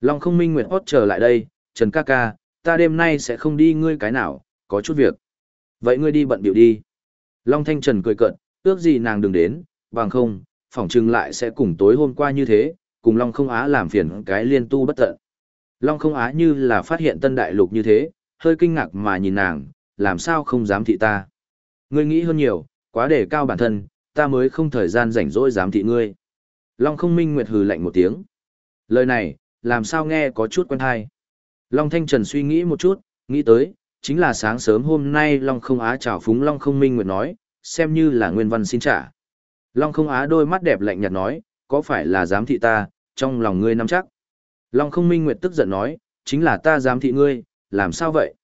Long không minh nguyệt hót trở lại đây, Trần ca ca, ta đêm nay sẽ không đi ngươi cái nào, có chút việc. Vậy ngươi đi bận biểu đi. Long Thanh Trần cười cợt, ước gì nàng đừng đến, bằng không, phỏng chừng lại sẽ cùng tối hôm qua như thế, cùng Long không á làm phiền cái liên tu bất tận. Long không á như là phát hiện tân đại lục như thế, hơi kinh ngạc mà nhìn nàng, làm sao không dám thị ta. Ngươi nghĩ hơn nhiều, quá để cao bản thân, ta mới không thời gian rảnh rỗi dám thị ngươi. Long không minh nguyệt hừ lạnh một tiếng. Lời này, làm sao nghe có chút quen hay. Long Thanh Trần suy nghĩ một chút, nghĩ tới, chính là sáng sớm hôm nay Long không á chào phúng Long không minh nguyệt nói, xem như là nguyên văn xin trả. Long không á đôi mắt đẹp lạnh nhạt nói, có phải là dám thị ta, trong lòng ngươi nắm chắc. Long không minh nguyệt tức giận nói, chính là ta dám thị ngươi, làm sao vậy?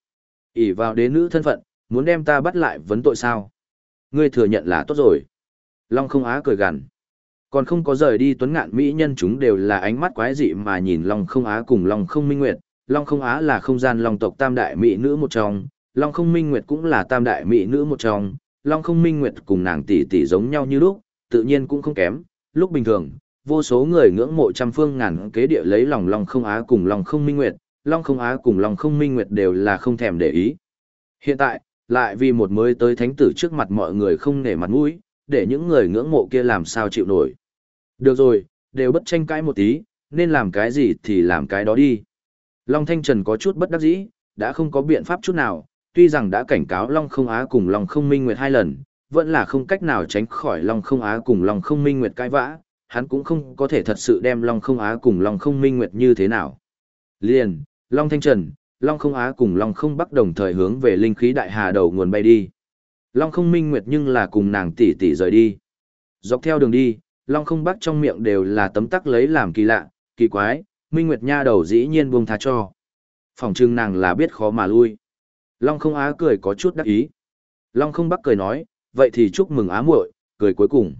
ỷ vào đế nữ thân phận, muốn đem ta bắt lại vấn tội sao? Ngươi thừa nhận là tốt rồi. Long không á cười gằn. Còn không có rời đi tuấn ngạn mỹ nhân chúng đều là ánh mắt quái dị mà nhìn Long không á cùng Long không minh nguyệt. Long không á là không gian Long tộc tam đại mỹ nữ một trong, Long không minh nguyệt cũng là tam đại mỹ nữ một trong. Long không minh nguyệt cùng nàng tỷ tỷ giống nhau như lúc, tự nhiên cũng không kém. Lúc bình thường, vô số người ngưỡng mộ trăm phương ngàn kế địa lấy lòng Long không á cùng Long không minh nguyệt, Long không á cùng Long không minh nguyệt đều là không thèm để ý. Hiện tại, lại vì một mới tới thánh tử trước mặt mọi người không nể mặt mũi, để những người ngưỡng mộ kia làm sao chịu nổi. Được rồi, đều bất tranh cãi một tí, nên làm cái gì thì làm cái đó đi. Long Thanh Trần có chút bất đắc dĩ, đã không có biện pháp chút nào, tuy rằng đã cảnh cáo Long không á cùng Long không minh nguyệt hai lần, vẫn là không cách nào tránh khỏi Long không á cùng Long không minh nguyệt cãi vã, hắn cũng không có thể thật sự đem Long không á cùng Long không minh nguyệt như thế nào. Liền, Long Thanh Trần, Long không á cùng Long không bắc đồng thời hướng về linh khí đại hà đầu nguồn bay đi. Long không minh nguyệt nhưng là cùng nàng tỷ tỷ rời đi. Dọc theo đường đi, Long không bắc trong miệng đều là tấm tắc lấy làm kỳ lạ, kỳ quái, minh nguyệt nha đầu dĩ nhiên buông tha cho. Phòng trưng nàng là biết khó mà lui. Long không á cười có chút đắc ý. Long không bắc cười nói, vậy thì chúc mừng á muội, cười cuối cùng.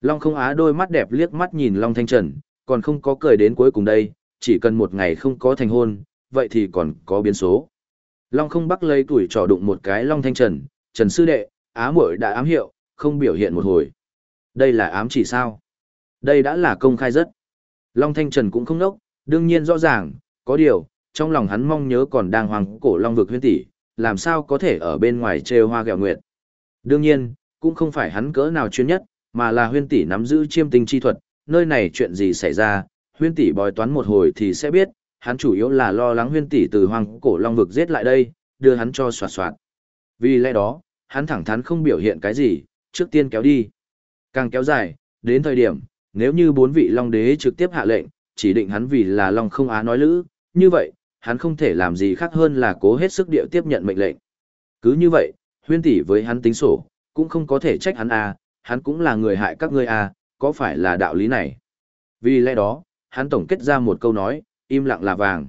Long không á đôi mắt đẹp liếc mắt nhìn Long Thanh Trần, còn không có cười đến cuối cùng đây, chỉ cần một ngày không có thành hôn, vậy thì còn có biến số. Long không bắc lấy tuổi trò đụng một cái Long Thanh Trần, Trần Sư Đệ, á muội đã ám hiệu, không biểu hiện một hồi. Đây là ám chỉ sao? Đây đã là công khai rất. Long Thanh Trần cũng không nốc, đương nhiên rõ ràng, có điều, trong lòng hắn mong nhớ còn đang hoàng cổ Long vực huyên tỷ, làm sao có thể ở bên ngoài trêu hoa gẹo nguyệt. Đương nhiên, cũng không phải hắn cỡ nào chuyên nhất, mà là huyên tỷ nắm giữ chiêm tinh chi thuật, nơi này chuyện gì xảy ra, huyên tỷ bói toán một hồi thì sẽ biết, hắn chủ yếu là lo lắng huyên tỷ từ Hoàng cổ long vực giết lại đây, đưa hắn cho soạt soạt. Vì lẽ đó, hắn thẳng thắn không biểu hiện cái gì, trước tiên kéo đi. Càng kéo dài, đến thời điểm, nếu như bốn vị long đế trực tiếp hạ lệnh, chỉ định hắn vì là long không á nói lữ, như vậy, hắn không thể làm gì khác hơn là cố hết sức điệu tiếp nhận mệnh lệnh. Cứ như vậy, huyên tỷ với hắn tính sổ, cũng không có thể trách hắn à, hắn cũng là người hại các ngươi à, có phải là đạo lý này? Vì lẽ đó, hắn tổng kết ra một câu nói, im lặng là vàng.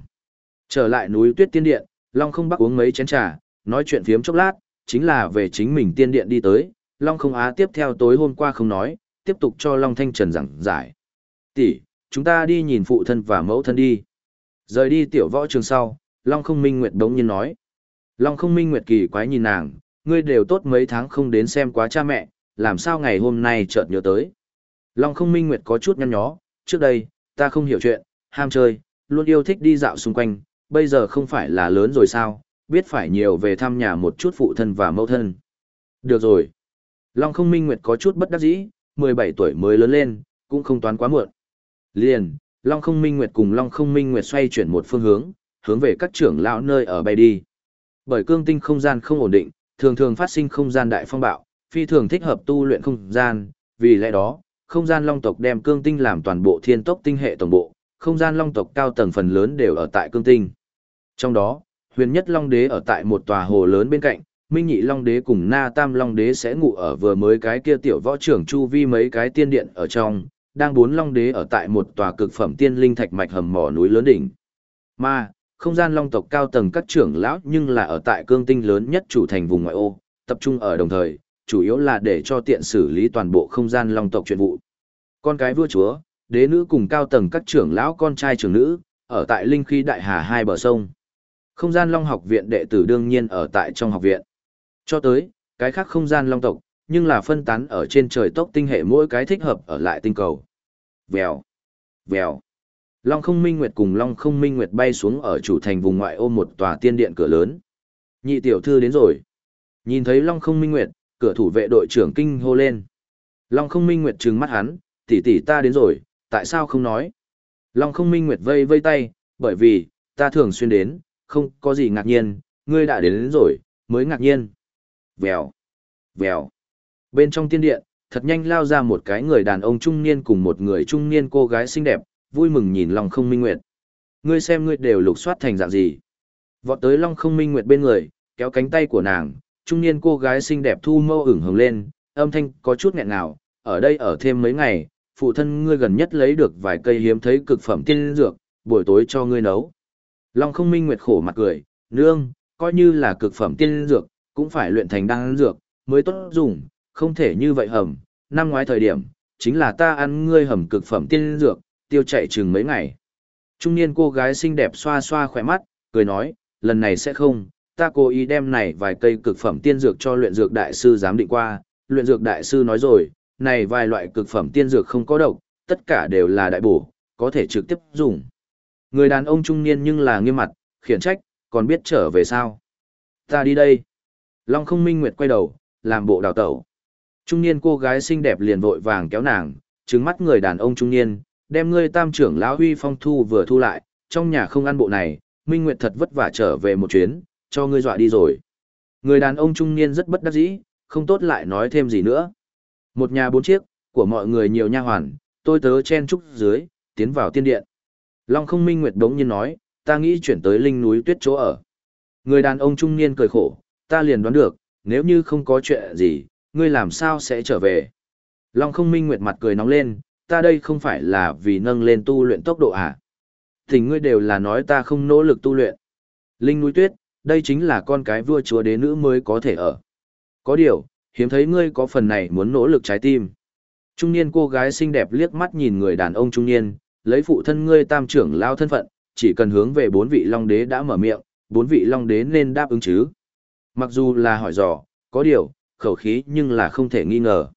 Trở lại núi tuyết tiên điện, Long không bắc uống mấy chén trà, nói chuyện phiếm chốc lát, chính là về chính mình tiên điện đi tới, Long không á tiếp theo tối hôm qua không nói, tiếp tục cho Long Thanh Trần giảng giải. Tỷ, chúng ta đi nhìn phụ thân và mẫu thân đi. Rời đi tiểu võ trường sau, Long không minh nguyệt đống nhiên nói. Long không minh nguyệt kỳ quái nhìn nàng, ngươi đều tốt mấy tháng không đến xem quá cha mẹ, làm sao ngày hôm nay chợt nhớ tới. Long không minh nguyệt có chút nhăn nhó, trước đây, ta không hiểu chuyện, ham chơi, luôn yêu thích đi dạo xung quanh, bây giờ không phải là lớn rồi sao, biết phải nhiều về thăm nhà một chút phụ thân và mẫu thân. Được rồi. Long không minh nguyệt có chút bất đắc dĩ, 17 tuổi mới lớn lên, cũng không toán quá muộn. Liền, Long không minh nguyệt cùng Long không minh nguyệt xoay chuyển một phương hướng, hướng về các trưởng lão nơi ở bay đi. Bởi cương tinh không gian không ổn định, thường thường phát sinh không gian đại phong bạo, phi thường thích hợp tu luyện không gian, vì lẽ đó, không gian long tộc đem cương tinh làm toàn bộ thiên tốc tinh hệ tổng bộ, không gian long tộc cao tầng phần lớn đều ở tại cương tinh. Trong đó, huyền nhất long đế ở tại một tòa hồ lớn bên cạnh, minh nhị long đế cùng na tam long đế sẽ ngủ ở vừa mới cái kia tiểu võ trưởng chu vi mấy cái tiên điện ở trong, đang bốn long đế ở tại một tòa cực phẩm tiên linh thạch mạch hầm mỏ núi lớn đỉnh. Mà, không gian long tộc cao tầng các trưởng lão nhưng là ở tại cương tinh lớn nhất chủ thành vùng ngoại ô, tập trung ở đồng thời, chủ yếu là để cho tiện xử lý toàn bộ không gian long tộc chuyện vụ. Con cái vua chúa, đế nữ cùng cao tầng các trưởng lão con trai trưởng nữ, ở tại linh khí đại hà hai bờ sông. Không gian long học viện đệ tử đương nhiên ở tại trong học viện. Cho tới, cái khác không gian long tộc, nhưng là phân tán ở trên trời tốc tinh hệ mỗi cái thích hợp ở lại tinh cầu. Vèo, vèo, Long không minh nguyệt cùng Long không minh nguyệt bay xuống ở chủ thành vùng ngoại ô một tòa tiên điện cửa lớn. Nhị tiểu thư đến rồi. Nhìn thấy Long không minh nguyệt, cửa thủ vệ đội trưởng kinh hô lên. Long không minh nguyệt trừng mắt hắn, tỷ tỷ ta đến rồi, tại sao không nói? Long không minh nguyệt vây vây tay, bởi vì, ta thường xuyên đến, không có gì ngạc nhiên, ngươi đã đến, đến rồi, mới ngạc nhiên. Vèo, vèo. Bên trong tiên điện, thật nhanh lao ra một cái người đàn ông trung niên cùng một người trung niên cô gái xinh đẹp, vui mừng nhìn Long không minh nguyệt. Ngươi xem ngươi đều lục soát thành dạng gì. Vọt tới Long không minh nguyệt bên người, kéo cánh tay của nàng, trung niên cô gái xinh đẹp thu mâu ửng hồng lên, âm thanh có chút nghẹn ngào, ở đây ở thêm mấy ngày, phụ thân ngươi gần nhất lấy được vài cây hiếm thấy cực phẩm tiên dược, buổi tối cho ngươi nấu. Long không minh nguyệt khổ mặt cười, nương, coi như là cực phẩm tiên dược, cũng phải luyện thành đan dược, mới tốt dùng, không thể như vậy hầm. Năm ngoái thời điểm, chính là ta ăn ngươi hầm cực phẩm tiên dược, tiêu chạy chừng mấy ngày. Trung niên cô gái xinh đẹp xoa xoa khỏe mắt, cười nói, lần này sẽ không, ta cố ý đem này vài cây cực phẩm tiên dược cho luyện dược đại sư giám định qua, luyện dược đại sư nói rồi, này vài loại cực phẩm tiên dược không có độc, tất cả đều là đại bổ, có thể trực tiếp dùng. Người đàn ông trung niên nhưng là nghiêm mặt, khiển trách, còn biết trở về sao? Ta đi đây. Long không minh nguyệt quay đầu, làm bộ đào tẩu. Trung niên cô gái xinh đẹp liền vội vàng kéo nàng, trừng mắt người đàn ông trung niên, đem ngươi tam trưởng lão huy phong thu vừa thu lại, trong nhà không ăn bộ này, minh nguyệt thật vất vả trở về một chuyến, cho ngươi dọa đi rồi. Người đàn ông trung niên rất bất đắc dĩ, không tốt lại nói thêm gì nữa. Một nhà bốn chiếc, của mọi người nhiều nha hoàn, tôi tớ chen trúc dưới, tiến vào tiên điện. Long không minh nguyệt đống nhiên nói, ta nghĩ chuyển tới linh núi tuyết chỗ ở. Người đàn ông trung niên cười khổ, ta liền đoán được, nếu như không có chuyện gì, ngươi làm sao sẽ trở về. Long không minh nguyệt mặt cười nóng lên, ta đây không phải là vì nâng lên tu luyện tốc độ à. Tình ngươi đều là nói ta không nỗ lực tu luyện. Linh núi tuyết, đây chính là con cái vua chúa đế nữ mới có thể ở. Có điều, hiếm thấy ngươi có phần này muốn nỗ lực trái tim. Trung niên cô gái xinh đẹp liếc mắt nhìn người đàn ông trung niên, lấy phụ thân ngươi tam trưởng lao thân phận, chỉ cần hướng về bốn vị long đế đã mở miệng, bốn vị long đế nên đáp ứng chứ. Mặc dù là hỏi dò, có điều, khẩu khí nhưng là không thể nghi ngờ.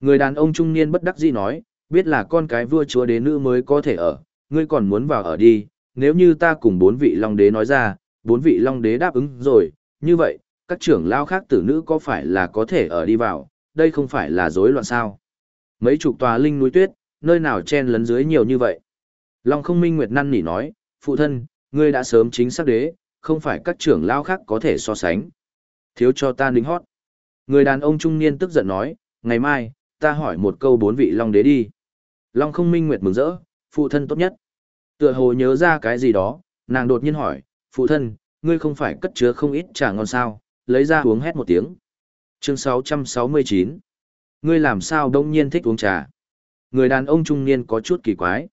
Người đàn ông trung niên bất đắc dĩ nói, biết là con cái vua chúa đế nữ mới có thể ở, ngươi còn muốn vào ở đi, nếu như ta cùng bốn vị long đế nói ra, bốn vị long đế đáp ứng rồi, như vậy, các trưởng lao khác tử nữ có phải là có thể ở đi vào, đây không phải là rối loạn sao. Mấy chục tòa linh núi tuyết, nơi nào chen lấn dưới nhiều như vậy. Long không minh nguyệt năn nỉ nói, phụ thân, ngươi đã sớm chính xác đế, không phải các trưởng lao khác có thể so sánh. Thiếu cho ta nính hót. Người đàn ông trung niên tức giận nói, ngày mai, ta hỏi một câu bốn vị long đế đi. Long không minh nguyệt mừng rỡ, phụ thân tốt nhất. Tựa hồ nhớ ra cái gì đó, nàng đột nhiên hỏi, phụ thân, ngươi không phải cất chứa không ít trà ngon sao, lấy ra uống hét một tiếng. Chương 669 Ngươi làm sao đông nhiên thích uống trà? Người đàn ông trung niên có chút kỳ quái.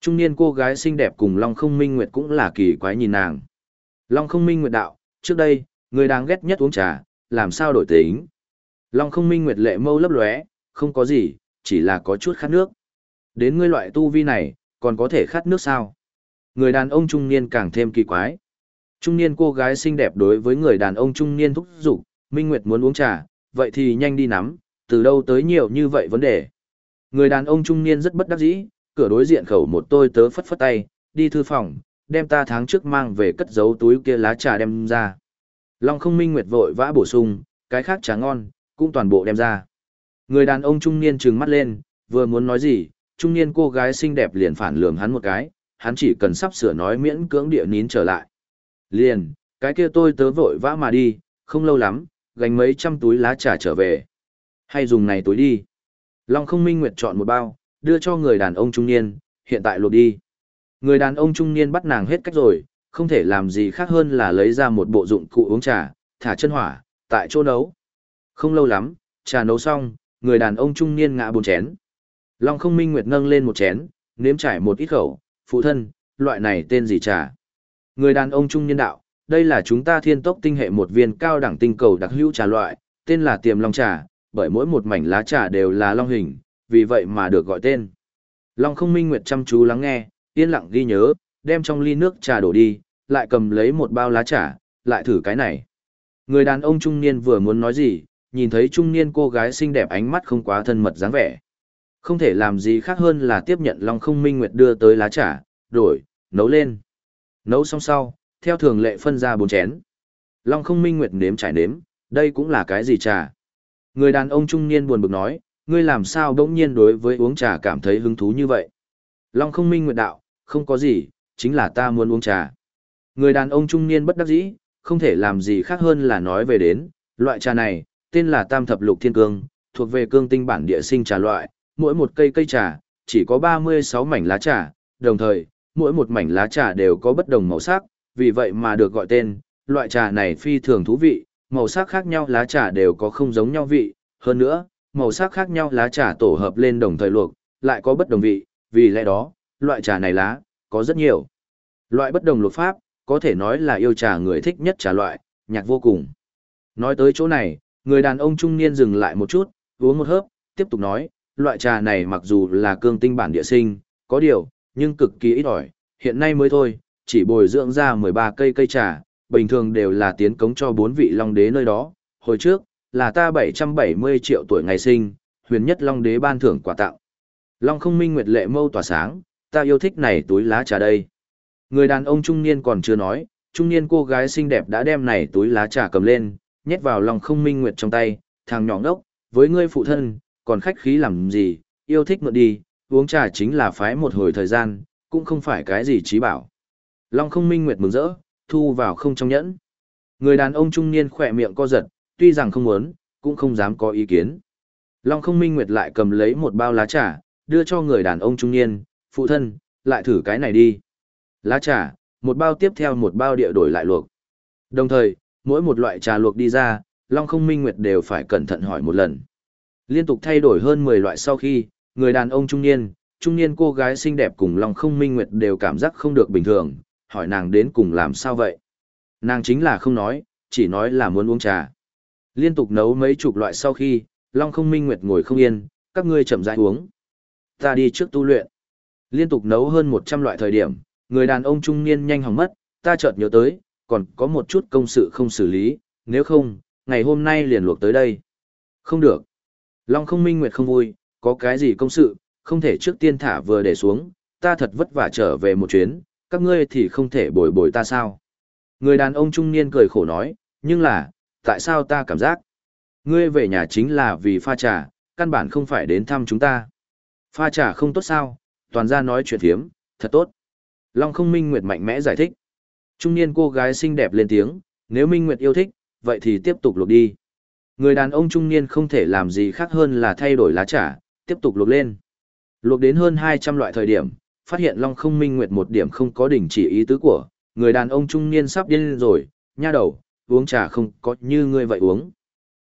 Trung niên cô gái xinh đẹp cùng Long không minh nguyệt cũng là kỳ quái nhìn nàng. Long không minh nguyệt đạo, trước đây, người đang ghét nhất uống trà, làm sao đổi tính? Long không minh nguyệt lệ mâu lấp lóe, không có gì, chỉ là có chút khát nước. Đến ngươi loại tu vi này, còn có thể khát nước sao? Người đàn ông trung niên càng thêm kỳ quái. Trung niên cô gái xinh đẹp đối với người đàn ông trung niên thúc giục, Minh Nguyệt muốn uống trà, vậy thì nhanh đi nắm, từ đâu tới nhiều như vậy vấn đề. Người đàn ông trung niên rất bất đắc dĩ, cửa đối diện khẩu một tôi tớ phất phất tay, đi thư phòng, đem ta tháng trước mang về cất giấu túi kia lá trà đem ra. Long không Minh Nguyệt vội vã bổ sung, cái khác trà ngon, cũng toàn bộ đem ra. Người đàn ông trung niên trừng mắt lên, vừa muốn nói gì, trung niên cô gái xinh đẹp liền phản lườm hắn một cái, hắn chỉ cần sắp sửa nói miễn cưỡng địa nín trở lại. Liền, cái kia tôi tớ vội vã mà đi, không lâu lắm, gánh mấy trăm túi lá trà trở về. Hay dùng này túi đi. Long không minh nguyệt chọn một bao, đưa cho người đàn ông trung niên, hiện tại lột đi. Người đàn ông trung niên bắt nàng hết cách rồi, không thể làm gì khác hơn là lấy ra một bộ dụng cụ uống trà, thả chân hỏa, tại chỗ nấu. Không lâu lắm, trà nấu xong, người đàn ông trung niên ngã bốn chén. Long không minh nguyệt nâng lên một chén, nếm trải một ít khẩu, phụ thân, loại này tên gì trà? Người đàn ông trung niên đạo, đây là chúng ta thiên tốc tinh hệ một viên cao đẳng tinh cầu đặc hữu trà loại, tên là tiềm long trà, bởi mỗi một mảnh lá trà đều là long hình, vì vậy mà được gọi tên. Long không minh nguyệt chăm chú lắng nghe, yên lặng ghi nhớ, đem trong ly nước trà đổ đi, lại cầm lấy một bao lá trà, lại thử cái này. Người đàn ông trung niên vừa muốn nói gì, nhìn thấy trung niên cô gái xinh đẹp ánh mắt không quá thân mật dáng vẻ. Không thể làm gì khác hơn là tiếp nhận Long không minh nguyệt đưa tới lá trà, đổi, nấu lên. Nấu xong sau, theo thường lệ phân ra bốn chén. Long không minh nguyệt nếm trải nếm, đây cũng là cái gì trà? Người đàn ông trung niên buồn bực nói, ngươi làm sao đống nhiên đối với uống trà cảm thấy hứng thú như vậy? Long không minh nguyệt đạo, không có gì, chính là ta muốn uống trà. Người đàn ông trung niên bất đắc dĩ, không thể làm gì khác hơn là nói về đến, loại trà này, tên là tam thập lục thiên cương, thuộc về cương tinh bản địa sinh trà loại, mỗi một cây cây trà, chỉ có 36 mảnh lá trà, đồng thời, mỗi một mảnh lá trà đều có bất đồng màu sắc, vì vậy mà được gọi tên, loại trà này phi thường thú vị, màu sắc khác nhau lá trà đều có không giống nhau vị, hơn nữa, màu sắc khác nhau lá trà tổ hợp lên đồng thời luộc, lại có bất đồng vị, vì lẽ đó, loại trà này lá, có rất nhiều. Loại bất đồng luật pháp, có thể nói là yêu trà người thích nhất trà loại, nhạc vô cùng. Nói tới chỗ này, người đàn ông trung niên dừng lại một chút, uống một hớp, tiếp tục nói, loại trà này mặc dù là cương tinh bản địa sinh, có điều, nhưng cực kỳ ít ỏi, hiện nay mới thôi, chỉ bồi dưỡng ra 13 cây cây trà, bình thường đều là tiến cống cho bốn vị long đế nơi đó. Hồi trước, là ta 770 triệu tuổi ngày sinh, huyền nhất long đế ban thưởng quà tặng. Long không minh nguyệt lệ mâu tỏa sáng, ta yêu thích này túi lá trà đây. Người đàn ông trung niên còn chưa nói, trung niên cô gái xinh đẹp đã đem này túi lá trà cầm lên, nhét vào lòng không minh nguyệt trong tay, thằng nhỏ ngốc, với ngươi phụ thân, còn khách khí làm gì, yêu thích mượn đi, uống trà chính là phái một hồi thời gian, cũng không phải cái gì trí bảo. Long không minh nguyệt mừng rỡ, thu vào không trong nhẫn. Người đàn ông trung niên khỏe miệng co giật, tuy rằng không muốn, cũng không dám có ý kiến. Long không minh nguyệt lại cầm lấy một bao lá trà, đưa cho người đàn ông trung niên, phụ thân, lại thử cái này đi. Lá trà, một bao tiếp theo một bao địa đổi lại luộc. Đồng thời, mỗi một loại trà luộc đi ra, Long không minh nguyệt đều phải cẩn thận hỏi một lần. Liên tục thay đổi hơn 10 loại sau khi, người đàn ông trung niên, trung niên cô gái xinh đẹp cùng Long không minh nguyệt đều cảm giác không được bình thường, hỏi nàng đến cùng làm sao vậy. Nàng chính là không nói, chỉ nói là muốn uống trà. Liên tục nấu mấy chục loại sau khi, Long không minh nguyệt ngồi không yên, các ngươi chậm rãi uống. Ta đi trước tu luyện. Liên tục nấu hơn 100 loại thời điểm, người đàn ông trung niên nhanh hỏng mất, ta chợt nhớ tới, còn có một chút công sự không xử lý, nếu không, ngày hôm nay liền luộc tới đây. Không được. Long không minh nguyệt không vui, có cái gì công sự, không thể trước tiên thả vừa để xuống, ta thật vất vả trở về một chuyến, các ngươi thì không thể bồi bồi ta sao. Người đàn ông trung niên cười khổ nói, nhưng là, tại sao ta cảm giác? Ngươi về nhà chính là vì pha trà, căn bản không phải đến thăm chúng ta. Pha trà không tốt sao, toàn ra nói chuyện thiếm, thật tốt. Long không minh nguyệt mạnh mẽ giải thích. Trung niên cô gái xinh đẹp lên tiếng, nếu minh nguyệt yêu thích, vậy thì tiếp tục luộc đi. Người đàn ông trung niên không thể làm gì khác hơn là thay đổi lá trà, tiếp tục luộc lên. Luộc đến hơn 200 loại thời điểm, phát hiện Long không minh nguyệt một điểm không có đỉnh chỉ ý tứ của, người đàn ông trung niên sắp điên rồi, nha đầu, uống trà không có như ngươi vậy uống.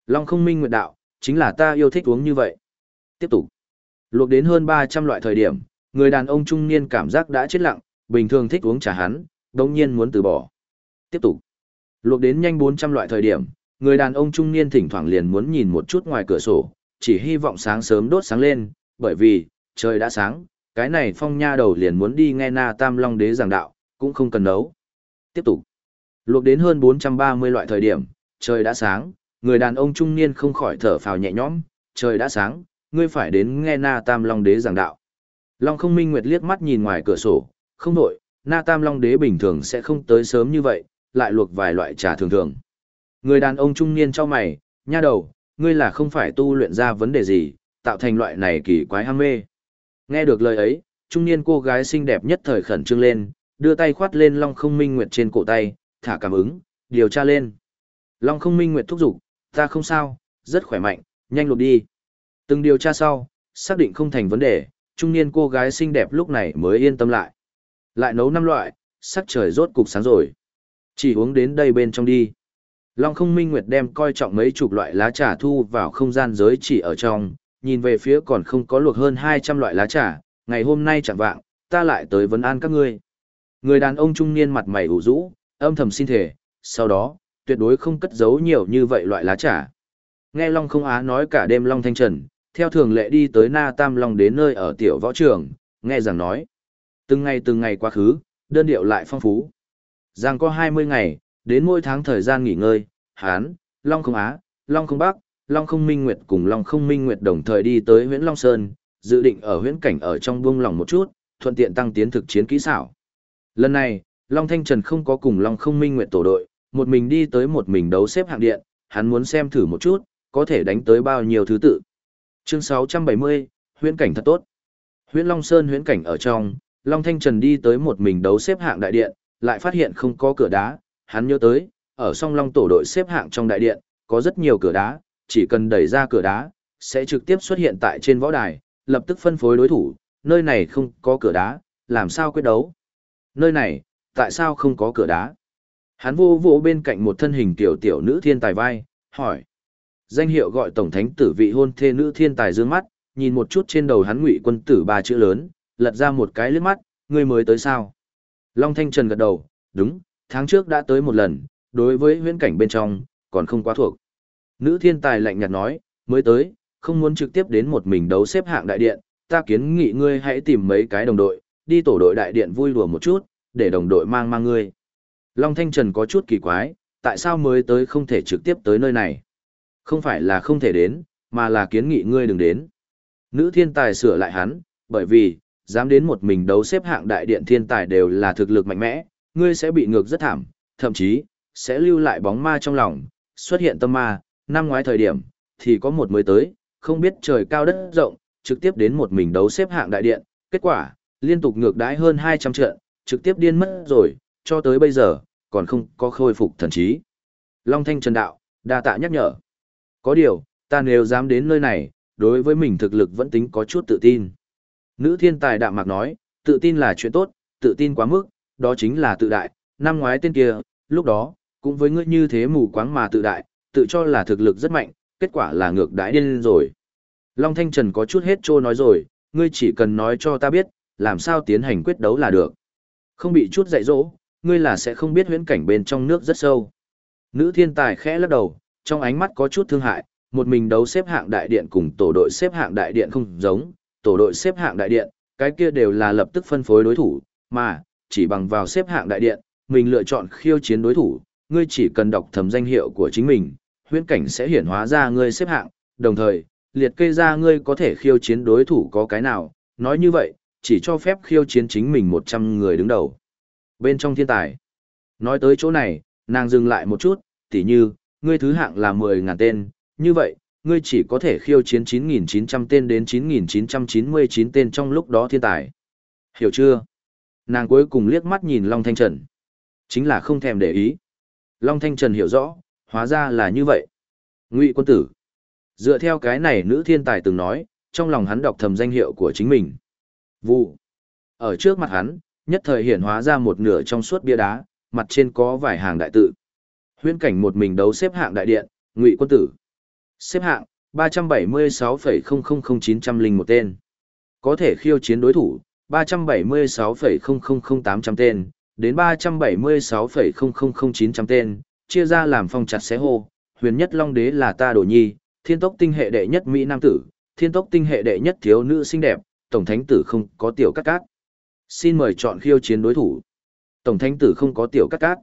Long không minh nguyệt đạo, chính là ta yêu thích uống như vậy. Tiếp tục. Luộc đến hơn 300 loại thời điểm, người đàn ông trung niên cảm giác đã chết lặng, bình thường thích uống trà hắn, đồng nhiên muốn từ bỏ. Tiếp tục. Luộc đến nhanh 400 loại thời điểm, người đàn ông trung niên thỉnh thoảng liền muốn nhìn một chút ngoài cửa sổ, chỉ hy vọng sáng sớm đốt sáng lên, bởi vì, trời đã sáng, cái này phong nha đầu liền muốn đi nghe na tam long đế giảng đạo, cũng không cần nấu. Tiếp tục. Luộc đến hơn 430 loại thời điểm, trời đã sáng, người đàn ông trung niên không khỏi thở phào nhẹ nhõm, trời đã sáng, ngươi phải đến nghe na tam long đế giảng đạo. Long không minh nguyệt liếc mắt nhìn ngoài cửa sổ, không đổi, na tam long đế bình thường sẽ không tới sớm như vậy, lại luộc vài loại trà thường thường. Người đàn ông trung niên cho mày, nha đầu, ngươi là không phải tu luyện ra vấn đề gì, tạo thành loại này kỳ quái ham mê. Nghe được lời ấy, trung niên cô gái xinh đẹp nhất thời khẩn trương lên, đưa tay khoát lên Long Không Minh Nguyệt trên cổ tay, thả cảm ứng, điều tra lên. Long Không Minh Nguyệt thúc giục, ta không sao, rất khỏe mạnh, nhanh lột đi. Từng điều tra sau, xác định không thành vấn đề, trung niên cô gái xinh đẹp lúc này mới yên tâm lại. Lại nấu năm loại, sắc trời rốt cục sáng rồi. Chỉ uống đến đây bên trong đi. Long không minh nguyệt đem coi trọng mấy chục loại lá trà thu vào không gian giới chỉ ở trong, nhìn về phía còn không có luộc hơn 200 loại lá trà, ngày hôm nay chẳng vạng, ta lại tới vấn an các ngươi. Người đàn ông trung niên mặt mày ủ rũ, âm thầm xin thể, sau đó, tuyệt đối không cất giấu nhiều như vậy loại lá trà. Nghe Long không á nói cả đêm Long thanh trần, theo thường lệ đi tới Na Tam Long đến nơi ở tiểu võ trường, nghe rằng nói. Từng ngày từng ngày quá khứ, đơn điệu lại phong phú. Giang có 20 ngày, đến mỗi tháng thời gian nghỉ ngơi, Hán, Long không Á, Long không Bắc, Long không Minh Nguyệt cùng Long không Minh Nguyệt đồng thời đi tới huyện Long Sơn, dự định ở huyện cảnh ở trong buông lòng một chút, thuận tiện tăng tiến thực chiến kỹ xảo. Lần này, Long Thanh Trần không có cùng Long Không Minh Nguyệt tổ đội, một mình đi tới một mình đấu xếp hạng điện, hắn muốn xem thử một chút, có thể đánh tới bao nhiêu thứ tự. Chương 670, huyễn cảnh thật tốt. Huyễn Long Sơn huyễn cảnh ở trong, Long Thanh Trần đi tới một mình đấu xếp hạng đại điện, lại phát hiện không có cửa đá, hắn nhớ tới, ở song Long tổ đội xếp hạng trong đại điện, có rất nhiều cửa đá, chỉ cần đẩy ra cửa đá, sẽ trực tiếp xuất hiện tại trên võ đài, lập tức phân phối đối thủ, nơi này không có cửa đá, làm sao quyết đấu. Nơi này, tại sao không có cửa đá? Hắn vô vô bên cạnh một thân hình tiểu tiểu nữ thiên tài vai, hỏi. Danh hiệu gọi tổng thánh tử vị hôn thê nữ thiên tài dương mắt, nhìn một chút trên đầu hắn ngụy quân tử ba chữ lớn, lật ra một cái lướt mắt, ngươi mới tới sao? Long Thanh Trần gật đầu, đúng, tháng trước đã tới một lần, đối với huyễn cảnh bên trong, còn không quá thuộc. Nữ thiên tài lạnh nhạt nói, mới tới, không muốn trực tiếp đến một mình đấu xếp hạng đại điện, ta kiến nghị ngươi hãy tìm mấy cái đồng đội, đi tổ đội đại điện vui đùa một chút, để đồng đội mang mang ngươi. Long Thanh Trần có chút kỳ quái, tại sao mới tới không thể trực tiếp tới nơi này? Không phải là không thể đến, mà là kiến nghị ngươi đừng đến. Nữ thiên tài sửa lại hắn, bởi vì, dám đến một mình đấu xếp hạng đại điện thiên tài đều là thực lực mạnh mẽ, ngươi sẽ bị ngược rất thảm, thậm chí, sẽ lưu lại bóng ma trong lòng, xuất hiện tâm ma, năm ngoái thời điểm, thì có một mới tới, không biết trời cao đất rộng, trực tiếp đến một mình đấu xếp hạng đại điện, kết quả, liên tục ngược đãi hơn 200 trận, trực tiếp điên mất rồi, cho tới bây giờ, còn không có khôi phục thần trí. Long Thanh Trần Đạo, đa tạ nhắc nhở. Có điều, ta nếu dám đến nơi này, đối với mình thực lực vẫn tính có chút tự tin. Nữ thiên tài đạm mạc nói, tự tin là chuyện tốt, tự tin quá mức, đó chính là tự đại, năm ngoái tên kia, lúc đó, cũng với ngươi như thế mù quáng mà tự đại, tự cho là thực lực rất mạnh, kết quả là ngược đãi điên rồi. Long Thanh Trần có chút hết trô nói rồi, ngươi chỉ cần nói cho ta biết, làm sao tiến hành quyết đấu là được. Không bị chút dạy dỗ, ngươi là sẽ không biết huyễn cảnh bên trong nước rất sâu. Nữ thiên tài khẽ lắc đầu, trong ánh mắt có chút thương hại, một mình đấu xếp hạng đại điện cùng tổ đội xếp hạng đại điện không giống, tổ đội xếp hạng đại điện, cái kia đều là lập tức phân phối đối thủ, mà, chỉ bằng vào xếp hạng đại điện, mình lựa chọn khiêu chiến đối thủ, ngươi chỉ cần đọc thầm danh hiệu của chính mình, huyễn cảnh sẽ hiển hóa ra ngươi xếp hạng, đồng thời, liệt kê ra ngươi có thể khiêu chiến đối thủ có cái nào, nói như vậy, chỉ cho phép khiêu chiến chính mình 100 người đứng đầu. Bên trong thiên tài, nói tới chỗ này, nàng dừng lại một chút, tỉ như, ngươi thứ hạng là 10.000 tên, như vậy, ngươi chỉ có thể khiêu chiến 9.900 tên đến 9.999 tên trong lúc đó thiên tài. Hiểu chưa? Nàng cuối cùng liếc mắt nhìn Long Thanh Trần. Chính là không thèm để ý. Long Thanh Trần hiểu rõ, hóa ra là như vậy. Ngụy quân tử. Dựa theo cái này nữ thiên tài từng nói, trong lòng hắn đọc thầm danh hiệu của chính mình. Vụ. Ở trước mặt hắn, nhất thời hiện hóa ra một nửa trong suốt bia đá, mặt trên có vài hàng đại tự. Huyễn cảnh một mình đấu xếp hạng đại điện, Ngụy quân tử. Xếp hạng 376,000901 tên. Có thể khiêu chiến đối thủ 376,000800 tên, đến 376,000900 tên, chia ra làm phong chặt xé hô, huyền nhất long đế là ta đồ nhi, thiên tốc tinh hệ đệ nhất Mỹ Nam tử, thiên tốc tinh hệ đệ nhất thiếu nữ xinh đẹp, tổng thánh tử không có tiểu cắt cát. Xin mời chọn khiêu chiến đối thủ. Tổng thánh tử không có tiểu cắt cát.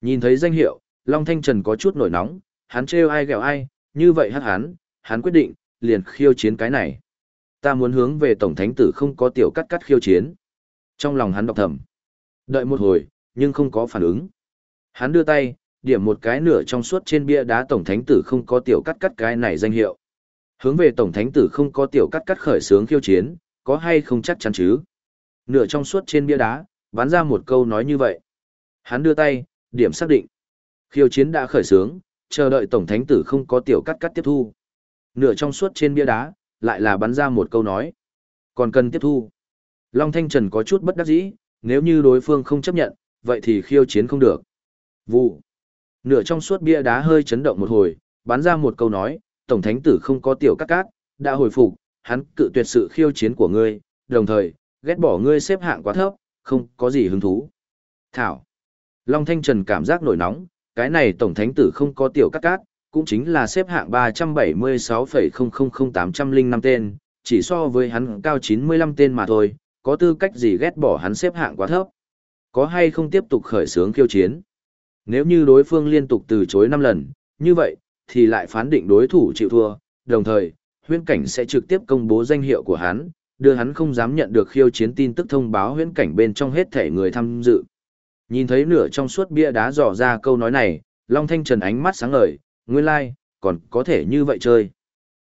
Nhìn thấy danh hiệu, Long Thanh Trần có chút nổi nóng, hắn trêu ai ghẹo ai, như vậy hắc hắn, hắn quyết định, liền khiêu chiến cái này. Ta muốn hướng về tổng thánh tử không có tiểu cắt cắt khiêu chiến. Trong lòng hắn đọc thầm. Đợi một hồi, nhưng không có phản ứng. Hắn đưa tay, điểm một cái nửa trong suốt trên bia đá tổng thánh tử không có tiểu cắt cắt cái này danh hiệu. Hướng về tổng thánh tử không có tiểu cắt cắt khởi sướng khiêu chiến, có hay không chắc chắn chứ? Nửa trong suốt trên bia đá, bắn ra một câu nói như vậy. Hắn đưa tay, điểm xác định. Khiêu chiến đã khởi sướng, chờ đợi tổng thánh tử không có tiểu cắt cắt tiếp thu. Nửa trong suốt trên bia đá, lại là bắn ra một câu nói. Còn cần tiếp thu. Long Thanh Trần có chút bất đắc dĩ, nếu như đối phương không chấp nhận, vậy thì khiêu chiến không được. Vụ. Nửa trong suốt bia đá hơi chấn động một hồi, bắn ra một câu nói, Tổng Thánh Tử không có tiểu cắt cát, đã hồi phục, hắn cự tuyệt sự khiêu chiến của ngươi, đồng thời, ghét bỏ ngươi xếp hạng quá thấp, không có gì hứng thú. Thảo. Long Thanh Trần cảm giác nổi nóng, cái này Tổng Thánh Tử không có tiểu cắt cát, cũng chính là xếp hạng 376,000805 tên, chỉ so với hắn cao 95 tên mà thôi, có tư cách gì ghét bỏ hắn xếp hạng quá thấp. Có hay không tiếp tục khởi xướng khiêu chiến? Nếu như đối phương liên tục từ chối 5 lần, như vậy, thì lại phán định đối thủ chịu thua, đồng thời, huyễn cảnh sẽ trực tiếp công bố danh hiệu của hắn, đưa hắn không dám nhận được khiêu chiến tin tức thông báo huyễn cảnh bên trong hết thể người tham dự. Nhìn thấy nửa trong suốt bia đá dò ra câu nói này, Long Thanh Trần ánh mắt sáng ngời, nguyên lai, like, còn có thể như vậy chơi.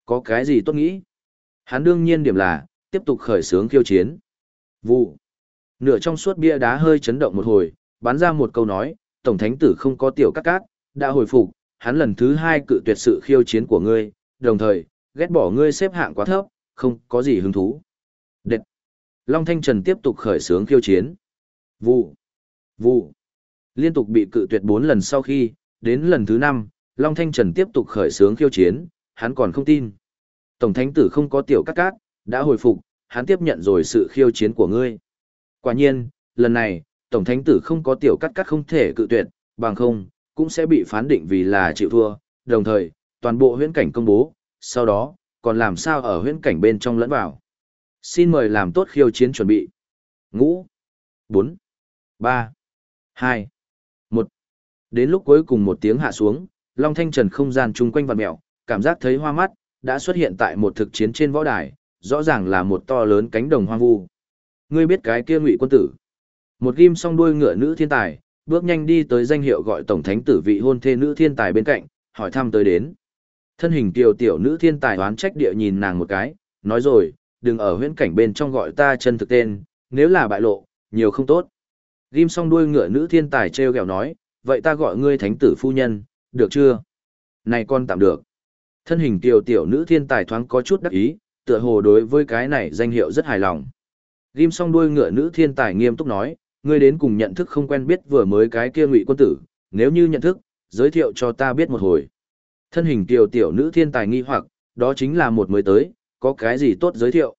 Có cái gì tốt nghĩ? Hắn đương nhiên điểm là, tiếp tục khởi sướng khiêu chiến. Vụ. Nửa trong suốt bia đá hơi chấn động một hồi, bắn ra một câu nói, Tổng Thánh Tử không có tiểu cắt cát, đã hồi phục, hắn lần thứ hai cự tuyệt sự khiêu chiến của ngươi, đồng thời, ghét bỏ ngươi xếp hạng quá thấp, không có gì hứng thú. Đệt. Long Thanh Trần tiếp tục khởi sướng khiêu chiến. Vụ. Vụ. Liên tục bị cự tuyệt 4 lần sau khi, đến lần thứ 5, Long Thanh Trần tiếp tục khởi sướng khiêu chiến, hắn còn không tin. Tổng Thánh Tử không có tiểu cắt cát, đã hồi phục, hắn tiếp nhận rồi sự khiêu chiến của ngươi. Quả nhiên, lần này, Tổng Thánh Tử không có tiểu cắt cắt không thể cự tuyệt, bằng không, cũng sẽ bị phán định vì là chịu thua, đồng thời, toàn bộ huyễn cảnh công bố, sau đó, còn làm sao ở huyễn cảnh bên trong lẫn vào. Xin mời làm tốt khiêu chiến chuẩn bị. Ngũ, 4, 3, 2, 1. Đến lúc cuối cùng một tiếng hạ xuống, Long Thanh Trần không gian chung quanh vặn mèo, cảm giác thấy hoa mắt, đã xuất hiện tại một thực chiến trên võ đài, rõ ràng là một to lớn cánh đồng hoang vu. Ngươi biết cái kia ngụy quân tử. Một ghim song đuôi ngựa nữ thiên tài, bước nhanh đi tới danh hiệu gọi tổng thánh tử vị hôn thê nữ thiên tài bên cạnh, hỏi thăm tới đến. Thân hình tiểu tiểu nữ thiên tài đoán trách địa nhìn nàng một cái, nói rồi, đừng ở huyễn cảnh bên trong gọi ta chân thực tên, nếu là bại lộ, nhiều không tốt. Ghim song đuôi ngựa nữ thiên tài treo gẹo nói, vậy ta gọi ngươi thánh tử phu nhân, được chưa? Này con tạm được. Thân hình tiểu tiểu nữ thiên tài thoáng có chút đắc ý, tựa hồ đối với cái này danh hiệu rất hài lòng. Ghim song đuôi ngựa nữ thiên tài nghiêm túc nói, ngươi đến cùng nhận thức không quen biết vừa mới cái kia ngụy quân tử, nếu như nhận thức, giới thiệu cho ta biết một hồi. Thân hình tiểu tiểu nữ thiên tài nghi hoặc, đó chính là một mới tới, có cái gì tốt giới thiệu.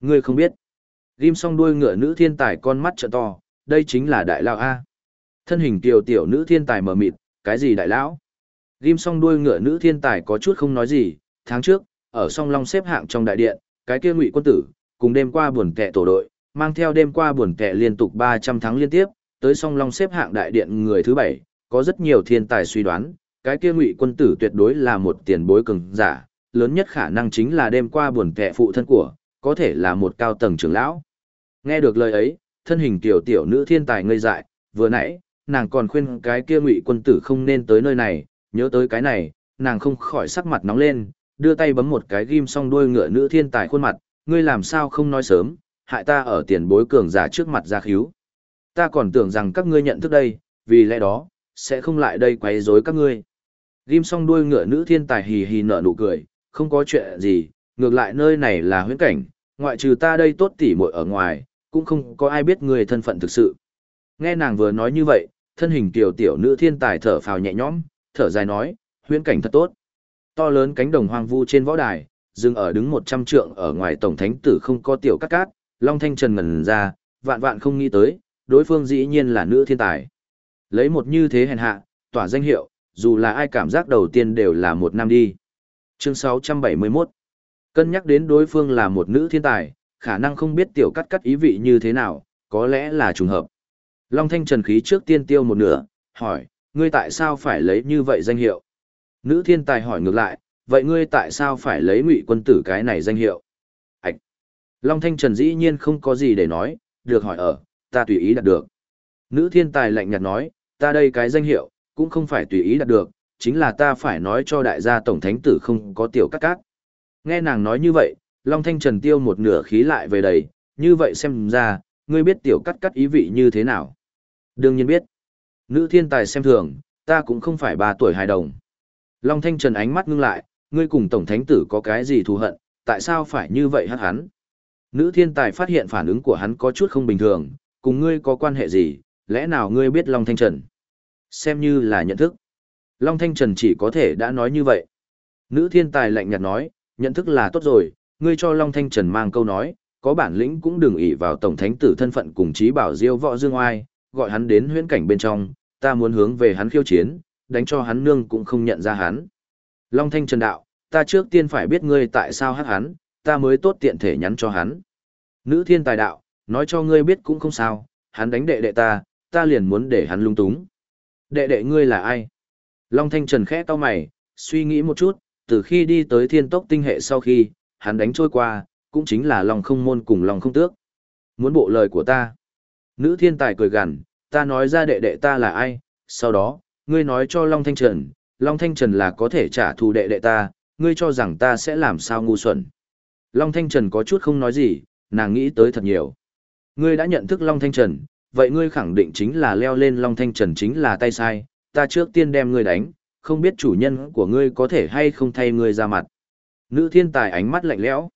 Ngươi không biết. Ghim song đuôi ngựa nữ thiên tài con mắt trợ to, đây chính là đại lão A. Thân hình tiểu tiểu nữ thiên tài mờ mịt, cái gì đại lão? Ghim song đuôi ngựa nữ thiên tài có chút không nói gì, tháng trước, ở song long xếp hạng trong đại điện, cái kia ngụy quân tử, cùng đêm qua buồn tệ tổ đội, mang theo đêm qua buồn tệ liên tục 300 tháng liên tiếp, tới song long xếp hạng đại điện người thứ bảy, có rất nhiều thiên tài suy đoán, cái kia ngụy quân tử tuyệt đối là một tiền bối cường giả, lớn nhất khả năng chính là đêm qua buồn tệ phụ thân của, có thể là một cao tầng trưởng lão. Nghe được lời ấy, thân hình tiểu tiểu nữ thiên tài ngây dại, vừa nãy, nàng còn khuyên cái kia ngụy quân tử không nên tới nơi này, nhớ tới cái này, nàng không khỏi sắc mặt nóng lên, đưa tay bấm một cái ghim song đuôi ngựa nữ thiên tài khuôn mặt, ngươi làm sao không nói sớm, hại ta ở tiền bối cường giả trước mặt ra khíu. Ta còn tưởng rằng các ngươi nhận thức đây, vì lẽ đó, sẽ không lại đây quấy rối các ngươi. Ghim song đuôi ngựa nữ thiên tài hì hì nở nụ cười, không có chuyện gì, ngược lại nơi này là huyễn cảnh, ngoại trừ ta đây tốt tỉ muội ở ngoài, cũng không có ai biết người thân phận thực sự. Nghe nàng vừa nói như vậy, thân hình tiểu tiểu nữ thiên tài thở phào nhẹ nhõm, thở dài nói, huyễn cảnh thật tốt. To lớn cánh đồng hoang vu trên võ đài, dừng ở đứng một trăm trượng ở ngoài tổng thánh tử không có tiểu cát cát, Long Thanh Trần ngẩn ra, vạn vạn không nghĩ tới, đối phương dĩ nhiên là nữ thiên tài. Lấy một như thế hèn hạ, tỏa danh hiệu, dù là ai cảm giác đầu tiên đều là một năm đi. Chương 671 Cân nhắc đến đối phương là một nữ thiên tài, khả năng không biết tiểu cắt cắt ý vị như thế nào, có lẽ là trùng hợp. Long Thanh Trần khí trước tiên tiêu một nửa, hỏi, ngươi tại sao phải lấy như vậy danh hiệu? Nữ thiên tài hỏi ngược lại, vậy ngươi tại sao phải lấy ngụy quân tử cái này danh hiệu? Ảch! Long Thanh Trần dĩ nhiên không có gì để nói, được hỏi ở, ta tùy ý đạt được. Nữ thiên tài lạnh nhạt nói, ta đây cái danh hiệu, cũng không phải tùy ý đạt được, chính là ta phải nói cho đại gia tổng thánh tử không có tiểu cắt cát. Nghe nàng nói như vậy, Long Thanh Trần tiêu một nửa khí lại về đầy, như vậy xem ra, ngươi biết tiểu cắt cắt ý vị như thế nào. Đương nhiên biết. Nữ thiên tài xem thường, ta cũng không phải ba tuổi hài đồng. Long Thanh Trần ánh mắt ngưng lại, ngươi cùng Tổng Thánh Tử có cái gì thù hận, tại sao phải như vậy hắc hắn? Nữ thiên tài phát hiện phản ứng của hắn có chút không bình thường, cùng ngươi có quan hệ gì, lẽ nào ngươi biết Long Thanh Trần? Xem như là nhận thức. Long Thanh Trần chỉ có thể đã nói như vậy. Nữ thiên tài lạnh nhạt nói, nhận thức là tốt rồi, ngươi cho Long Thanh Trần mang câu nói, có bản lĩnh cũng đừng ỷ vào Tổng Thánh Tử thân phận cùng trí bảo diêu võ dương oai, gọi hắn đến huyễn cảnh bên trong, ta muốn hướng về hắn khiêu chiến, đánh cho hắn nương cũng không nhận ra hắn. Long Thanh Trần đạo, ta trước tiên phải biết ngươi tại sao hát hắn, ta mới tốt tiện thể nhắn cho hắn. Nữ thiên tài đạo, nói cho ngươi biết cũng không sao, hắn đánh đệ đệ ta, ta liền muốn để hắn lung túng. Đệ đệ ngươi là ai? Long Thanh Trần khẽ cau mày, suy nghĩ một chút, từ khi đi tới thiên tốc tinh hệ sau khi, hắn đánh trôi qua, cũng chính là lòng không môn cùng lòng không tước. Muốn bộ lời của ta. Nữ thiên tài cười gằn, ta nói ra đệ đệ ta là ai, sau đó, ngươi nói cho Long Thanh Trần, Long Thanh Trần là có thể trả thù đệ đệ ta, ngươi cho rằng ta sẽ làm sao ngu xuẩn. Long Thanh Trần có chút không nói gì, nàng nghĩ tới thật nhiều. Ngươi đã nhận thức Long Thanh Trần, vậy ngươi khẳng định chính là leo lên Long Thanh Trần chính là tay sai, ta trước tiên đem ngươi đánh, không biết chủ nhân của ngươi có thể hay không thay ngươi ra mặt. Nữ thiên tài ánh mắt lạnh lẽo.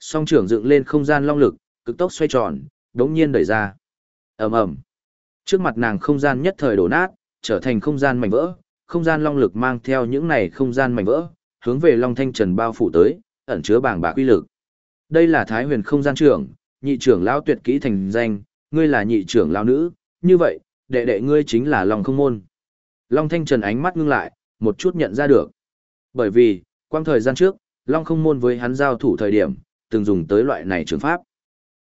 Song trưởng dựng lên không gian long lực, cực tốc xoay tròn, đống nhiên đẩy ra. ầm ầm Trước mặt nàng không gian nhất thời đổ nát, trở thành không gian mảnh vỡ, không gian long lực mang theo những này không gian mảnh vỡ, hướng về Long Thanh Trần bao phủ tới, ẩn chứa bảng bạc uy lực. Đây là Thái Huyền không gian trưởng, nhị trưởng lão tuyệt kỹ thành danh, ngươi là nhị trưởng lão nữ, như vậy, đệ đệ ngươi chính là Long Không Môn. Long Thanh Trần ánh mắt ngưng lại, một chút nhận ra được. Bởi vì, quang thời gian trước, Long Không Môn với hắn giao thủ thời điểm, từng dùng tới loại này trường pháp.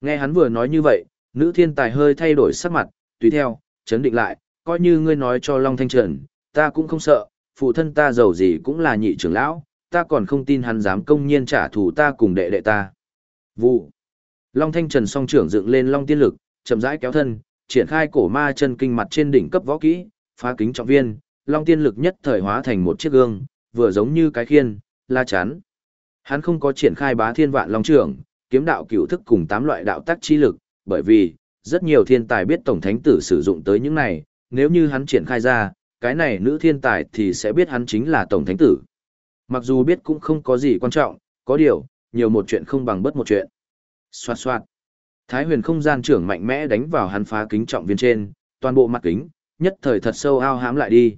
Nghe hắn vừa nói như vậy, nữ thiên tài hơi thay đổi sắc mặt, tùy theo, chấn định lại, coi như ngươi nói cho Long Thanh Trần, ta cũng không sợ, phụ thân ta giàu gì cũng là nhị trưởng lão, ta còn không tin hắn dám công nhiên trả thù ta cùng đệ đệ ta. Vụ. Long Thanh Trần song trưởng dựng lên Long Tiên Lực, chậm rãi kéo thân, triển khai cổ ma chân kinh mặt trên đỉnh cấp võ kỹ, phá kính trọng viên, Long Tiên Lực nhất thời hóa thành một chiếc gương, vừa giống như cái khiên, la chắn. Hắn không có triển khai bá thiên vạn long trưởng, kiếm đạo cửu thức cùng tám loại đạo tác chi lực, bởi vì, rất nhiều thiên tài biết Tổng Thánh Tử sử dụng tới những này, nếu như hắn triển khai ra, cái này nữ thiên tài thì sẽ biết hắn chính là Tổng Thánh Tử. Mặc dù biết cũng không có gì quan trọng, có điều, nhiều một chuyện không bằng bất một chuyện. Xoạt xoạt. Thái huyền không gian trưởng mạnh mẽ đánh vào hắn phá kính trọng viên trên, toàn bộ mặt kính, nhất thời thật sâu ao hám lại đi.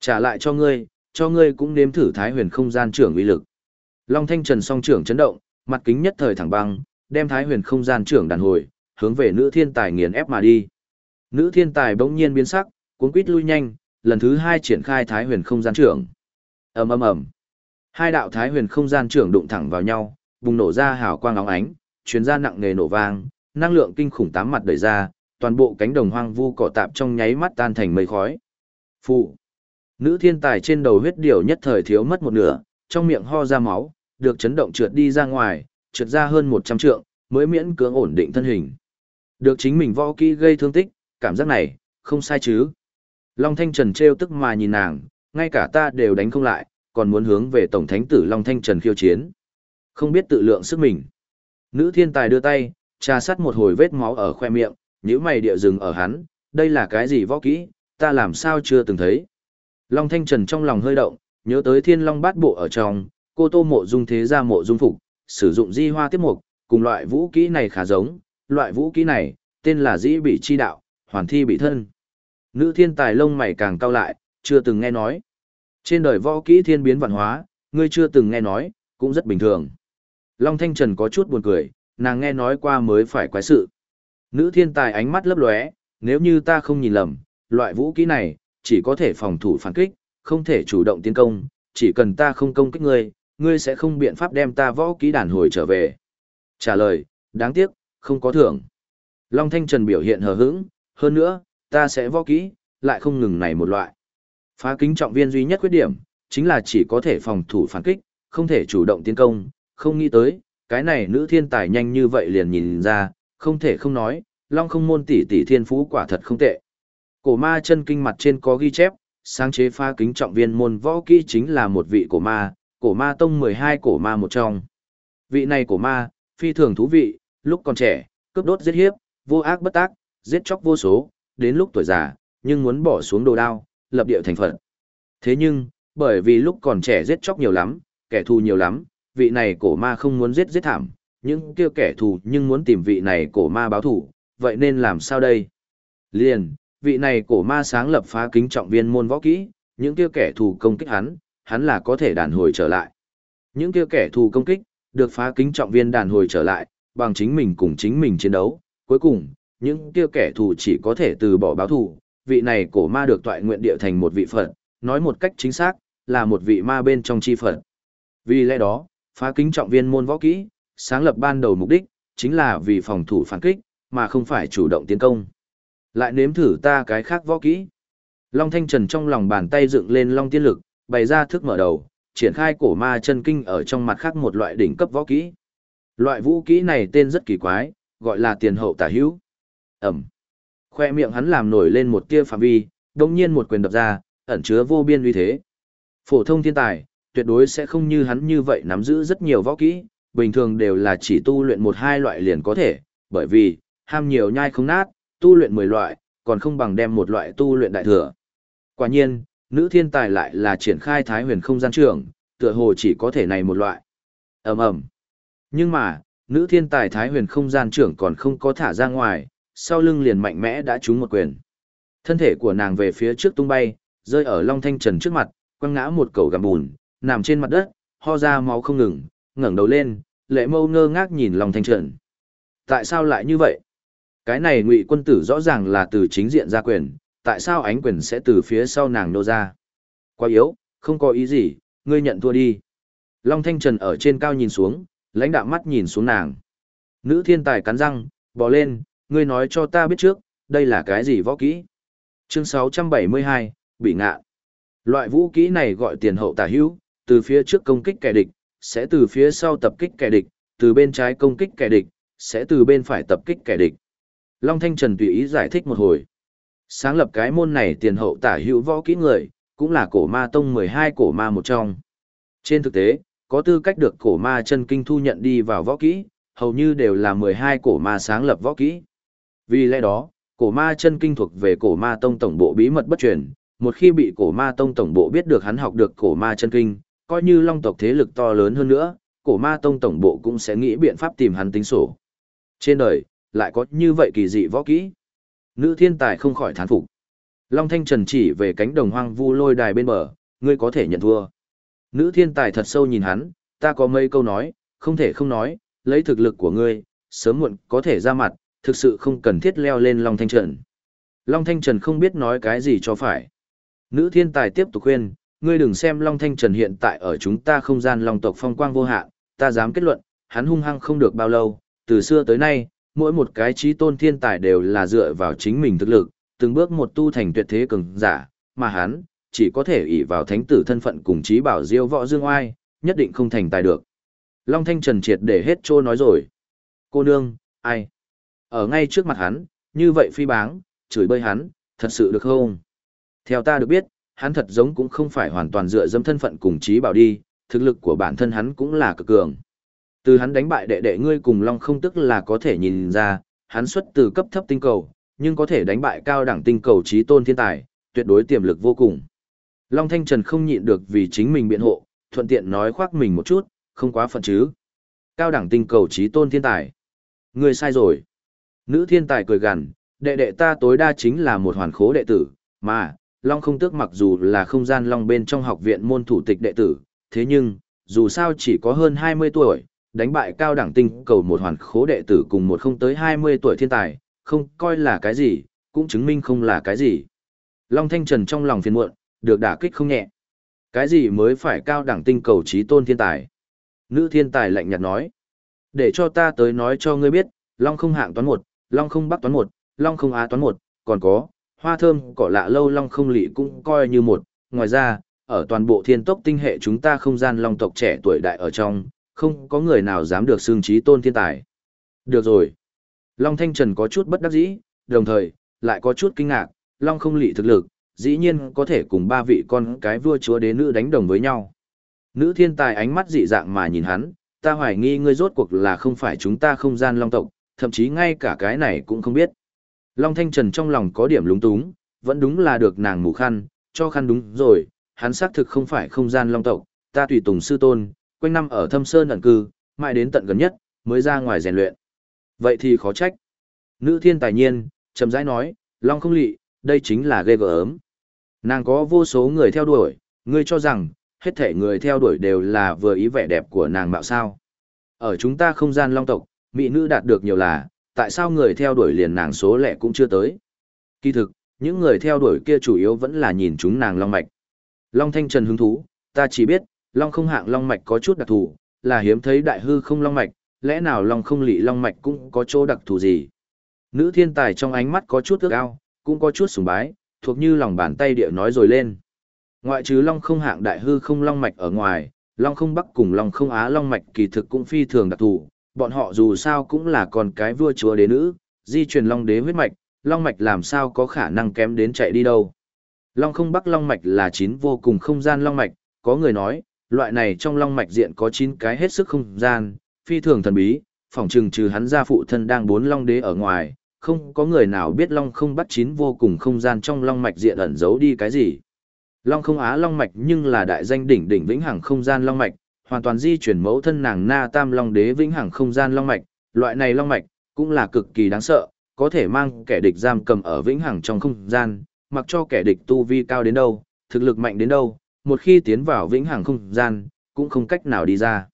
Trả lại cho ngươi, cho ngươi cũng nếm thử thái huyền không gian trưởng uy lực. Long Thanh Trần song trưởng chấn động, mặt kính nhất thời thẳng băng, đem Thái Huyền không gian trưởng đàn hồi, hướng về nữ thiên tài nghiền ép mà đi. Nữ thiên tài bỗng nhiên biến sắc, cuống quýt lui nhanh, lần thứ hai triển khai Thái Huyền không gian trưởng. Ầm ầm ầm. Hai đạo Thái Huyền không gian trưởng đụng thẳng vào nhau, bùng nổ ra hào quang óng ánh, truyền ra nặng nề nổ vang, năng lượng kinh khủng tám mặt đẩy ra, toàn bộ cánh đồng hoang vu cỏ tạp trong nháy mắt tan thành mây khói. Phụ. Nữ thiên tài trên đầu huyết điểu nhất thời thiếu mất một nửa, trong miệng ho ra máu, được chấn động trượt đi ra ngoài, trượt ra hơn 100 trượng, mới miễn cưỡng ổn định thân hình. Được chính mình võ kỹ gây thương tích, cảm giác này, không sai chứ. Long Thanh Trần Treo tức mà nhìn nàng, ngay cả ta đều đánh không lại, còn muốn hướng về Tổng Thánh tử Long Thanh Trần khiêu chiến. Không biết tự lượng sức mình. Nữ thiên tài đưa tay, trà sát một hồi vết máu ở khoe miệng, nhíu mày địa dừng ở hắn, đây là cái gì võ kỹ, ta làm sao chưa từng thấy. Long Thanh Trần trong lòng hơi động, nhớ tới thiên long bát bộ ở trong, cô tô mộ dung thế ra mộ dung phục, sử dụng di hoa tiếp mục, cùng loại vũ kỹ này khá giống, loại vũ kỹ này, tên là dĩ bị chi đạo, hoàn thi bị thân. Nữ thiên tài lông mày càng cao lại, chưa từng nghe nói. Trên đời võ kỹ thiên biến vạn hóa, ngươi chưa từng nghe nói, cũng rất bình thường. Long Thanh Trần có chút buồn cười, nàng nghe nói qua mới phải quái sự. Nữ thiên tài ánh mắt lấp lóe, nếu như ta không nhìn lầm, loại vũ kỹ này, chỉ có thể phòng thủ phản kích, không thể chủ động tiến công, chỉ cần ta không công kích ngươi, ngươi sẽ không biện pháp đem ta võ kỹ đàn hồi trở về. Trả lời, đáng tiếc, không có thưởng. Long Thanh Trần biểu hiện hờ hững, hơn nữa, ta sẽ võ kỹ, lại không ngừng này một loại. Phá kính trọng viên duy nhất khuyết điểm, chính là chỉ có thể phòng thủ phản kích, không thể chủ động tiến công, không nghĩ tới, cái này nữ thiên tài nhanh như vậy liền nhìn ra, không thể không nói, Long không môn tỷ tỷ thiên phú quả thật không tệ. Cổ ma chân kinh mặt trên có ghi chép, sáng chế phá kính trọng viên môn võ kỹ chính là một vị cổ ma, cổ ma tông 12 cổ ma một trong. Vị này cổ ma, phi thường thú vị, lúc còn trẻ, cướp đốt giết hiếp, vô ác bất tác, giết chóc vô số, đến lúc tuổi già, nhưng muốn bỏ xuống đồ đao, lập địa thành phận. Thế nhưng, bởi vì lúc còn trẻ giết chóc nhiều lắm, kẻ thù nhiều lắm, vị này cổ ma không muốn giết giết thảm, những kia kẻ thù nhưng muốn tìm vị này cổ ma báo thù, vậy nên làm sao đây? Liền, vị này cổ ma sáng lập phá kính trọng viên môn võ kỹ, những kia kẻ thù công kích hắn, hắn là có thể đàn hồi trở lại. Những kia kẻ thù công kích, được phá kính trọng viên đàn hồi trở lại, bằng chính mình cùng chính mình chiến đấu. Cuối cùng, những kia kẻ thù chỉ có thể từ bỏ báo thù, vị này cổ ma được tọa nguyện địa thành một vị Phật, nói một cách chính xác, là một vị ma bên trong chi Phật. Vì lẽ đó, phá kính trọng viên môn võ kỹ, sáng lập ban đầu mục đích, chính là vì phòng thủ phản kích, mà không phải chủ động tiến công. Lại nếm thử ta cái khác võ kỹ. Long Thanh Trần trong lòng bàn tay dựng lên Long Tiên Lực, bày ra thức mở đầu, triển khai cổ ma chân kinh ở trong mặt khác một loại đỉnh cấp võ kỹ. Loại vũ kỹ này tên rất kỳ quái, gọi là tiền hậu tả hữu. Ẩm. Khoe miệng hắn làm nổi lên một tia phạm vi, đồng nhiên một quyền đập ra, ẩn chứa vô biên uy thế. Phổ thông thiên tài, tuyệt đối sẽ không như hắn như vậy nắm giữ rất nhiều võ kỹ, bình thường đều là chỉ tu luyện một hai loại liền có thể, bởi vì, ham nhiều nhai không nát, tu luyện mười loại, còn không bằng đem một loại tu luyện đại thừa. Quả nhiên, nữ thiên tài lại là triển khai thái huyền không gian trường, tựa hồ chỉ có thể này một loại. ầm ầm Nhưng mà, nữ thiên tài thái huyền không gian trưởng còn không có thả ra ngoài, sau lưng liền mạnh mẽ đã trúng một quyền. Thân thể của nàng về phía trước tung bay, rơi ở Long Thanh Trần trước mặt, quăng ngã một cầu gặm bùn, nằm trên mặt đất, ho ra máu không ngừng, ngẩng đầu lên, lệ mâu ngơ ngác nhìn Long Thanh Trần. Tại sao lại như vậy? Cái này ngụy quân tử rõ ràng là từ chính diện ra quyền, tại sao ánh quyền sẽ từ phía sau nàng nô ra? Quá yếu, không có ý gì, ngươi nhận thua đi. Long Thanh Trần ở trên cao nhìn xuống, lãnh đạo mắt nhìn xuống nàng. Nữ thiên tài cắn răng, bò lên, ngươi nói cho ta biết trước, đây là cái gì võ kỹ? Chương 672, bị ngạ. Loại vũ kỹ này gọi tiền hậu tả hữu, từ phía trước công kích kẻ địch, sẽ từ phía sau tập kích kẻ địch, từ bên trái công kích kẻ địch, sẽ từ bên phải tập kích kẻ địch. Long Thanh Trần tùy ý giải thích một hồi. Sáng lập cái môn này tiền hậu tả hữu võ kỹ người, cũng là cổ ma tông 12 cổ ma một trong. Trên thực tế, có tư cách được cổ ma chân kinh thu nhận đi vào võ kỹ, hầu như đều là 12 cổ ma sáng lập võ kỹ. Vì lẽ đó, cổ ma chân kinh thuộc về cổ ma tông tổng bộ bí mật bất truyền, một khi bị cổ ma tông tổng bộ biết được hắn học được cổ ma chân kinh, coi như long tộc thế lực to lớn hơn nữa, cổ ma tông tổng bộ cũng sẽ nghĩ biện pháp tìm hắn tính sổ. Trên đời, lại có như vậy kỳ dị võ kỹ. Nữ thiên tài không khỏi thán phục. Long Thanh Trần chỉ về cánh đồng hoang vu lôi đài bên bờ, ngươi có thể nhận thua. Nữ thiên tài thật sâu nhìn hắn, ta có mấy câu nói, không thể không nói, lấy thực lực của ngươi, sớm muộn có thể ra mặt, thực sự không cần thiết leo lên Long Thanh Trần. Long Thanh Trần không biết nói cái gì cho phải. Nữ thiên tài tiếp tục khuyên, ngươi đừng xem Long Thanh Trần hiện tại ở chúng ta không gian Long tộc phong quang vô hạn, ta dám kết luận, hắn hung hăng không được bao lâu, từ xưa tới nay, mỗi một cái trí tôn thiên tài đều là dựa vào chính mình thực lực, từng bước một tu thành tuyệt thế cường giả, mà hắn, chỉ có thể ỷ vào thánh tử thân phận cùng trí bảo diêu võ dương oai, nhất định không thành tài được. Long Thanh Trần triệt để hết trô nói rồi. Cô nương, ai? Ở ngay trước mặt hắn, như vậy phi báng, chửi bơi hắn, thật sự được không? Theo ta được biết, hắn thật giống cũng không phải hoàn toàn dựa dâm thân phận cùng trí bảo đi, thực lực của bản thân hắn cũng là cực cường. Từ hắn đánh bại đệ đệ ngươi cùng Long không tức là có thể nhìn ra, hắn xuất từ cấp thấp tinh cầu, nhưng có thể đánh bại cao đẳng tinh cầu trí tôn thiên tài, tuyệt đối tiềm lực vô cùng. Long Thanh Trần không nhịn được vì chính mình biện hộ, thuận tiện nói khoác mình một chút, không quá phận chứ. Cao đẳng tinh cầu trí tôn thiên tài. Ngươi sai rồi. Nữ thiên tài cười gằn, đệ đệ ta tối đa chính là một hoàn khố đệ tử, mà, Long không tước mặc dù là không gian Long bên trong học viện môn thủ tịch đệ tử, thế nhưng, dù sao chỉ có hơn 20 tuổi, đánh bại cao đẳng tinh cầu một hoàn khố đệ tử cùng một không tới 20 tuổi thiên tài, không coi là cái gì, cũng chứng minh không là cái gì. Long Thanh Trần trong lòng phiền muộn, được đả kích không nhẹ. Cái gì mới phải cao đẳng tinh cầu trí tôn thiên tài? Nữ thiên tài lạnh nhạt nói. Để cho ta tới nói cho ngươi biết, Long không hạng toán một, Long không bắc toán một, Long không á toán một, còn có, hoa thơm cỏ lạ lâu Long không lị cũng coi như một. Ngoài ra, ở toàn bộ thiên tốc tinh hệ chúng ta không gian Long tộc trẻ tuổi đại ở trong, không có người nào dám được xương trí tôn thiên tài. Được rồi. Long Thanh Trần có chút bất đắc dĩ, đồng thời, lại có chút kinh ngạc, Long không lị thực lực, dĩ nhiên có thể cùng ba vị con cái vua chúa đế nữ đánh đồng với nhau. Nữ thiên tài ánh mắt dị dạng mà nhìn hắn, ta hoài nghi ngươi rốt cuộc là không phải chúng ta không gian long tộc, thậm chí ngay cả cái này cũng không biết. Long Thanh Trần trong lòng có điểm lúng túng, vẫn đúng là được nàng mù khăn, cho khăn đúng rồi, hắn xác thực không phải không gian long tộc, ta tùy tùng sư tôn, quanh năm ở thâm sơn ẩn cư, mãi đến tận gần nhất, mới ra ngoài rèn luyện. Vậy thì khó trách. Nữ thiên tài nhiên, chậm rãi nói, Long không lị, đây chính là ghê gớm. Nàng có vô số người theo đuổi, ngươi cho rằng, hết thể người theo đuổi đều là vừa ý vẻ đẹp của nàng mạo sao. Ở chúng ta không gian long tộc, mỹ nữ đạt được nhiều là, tại sao người theo đuổi liền nàng số lẻ cũng chưa tới. Kỳ thực, những người theo đuổi kia chủ yếu vẫn là nhìn chúng nàng long mạch. Long thanh trần hứng thú, ta chỉ biết, long không hạng long mạch có chút đặc thù, là hiếm thấy đại hư không long mạch, lẽ nào long không lị long mạch cũng có chỗ đặc thù gì. Nữ thiên tài trong ánh mắt có chút ước ao, cũng có chút sùng bái, thuộc như lòng bàn tay địa nói rồi lên. Ngoại trừ long không hạng đại hư không long mạch ở ngoài, long không bắc cùng long không á long mạch kỳ thực cũng phi thường đặc thù, bọn họ dù sao cũng là con cái vua chúa đế nữ, di truyền long đế huyết mạch, long mạch làm sao có khả năng kém đến chạy đi đâu. Long không bắc long mạch là chín vô cùng không gian long mạch, có người nói, loại này trong long mạch diện có chín cái hết sức không gian, phi thường thần bí, phỏng chừng trừ hắn ra phụ thân đang bốn long đế ở ngoài, không có người nào biết long không bắt chín vô cùng không gian trong long mạch diện ẩn giấu đi cái gì. Long không á long mạch nhưng là đại danh đỉnh đỉnh vĩnh hằng không gian long mạch, hoàn toàn di chuyển mẫu thân nàng na tam long đế vĩnh hằng không gian long mạch, loại này long mạch cũng là cực kỳ đáng sợ, có thể mang kẻ địch giam cầm ở vĩnh hằng trong không gian, mặc cho kẻ địch tu vi cao đến đâu, thực lực mạnh đến đâu, một khi tiến vào vĩnh hằng không gian, cũng không cách nào đi ra.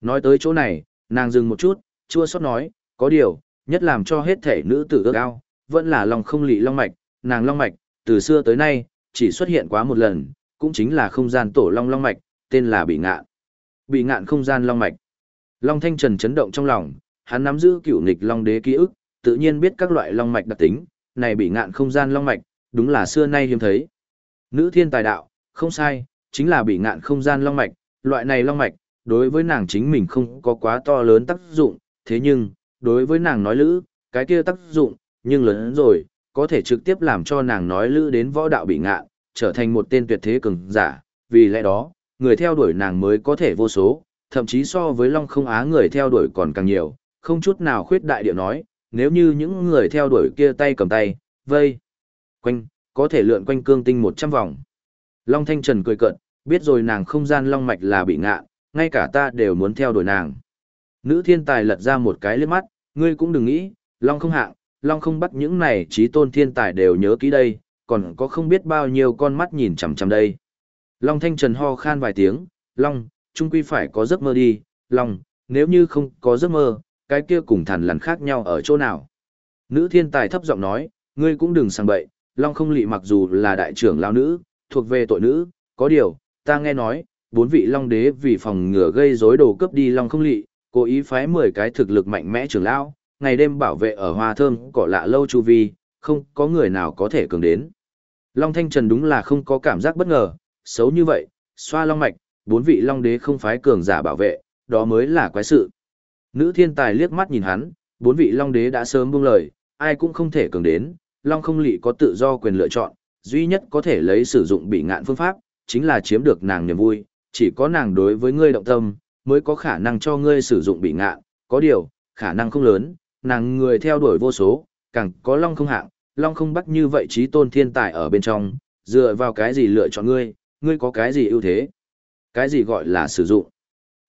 Nói tới chỗ này, nàng dừng một chút, chua xót nói, có điều, nhất làm cho hết thể nữ tử ước ao, vẫn là lòng không lị long mạch, nàng long mạch, từ xưa tới nay, chỉ xuất hiện quá một lần, cũng chính là không gian tổ long long mạch, tên là bị ngạn. Bị ngạn không gian long mạch. Long Thanh Trần chấn động trong lòng, hắn nắm giữ cửu nghịch long đế ký ức, tự nhiên biết các loại long mạch đặc tính, này bị ngạn không gian long mạch, đúng là xưa nay hiếm thấy. Nữ thiên tài đạo, không sai, chính là bị ngạn không gian long mạch, loại này long mạch, đối với nàng chính mình không có quá to lớn tác dụng, thế nhưng, đối với nàng nói lữ, cái kia tác dụng, nhưng lớn rồi, có thể trực tiếp làm cho nàng nói lữ đến võ đạo bị ngạn, trở thành một tên tuyệt thế cường giả, vì lẽ đó, người theo đuổi nàng mới có thể vô số, thậm chí so với Long không á người theo đuổi còn càng nhiều, không chút nào khuyết đại điệu nói, nếu như những người theo đuổi kia tay cầm tay, vây, quanh, có thể lượn quanh cương tinh 100 vòng. Long Thanh Trần cười cợt, biết rồi nàng không gian long mạch là bị ngạ, ngay cả ta đều muốn theo đuổi nàng. Nữ thiên tài lật ra một cái liếc mắt, ngươi cũng đừng nghĩ, long không hạng, long không bắt những này trí tôn thiên tài đều nhớ kỹ đây, còn có không biết bao nhiêu con mắt nhìn chằm chằm đây. Long Thanh Trần ho khan vài tiếng, Long, trung quy phải có giấc mơ đi, Long, nếu như không có giấc mơ, cái kia cùng thằn lằn khác nhau ở chỗ nào. Nữ thiên tài thấp giọng nói, ngươi cũng đừng sang bậy, Long không lị mặc dù là đại trưởng lao nữ, thuộc về tội nữ, có điều, ta nghe nói, bốn vị Long đế vì phòng ngừa gây rối đồ cướp đi Long không lị, cố ý phái 10 cái thực lực mạnh mẽ trưởng lão, ngày đêm bảo vệ ở hoa thơm cỏ lạ lâu chu vi, không có người nào có thể cường đến. Long Thanh Trần đúng là không có cảm giác bất ngờ, xấu như vậy, xoa long mạch, bốn vị long đế không phái cường giả bảo vệ, đó mới là quái sự. Nữ thiên tài liếc mắt nhìn hắn, bốn vị long đế đã sớm buông lời, ai cũng không thể cường đến, long không lị có tự do quyền lựa chọn, duy nhất có thể lấy sử dụng bị ngạn phương pháp, chính là chiếm được nàng niềm vui, chỉ có nàng đối với ngươi động tâm, mới có khả năng cho ngươi sử dụng bị ngạn, có điều, khả năng không lớn, nàng người theo đuổi vô số, càng có long không hạng, long không bắt như vậy trí tôn thiên tài ở bên trong, dựa vào cái gì lựa chọn ngươi, ngươi có cái gì ưu thế? Cái gì gọi là sử dụng?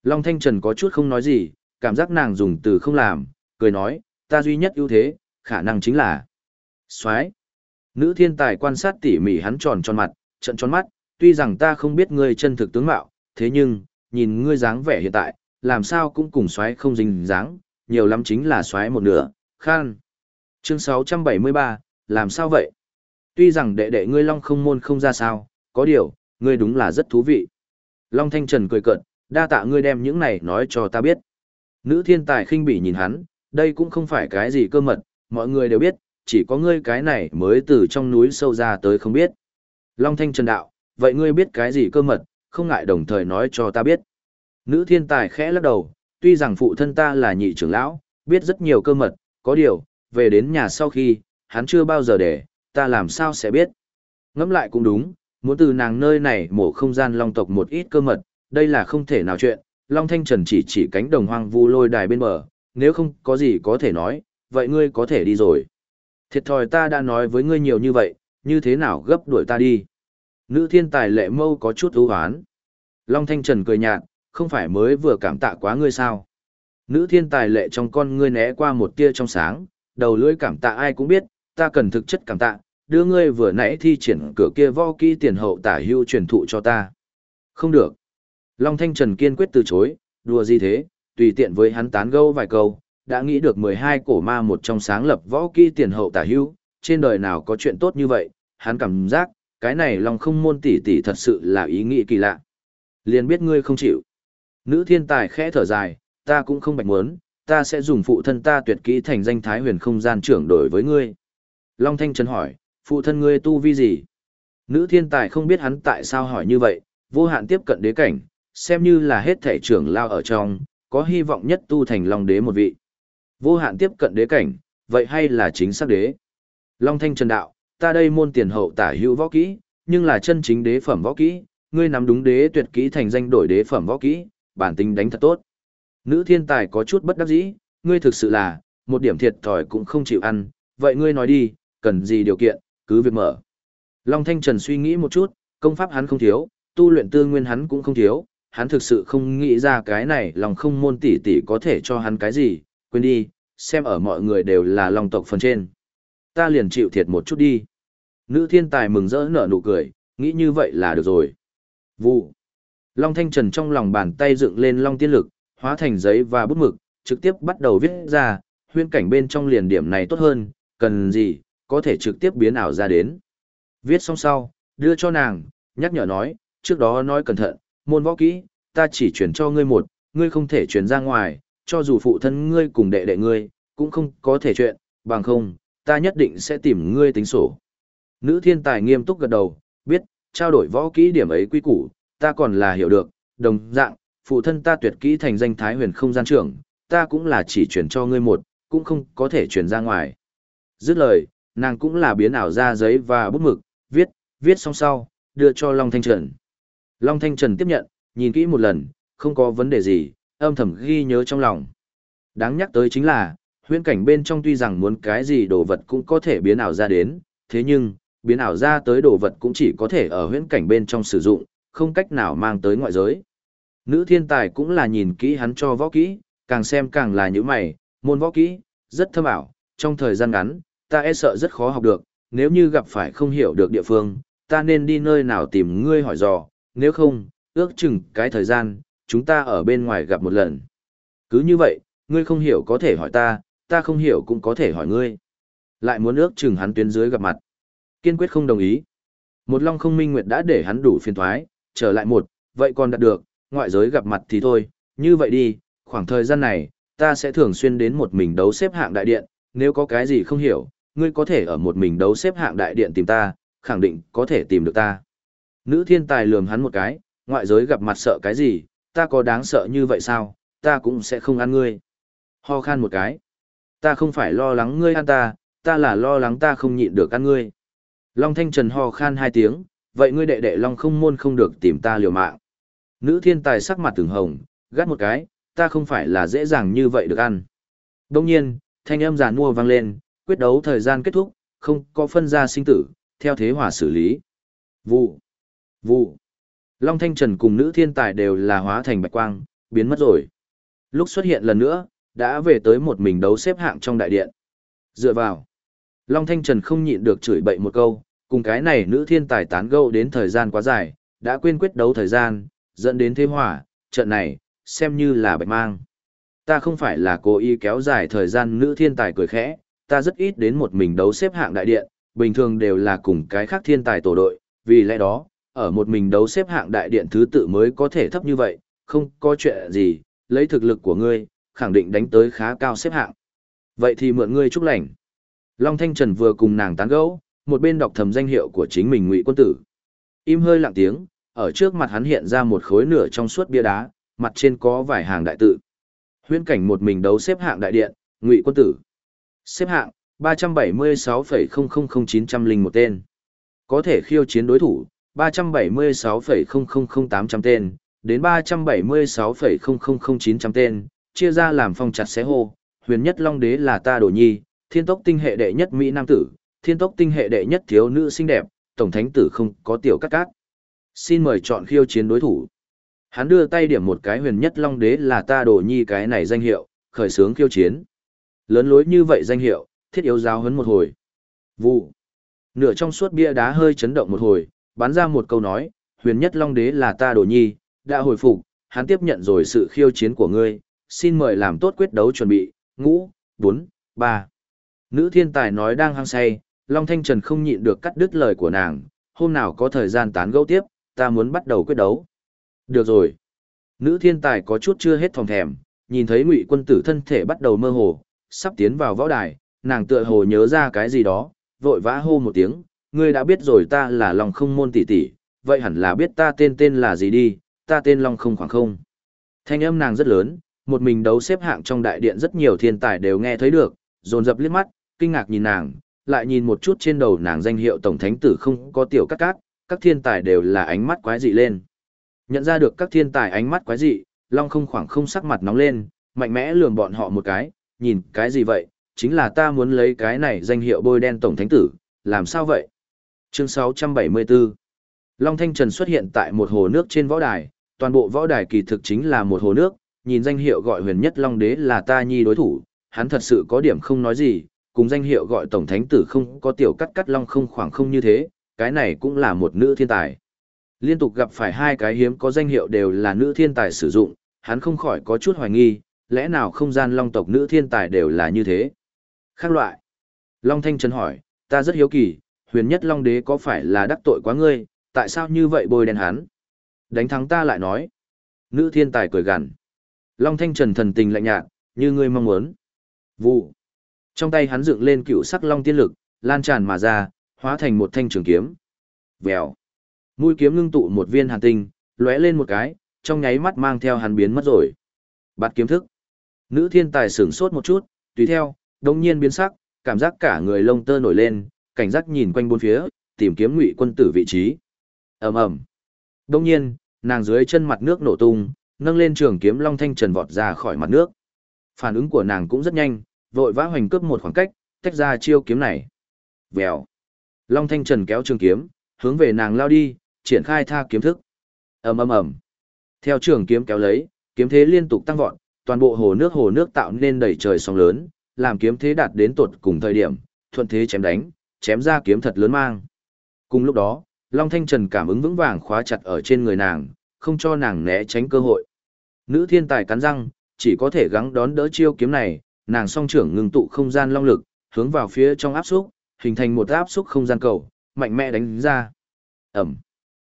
Long Thanh Trần có chút không nói gì, cảm giác nàng dùng từ không làm, cười nói, ta duy nhất ưu thế, khả năng chính là xoái. Nữ thiên tài quan sát tỉ mỉ hắn tròn tròn mặt, trận tròn mắt, tuy rằng ta không biết ngươi chân thực tướng mạo, thế nhưng, nhìn ngươi dáng vẻ hiện tại, làm sao cũng cùng xoáy không dính dáng, nhiều lắm chính là xoáy một nửa, khan. Chương 673, làm sao vậy? Tuy rằng đệ đệ ngươi long không môn không ra sao, có điều, ngươi đúng là rất thú vị. Long Thanh Trần cười cợt, đa tạ ngươi đem những này nói cho ta biết. Nữ thiên tài khinh bỉ nhìn hắn, đây cũng không phải cái gì cơ mật, mọi người đều biết, chỉ có ngươi cái này mới từ trong núi sâu ra tới không biết. Long Thanh Trần đạo, vậy ngươi biết cái gì cơ mật, không ngại đồng thời nói cho ta biết. Nữ thiên tài khẽ lắc đầu, tuy rằng phụ thân ta là nhị trưởng lão, biết rất nhiều cơ mật, có điều, về đến nhà sau khi, hắn chưa bao giờ để, ta làm sao sẽ biết. Ngẫm lại cũng đúng, muốn từ nàng nơi này mổ không gian long tộc một ít cơ mật, đây là không thể nào chuyện, Long Thanh Trần chỉ chỉ cánh đồng hoang vu lôi đài bên bờ, nếu không có gì có thể nói, vậy ngươi có thể đi rồi. Thiệt thòi ta đã nói với ngươi nhiều như vậy, như thế nào gấp đuổi ta đi. Nữ thiên tài lệ mâu có chút ưu hán. Long Thanh Trần cười nhạt, không phải mới vừa cảm tạ quá ngươi sao. Nữ thiên tài lệ trong con ngươi né qua một tia trong sáng, đầu lưỡi cảm tạ ai cũng biết, ta cần thực chất cảm tạ, đưa ngươi vừa nãy thi triển cửa kia vo kỹ tiền hậu tả hưu truyền thụ cho ta. Không được. Long Thanh Trần kiên quyết từ chối, đùa gì thế, tùy tiện với hắn tán gẫu vài câu, đã nghĩ được 12 cổ ma một trong sáng lập võ kỹ tiền hậu tả hưu, trên đời nào có chuyện tốt như vậy, hắn cảm giác, cái này Long không môn tỷ tỷ thật sự là ý nghĩ kỳ lạ. Liền biết ngươi không chịu. Nữ thiên tài khẽ thở dài, ta cũng không bạch muốn, ta sẽ dùng phụ thân ta tuyệt kỹ thành danh thái huyền không gian trưởng đổi với ngươi. Long Thanh Trần hỏi, phụ thân ngươi tu vi gì? Nữ thiên tài không biết hắn tại sao hỏi như vậy, vô hạn tiếp cận đế cảnh, xem như là hết thể trưởng lao ở trong, có hy vọng nhất tu thành Long đế một vị. Vô hạn tiếp cận đế cảnh, vậy hay là chính xác đế? Long Thanh Trần Đạo, ta đây môn tiền hậu tả hữu võ kỹ, nhưng là chân chính đế phẩm võ kỹ, ngươi nắm đúng đế tuyệt kỹ thành danh đổi đế phẩm võ kỹ, bản tính đánh thật tốt. Nữ thiên tài có chút bất đắc dĩ, ngươi thực sự là, một điểm thiệt thòi cũng không chịu ăn, vậy ngươi nói đi, cần gì điều kiện, cứ việc mở. Long Thanh Trần suy nghĩ một chút, công pháp hắn không thiếu, tu luyện tư nguyên hắn cũng không thiếu, hắn thực sự không nghĩ ra cái này lòng không môn tỷ tỷ có thể cho hắn cái gì, quên đi, xem ở mọi người đều là Long tộc phần trên. Ta liền chịu thiệt một chút đi. Nữ thiên tài mừng rỡ nở nụ cười, nghĩ như vậy là được rồi. Vụ. Long Thanh Trần trong lòng bàn tay dựng lên long tiên lực, hóa thành giấy và bút mực, trực tiếp bắt đầu viết ra, huyên cảnh bên trong liền điểm này tốt hơn, cần gì, có thể trực tiếp biến ảo ra đến. Viết xong sau, đưa cho nàng, nhắc nhở nói, trước đó nói cẩn thận, môn võ kỹ, ta chỉ chuyển cho ngươi một, ngươi không thể chuyển ra ngoài, cho dù phụ thân ngươi cùng đệ đệ ngươi, cũng không có thể chuyện, bằng không, ta nhất định sẽ tìm ngươi tính sổ. Nữ thiên tài nghiêm túc gật đầu, biết, trao đổi võ kỹ điểm ấy quy củ, ta còn là hiểu được, đồng dạng, phụ thân ta tuyệt kỹ thành danh thái huyền không gian trưởng, ta cũng là chỉ chuyển cho ngươi một, cũng không có thể chuyển ra ngoài. Dứt lời, nàng cũng là biến ảo ra giấy và bút mực, viết, viết xong sau, đưa cho Long Thanh Trần. Long Thanh Trần tiếp nhận, nhìn kỹ một lần, không có vấn đề gì, âm thầm ghi nhớ trong lòng. Đáng nhắc tới chính là, huyễn cảnh bên trong tuy rằng muốn cái gì đồ vật cũng có thể biến ảo ra đến, thế nhưng, biến ảo ra tới đồ vật cũng chỉ có thể ở huyễn cảnh bên trong sử dụng, không cách nào mang tới ngoại giới. Nữ thiên tài cũng là nhìn kỹ hắn cho võ kỹ, càng xem càng là những mày, môn võ kỹ, rất thâm ảo, trong thời gian ngắn, ta e sợ rất khó học được, nếu như gặp phải không hiểu được địa phương, ta nên đi nơi nào tìm ngươi hỏi dò, nếu không, ước chừng cái thời gian, chúng ta ở bên ngoài gặp một lần. Cứ như vậy, ngươi không hiểu có thể hỏi ta, ta không hiểu cũng có thể hỏi ngươi. Lại muốn ước chừng hắn tuyến dưới gặp mặt. Kiên quyết không đồng ý. Một long không minh nguyệt đã để hắn đủ phiền thoái, trở lại một, vậy còn đạt được, ngoại giới gặp mặt thì thôi, như vậy đi, khoảng thời gian này, ta sẽ thường xuyên đến một mình đấu xếp hạng đại điện, nếu có cái gì không hiểu, ngươi có thể ở một mình đấu xếp hạng đại điện tìm ta, khẳng định có thể tìm được ta. Nữ thiên tài lườm hắn một cái, ngoại giới gặp mặt sợ cái gì, ta có đáng sợ như vậy sao, ta cũng sẽ không ăn ngươi. Ho khan một cái. Ta không phải lo lắng ngươi ăn ta, ta là lo lắng ta không nhịn được ăn ngươi. Long Thanh Trần ho khan hai tiếng, vậy ngươi đệ đệ Long không môn không được tìm ta liều mạng. Nữ thiên tài sắc mặt từng hồng, gắt một cái, ta không phải là dễ dàng như vậy được ăn. Đông nhiên, thanh âm giàn mua vang lên, quyết đấu thời gian kết thúc, không có phân ra sinh tử, theo thế hòa xử lý. Vụ, vụ. Long Thanh Trần cùng nữ thiên tài đều là hóa thành bạch quang, biến mất rồi. Lúc xuất hiện lần nữa, đã về tới một mình đấu xếp hạng trong đại điện. Dựa vào. Long Thanh Trần không nhịn được chửi bậy một câu, cùng cái này nữ thiên tài tán gẫu đến thời gian quá dài, đã quên quyết đấu thời gian, dẫn đến thế hỏa, trận này, xem như là bạch mang. Ta không phải là cố ý kéo dài thời gian nữ thiên tài cười khẽ, ta rất ít đến một mình đấu xếp hạng đại điện, bình thường đều là cùng cái khác thiên tài tổ đội, vì lẽ đó, ở một mình đấu xếp hạng đại điện thứ tự mới có thể thấp như vậy, không có chuyện gì, lấy thực lực của ngươi, khẳng định đánh tới khá cao xếp hạng. Vậy thì mượn ngươi chúc lành. Long Thanh Trần vừa cùng nàng tán gẫu, một bên đọc thầm danh hiệu của chính mình Ngụy Quân Tử. Im hơi lặng tiếng, ở trước mặt hắn hiện ra một khối nửa trong suốt bia đá, mặt trên có vài hàng đại tự. Huyễn cảnh một mình đấu xếp hạng đại điện, Ngụy Quân Tử. Xếp hạng 376,000901 tên. Có thể khiêu chiến đối thủ 376,000800 tên, đến 376,000900 tên, chia ra làm phong chặt xé hô, huyền nhất long đế là ta đồ nhi, thiên tốc tinh hệ đệ nhất Mỹ Nam tử, thiên tốc tinh hệ đệ nhất thiếu nữ xinh đẹp, tổng thánh tử không có tiểu cắt cát. Xin mời chọn khiêu chiến đối thủ. Hắn đưa tay điểm một cái huyền nhất long đế là ta đồ nhi cái này danh hiệu, khởi sướng khiêu chiến. Lớn lối như vậy danh hiệu, thiết yếu giáo hấn một hồi. Vụ. Nửa trong suốt bia đá hơi chấn động một hồi, bắn ra một câu nói, huyền nhất long đế là ta đồ nhi, đã hồi phục, hắn tiếp nhận rồi sự khiêu chiến của ngươi, xin mời làm tốt quyết đấu chuẩn bị, ngũ, bốn, ba. Nữ thiên tài nói đang hăng say, Long Thanh Trần không nhịn được cắt đứt lời của nàng, hôm nào có thời gian tán gẫu tiếp, ta muốn bắt đầu quyết đấu. Được rồi. Nữ thiên tài có chút chưa hết thòng thèm, nhìn thấy ngụy quân tử thân thể bắt đầu mơ hồ, sắp tiến vào võ đài, nàng tựa hồ nhớ ra cái gì đó, vội vã hô một tiếng, ngươi đã biết rồi ta là Long không môn tỷ tỷ, vậy hẳn là biết ta tên tên là gì đi, ta tên Long không khoảng không. Thanh âm nàng rất lớn, một mình đấu xếp hạng trong đại điện rất nhiều thiên tài đều nghe thấy được, dồn dập liếc mắt, kinh ngạc nhìn nàng, lại nhìn một chút trên đầu nàng danh hiệu tổng thánh tử không có tiểu cắt cát, các thiên tài đều là ánh mắt quái dị lên. Nhận ra được các thiên tài ánh mắt quái dị, Long không khoảng không sắc mặt nóng lên, mạnh mẽ lườm bọn họ một cái, nhìn cái gì vậy, chính là ta muốn lấy cái này danh hiệu bôi đen tổng thánh tử, làm sao vậy? Chương 674 Long Thanh Trần xuất hiện tại một hồ nước trên võ đài, toàn bộ võ đài kỳ thực chính là một hồ nước, nhìn danh hiệu gọi huyền nhất Long Đế là ta nhi đối thủ, hắn thật sự có điểm không nói gì, cùng danh hiệu gọi tổng thánh tử không có tiểu cắt cắt long không khoảng không như thế, cái này cũng là một nữ thiên tài. Liên tục gặp phải hai cái hiếm có danh hiệu đều là nữ thiên tài sử dụng, hắn không khỏi có chút hoài nghi, lẽ nào không gian long tộc nữ thiên tài đều là như thế? Khác loại. Long Thanh Trần hỏi, ta rất hiếu kỳ, huyền nhất long đế có phải là đắc tội quá ngươi, tại sao như vậy bôi đen hắn? Đánh thắng ta lại nói. Nữ thiên tài cười gằn. Long Thanh Trần thần tình lạnh nhạt, như ngươi mong muốn. Vụ. Trong tay hắn dựng lên cựu sắc long tiên lực, lan tràn mà ra, hóa thành một thanh trường kiếm. Vèo. Mũi kiếm ngưng tụ một viên hàn tinh, lóe lên một cái, trong nháy mắt mang theo hắn biến mất rồi. Bạt kiếm thức. Nữ thiên tài sửng sốt một chút, tùy theo, đồng nhiên biến sắc, cảm giác cả người lông tơ nổi lên, cảnh giác nhìn quanh bốn phía, tìm kiếm ngụy quân tử vị trí. ầm ầm. Đồng nhiên, nàng dưới chân mặt nước nổ tung, nâng lên trường kiếm long thanh trần vọt ra khỏi mặt nước. Phản ứng của nàng cũng rất nhanh, vội vã hoành cướp một khoảng cách, tách ra chiêu kiếm này. Vèo. Long thanh trần kéo trường kiếm, hướng về nàng lao đi, triển khai tha kiếm thức. ầm ầm ầm. Theo trường kiếm kéo lấy, kiếm thế liên tục tăng vọt, toàn bộ hồ nước hồ nước tạo nên đầy trời sóng lớn, làm kiếm thế đạt đến tột cùng thời điểm, thuận thế chém đánh, chém ra kiếm thật lớn mang. Cùng lúc đó, Long Thanh Trần cảm ứng vững vàng khóa chặt ở trên người nàng, không cho nàng né tránh cơ hội. Nữ thiên tài cắn răng, chỉ có thể gắng đón đỡ chiêu kiếm này, nàng song trưởng ngừng tụ không gian long lực, hướng vào phía trong áp xúc, hình thành một áp xúc không gian cầu, mạnh mẽ đánh ra. Ẩm.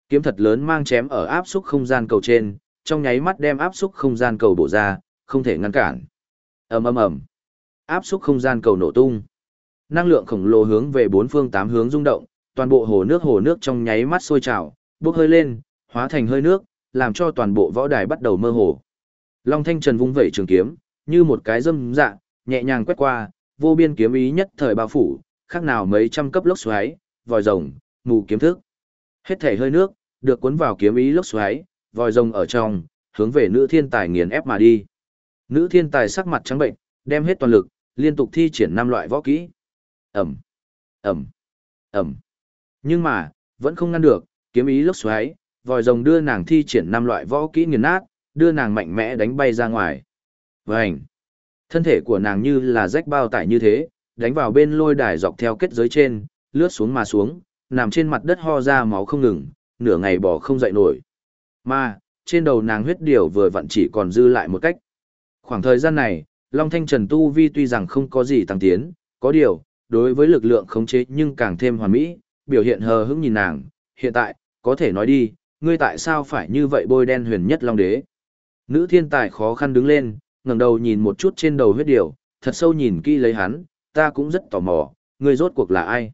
Kiếm thật lớn mang chém ở áp xúc không gian cầu trên, trong nháy mắt đem áp xúc không gian cầu bổ ra, không thể ngăn cản. Ầm ầm ầm. Áp xúc không gian cầu nổ tung. Năng lượng khổng lồ hướng về bốn phương tám hướng rung động, toàn bộ hồ nước hồ nước trong nháy mắt sôi trào, bốc hơi lên, hóa thành hơi nước, làm cho toàn bộ võ đài bắt đầu mơ hồ. Long Thanh Trần vung vẩy trường kiếm, như một cái dâm dạ, nhẹ nhàng quét qua, vô biên kiếm ý nhất thời bao phủ, khác nào mấy trăm cấp lốc xoáy, vòi rồng, mù kiếm thức. Hết thể hơi nước, được cuốn vào kiếm ý lốc xoáy, vòi rồng ở trong, hướng về nữ thiên tài nghiền ép mà đi. Nữ thiên tài sắc mặt trắng bệnh, đem hết toàn lực, liên tục thi triển năm loại võ kỹ. Ẩm, Ẩm, Ẩm. Nhưng mà, vẫn không ngăn được, kiếm ý lốc xoáy, vòi rồng đưa nàng thi triển năm loại võ kỹ nghiền nát, đưa nàng mạnh mẽ đánh bay ra ngoài. vảnh Thân thể của nàng như là rách bao tải như thế, đánh vào bên lôi đài dọc theo kết giới trên, lướt xuống mà xuống, nằm trên mặt đất ho ra máu không ngừng, nửa ngày bỏ không dậy nổi. Mà, trên đầu nàng huyết điều vừa vặn chỉ còn dư lại một cách. Khoảng thời gian này, Long Thanh Trần Tu Vi tuy rằng không có gì tăng tiến, có điều, đối với lực lượng khống chế nhưng càng thêm hoàn mỹ, biểu hiện hờ hững nhìn nàng, hiện tại, có thể nói đi, ngươi tại sao phải như vậy bôi đen huyền nhất Long Đế. Nữ thiên tài khó khăn đứng lên, ngẩng đầu nhìn một chút trên đầu huyết điều, thật sâu nhìn kỹ lấy hắn, ta cũng rất tò mò, ngươi rốt cuộc là ai.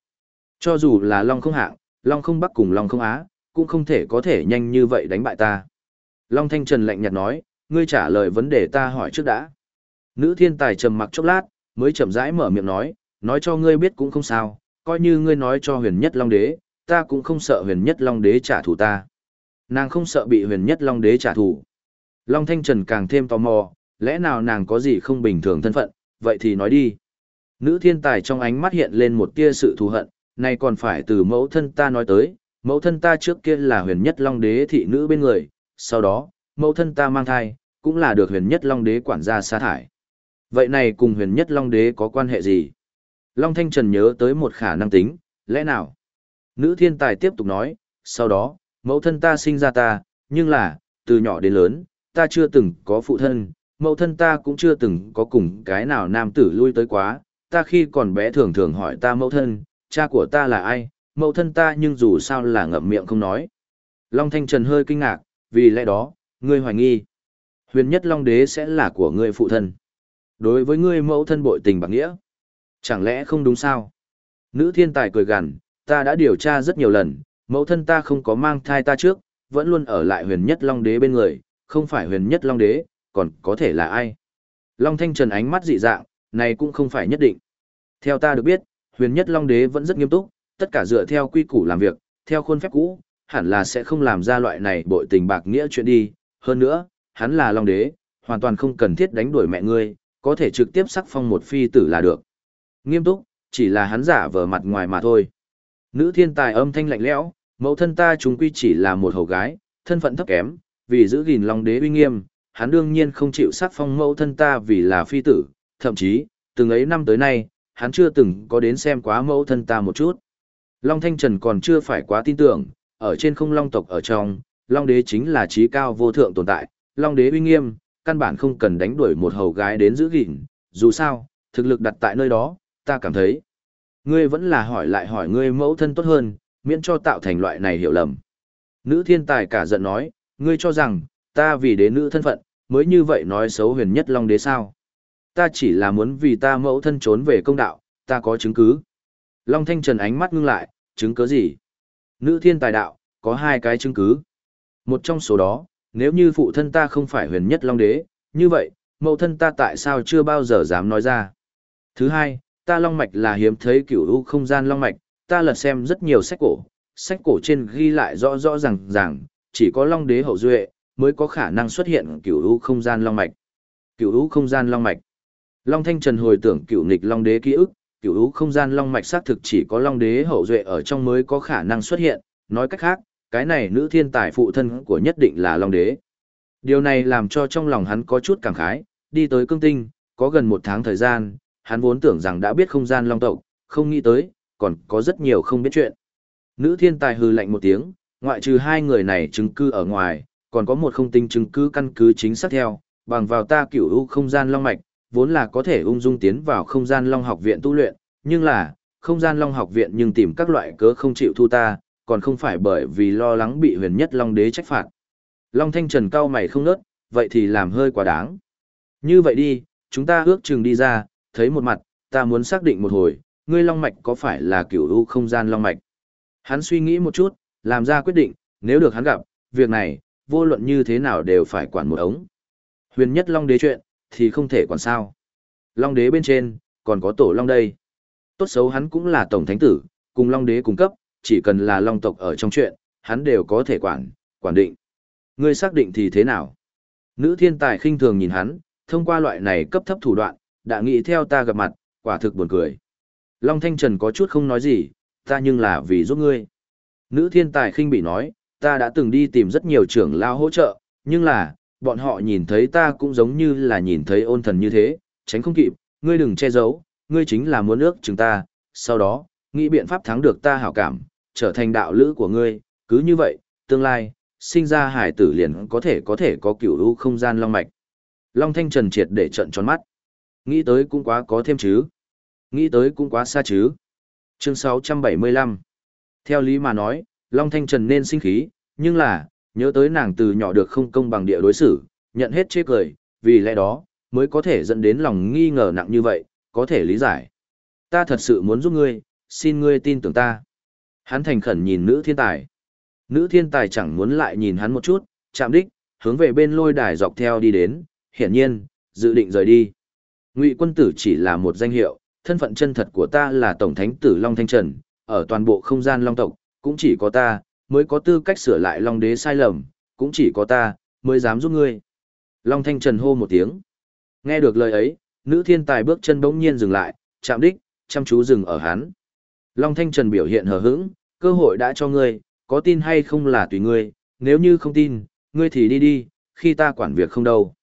Cho dù là Long không hạng, Long không bắc cùng Long không á, cũng không thể có thể nhanh như vậy đánh bại ta. Long Thanh Trần lạnh nhạt nói, ngươi trả lời vấn đề ta hỏi trước đã. Nữ thiên tài trầm mặc chốc lát, mới chậm rãi mở miệng nói, nói cho ngươi biết cũng không sao, coi như ngươi nói cho huyền nhất Long Đế, ta cũng không sợ huyền nhất Long Đế trả thù ta. Nàng không sợ bị huyền nhất Long Đế trả thù. Long Thanh Trần càng thêm tò mò, lẽ nào nàng có gì không bình thường thân phận, vậy thì nói đi. Nữ thiên tài trong ánh mắt hiện lên một tia sự thù hận, này còn phải từ mẫu thân ta nói tới, mẫu thân ta trước kia là huyền nhất long đế thị nữ bên người, sau đó, mẫu thân ta mang thai, cũng là được huyền nhất long đế quản gia sa thải. Vậy này cùng huyền nhất long đế có quan hệ gì? Long Thanh Trần nhớ tới một khả năng tính, lẽ nào? Nữ thiên tài tiếp tục nói, sau đó, mẫu thân ta sinh ra ta, nhưng là, từ nhỏ đến lớn, ta chưa từng có phụ thân, mẫu thân ta cũng chưa từng có cùng cái nào nam tử lui tới quá, ta khi còn bé thường thường hỏi ta mẫu thân, cha của ta là ai, mẫu thân ta nhưng dù sao là ngậm miệng không nói. Long Thanh Trần hơi kinh ngạc, vì lẽ đó, ngươi hoài nghi. Huyền nhất Long Đế sẽ là của ngươi phụ thân. Đối với ngươi mẫu thân bội tình bạc nghĩa. Chẳng lẽ không đúng sao? Nữ thiên tài cười gằn, ta đã điều tra rất nhiều lần, mẫu thân ta không có mang thai ta trước, vẫn luôn ở lại huyền nhất Long Đế bên người, không phải huyền nhất Long Đế, còn có thể là ai? Long Thanh Trần ánh mắt dị dạng, này cũng không phải nhất định. Theo ta được biết, huyền nhất Long Đế vẫn rất nghiêm túc, tất cả dựa theo quy củ làm việc, theo khuôn phép cũ, hẳn là sẽ không làm ra loại này bội tình bạc nghĩa chuyện đi. Hơn nữa, hắn là Long Đế, hoàn toàn không cần thiết đánh đuổi mẹ ngươi, có thể trực tiếp sắc phong một phi tử là được. Nghiêm túc, chỉ là hắn giả vờ mặt ngoài mà thôi. Nữ thiên tài âm thanh lạnh lẽo, mẫu thân ta chúng quy chỉ là một hầu gái, thân phận thấp kém, vì giữ gìn Long Đế uy nghiêm, hắn đương nhiên không chịu sát phong mẫu thân ta vì là phi tử, thậm chí, từng ấy năm tới nay, hắn chưa từng có đến xem quá mẫu thân ta một chút. Long Thanh Trần còn chưa phải quá tin tưởng, ở trên không Long tộc ở trong, Long Đế chính là trí cao vô thượng tồn tại, Long Đế uy nghiêm, căn bản không cần đánh đuổi một hầu gái đến giữ gìn, dù sao, thực lực đặt tại nơi đó, ta cảm thấy. Ngươi vẫn là hỏi lại hỏi ngươi mẫu thân tốt hơn, miễn cho tạo thành loại này hiểu lầm. Nữ thiên tài cả giận nói, ngươi cho rằng, ta vì đế nữ thân phận, mới như vậy nói xấu huyền nhất long đế sao. Ta chỉ là muốn vì ta mẫu thân trốn về công đạo, ta có chứng cứ. Long thanh trần ánh mắt ngưng lại, chứng cứ gì? Nữ thiên tài đạo, có hai cái chứng cứ. Một trong số đó, nếu như phụ thân ta không phải huyền nhất long đế, như vậy, mẫu thân ta tại sao chưa bao giờ dám nói ra? Thứ hai, ta long mạch là hiếm thấy cửu u không gian long mạch, ta lật xem rất nhiều sách cổ, sách cổ trên ghi lại rõ rõ ràng ràng, chỉ có long đế hậu duệ mới có khả năng xuất hiện cửu u không gian long mạch. Cửu u không gian long mạch. Long Thanh Trần hồi tưởng cửu nghịch long đế ký ức, cửu u không gian long mạch xác thực chỉ có long đế hậu duệ ở trong mới có khả năng xuất hiện, nói cách khác, cái này nữ thiên tài phụ thân của nhất định là long đế. Điều này làm cho trong lòng hắn có chút cảm khái, đi tới cương tinh, có gần một tháng thời gian, hắn vốn tưởng rằng đã biết không gian long tộc, không nghĩ tới, còn có rất nhiều không biết chuyện. Nữ thiên tài hư lạnh một tiếng, ngoại trừ hai người này chứng cư ở ngoài, còn có một không tinh chứng cứ căn cứ chính xác theo, bằng vào ta cửu u không gian long mạch, vốn là có thể ung dung tiến vào không gian long học viện tu luyện, nhưng là, không gian long học viện nhưng tìm các loại cớ không chịu thu ta, còn không phải bởi vì lo lắng bị huyền nhất long đế trách phạt. Long thanh trần cao mày không nớt, vậy thì làm hơi quá đáng. Như vậy đi, chúng ta ước chừng đi ra, thấy một mặt, ta muốn xác định một hồi, ngươi long mạch có phải là cửu u không gian long mạch. Hắn suy nghĩ một chút, làm ra quyết định, nếu được hắn gặp, việc này, vô luận như thế nào đều phải quản một ống. Huyền nhất long đế chuyện, thì không thể quản sao. Long đế bên trên, còn có tổ long đây. Tốt xấu hắn cũng là tổng thánh tử, cùng long đế cung cấp, chỉ cần là long tộc ở trong chuyện, hắn đều có thể quản, quản định. Ngươi xác định thì thế nào? Nữ thiên tài khinh thường nhìn hắn, thông qua loại này cấp thấp thủ đoạn, đã nghĩ theo ta gặp mặt, quả thực buồn cười. Long Thanh Trần có chút không nói gì, ta nhưng là vì giúp ngươi. Nữ thiên tài khinh bị nói, ta đã từng đi tìm rất nhiều trưởng lao hỗ trợ, nhưng là, bọn họ nhìn thấy ta cũng giống như là nhìn thấy ôn thần như thế, tránh không kịp, ngươi đừng che giấu, ngươi chính là muốn ước chúng ta, sau đó, nghĩ biện pháp thắng được ta hảo cảm, trở thành đạo lữ của ngươi, cứ như vậy, tương lai, sinh ra hải tử liền có thể có thể có cửu u không gian long mạch. Long Thanh Trần triệt để trận tròn mắt. Nghĩ tới cũng quá có thêm chứ. Nghĩ tới cũng quá xa chứ. Chương 675 Theo lý mà nói, Long Thanh Trần nên sinh khí, nhưng là, nhớ tới nàng từ nhỏ được không công bằng địa đối xử, nhận hết chê cười, vì lẽ đó, mới có thể dẫn đến lòng nghi ngờ nặng như vậy, có thể lý giải. Ta thật sự muốn giúp ngươi, xin ngươi tin tưởng ta. Hắn thành khẩn nhìn nữ thiên tài. Nữ thiên tài chẳng muốn lại nhìn hắn một chút, chạm đích, hướng về bên lôi đài dọc theo đi đến, hiển nhiên, dự định rời đi. Ngụy quân tử chỉ là một danh hiệu, thân phận chân thật của ta là Tổng Thánh tử Long Thanh Trần, ở toàn bộ không gian Long tộc, cũng chỉ có ta, mới có tư cách sửa lại Long đế sai lầm, cũng chỉ có ta, mới dám giúp ngươi. Long Thanh Trần hô một tiếng. Nghe được lời ấy, nữ thiên tài bước chân bỗng nhiên dừng lại, chạm đích, chăm chú dừng ở hắn. Long Thanh Trần biểu hiện hờ hững, cơ hội đã cho ngươi, có tin hay không là tùy ngươi, nếu như không tin, ngươi thì đi đi, khi ta quản việc không đâu.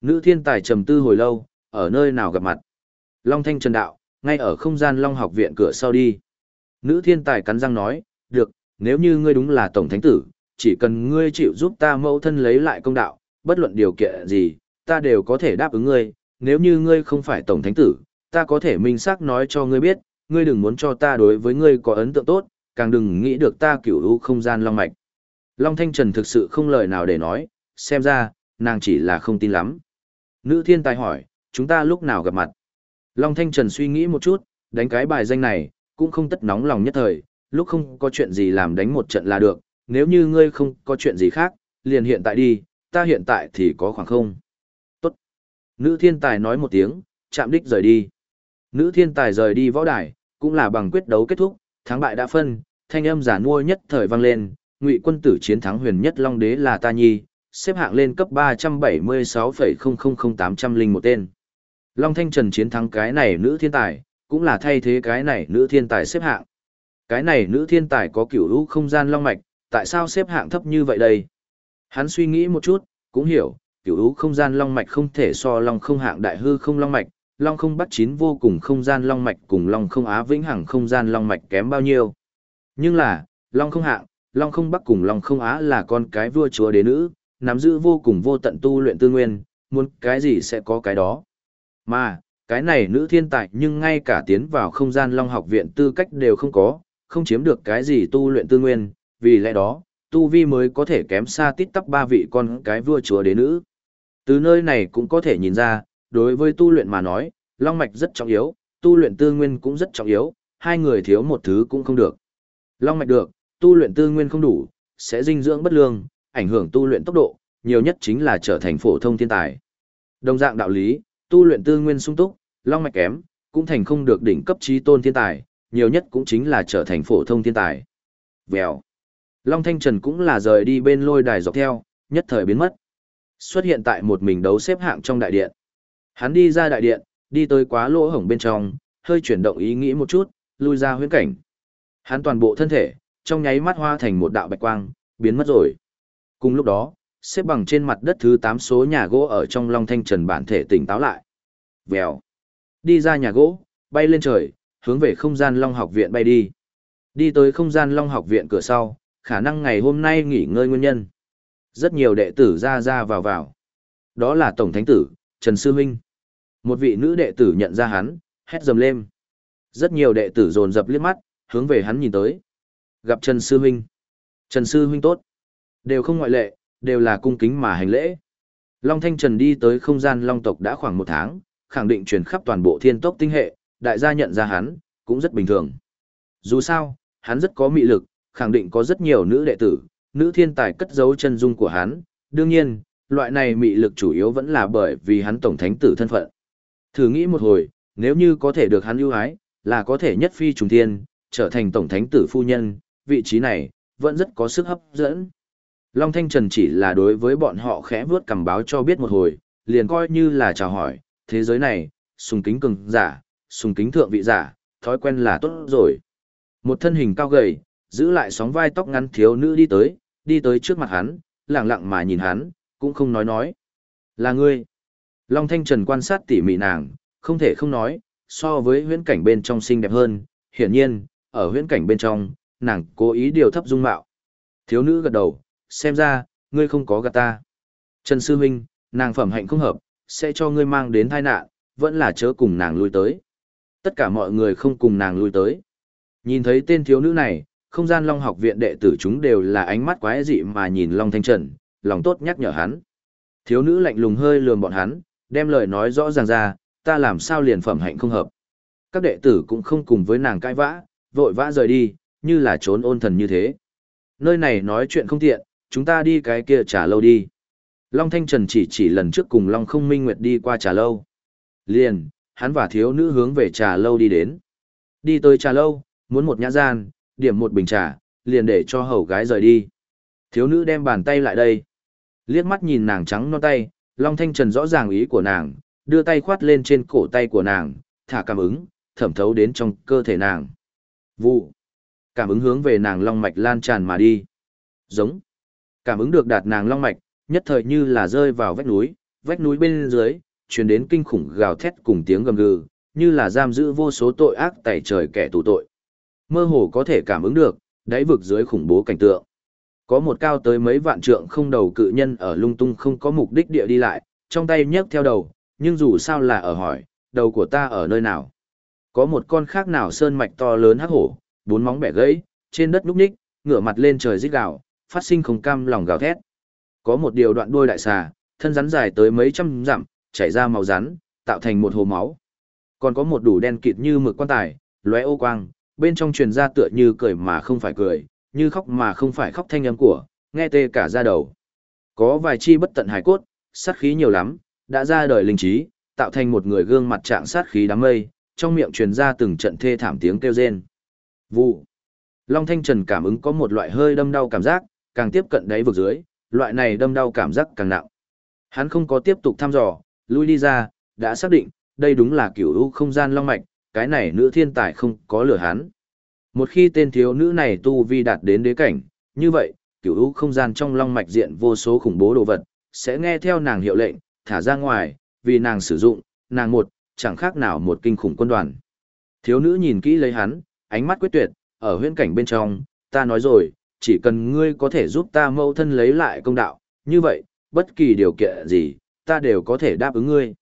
Nữ thiên tài trầm tư hồi lâu, ở nơi nào gặp mặt. Long Thanh Trần đạo, ngay ở không gian Long học viện cửa sau đi. Nữ thiên tài cắn răng nói, được, nếu như ngươi đúng là tổng thánh tử, chỉ cần ngươi chịu giúp ta mẫu thân lấy lại công đạo, bất luận điều kiện gì, ta đều có thể đáp ứng ngươi, nếu như ngươi không phải tổng thánh tử, ta có thể minh xác nói cho ngươi biết, ngươi đừng muốn cho ta đối với ngươi có ấn tượng tốt, càng đừng nghĩ được ta cửu u không gian long mạch. Long Thanh Trần thực sự không lời nào để nói, xem ra, nàng chỉ là không tin lắm. Nữ thiên tài hỏi, chúng ta lúc nào gặp mặt? Long Thanh Trần suy nghĩ một chút, đánh cái bài danh này, cũng không tất nóng lòng nhất thời, lúc không có chuyện gì làm đánh một trận là được, nếu như ngươi không có chuyện gì khác, liền hiện tại đi, ta hiện tại thì có khoảng không. tốt Nữ thiên tài nói một tiếng, chạm đích rời đi. Nữ thiên tài rời đi võ đài, cũng là bằng quyết đấu kết thúc, thắng bại đã phân, thanh âm giả nuôi nhất thời vang lên, ngụy quân tử chiến thắng huyền nhất long đế là ta nhi, xếp hạng lên cấp 376,000800 một tên. Long Thanh Trần chiến thắng cái này nữ thiên tài, cũng là thay thế cái này nữ thiên tài xếp hạng. Cái này nữ thiên tài có kiểu lũ không gian long mạch, tại sao xếp hạng thấp như vậy đây? Hắn suy nghĩ một chút, cũng hiểu, kiểu lũ không gian long mạch không thể so long không hạng đại hư không long mạch, long không bắt chín vô cùng không gian long mạch cùng long không á vĩnh hằng không gian long mạch kém bao nhiêu. Nhưng là, long không hạng, long không bắc cùng long không á là con cái vua chúa đế nữ, nắm giữ vô cùng vô tận tu luyện tư nguyên, muốn cái gì sẽ có cái đó. Mà, cái này nữ thiên tài nhưng ngay cả tiến vào không gian long học viện tư cách đều không có, không chiếm được cái gì tu luyện tư nguyên, vì lẽ đó, tu vi mới có thể kém xa tít tắp ba vị con cái vua chúa đế nữ. Từ nơi này cũng có thể nhìn ra, đối với tu luyện mà nói, long mạch rất trọng yếu, tu luyện tư nguyên cũng rất trọng yếu, hai người thiếu một thứ cũng không được. Long mạch được, tu luyện tư nguyên không đủ, sẽ dinh dưỡng bất lương, ảnh hưởng tu luyện tốc độ, nhiều nhất chính là trở thành phổ thông thiên tài. Đồng dạng đạo lý, tu luyện tư nguyên sung túc, long mạch kém, cũng thành không được đỉnh cấp trí tôn thiên tài, nhiều nhất cũng chính là trở thành phổ thông thiên tài. Vèo. Long Thanh Trần cũng là rời đi bên lôi đài dọc theo, nhất thời biến mất. Xuất hiện tại một mình đấu xếp hạng trong đại điện. Hắn đi ra đại điện, đi tới quá lỗ hổng bên trong, hơi chuyển động ý nghĩ một chút, lui ra huyễn cảnh. Hắn toàn bộ thân thể, trong nháy mắt hoa thành một đạo bạch quang, biến mất rồi. Cùng lúc đó, xếp bằng trên mặt đất thứ 8 số nhà gỗ ở trong Long Thanh Trần bản thể tỉnh táo lại. Vèo. Đi ra nhà gỗ, bay lên trời, hướng về không gian Long học viện bay đi. Đi tới không gian Long học viện cửa sau, khả năng ngày hôm nay nghỉ ngơi nguyên nhân. Rất nhiều đệ tử ra ra vào vào. Đó là Tổng Thánh Tử, Trần Sư Minh. Một vị nữ đệ tử nhận ra hắn, hét dầm lên. Rất nhiều đệ tử dồn dập liếc mắt, hướng về hắn nhìn tới. Gặp Trần Sư Minh. Trần Sư Minh tốt. Đều không ngoại lệ, đều là cung kính mà hành lễ. Long Thanh Trần đi tới không gian Long tộc đã khoảng một tháng, khẳng định truyền khắp toàn bộ thiên tốc tinh hệ, đại gia nhận ra hắn, cũng rất bình thường. Dù sao, hắn rất có mị lực, khẳng định có rất nhiều nữ đệ tử, nữ thiên tài cất giấu chân dung của hắn, đương nhiên, loại này mị lực chủ yếu vẫn là bởi vì hắn tổng thánh tử thân phận. Thử nghĩ một hồi, nếu như có thể được hắn ưu ái, là có thể nhất phi trùng thiên, trở thành tổng thánh tử phu nhân, vị trí này, vẫn rất có sức hấp dẫn. Long Thanh Trần chỉ là đối với bọn họ khẽ vướt cầm báo cho biết một hồi, liền coi như là chào hỏi, thế giới này, sùng kính cường giả, sùng kính thượng vị giả, thói quen là tốt rồi. Một thân hình cao gầy, giữ lại sóng vai tóc ngắn thiếu nữ đi tới, đi tới trước mặt hắn, lặng lặng mà nhìn hắn, cũng không nói nói. Là ngươi. Long Thanh Trần quan sát tỉ mỉ nàng, không thể không nói, so với huyễn cảnh bên trong xinh đẹp hơn, hiển nhiên, ở huyễn cảnh bên trong, nàng cố ý điều thấp dung mạo. Thiếu nữ gật đầu, xem ra, ngươi không có gạt ta. Trần Sư Minh, nàng phẩm hạnh không hợp, sẽ cho ngươi mang đến tai nạn, vẫn là chớ cùng nàng lui tới. Tất cả mọi người không cùng nàng lui tới. Nhìn thấy tên thiếu nữ này, không gian Long học viện đệ tử chúng đều là ánh mắt quái dị mà nhìn Long Thanh Trần, lòng tốt nhắc nhở hắn. Thiếu nữ lạnh lùng hơi lườm bọn hắn, đem lời nói rõ ràng ra, ta làm sao liền phẩm hạnh không hợp. Các đệ tử cũng không cùng với nàng cãi vã, vội vã rời đi, như là trốn ôn thần như thế. Nơi này nói chuyện không tiện, chúng ta đi cái kia trà lâu đi. Long Thanh Trần chỉ chỉ lần trước cùng Long Không Minh Nguyệt đi qua trà lâu. Liền, hắn và thiếu nữ hướng về trà lâu đi đến. Đi tới trà lâu, muốn một nhã gian, điểm một bình trà, liền để cho hầu gái rời đi. Thiếu nữ đem bàn tay lại đây. Liếc mắt nhìn nàng trắng non tay, Long Thanh Trần rõ ràng ý của nàng, đưa tay khoát lên trên cổ tay của nàng, thả cảm ứng, thẩm thấu đến trong cơ thể nàng. Vụ. Cảm ứng hướng về nàng long mạch lan tràn mà đi. Giống. Cảm ứng được đạt nàng long mạch, nhất thời như là rơi vào vách núi, vách núi bên dưới, truyền đến kinh khủng gào thét cùng tiếng gầm gừ, như là giam giữ vô số tội ác tẩy trời kẻ tù tội. Mơ hồ có thể cảm ứng được, đáy vực dưới khủng bố cảnh tượng. Có một cao tới mấy vạn trượng không đầu cự nhân ở lung tung không có mục đích địa đi lại, trong tay nhấc theo đầu, nhưng dù sao là ở hỏi, đầu của ta ở nơi nào. Có một con khác nào sơn mạch to lớn hắc hổ, bốn móng bẻ gãy, trên đất núp ních, ngửa mặt lên trời rít gào, phát sinh không cam lòng gào thét. Có một điều đoạn đuôi đại xà, thân rắn dài tới mấy trăm dặm, chảy ra màu rắn, tạo thành một hồ máu. Còn có một đủ đen kịt như mực quan tài, lóe ô quang, bên trong truyền ra tựa như cười mà không phải cười, như khóc mà không phải khóc thanh âm của, nghe tê cả da đầu. Có vài chi bất tận hải cốt, sát khí nhiều lắm, đã ra đời linh trí, tạo thành một người gương mặt trạng sát khí đám mây, trong miệng truyền ra từng trận thê thảm tiếng kêu rên. Vụ. Long Thanh Trần cảm ứng có một loại hơi đâm đau cảm giác, càng tiếp cận đáy vực dưới, loại này đâm đau cảm giác càng nặng. Hắn không có tiếp tục thăm dò, lui đi ra, đã xác định, đây đúng là kiểu u không gian long mạch, cái này nữ thiên tài không có lửa hắn. Một khi tên thiếu nữ này tu vi đạt đến đế cảnh, như vậy, kiểu u không gian trong long mạch diện vô số khủng bố đồ vật, sẽ nghe theo nàng hiệu lệnh, thả ra ngoài, vì nàng sử dụng, nàng một, chẳng khác nào một kinh khủng quân đoàn. Thiếu nữ nhìn kỹ lấy hắn, ánh mắt quyết tuyệt, ở huyễn cảnh bên trong, ta nói rồi, chỉ cần ngươi có thể giúp ta mâu thân lấy lại công đạo, như vậy, bất kỳ điều kiện gì, ta đều có thể đáp ứng ngươi.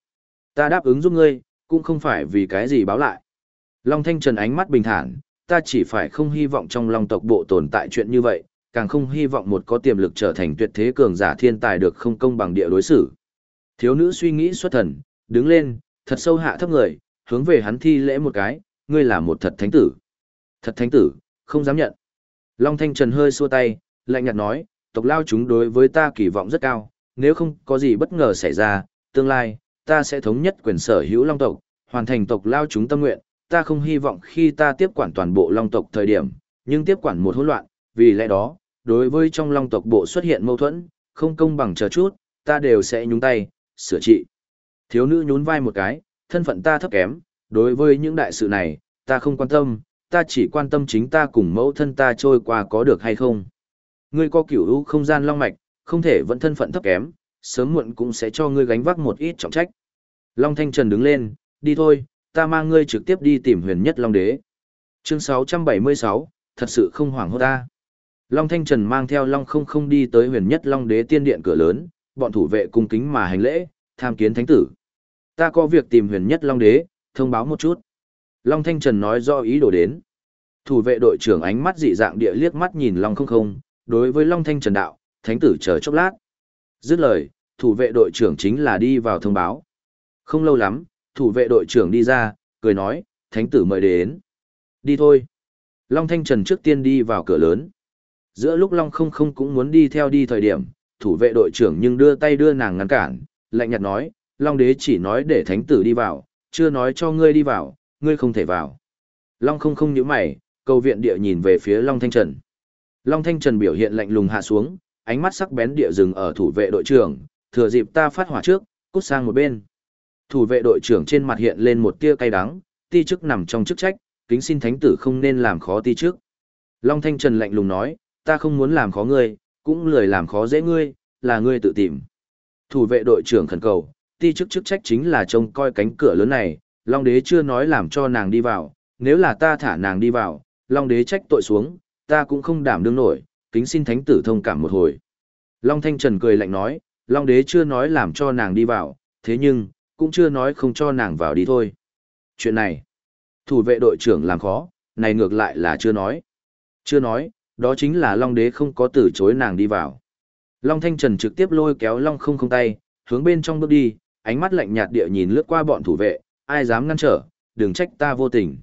Ta đáp ứng giúp ngươi, cũng không phải vì cái gì báo lại. Long Thanh Trần ánh mắt bình thản, ta chỉ phải không hy vọng trong Long tộc bộ tồn tại chuyện như vậy, càng không hy vọng một có tiềm lực trở thành tuyệt thế cường giả thiên tài được không công bằng địa đối xử. Thiếu nữ suy nghĩ xuất thần, đứng lên, thật sâu hạ thấp người, hướng về hắn thi lễ một cái, ngươi là một thật thánh tử. Thật thánh tử, không dám nhận. Long Thanh Trần hơi xua tay, lạnh nhạt nói, tộc lao chúng đối với ta kỳ vọng rất cao, nếu không có gì bất ngờ xảy ra, tương lai, ta sẽ thống nhất quyền sở hữu Long tộc, hoàn thành tộc lao chúng tâm nguyện, ta không hy vọng khi ta tiếp quản toàn bộ Long tộc thời điểm, nhưng tiếp quản một hỗn loạn, vì lẽ đó, đối với trong Long tộc bộ xuất hiện mâu thuẫn, không công bằng chờ chút, ta đều sẽ nhúng tay, sửa trị. Thiếu nữ nhún vai một cái, thân phận ta thấp kém, đối với những đại sự này, ta không quan tâm, ta chỉ quan tâm chính ta cùng mẫu thân ta trôi qua có được hay không. Ngươi có kiểu ưu không gian long mạch, không thể vẫn thân phận thấp kém, sớm muộn cũng sẽ cho ngươi gánh vác một ít trọng trách. Long Thanh Trần đứng lên, đi thôi, ta mang ngươi trực tiếp đi tìm huyền nhất Long Đế. Chương 676, thật sự không hoảng hốt ta. Long Thanh Trần mang theo Long không không đi tới huyền nhất Long Đế tiên điện cửa lớn, bọn thủ vệ cung kính mà hành lễ, tham kiến thánh tử. Ta có việc tìm huyền nhất Long Đế, thông báo một chút. Long Thanh Trần nói do ý đồ đến. Thủ vệ đội trưởng ánh mắt dị dạng địa liếc mắt nhìn Long không không, đối với Long Thanh Trần đạo, thánh tử chờ chốc lát. Dứt lời, thủ vệ đội trưởng chính là đi vào thông báo. Không lâu lắm, thủ vệ đội trưởng đi ra, cười nói, thánh tử mời đến. Đi thôi. Long Thanh Trần trước tiên đi vào cửa lớn. Giữa lúc Long không không cũng muốn đi theo đi thời điểm, thủ vệ đội trưởng nhưng đưa tay đưa nàng ngăn cản, lạnh nhạt nói, Long đế chỉ nói để thánh tử đi vào, chưa nói cho ngươi đi vào, ngươi không thể vào. Long không không nhíu mày, cầu viện địa nhìn về phía Long Thanh Trần. Long Thanh Trần biểu hiện lạnh lùng hạ xuống, ánh mắt sắc bén địa dừng ở thủ vệ đội trưởng, thừa dịp ta phát hỏa trước, cút sang một bên. Thủ vệ đội trưởng trên mặt hiện lên một tia cay đắng, ti chức nằm trong chức trách, kính xin thánh tử không nên làm khó ti chức. Long Thanh Trần lạnh lùng nói, ta không muốn làm khó ngươi, cũng lười làm khó dễ ngươi, là ngươi tự tìm. Thủ vệ đội trưởng khẩn cầu, ti chức chức trách chính là trông coi cánh cửa lớn này, Long đế chưa nói làm cho nàng đi vào, nếu là ta thả nàng đi vào, Long đế trách tội xuống, ta cũng không đảm đương nổi, kính xin thánh tử thông cảm một hồi. Long Thanh Trần cười lạnh nói, Long đế chưa nói làm cho nàng đi vào, thế nhưng, cũng chưa nói không cho nàng vào đi thôi. Chuyện này, thủ vệ đội trưởng làm khó, này ngược lại là chưa nói. Chưa nói, đó chính là Long đế không có từ chối nàng đi vào. Long Thanh Trần trực tiếp lôi kéo Long không không tay, hướng bên trong bước đi, ánh mắt lạnh nhạt địa nhìn lướt qua bọn thủ vệ, ai dám ngăn trở, đừng trách ta vô tình.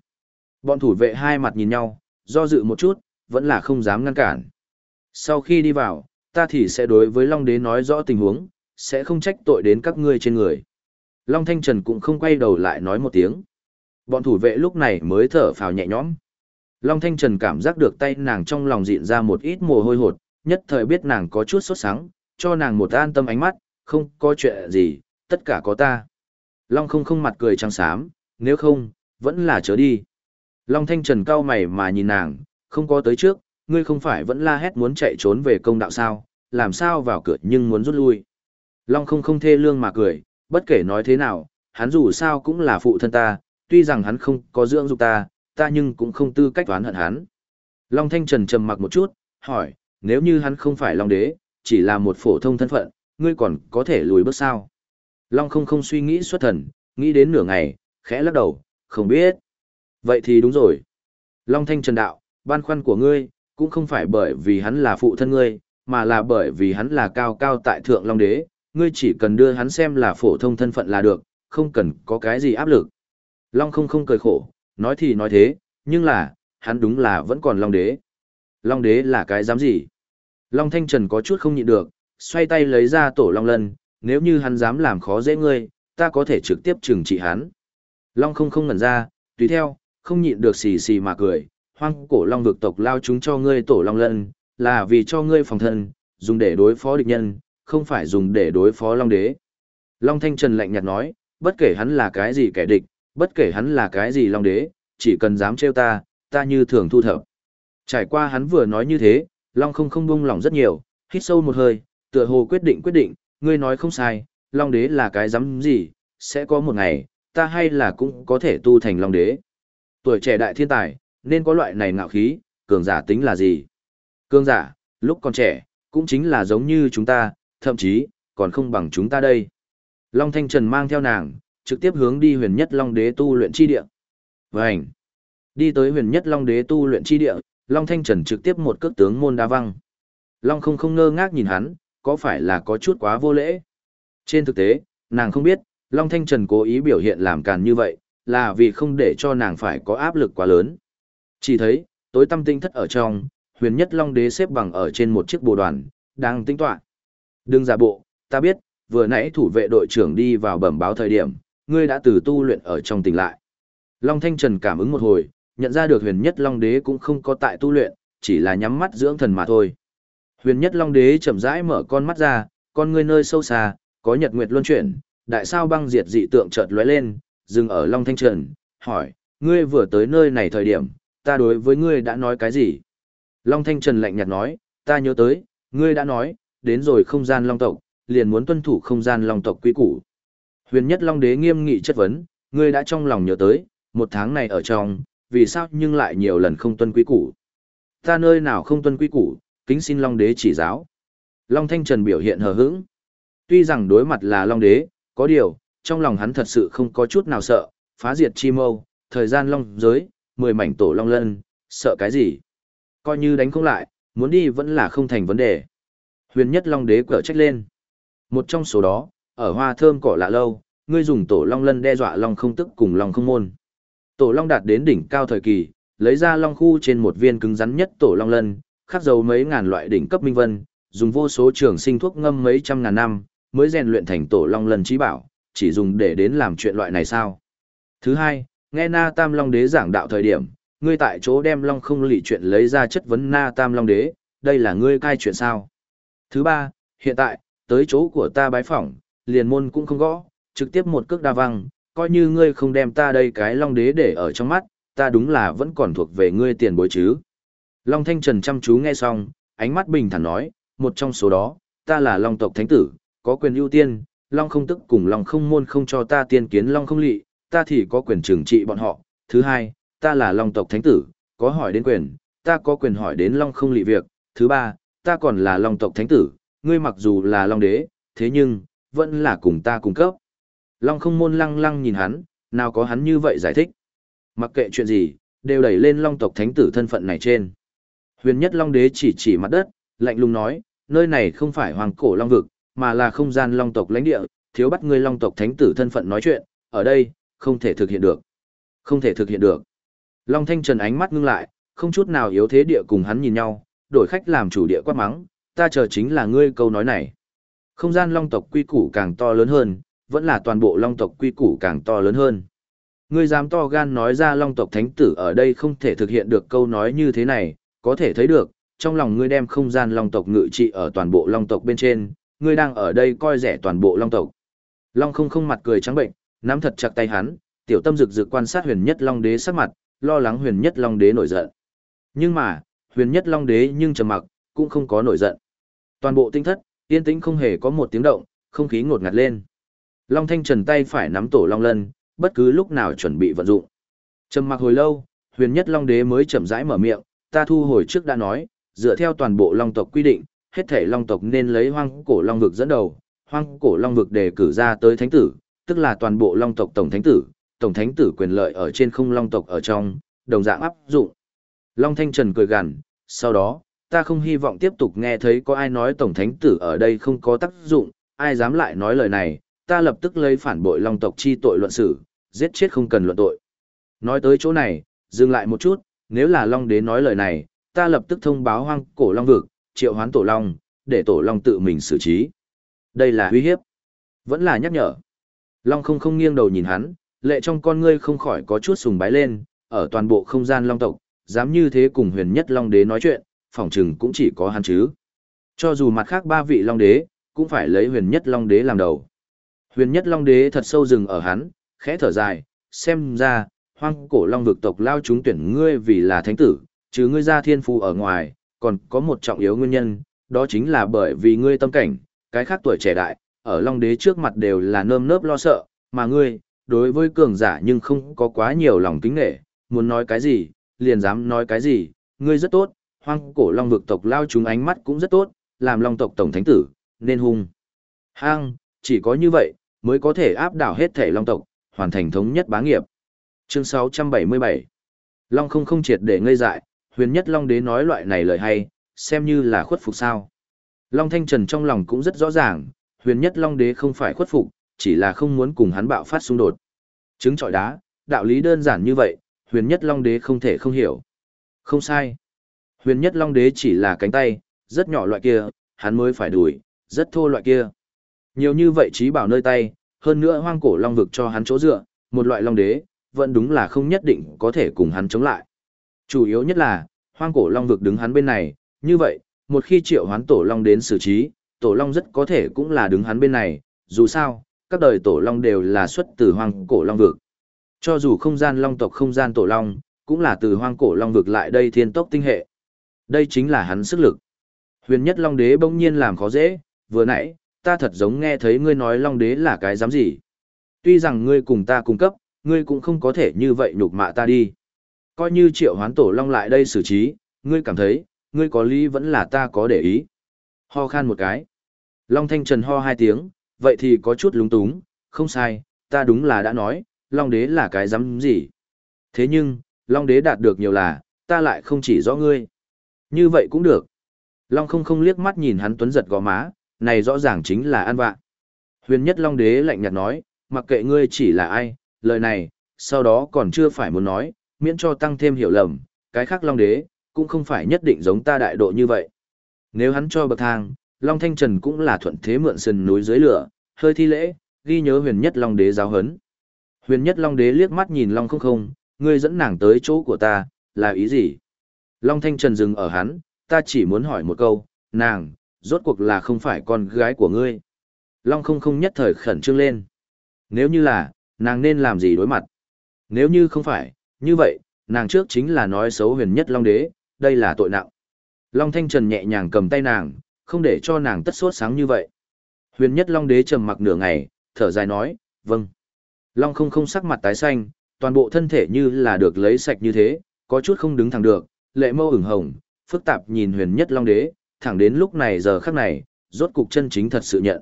Bọn thủ vệ hai mặt nhìn nhau, do dự một chút, vẫn là không dám ngăn cản. Sau khi đi vào, ta thì sẽ đối với Long Đế nói rõ tình huống, sẽ không trách tội đến các ngươi trên người. Long Thanh Trần cũng không quay đầu lại nói một tiếng. Bọn thủ vệ lúc này mới thở phào nhẹ nhõm. Long Thanh Trần cảm giác được tay nàng trong lòng dịn ra một ít mồ hôi hột, nhất thời biết nàng có chút sốt sắng, cho nàng một an tâm ánh mắt, không có chuyện gì, tất cả có ta. Long không không mặt cười trắng xám, nếu không, vẫn là chớ đi. Long Thanh Trần cao mày mà nhìn nàng, không có tới trước, ngươi không phải vẫn la hét muốn chạy trốn về công đạo sao, làm sao vào cửa nhưng muốn rút lui. Long không không thê lương mà cười, bất kể nói thế nào, hắn dù sao cũng là phụ thân ta, tuy rằng hắn không có dưỡng dục ta, ta nhưng cũng không tư cách toán hận hắn. Long Thanh Trần trầm mặc một chút, hỏi, nếu như hắn không phải Long Đế, chỉ là một phổ thông thân phận, ngươi còn có thể lùi bước sao? Long không không suy nghĩ xuất thần, nghĩ đến nửa ngày, khẽ lắc đầu, không biết. Vậy thì đúng rồi. Long thanh trần đạo, ban khoăn của ngươi, cũng không phải bởi vì hắn là phụ thân ngươi, mà là bởi vì hắn là cao cao tại thượng Long đế, ngươi chỉ cần đưa hắn xem là phổ thông thân phận là được, không cần có cái gì áp lực. Long không không cười khổ, nói thì nói thế, nhưng là, hắn đúng là vẫn còn Long đế. Long đế là cái dám gì? Long thanh trần có chút không nhịn được, xoay tay lấy ra tổ Long lân, nếu như hắn dám làm khó dễ ngươi, ta có thể trực tiếp trừng trị hắn. Long không không ngẩn ra, tùy theo, không nhịn được xì xì mà cười, hoang cổ long vực tộc lao chúng cho ngươi tổ long lân, là vì cho ngươi phòng thân, dùng để đối phó địch nhân, không phải dùng để đối phó long đế. Long Thanh Trần lạnh nhạt nói, bất kể hắn là cái gì kẻ địch, bất kể hắn là cái gì long đế, chỉ cần dám trêu ta, ta như thường thu thập. Trải qua hắn vừa nói như thế, Long không không bung lòng rất nhiều, hít sâu một hơi, tựa hồ quyết định quyết định, ngươi nói không sai, Long đế là cái dám gì, sẽ có một ngày, ta hay là cũng có thể tu thành Long đế. Tuổi trẻ đại thiên tài, nên có loại này ngạo khí, cường giả tính là gì? Cường giả, lúc còn trẻ, cũng chính là giống như chúng ta, thậm chí, còn không bằng chúng ta đây. Long Thanh Trần mang theo nàng, trực tiếp hướng đi huyền nhất Long Đế tu luyện chi địa. Vành! Đi tới huyền nhất Long Đế tu luyện chi địa, Long Thanh Trần trực tiếp một cước tướng môn đa văng. Long không không ngơ ngác nhìn hắn, có phải là có chút quá vô lễ? Trên thực tế, nàng không biết, Long Thanh Trần cố ý biểu hiện làm càn như vậy, là vì không để cho nàng phải có áp lực quá lớn. Chỉ thấy, tối tâm tinh thất ở trong, huyền nhất Long Đế xếp bằng ở trên một chiếc bồ đoàn, đang tinh tọa. Đừng giả bộ, ta biết, vừa nãy thủ vệ đội trưởng đi vào bẩm báo thời điểm, ngươi đã từ tu luyện ở trong tỉnh lại. Long Thanh Trần cảm ứng một hồi, nhận ra được huyền nhất Long Đế cũng không có tại tu luyện, chỉ là nhắm mắt dưỡng thần mà thôi. Huyền nhất Long Đế chậm rãi mở con mắt ra, con ngươi nơi sâu xa, có nhật nguyệt luân chuyển, đại sao băng diệt dị tượng chợt lóe lên, dừng ở Long Thanh Trần, hỏi, ngươi vừa tới nơi này thời điểm, ta đối với ngươi đã nói cái gì? Long Thanh Trần lạnh nhạt nói, ta nhớ tới, ngươi đã nói, đến rồi không gian Long tộc, liền muốn tuân thủ không gian Long tộc quy củ. Huyền nhất Long Đế nghiêm nghị chất vấn, ngươi đã trong lòng nhớ tới, một tháng này ở trong, vì sao nhưng lại nhiều lần không tuân quy củ. Ta nơi nào không tuân quy củ, kính xin Long Đế chỉ giáo. Long Thanh Trần biểu hiện hờ hững. Tuy rằng đối mặt là Long Đế, có điều, trong lòng hắn thật sự không có chút nào sợ, phá diệt chi mâu, thời gian Long giới, mười mảnh tổ Long lân, sợ cái gì. Coi như đánh không lại, muốn đi vẫn là không thành vấn đề. Huyền nhất Long Đế cở trách lên. Một trong số đó, ở hoa thơm cỏ lạ lâu, ngươi dùng tổ long lân đe dọa long không tức cùng long không môn. Tổ long đạt đến đỉnh cao thời kỳ, lấy ra long khu trên một viên cứng rắn nhất tổ long lân, khắc dấu mấy ngàn loại đỉnh cấp minh vân, dùng vô số trường sinh thuốc ngâm mấy trăm ngàn năm, mới rèn luyện thành tổ long lần trí bảo, chỉ dùng để đến làm chuyện loại này sao. Thứ hai, nghe Na Tam Long Đế giảng đạo thời điểm, ngươi tại chỗ đem long không lị chuyện lấy ra chất vấn Na Tam Long Đế, đây là ngươi cai chuyện sao. Thứ ba, hiện tại, tới chỗ của ta bái phỏng, liền môn cũng không gõ, trực tiếp một cước đa văng, coi như ngươi không đem ta đây cái long đế để ở trong mắt, ta đúng là vẫn còn thuộc về ngươi tiền bối chứ. Long Thanh Trần chăm chú nghe xong, ánh mắt bình thản nói, một trong số đó, ta là long tộc thánh tử, có quyền ưu tiên, long không tức cùng long không môn không cho ta tiên kiến long không lị, ta thì có quyền trừng trị bọn họ. Thứ hai, ta là long tộc thánh tử, có hỏi đến quyền, ta có quyền hỏi đến long không lị việc. Thứ ba, ta còn là long tộc thánh tử, ngươi mặc dù là long đế, thế nhưng, vẫn là cùng ta cung cấp. Long không môn lăng lăng nhìn hắn, nào có hắn như vậy giải thích. Mặc kệ chuyện gì, đều đẩy lên long tộc thánh tử thân phận này trên. Huyền nhất long đế chỉ chỉ mặt đất, lạnh lùng nói, nơi này không phải hoàng cổ long vực, mà là không gian long tộc lãnh địa, thiếu bắt ngươi long tộc thánh tử thân phận nói chuyện, ở đây, không thể thực hiện được. Không thể thực hiện được. Long thanh trần ánh mắt ngưng lại, không chút nào yếu thế địa cùng hắn nhìn nhau, đổi khách làm chủ địa quát mắng, ta chờ chính là ngươi câu nói này. Không gian long tộc quy củ càng to lớn hơn, vẫn là toàn bộ long tộc quy củ càng to lớn hơn. Ngươi dám to gan nói ra long tộc thánh tử ở đây không thể thực hiện được câu nói như thế này, có thể thấy được, trong lòng ngươi đem không gian long tộc ngự trị ở toàn bộ long tộc bên trên, ngươi đang ở đây coi rẻ toàn bộ long tộc. Long không không mặt cười trắng bệnh, nắm thật chặt tay hắn, tiểu tâm rực rực quan sát huyền nhất long đế sắc mặt, lo lắng huyền nhất long đế nổi giận. Nhưng mà, huyền nhất long đế nhưng trầm mặc, cũng không có nổi giận. Toàn bộ tinh thất, yên tĩnh không hề có một tiếng động, không khí ngột ngạt lên. Long Thanh Trần tay phải nắm tổ Long Lân, bất cứ lúc nào chuẩn bị vận dụng. Trầm mặc hồi lâu, huyền nhất Long Đế mới chậm rãi mở miệng, ta thu hồi trước đã nói, dựa theo toàn bộ Long tộc quy định, hết thể Long tộc nên lấy hoang cổ Long vực dẫn đầu, hoang cổ Long vực đề cử ra tới thánh tử, tức là toàn bộ Long tộc tổng thánh tử, tổng thánh tử quyền lợi ở trên không Long tộc ở trong, đồng dạng áp dụng. Long Thanh Trần cười gằn, sau đó, ta không hy vọng tiếp tục nghe thấy có ai nói Tổng Thánh Tử ở đây không có tác dụng, ai dám lại nói lời này, ta lập tức lấy phản bội Long tộc chi tội luận xử, giết chết không cần luận tội. Nói tới chỗ này, dừng lại một chút, nếu là Long Đế nói lời này, ta lập tức thông báo hoang cổ Long vực, triệu hoán tổ Long, để tổ Long tự mình xử trí. Đây là uy hiếp. Vẫn là nhắc nhở. Long không không nghiêng đầu nhìn hắn, lệ trong con ngươi không khỏi có chút sùng bái lên, ở toàn bộ không gian long tộc, dám như thế cùng huyền nhất long đế nói chuyện, phỏng chừng cũng chỉ có hắn chứ. Cho dù mặt khác ba vị long đế, cũng phải lấy huyền nhất long đế làm đầu. Huyền nhất long đế thật sâu rừng ở hắn, khẽ thở dài, xem ra, hoang cổ long vực tộc lao chúng tuyển ngươi vì là thánh tử, chứ ngươi ra thiên phu ở ngoài, còn có một trọng yếu nguyên nhân, đó chính là bởi vì ngươi tâm cảnh, cái khác tuổi trẻ đại, ở long đế trước mặt đều là nơm nớp lo sợ, mà ngươi, đối với cường giả nhưng không có quá nhiều lòng kính nghệ, muốn nói cái gì, liền dám nói cái gì, ngươi rất tốt, hoang cổ long vực tộc lao chúng ánh mắt cũng rất tốt, làm long tộc tổng thánh tử, nên hung. Hang, chỉ có như vậy, mới có thể áp đảo hết thể long tộc, hoàn thành thống nhất bá nghiệp. Chương 677 Long không không triệt để ngây dại, huyền nhất long đế nói loại này lời hay, xem như là khuất phục sao. Long Thanh Trần trong lòng cũng rất rõ ràng, huyền nhất long đế không phải khuất phục, chỉ là không muốn cùng hắn bạo phát xung đột. Chứng trọi đá, đạo lý đơn giản như vậy, huyền nhất long đế không thể không hiểu. Không sai. Huyền nhất long đế chỉ là cánh tay, rất nhỏ loại kia, hắn mới phải đuổi, rất thô loại kia. Nhiều như vậy trí bảo nơi tay, hơn nữa hoang cổ long vực cho hắn chỗ dựa, một loại long đế, vẫn đúng là không nhất định có thể cùng hắn chống lại. Chủ yếu nhất là, hoang cổ long vực đứng hắn bên này, như vậy, một khi triệu hoán tổ long đến xử trí, tổ long rất có thể cũng là đứng hắn bên này, dù sao, các đời tổ long đều là xuất từ hoang cổ long vực. Cho dù không gian long tộc không gian tổ long, cũng là từ hoang cổ long vực lại đây thiên tốc tinh hệ. Đây chính là hắn sức lực. Huyền nhất long đế bỗng nhiên làm khó dễ, vừa nãy, ta thật giống nghe thấy ngươi nói long đế là cái dám gì. Tuy rằng ngươi cùng ta cung cấp, ngươi cũng không có thể như vậy nhục mạ ta đi. Coi như triệu hoán tổ long lại đây xử trí, ngươi cảm thấy, ngươi có lý vẫn là ta có để ý. Ho khan một cái. Long thanh trần ho hai tiếng, vậy thì có chút lúng túng, không sai, ta đúng là đã nói, long đế là cái dám gì. Thế nhưng, long đế đạt được nhiều là, ta lại không chỉ rõ ngươi. Như vậy cũng được. Long không không liếc mắt nhìn hắn tuấn giật gò má, này rõ ràng chính là an vạ. Huyền nhất long đế lạnh nhạt nói, mặc kệ ngươi chỉ là ai, lời này, sau đó còn chưa phải muốn nói, miễn cho tăng thêm hiểu lầm, cái khác long đế, cũng không phải nhất định giống ta đại độ như vậy. Nếu hắn cho bậc thang, Long Thanh Trần cũng là thuận thế mượn sườn núi dưới lửa, hơi thi lễ, ghi nhớ huyền nhất Long Đế giáo hấn. Huyền nhất Long Đế liếc mắt nhìn Long không không, ngươi dẫn nàng tới chỗ của ta, là ý gì? Long Thanh Trần dừng ở hắn, ta chỉ muốn hỏi một câu, nàng, rốt cuộc là không phải con gái của ngươi. Long không không nhất thời khẩn trương lên. Nếu như là, nàng nên làm gì đối mặt? Nếu như không phải, như vậy, nàng trước chính là nói xấu huyền nhất Long Đế, đây là tội nặng. Long Thanh Trần nhẹ nhàng cầm tay nàng, không để cho nàng tất sốt sáng như vậy. Huyền nhất Long Đế trầm mặc nửa ngày, thở dài nói, vâng. Long không không sắc mặt tái xanh, toàn bộ thân thể như là được lấy sạch như thế, có chút không đứng thẳng được, lệ mâu ửng hồng, phức tạp nhìn huyền nhất Long Đế, thẳng đến lúc này giờ khắc này, rốt cục chân chính thật sự nhận.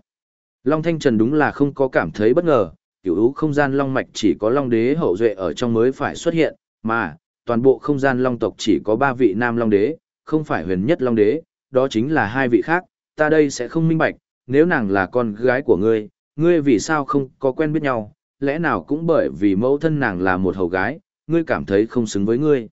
Long Thanh Trần đúng là không có cảm thấy bất ngờ, cửu hữu không gian Long Mạch chỉ có Long Đế hậu duệ ở trong mới phải xuất hiện, mà, toàn bộ không gian Long tộc chỉ có ba vị nam Long Đế, không phải huyền nhất Long Đế, đó chính là hai vị khác, ta đây sẽ không minh bạch, nếu nàng là con gái của ngươi, ngươi vì sao không có quen biết nhau, lẽ nào cũng bởi vì mẫu thân nàng là một hầu gái, ngươi cảm thấy không xứng với ngươi.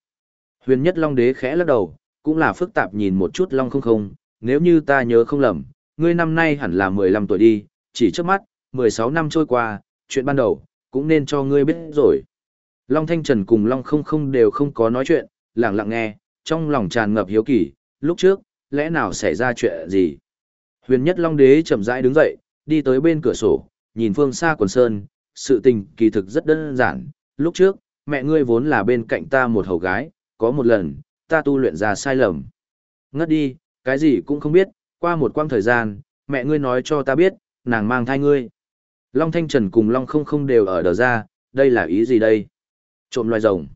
Huyền nhất Long Đế khẽ lắc đầu, cũng là phức tạp nhìn một chút Long không không, nếu như ta nhớ không lầm, ngươi năm nay hẳn là 15 tuổi đi, chỉ trước mắt, 16 năm trôi qua, chuyện ban đầu, cũng nên cho ngươi biết rồi. Long Thanh Trần cùng Long không không đều không có nói chuyện, lặng lặng nghe, trong lòng tràn ngập hiếu kỳ, lúc trước, lẽ nào xảy ra chuyện gì? Huyền nhất Long Đế chậm rãi đứng dậy, đi tới bên cửa sổ, nhìn phương xa quần sơn, sự tình kỳ thực rất đơn giản, lúc trước, mẹ ngươi vốn là bên cạnh ta một hầu gái, có một lần, ta tu luyện ra sai lầm. Ngất đi, cái gì cũng không biết, qua một quãng thời gian, mẹ ngươi nói cho ta biết, nàng mang thai ngươi. Long Thanh Trần cùng Long không không đều ở đờ ra, đây là ý gì đây? Trộm loài rồng.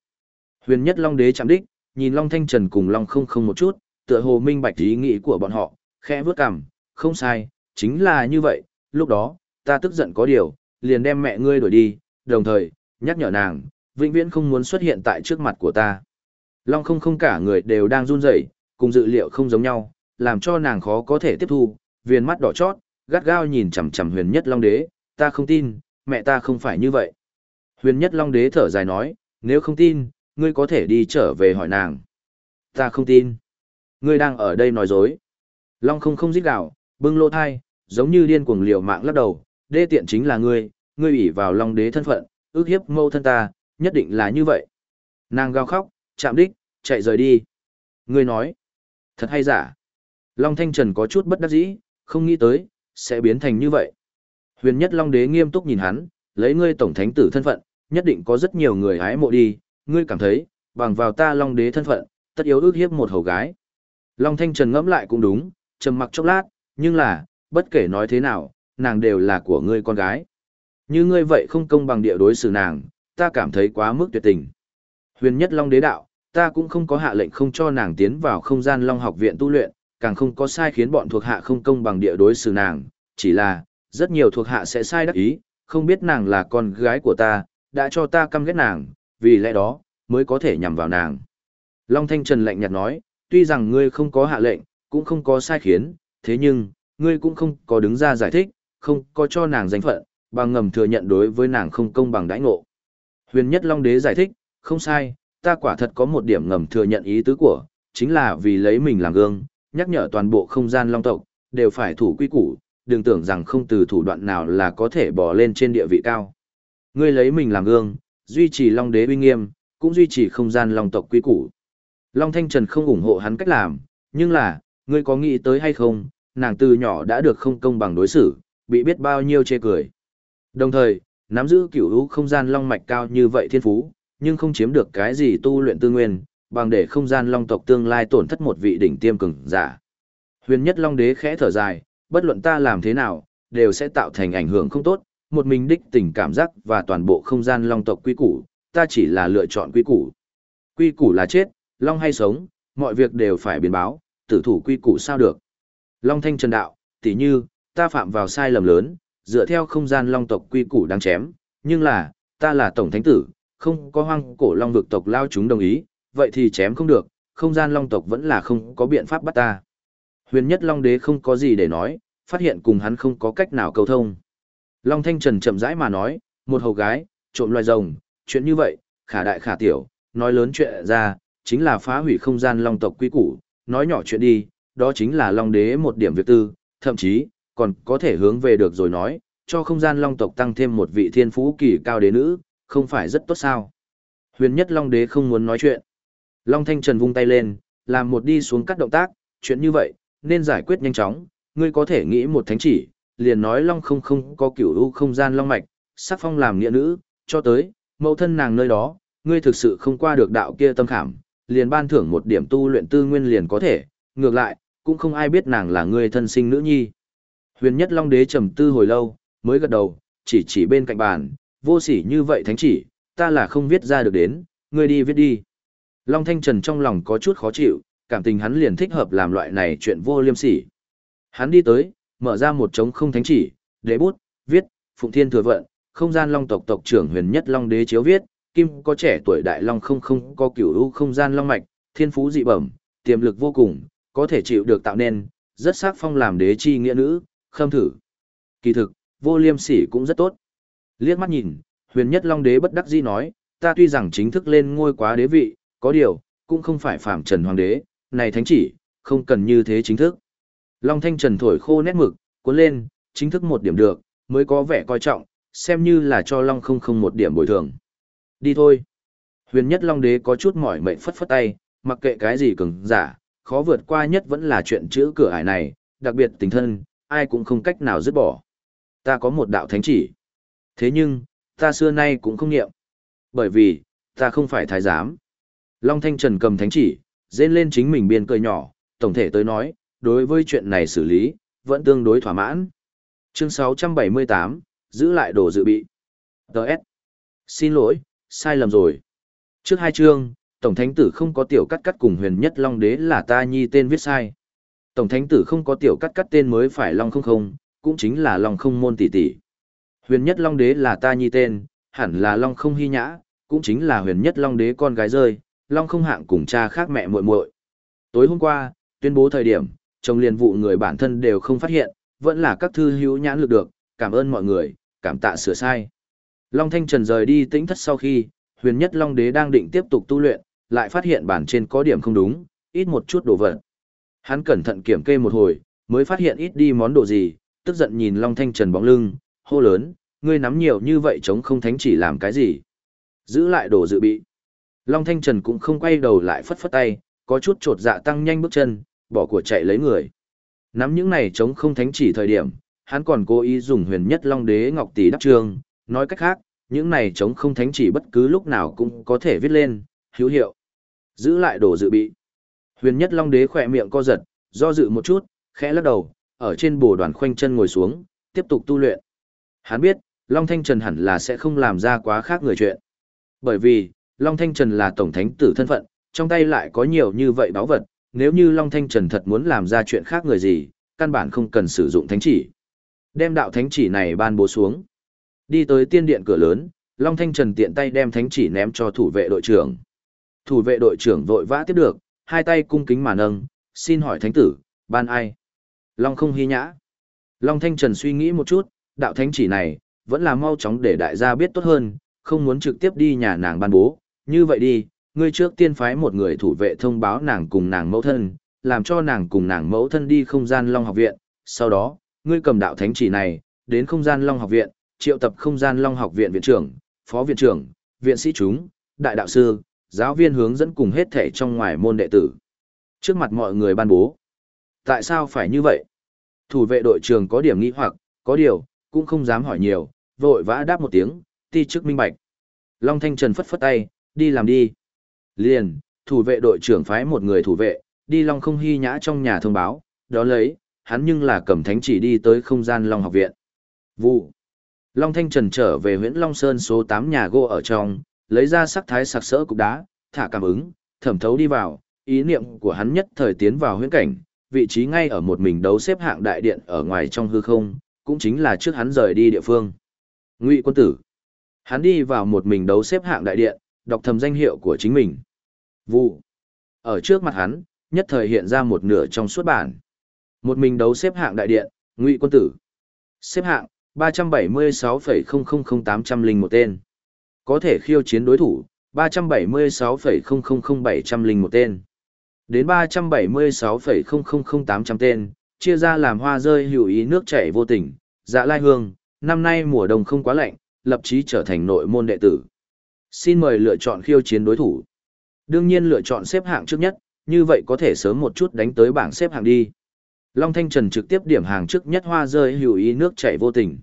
Huyền nhất Long Đế chạm đích, nhìn Long Thanh Trần cùng Long không không một chút, tựa hồ minh bạch ý nghĩ của bọn họ, khẽ vướt cằm, không sai, chính là như vậy, lúc đó, ta tức giận có điều, liền đem mẹ ngươi đuổi đi, đồng thời, nhắc nhở nàng, vĩnh viễn không muốn xuất hiện tại trước mặt của ta. Long không không cả người đều đang run rẩy, cùng dự liệu không giống nhau, làm cho nàng khó có thể tiếp thu, viền mắt đỏ chót, gắt gao nhìn chằm chằm huyền nhất Long Đế, ta không tin, mẹ ta không phải như vậy. Huyền nhất Long Đế thở dài nói, nếu không tin, ngươi có thể đi trở về hỏi nàng. Ta không tin. Ngươi đang ở đây nói dối. Long không không giết gạo, bưng lô thai, giống như điên cuồng liều mạng lắc đầu, đê tiện chính là ngươi, ngươi ủy vào Long đế thân phận, ước hiếp mâu thân ta, nhất định là như vậy. Nàng gào khóc, chạm đích, chạy rời đi. Ngươi nói, thật hay giả. Long Thanh Trần có chút bất đắc dĩ, không nghĩ tới, sẽ biến thành như vậy. Huyền nhất Long đế nghiêm túc nhìn hắn, lấy ngươi tổng thánh tử thân phận, nhất định có rất nhiều người hái mộ đi, ngươi cảm thấy, bằng vào ta Long đế thân phận, tất yếu ước hiếp một hầu gái. Long Thanh Trần ngẫm lại cũng đúng, trầm mặc chốc lát, nhưng là, bất kể nói thế nào, nàng đều là của ngươi con gái. Như ngươi vậy không công bằng địa đối xử nàng, ta cảm thấy quá mức tuyệt tình. Huyền nhất Long đế đạo, ta cũng không có hạ lệnh không cho nàng tiến vào không gian Long học viện tu luyện, càng không có sai khiến bọn thuộc hạ không công bằng địa đối xử nàng, chỉ là, rất nhiều thuộc hạ sẽ sai đắc ý, không biết nàng là con gái của ta, đã cho ta căm ghét nàng, vì lẽ đó, mới có thể nhằm vào nàng. Long Thanh Trần lạnh nhạt nói, tuy rằng ngươi không có hạ lệnh, cũng không có sai khiến, thế nhưng, ngươi cũng không có đứng ra giải thích, không có cho nàng danh phận, bằng ngầm thừa nhận đối với nàng không công bằng đãi ngộ. Huyền Nhất Long Đế giải thích, không sai, ta quả thật có một điểm ngầm thừa nhận ý tứ của, chính là vì lấy mình làm gương, nhắc nhở toàn bộ không gian long tộc, đều phải thủ quy củ, đừng tưởng rằng không từ thủ đoạn nào là có thể bỏ lên trên địa vị cao. Ngươi lấy mình làm gương, duy trì long đế uy nghiêm, cũng duy trì không gian long tộc quý củ. Long Thanh Trần không ủng hộ hắn cách làm, nhưng là, ngươi có nghĩ tới hay không, nàng từ nhỏ đã được không công bằng đối xử, bị biết bao nhiêu chê cười. Đồng thời, nắm giữ cửu hữu không gian long mạch cao như vậy thiên phú, nhưng không chiếm được cái gì tu luyện tư nguyên, bằng để không gian long tộc tương lai tổn thất một vị đỉnh tiêm cường giả. Huyền nhất long đế khẽ thở dài, bất luận ta làm thế nào, đều sẽ tạo thành ảnh hưởng không tốt, một mình đích tình cảm giác và toàn bộ không gian long tộc quy củ, ta chỉ là lựa chọn quy củ. Quy củ là chết, long hay sống, mọi việc đều phải biến báo, tử thủ quy củ sao được. Long thanh trần đạo, tỉ như, ta phạm vào sai lầm lớn, dựa theo không gian long tộc quy củ đang chém, nhưng là, ta là tổng thánh tử, không có hoang cổ long vực tộc lao chúng đồng ý, vậy thì chém không được, không gian long tộc vẫn là không có biện pháp bắt ta. Huyền nhất long đế không có gì để nói, phát hiện cùng hắn không có cách nào cầu thông. Long thanh trần chậm rãi mà nói, một hầu gái, trộm loài rồng, chuyện như vậy, khả đại khả tiểu, nói lớn chuyện ra, chính là phá hủy không gian long tộc quy củ, nói nhỏ chuyện đi, đó chính là long đế một điểm việc tư, thậm chí, còn có thể hướng về được rồi nói, cho không gian long tộc tăng thêm một vị thiên phú kỳ cao đế nữ, không phải rất tốt sao. Huyền nhất long đế không muốn nói chuyện. Long thanh trần vung tay lên, làm một đi xuống cắt động tác, chuyện như vậy, nên giải quyết nhanh chóng, ngươi có thể nghĩ một thánh chỉ, liền nói long không không có cửu u không gian long mạch, sắc phong làm nghĩa nữ, cho tới, mẫu thân nàng nơi đó, ngươi thực sự không qua được đạo kia tâm khảm, liền ban thưởng một điểm tu luyện tư nguyên liền có thể, ngược lại, cũng không ai biết nàng là ngươi thân sinh nữ nhi. Huyền nhất long đế trầm tư hồi lâu, mới gật đầu, chỉ chỉ bên cạnh bàn, vô sỉ như vậy thánh chỉ, ta là không viết ra được đến, ngươi đi viết đi. Long Thanh Trần trong lòng có chút khó chịu, cảm tình hắn liền thích hợp làm loại này chuyện vô liêm sỉ. Hắn đi tới, mở ra một trống không thánh chỉ, đế bút, viết, Phụng Thiên Thừa Vận, không gian Long tộc tộc trưởng huyền nhất Long đế chiếu viết, kim có trẻ tuổi đại Long không không có cửu u không gian Long mạch, thiên phú dị bẩm, tiềm lực vô cùng, có thể chịu được tạo nên, rất sắc phong làm đế chi nghĩa nữ, khâm thử. Kỳ thực, vô liêm sỉ cũng rất tốt. Liếc mắt nhìn, huyền nhất Long đế bất đắc dĩ nói, ta tuy rằng chính thức lên ngôi quá đế vị, có điều, cũng không phải phạm trần hoàng đế, này thánh chỉ, không cần như thế chính thức. Long thanh trần thổi khô nét mực, cuốn lên, chính thức một điểm được, mới có vẻ coi trọng, xem như là cho Long không không một điểm bồi thường. Đi thôi. Huyền nhất Long đế có chút mỏi mệt phất phất tay, mặc kệ cái gì cứng, giả, khó vượt qua nhất vẫn là chuyện chữ cửa ải này, đặc biệt tình thân, ai cũng không cách nào dứt bỏ. Ta có một đạo thánh chỉ. Thế nhưng, ta xưa nay cũng không nghiệm. Bởi vì, ta không phải thái giám. Long Thanh Trần cầm thánh chỉ, dên lên chính mình biên cười nhỏ, tổng thể tới nói, đối với chuyện này xử lý, vẫn tương đối thỏa mãn. Chương 678, giữ lại đồ dự bị. Đợt. Xin lỗi, sai lầm rồi. Trước hai chương, Tổng Thánh Tử không có tiểu cắt cắt cùng huyền nhất Long Đế là ta nhi tên viết sai. Tổng Thánh Tử không có tiểu cắt cắt tên mới phải Long không không, cũng chính là Long không môn tỷ tỷ. Huyền nhất Long Đế là ta nhi tên, hẳn là Long không hy nhã, cũng chính là huyền nhất Long Đế con gái rơi, Long không hạng cùng cha khác mẹ muội muội. Tối hôm qua, tuyên bố thời điểm, chồng liền vụ người bản thân đều không phát hiện, vẫn là các thư hữu nhãn lực được, cảm ơn mọi người, cảm tạ sửa sai. Long Thanh Trần rời đi tĩnh thất sau khi, huyền nhất Long Đế đang định tiếp tục tu luyện, lại phát hiện bản trên có điểm không đúng, ít một chút đồ vật. Hắn cẩn thận kiểm kê một hồi, mới phát hiện ít đi món đồ gì, tức giận nhìn Long Thanh Trần bóng lưng, hô lớn, ngươi nắm nhiều như vậy chống không thánh chỉ làm cái gì? Giữ lại đồ dự bị. Long Thanh Trần cũng không quay đầu lại phất phất tay, có chút trột dạ tăng nhanh bước chân, bỏ của chạy lấy người. Nắm những này chống không thánh chỉ thời điểm, hắn còn cố ý dùng huyền nhất long đế ngọc tỷ đắp trường, nói cách khác, những này chống không thánh chỉ bất cứ lúc nào cũng có thể viết lên, hữu hiệu. Giữ lại đồ dự bị. Huyền nhất long đế khỏe miệng co giật, do dự một chút, khẽ lắc đầu, ở trên bồ đoàn khoanh chân ngồi xuống, tiếp tục tu luyện. Hắn biết, Long Thanh Trần hẳn là sẽ không làm ra quá khác người chuyện. Bởi vì, Long Thanh Trần là tổng thánh tử thân phận, trong tay lại có nhiều như vậy báo vật, nếu như Long Thanh Trần thật muốn làm ra chuyện khác người gì, căn bản không cần sử dụng thánh chỉ. Đem đạo thánh chỉ này ban bố xuống. Đi tới tiên điện cửa lớn, Long Thanh Trần tiện tay đem thánh chỉ ném cho thủ vệ đội trưởng. Thủ vệ đội trưởng vội vã tiếp được, hai tay cung kính mà nâng, xin hỏi thánh tử, ban ai? Long không hy nhã. Long Thanh Trần suy nghĩ một chút, đạo thánh chỉ này, vẫn là mau chóng để đại gia biết tốt hơn, không muốn trực tiếp đi nhà nàng ban bố. Như vậy đi, ngươi trước tiên phái một người thủ vệ thông báo nàng cùng nàng mẫu thân, làm cho nàng cùng nàng mẫu thân đi không gian Long học viện. Sau đó, ngươi cầm đạo thánh chỉ này, đến không gian Long học viện, triệu tập không gian Long học viện viện trưởng, phó viện trưởng, viện sĩ chúng, đại đạo sư, giáo viên hướng dẫn cùng hết thể trong ngoài môn đệ tử. Trước mặt mọi người ban bố. Tại sao phải như vậy? Thủ vệ đội trường có điểm nghĩ hoặc, có điều, cũng không dám hỏi nhiều, vội vã đáp một tiếng, ti chức minh bạch. Long Thanh Trần phất phất tay, đi làm đi. Liền, thủ vệ đội trưởng phái một người thủ vệ, đi Long không hy nhã trong nhà thông báo, đó lấy, hắn nhưng là cầm thánh chỉ đi tới không gian Long học viện. Vụ. Long Thanh Trần trở về huyện Long Sơn số 8 nhà gỗ ở trong, lấy ra sắc thái sặc sỡ cục đá, thả cảm ứng, thẩm thấu đi vào, ý niệm của hắn nhất thời tiến vào huyễn cảnh, vị trí ngay ở một mình đấu xếp hạng đại điện ở ngoài trong hư không, cũng chính là trước hắn rời đi địa phương. Ngụy quân tử. Hắn đi vào một mình đấu xếp hạng đại điện, đọc thầm danh hiệu của chính mình. Vụ. Ở trước mặt hắn, nhất thời hiện ra một nửa trong suốt bản. Một mình đấu xếp hạng đại điện, Ngụy quân tử. Xếp hạng, 376,000801 tên. Có thể khiêu chiến đối thủ, 376,000701 tên. Đến 376,000800 tên, chia ra làm hoa rơi hữu ý nước chảy vô tình, dạ lai hương, năm nay mùa đông không quá lạnh, lập chí trở thành nội môn đệ tử. Xin mời lựa chọn khiêu chiến đối thủ. Đương nhiên lựa chọn xếp hạng trước nhất, như vậy có thể sớm một chút đánh tới bảng xếp hạng đi. Long Thanh Trần trực tiếp điểm hàng trước nhất hoa rơi hữu ý nước chảy vô tình.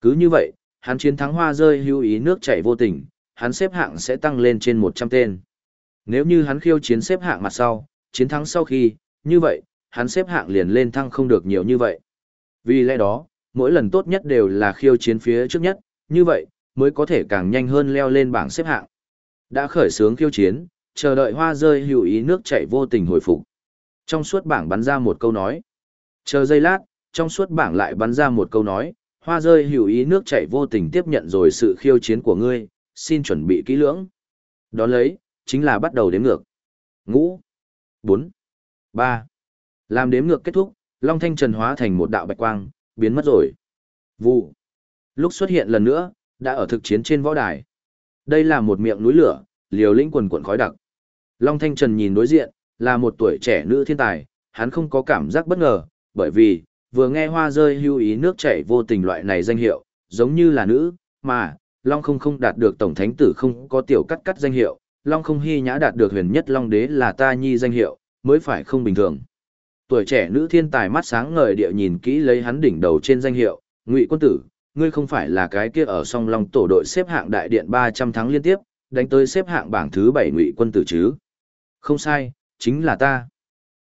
Cứ như vậy, hắn chiến thắng hoa rơi hữu ý nước chảy vô tình, hắn xếp hạng sẽ tăng lên trên 100 tên. Nếu như hắn khiêu chiến xếp hạng mặt sau, chiến thắng sau khi, như vậy, hắn xếp hạng liền lên thăng không được nhiều như vậy. Vì lẽ đó, mỗi lần tốt nhất đều là khiêu chiến phía trước nhất, như vậy, mới có thể càng nhanh hơn leo lên bảng xếp hạng. Đã khởi sướng khiêu chiến, chờ đợi hoa rơi hữu ý nước chảy vô tình hồi phục. Trong suốt bảng bắn ra một câu nói. Chờ giây lát, trong suốt bảng lại bắn ra một câu nói, hoa rơi hữu ý nước chảy vô tình tiếp nhận rồi sự khiêu chiến của ngươi, xin chuẩn bị kỹ lưỡng. Đón lấy, chính là bắt đầu đếm ngược. Ngũ, bốn, ba. Làm đếm ngược kết thúc, Long Thanh Trần hóa thành một đạo bạch quang, biến mất rồi. Vụ. Lúc xuất hiện lần nữa, đã ở thực chiến trên võ đài. Đây là một miệng núi lửa, liều lĩnh quần quần khói đặc. Long Thanh Trần nhìn đối diện, là một tuổi trẻ nữ thiên tài, hắn không có cảm giác bất ngờ, bởi vì, vừa nghe hoa rơi hưu ý nước chảy vô tình loại này danh hiệu, giống như là nữ, mà, Long không không đạt được Tổng Thánh Tử không có tiểu cắt cắt danh hiệu, Long không hy nhã đạt được huyền nhất Long Đế là ta nhi danh hiệu, mới phải không bình thường. Tuổi trẻ nữ thiên tài mắt sáng ngời địa nhìn kỹ lấy hắn đỉnh đầu trên danh hiệu, Ngụy quân tử, ngươi không phải là cái kia ở song Long tổ đội xếp hạng đại điện 300 tháng liên tiếp, đánh tới xếp hạng bảng thứ 7 Ngụy quân tử chứ? Không sai, chính là ta.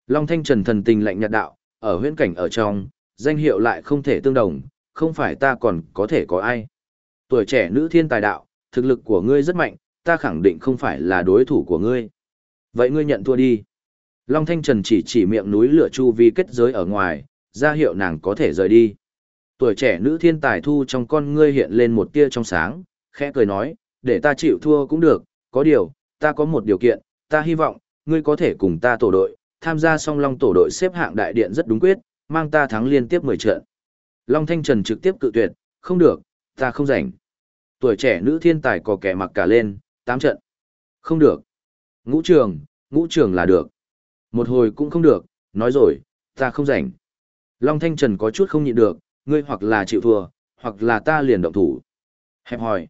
Long Thanh Trần thần tình lạnh nhạt đạo, ở huyễn cảnh ở trong, danh hiệu lại không thể tương đồng, không phải ta còn có thể có ai. Tuổi trẻ nữ thiên tài đạo, thực lực của ngươi rất mạnh, ta khẳng định không phải là đối thủ của ngươi. Vậy ngươi nhận thua đi. Long Thanh Trần chỉ chỉ miệng núi lửa chu vi kết giới ở ngoài, ra hiệu nàng có thể rời đi. Tuổi trẻ nữ thiên tài thu trong con ngươi hiện lên một tia trong sáng, khẽ cười nói, để ta chịu thua cũng được, có điều, ta có một điều kiện, ta hy vọng, ngươi có thể cùng ta tổ đội, tham gia song long tổ đội xếp hạng đại điện rất đúng quyết, mang ta thắng liên tiếp 10 trận. Long Thanh Trần trực tiếp cự tuyệt, không được, ta không rảnh. Tuổi trẻ nữ thiên tài có kẻ mặc cả lên, 8 trận. Không được. Ngũ trường, ngũ trường là được. Một hồi cũng không được, nói rồi, ta không rảnh. Long Thanh Trần có chút không nhịn được, ngươi hoặc là chịu thua, hoặc là ta liền động thủ. Hẹp hỏi.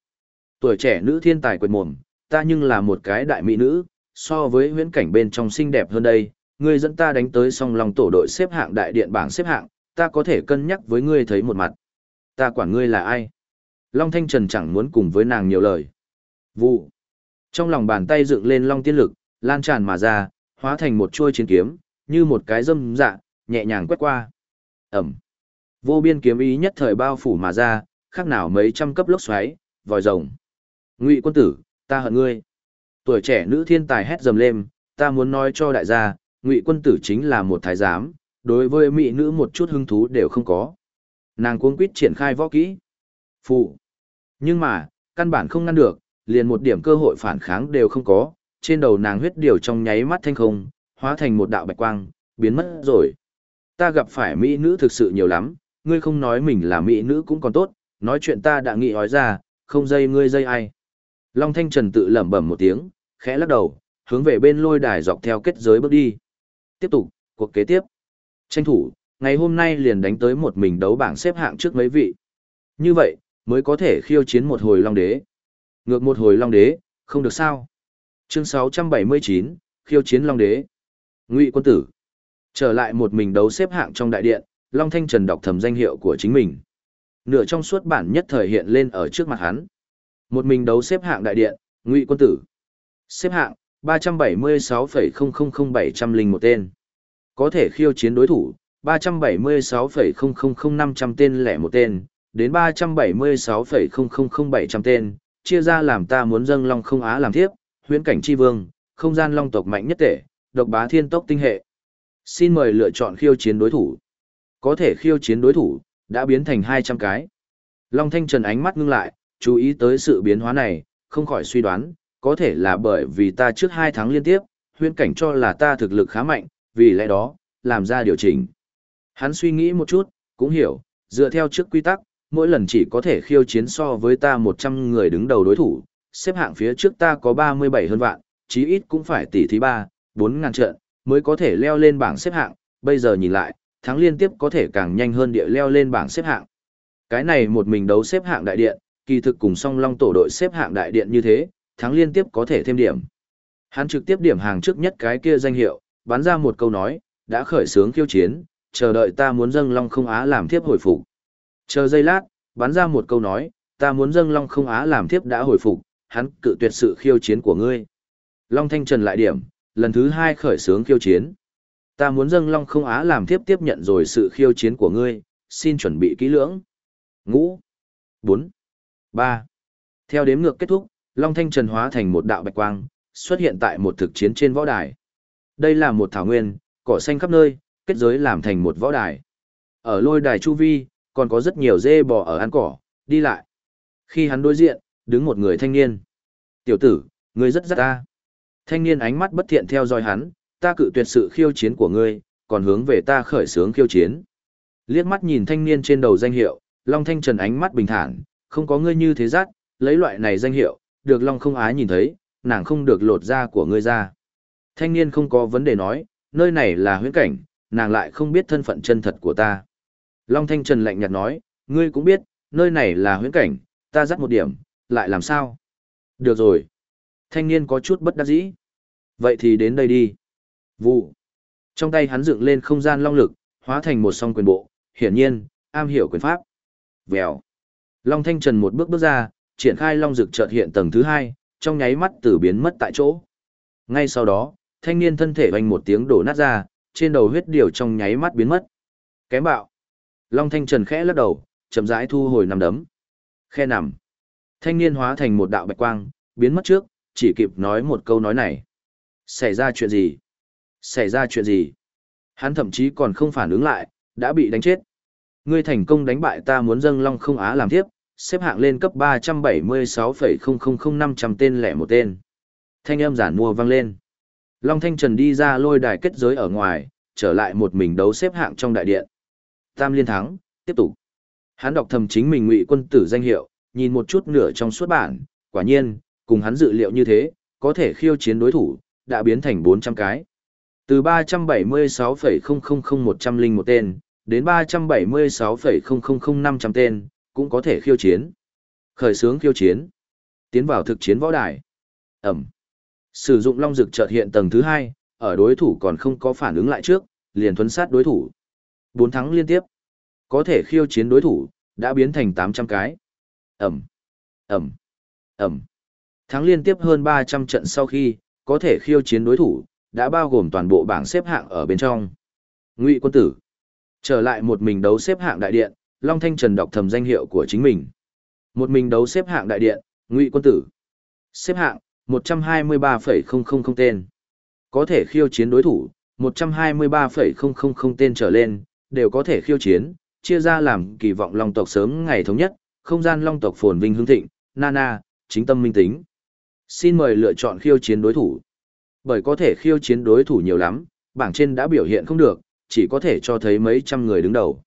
Tuổi trẻ nữ thiên tài quyền mồm, ta nhưng là một cái đại mỹ nữ, so với huyễn cảnh bên trong xinh đẹp hơn đây, ngươi dẫn ta đánh tới song lòng tổ đội xếp hạng đại điện bảng xếp hạng, ta có thể cân nhắc với ngươi thấy một mặt. Ta quản ngươi là ai? Long Thanh Trần chẳng muốn cùng với nàng nhiều lời. Vụ. Trong lòng bàn tay dựng lên long tiên lực, lan tràn mà ra, hóa thành một chuôi chiến kiếm, như một cái dâm dạ, nhẹ nhàng quét qua. Ẩm. Vô biên kiếm ý nhất thời bao phủ mà ra, khác nào mấy trăm cấp lốc xoáy, vòi rồng. Ngụy quân tử, ta hận ngươi. Tuổi trẻ nữ thiên tài hét dầm lên, ta muốn nói cho đại gia, Ngụy quân tử chính là một thái giám, đối với mỹ nữ một chút hứng thú đều không có. Nàng cuống quýt triển khai võ kỹ. Phụ. Nhưng mà, căn bản không ngăn được, liền một điểm cơ hội phản kháng đều không có, trên đầu nàng huyết điều trong nháy mắt thanh không, hóa thành một đạo bạch quang, biến mất rồi. Ta gặp phải mỹ nữ thực sự nhiều lắm, ngươi không nói mình là mỹ nữ cũng còn tốt, nói chuyện ta đã nghĩ hói ra, không dây ngươi dây ai. Long Thanh Trần tự lẩm bẩm một tiếng, khẽ lắc đầu, hướng về bên lôi đài dọc theo kết giới bước đi. Tiếp tục, cuộc kế tiếp. Tranh thủ, ngày hôm nay liền đánh tới một mình đấu bảng xếp hạng trước mấy vị. Như vậy, mới có thể khiêu chiến một hồi Long Đế. Ngược một hồi Long Đế, không được sao. Chương 679, khiêu chiến Long Đế. Ngụy quân tử. Trở lại một mình đấu xếp hạng trong đại điện, Long Thanh Trần đọc thầm danh hiệu của chính mình. Nửa trong suốt bản nhất thời hiện lên ở trước mặt hắn. Một mình đấu xếp hạng đại điện, Ngụy quân tử. Xếp hạng, 376,000701 tên. Có thể khiêu chiến đối thủ, 376,000500 tên lẻ một tên, đến 376,000700 tên, chia ra làm ta muốn dâng long không á làm thiếp, huyễn cảnh chi vương, không gian long tộc mạnh nhất tể, độc bá thiên tốc tinh hệ. Xin mời lựa chọn khiêu chiến đối thủ. Có thể khiêu chiến đối thủ, đã biến thành 200 cái. Long Thanh Trần ánh mắt ngưng lại, chú ý tới sự biến hóa này, không khỏi suy đoán, có thể là bởi vì ta trước 2 tháng liên tiếp, huyễn cảnh cho là ta thực lực khá mạnh, vì lẽ đó, làm ra điều chỉnh. Hắn suy nghĩ một chút, cũng hiểu, dựa theo trước quy tắc, mỗi lần chỉ có thể khiêu chiến so với ta 100 người đứng đầu đối thủ, xếp hạng phía trước ta có 37 hơn vạn, chí ít cũng phải tỷ thí 3, 4 ngàn trận, mới có thể leo lên bảng xếp hạng, bây giờ nhìn lại, thắng liên tiếp có thể càng nhanh hơn địa leo lên bảng xếp hạng. Cái này một mình đấu xếp hạng đại điện, kỳ thực cùng song long tổ đội xếp hạng đại điện như thế, thắng liên tiếp có thể thêm điểm. Hắn trực tiếp điểm hàng trước nhất cái kia danh hiệu, bắn ra một câu nói, đã khởi sướng khiêu chiến, chờ đợi ta muốn dâng long không á làm thiếp hồi phục. Chờ giây lát, bắn ra một câu nói, ta muốn dâng long không á làm thiếp đã hồi phục, hắn cự tuyệt sự khiêu chiến của ngươi. Long Thanh Trần lại điểm, lần thứ hai khởi sướng khiêu chiến. Ta muốn dâng long không á làm tiếp tiếp nhận rồi sự khiêu chiến của ngươi, xin chuẩn bị kỹ lưỡng. Ngũ, bốn, ba. Theo đếm ngược kết thúc, Long Thanh Trần hóa thành một đạo bạch quang, xuất hiện tại một thực chiến trên võ đài. Đây là một thảo nguyên, cỏ xanh khắp nơi, kết giới làm thành một võ đài. Ở lôi đài chu vi, còn có rất nhiều dê bò ở ăn cỏ, đi lại. Khi hắn đối diện, đứng một người thanh niên. Tiểu tử, ngươi rất rất ta. Thanh niên ánh mắt bất thiện theo dõi hắn, ta cự tuyệt sự khiêu chiến của ngươi, còn hướng về ta khởi sướng khiêu chiến. Liếc mắt nhìn thanh niên trên đầu danh hiệu, Long Thanh Trần ánh mắt bình thản, không có ngươi như thế rát, lấy loại này danh hiệu, được Long không ái nhìn thấy, nàng không được lột da của ngươi ra. Thanh niên không có vấn đề nói, nơi này là huyễn cảnh, nàng lại không biết thân phận chân thật của ta. Long Thanh Trần lạnh nhạt nói, ngươi cũng biết, nơi này là huyễn cảnh, ta dắt một điểm, lại làm sao? Được rồi. Thanh niên có chút bất đắc dĩ. Vậy thì đến đây đi. Vụ. Trong tay hắn dựng lên không gian long lực, hóa thành một song quyền bộ, hiển nhiên, am hiểu quyền pháp. Vèo. Long Thanh Trần một bước bước ra, triển khai long dực chợt hiện tầng thứ hai, trong nháy mắt tử biến mất tại chỗ. Ngay sau đó, thanh niên thân thể vành một tiếng đổ nát ra, trên đầu huyết điều trong nháy mắt biến mất. Kém bạo. Long Thanh Trần khẽ lắc đầu, chậm rãi thu hồi nằm đấm. Khe nằm. Thanh niên hóa thành một đạo bạch quang, biến mất trước, chỉ kịp nói một câu nói này. Xảy ra chuyện gì? Xảy ra chuyện gì? Hắn thậm chí còn không phản ứng lại, đã bị đánh chết. Ngươi thành công đánh bại ta muốn dâng Long không á làm tiếp, xếp hạng lên cấp 376,000500 tên lẻ một tên. Thanh âm giản mua vang lên. Long Thanh Trần đi ra lôi đài kết giới ở ngoài, trở lại một mình đấu xếp hạng trong đại điện. Tam liên thắng, tiếp tục. Hắn đọc thầm chính mình ngụy quân tử danh hiệu, nhìn một chút nửa trong suốt bản, quả nhiên, cùng hắn dự liệu như thế, có thể khiêu chiến đối thủ, đã biến thành 400 cái. Từ 376,000101 tên, đến 376,000500 tên, cũng có thể khiêu chiến. Khởi sướng khiêu chiến. Tiến vào thực chiến võ đài. Ẩm. Sử dụng long dực chợt hiện tầng thứ hai, ở đối thủ còn không có phản ứng lại trước, liền thuấn sát đối thủ. Bốn thắng liên tiếp. Có thể khiêu chiến đối thủ, đã biến thành 800 cái. Ẩm. Ẩm. Ẩm. Thắng liên tiếp hơn 300 trận sau khi, có thể khiêu chiến đối thủ, đã bao gồm toàn bộ bảng xếp hạng ở bên trong. Ngụy quân tử. Trở lại một mình đấu xếp hạng đại điện, Long Thanh Trần đọc thầm danh hiệu của chính mình. Một mình đấu xếp hạng đại điện, Ngụy quân tử. Xếp hạng, 123,000 tên. Có thể khiêu chiến đối thủ, 123,000 tên trở lên, đều có thể khiêu chiến, chia ra làm kỳ vọng Long tộc sớm ngày thống nhất, không gian Long tộc phồn vinh hương thịnh, Nana, chính tâm minh tính. Xin mời lựa chọn khiêu chiến đối thủ. Bởi có thể khiêu chiến đối thủ nhiều lắm, bảng trên đã biểu hiện không được, chỉ có thể cho thấy mấy trăm người đứng đầu.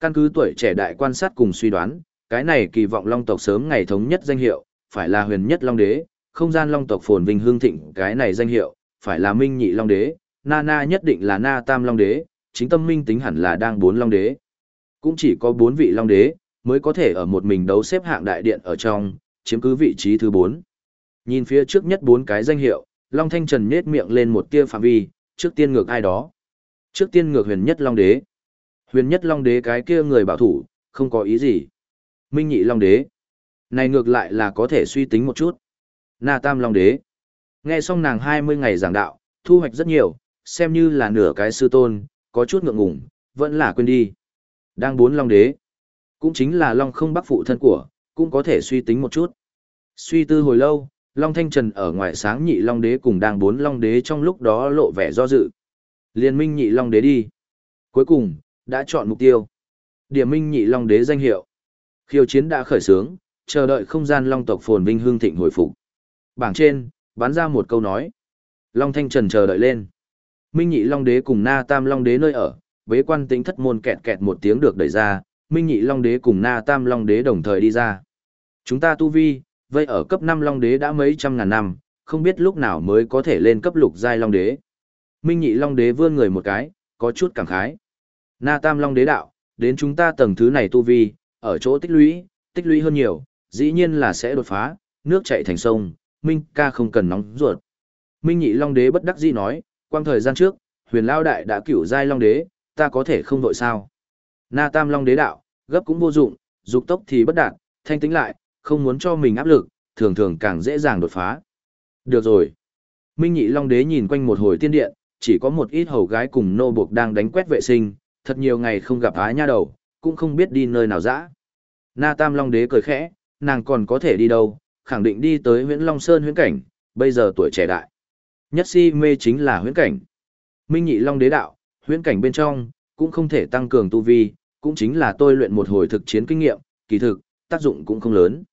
Căn cứ tuổi trẻ đại quan sát cùng suy đoán, cái này kỳ vọng long tộc sớm ngày thống nhất danh hiệu, phải là huyền nhất long đế, không gian long tộc phồn vinh hương thịnh cái này danh hiệu, phải là minh nhị long đế, na na nhất định là na tam long đế, chính tâm minh tính hẳn là đang bốn long đế. Cũng chỉ có bốn vị long đế, mới có thể ở một mình đấu xếp hạng đại điện ở trong, chiếm cứ vị trí thứ bốn. Nhìn phía trước nhất bốn cái danh hiệu, Long Thanh Trần nhết miệng lên một tia phạm vi, trước tiên ngược ai đó. Trước tiên ngược huyền nhất Long Đế. Huyền nhất Long Đế cái kia người bảo thủ, không có ý gì. Minh nhị Long Đế. Này ngược lại là có thể suy tính một chút. Na Tam Long Đế. Nghe xong nàng 20 ngày giảng đạo, thu hoạch rất nhiều, xem như là nửa cái sư tôn, có chút ngượng ngùng, vẫn là quên đi. Đang bốn Long Đế. Cũng chính là Long không bắc phụ thân của, cũng có thể suy tính một chút. Suy tư hồi lâu, Long Thanh Trần ở ngoài sáng nhị Long Đế cùng đang bốn Long Đế trong lúc đó lộ vẻ do dự. Liên minh nhị Long Đế đi. Cuối cùng, đã chọn mục tiêu. Điểm minh nhị Long Đế danh hiệu. Khiêu chiến đã khởi xướng, chờ đợi không gian Long tộc phồn vinh hương thịnh hồi phục. Bảng trên, bắn ra một câu nói. Long Thanh Trần chờ đợi lên. Minh nhị Long Đế cùng Na Tam Long Đế nơi ở, bế quan tính thất môn kẹt kẹt một tiếng được đẩy ra, Minh nhị Long Đế cùng Na Tam Long Đế đồng thời đi ra. Chúng ta tu vi, vây ở cấp 5 Long Đế đã mấy trăm ngàn năm, không biết lúc nào mới có thể lên cấp lục giai Long Đế. Minh nhị Long Đế vươn người một cái, có chút cảm khái. Na Tam Long Đế đạo, đến chúng ta tầng thứ này tu vi, ở chỗ tích lũy, tích lũy hơn nhiều, dĩ nhiên là sẽ đột phá, nước chảy thành sông, Minh ca không cần nóng ruột. Minh nhị Long Đế bất đắc dĩ nói, quang thời gian trước, huyền lao đại đã cửu giai Long Đế, ta có thể không đội sao. Na Tam Long Đế đạo, gấp cũng vô dụng, dục tốc thì bất đạt, thanh tính lại, không muốn cho mình áp lực, thường thường càng dễ dàng đột phá. Được rồi. Minh Nhị Long Đế nhìn quanh một hồi tiên điện, chỉ có một ít hầu gái cùng nô buộc đang đánh quét vệ sinh, thật nhiều ngày không gặp ái nha đầu, cũng không biết đi nơi nào dã. Na Tam Long Đế cười khẽ, nàng còn có thể đi đâu, khẳng định đi tới Huyễn Long Sơn huyễn cảnh, bây giờ tuổi trẻ đại. Nhất si mê chính là huyễn cảnh. Minh Nhị Long Đế đạo, huyễn cảnh bên trong, cũng không thể tăng cường tu vi, cũng chính là tôi luyện một hồi thực chiến kinh nghiệm, kỳ thực, tác dụng cũng không lớn.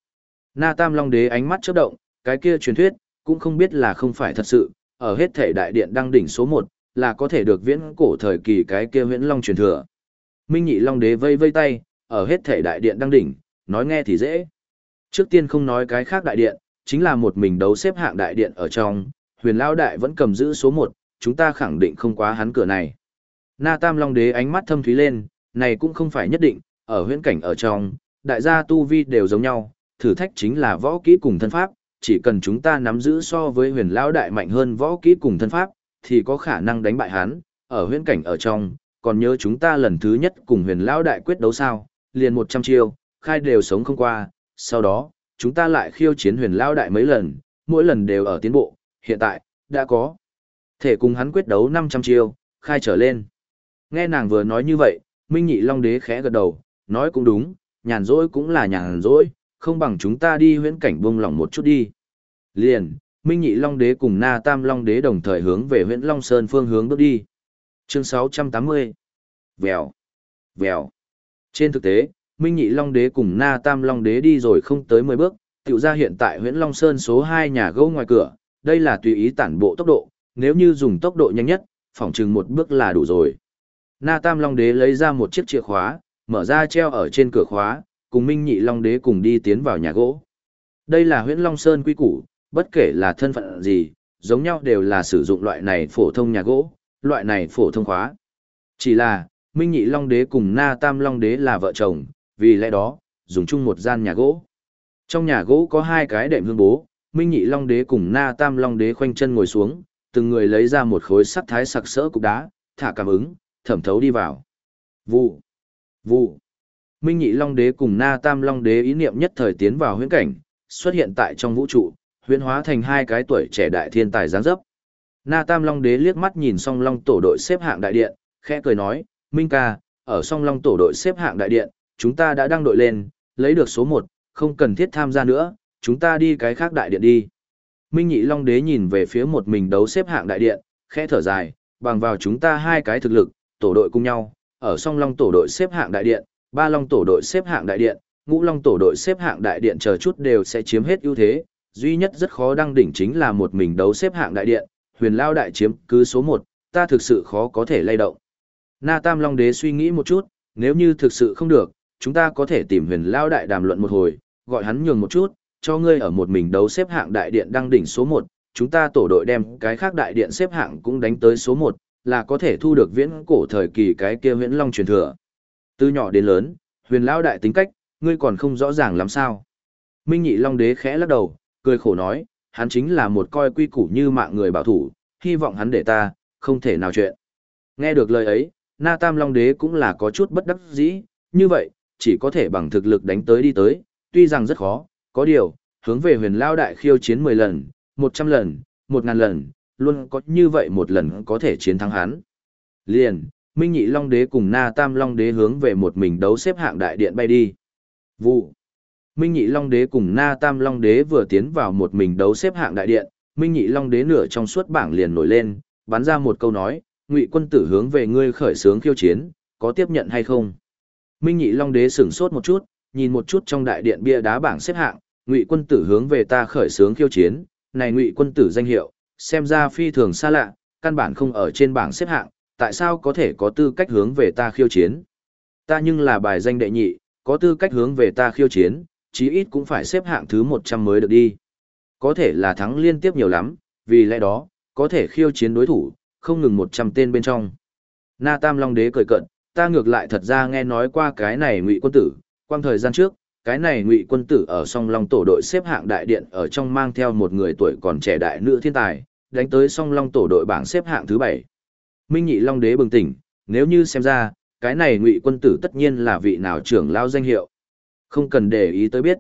Na Tam Long Đế ánh mắt chớp động, cái kia truyền thuyết, cũng không biết là không phải thật sự, ở hết thể đại điện đăng đỉnh số 1, là có thể được viễn cổ thời kỳ cái kia huyễn long truyền thừa. Minh Nhị Long Đế vây vây tay, ở hết thể đại điện đăng đỉnh, nói nghe thì dễ. Trước tiên không nói cái khác đại điện, chính là một mình đấu xếp hạng đại điện ở trong, huyền lao đại vẫn cầm giữ số 1, chúng ta khẳng định không quá hắn cửa này. Na Tam Long Đế ánh mắt thâm thúy lên, này cũng không phải nhất định, ở huyễn cảnh ở trong, đại gia tu vi đều giống nhau, thử thách chính là võ kỹ cùng thân pháp, chỉ cần chúng ta nắm giữ so với huyền lão đại mạnh hơn võ kỹ cùng thân pháp, thì có khả năng đánh bại hắn, ở huyễn cảnh ở trong, còn nhớ chúng ta lần thứ nhất cùng huyền lão đại quyết đấu sao, liền 100 chiêu, khai đều sống không qua, sau đó, chúng ta lại khiêu chiến huyền lão đại mấy lần, mỗi lần đều ở tiến bộ, hiện tại, đã có thể cùng hắn quyết đấu 500 chiêu, khai trở lên. Nghe nàng vừa nói như vậy, Minh Nhị Long Đế khẽ gật đầu, nói cũng đúng, nhàn rỗi cũng là nhàn rỗi, không bằng chúng ta đi huyễn cảnh buông lỏng một chút đi. Liền, Minh Nhị Long Đế cùng Na Tam Long Đế đồng thời hướng về huyễn Long Sơn phương hướng bước đi. Chương 680 Vèo, vèo. Trên thực tế, Minh Nhị Long Đế cùng Na Tam Long Đế đi rồi không tới 10 bước, tiểu ra hiện tại huyễn Long Sơn số 2 nhà gỗ ngoài cửa, đây là tùy ý tản bộ tốc độ, nếu như dùng tốc độ nhanh nhất, phỏng chừng một bước là đủ rồi. Na Tam Long Đế lấy ra một chiếc chìa khóa, mở ra treo ở trên cửa khóa, cùng Minh Nhị Long Đế cùng đi tiến vào nhà gỗ. Đây là huyễn Long Sơn quy củ, bất kể là thân phận gì, giống nhau đều là sử dụng loại này phổ thông nhà gỗ, loại này phổ thông khóa. Chỉ là, Minh Nhị Long Đế cùng Na Tam Long Đế là vợ chồng, vì lẽ đó, dùng chung một gian nhà gỗ. Trong nhà gỗ có hai cái đệm hương bố, Minh Nhị Long Đế cùng Na Tam Long Đế khoanh chân ngồi xuống, từng người lấy ra một khối sắt thái sặc sỡ cục đá, thả cảm ứng, thẩm thấu đi vào. Vụ, vụ. Minh Nhị Long Đế cùng Na Tam Long Đế ý niệm nhất thời tiến vào huyễn cảnh, xuất hiện tại trong vũ trụ, huyễn hóa thành hai cái tuổi trẻ đại thiên tài giáng dấp. Na Tam Long Đế liếc mắt nhìn song Long tổ đội xếp hạng đại điện, khẽ cười nói, Minh ca, ở song Long tổ đội xếp hạng đại điện, chúng ta đã đăng đội lên, lấy được số 1, không cần thiết tham gia nữa, chúng ta đi cái khác đại điện đi. Minh Nhị Long Đế nhìn về phía một mình đấu xếp hạng đại điện, khẽ thở dài, bằng vào chúng ta hai cái thực lực, tổ đội cùng nhau, ở song Long tổ đội xếp hạng đại điện, ba Long tổ đội xếp hạng đại điện, ngũ Long tổ đội xếp hạng đại điện chờ chút đều sẽ chiếm hết ưu thế, duy nhất rất khó đăng đỉnh chính là một mình đấu xếp hạng đại điện, huyền lao đại chiếm cứ số 1, ta thực sự khó có thể lay động. Na Tam Long Đế suy nghĩ một chút, nếu như thực sự không được, chúng ta có thể tìm huyền lao đại đàm luận một hồi, gọi hắn nhường một chút, cho ngươi ở một mình đấu xếp hạng đại điện đăng đỉnh số 1, chúng ta tổ đội đem cái khác đại điện xếp hạng cũng đánh tới số 1, là có thể thu được viễn cổ thời kỳ cái kia viễn long truyền thừa. Từ nhỏ đến lớn, huyền Lão đại tính cách, ngươi còn không rõ ràng làm sao. Minh nhị long đế khẽ lắc đầu, cười khổ nói, hắn chính là một coi quy củ như mạng người bảo thủ, hy vọng hắn để ta, không thể nào chuyện. Nghe được lời ấy, Na Tam Long Đế cũng là có chút bất đắc dĩ, như vậy, chỉ có thể bằng thực lực đánh tới đi tới, tuy rằng rất khó, có điều, hướng về huyền lao đại khiêu chiến 10 lần, 100 lần, 1000 lần, luôn có như vậy một lần có thể chiến thắng hắn. Liền, Minh Nhị Long Đế cùng Na Tam Long Đế hướng về một mình đấu xếp hạng đại điện bay đi. Vụ. Minh Nhị Long Đế cùng Na Tam Long Đế vừa tiến vào một mình đấu xếp hạng đại điện, Minh Nhị Long Đế nửa trong suốt bảng liền nổi lên, bắn ra một câu nói, Ngụy quân tử hướng về ngươi khởi sướng khiêu chiến, có tiếp nhận hay không? Minh Nhị Long Đế sửng sốt một chút, nhìn một chút trong đại điện bia đá bảng xếp hạng, Ngụy quân tử hướng về ta khởi sướng khiêu chiến, này Ngụy quân tử danh hiệu, xem ra phi thường xa lạ, căn bản không ở trên bảng xếp hạng, tại sao có thể có tư cách hướng về ta khiêu chiến? Ta nhưng là bài danh đệ nhị, có tư cách hướng về ta khiêu chiến, chí ít cũng phải xếp hạng thứ 100 mới được đi. Có thể là thắng liên tiếp nhiều lắm, vì lẽ đó, có thể khiêu chiến đối thủ, không ngừng 100 tên bên trong. Na Tam Long Đế cười cận, ta ngược lại thật ra nghe nói qua cái này ngụy quân tử, quang thời gian trước, cái này ngụy quân tử ở song long tổ đội xếp hạng đại điện ở trong mang theo một người tuổi còn trẻ đại nữ thiên tài, đánh tới song long tổ đội bảng xếp hạng thứ 7. Minh nhị long đế bừng tỉnh, nếu như xem ra, cái này ngụy quân tử tất nhiên là vị nào trưởng lao danh hiệu. Không cần để ý tới biết.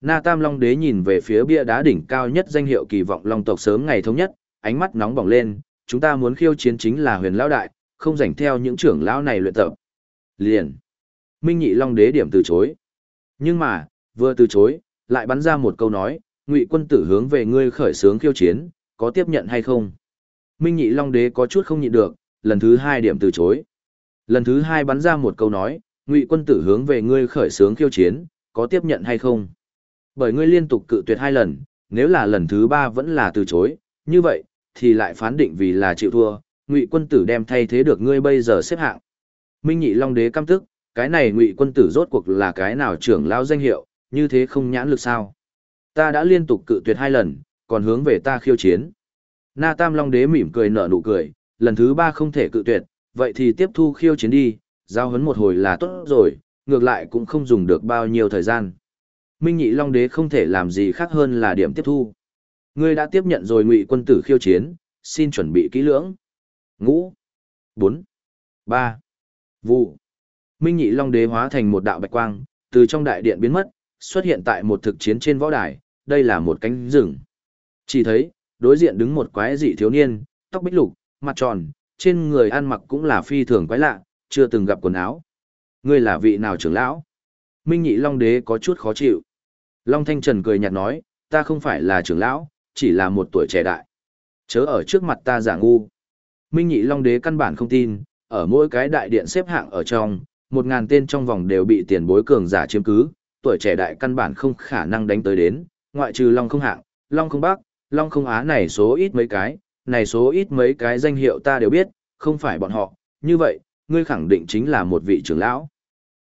Na Tam Long Đế nhìn về phía bia đá đỉnh cao nhất danh hiệu kỳ vọng Long tộc sớm ngày thống nhất, ánh mắt nóng bỏng lên, chúng ta muốn khiêu chiến chính là huyền lão đại, không rảnh theo những trưởng lão này luyện tập. Liền. Minh Nhị Long Đế điểm từ chối. Nhưng mà, vừa từ chối, lại bắn ra một câu nói, Ngụy quân tử hướng về ngươi khởi sướng khiêu chiến, có tiếp nhận hay không? Minh Nhị Long Đế có chút không nhịn được, lần thứ hai điểm từ chối. Lần thứ hai bắn ra một câu nói, ngụy quân tử hướng về ngươi khởi sướng khiêu chiến, có tiếp nhận hay không? Bởi ngươi liên tục cự tuyệt hai lần, nếu là lần thứ ba vẫn là từ chối, như vậy, thì lại phán định vì là chịu thua, ngụy quân tử đem thay thế được ngươi bây giờ xếp hạng. Minh nhị long đế căm tức, cái này ngụy quân tử rốt cuộc là cái nào trưởng lao danh hiệu, như thế không nhãn lực sao? Ta đã liên tục cự tuyệt hai lần, còn hướng về ta khiêu chiến. Na Tam Long Đế mỉm cười nở nụ cười, lần thứ ba không thể cự tuyệt, vậy thì tiếp thu khiêu chiến đi, giao hấn một hồi là tốt rồi, ngược lại cũng không dùng được bao nhiêu thời gian. Minh Nhị Long Đế không thể làm gì khác hơn là điểm tiếp thu. Ngươi đã tiếp nhận rồi ngụy quân tử khiêu chiến, xin chuẩn bị kỹ lưỡng. Ngũ, bốn, ba, vụ. Minh Nhị Long Đế hóa thành một đạo bạch quang, từ trong đại điện biến mất, xuất hiện tại một thực chiến trên võ đài, đây là một cánh rừng. Chỉ thấy, đối diện đứng một quái dị thiếu niên, tóc bích lục, mặt tròn, trên người ăn mặc cũng là phi thường quái lạ, chưa từng gặp quần áo. Ngươi là vị nào trưởng lão? Minh nhị Long đế có chút khó chịu. Long Thanh Trần cười nhạt nói, ta không phải là trưởng lão, chỉ là một tuổi trẻ đại. Chớ ở trước mặt ta giả ngu. Minh nhị Long đế căn bản không tin, ở mỗi cái đại điện xếp hạng ở trong, một ngàn tên trong vòng đều bị tiền bối cường giả chiếm cứ, tuổi trẻ đại căn bản không khả năng đánh tới đến, ngoại trừ Long không hạng, Long không bắc, Long không á này số ít mấy cái, này số ít mấy cái danh hiệu ta đều biết, không phải bọn họ, như vậy, ngươi khẳng định chính là một vị trưởng lão.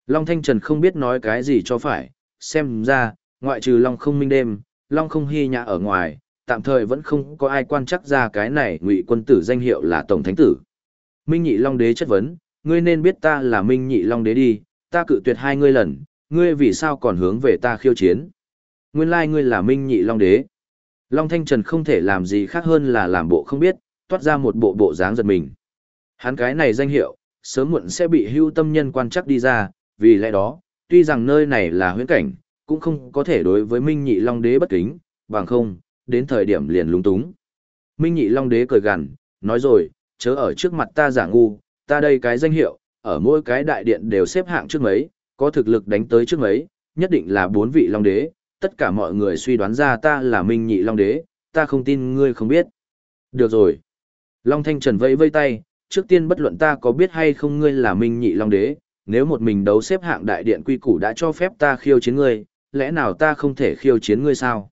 Long Thanh Trần không biết nói cái gì cho phải, xem ra, ngoại trừ Long không minh đêm, Long không hy nhã ở ngoài, tạm thời vẫn không có ai quan chắc ra cái này ngụy quân tử danh hiệu là Tổng Thánh Tử. Minh Nhị Long Đế chất vấn, ngươi nên biết ta là Minh Nhị Long Đế đi, ta cự tuyệt hai ngươi lần, ngươi vì sao còn hướng về ta khiêu chiến? Nguyên lai ngươi là Minh Nhị Long Đế. Long Thanh Trần không thể làm gì khác hơn là làm bộ không biết, toát ra một bộ bộ dáng giật mình. Hắn cái này danh hiệu, sớm muộn sẽ bị hưu tâm nhân quan chắc đi ra, vì lẽ đó, tuy rằng nơi này là huyễn cảnh, cũng không có thể đối với Minh Nhị Long Đế bất kính, bằng không, đến thời điểm liền lúng túng. Minh Nhị Long Đế cười gằn, nói rồi, chớ ở trước mặt ta giả ngu, ta đây cái danh hiệu, ở mỗi cái đại điện đều xếp hạng trước mấy, có thực lực đánh tới trước mấy, nhất định là bốn vị Long Đế, tất cả mọi người suy đoán ra ta là Minh Nhị Long Đế, ta không tin ngươi không biết. Được rồi. Long Thanh Trần vẫy vây tay, trước tiên bất luận ta có biết hay không ngươi là Minh Nhị Long Đế, nếu một mình đấu xếp hạng đại điện quy củ đã cho phép ta khiêu chiến ngươi, lẽ nào ta không thể khiêu chiến ngươi sao?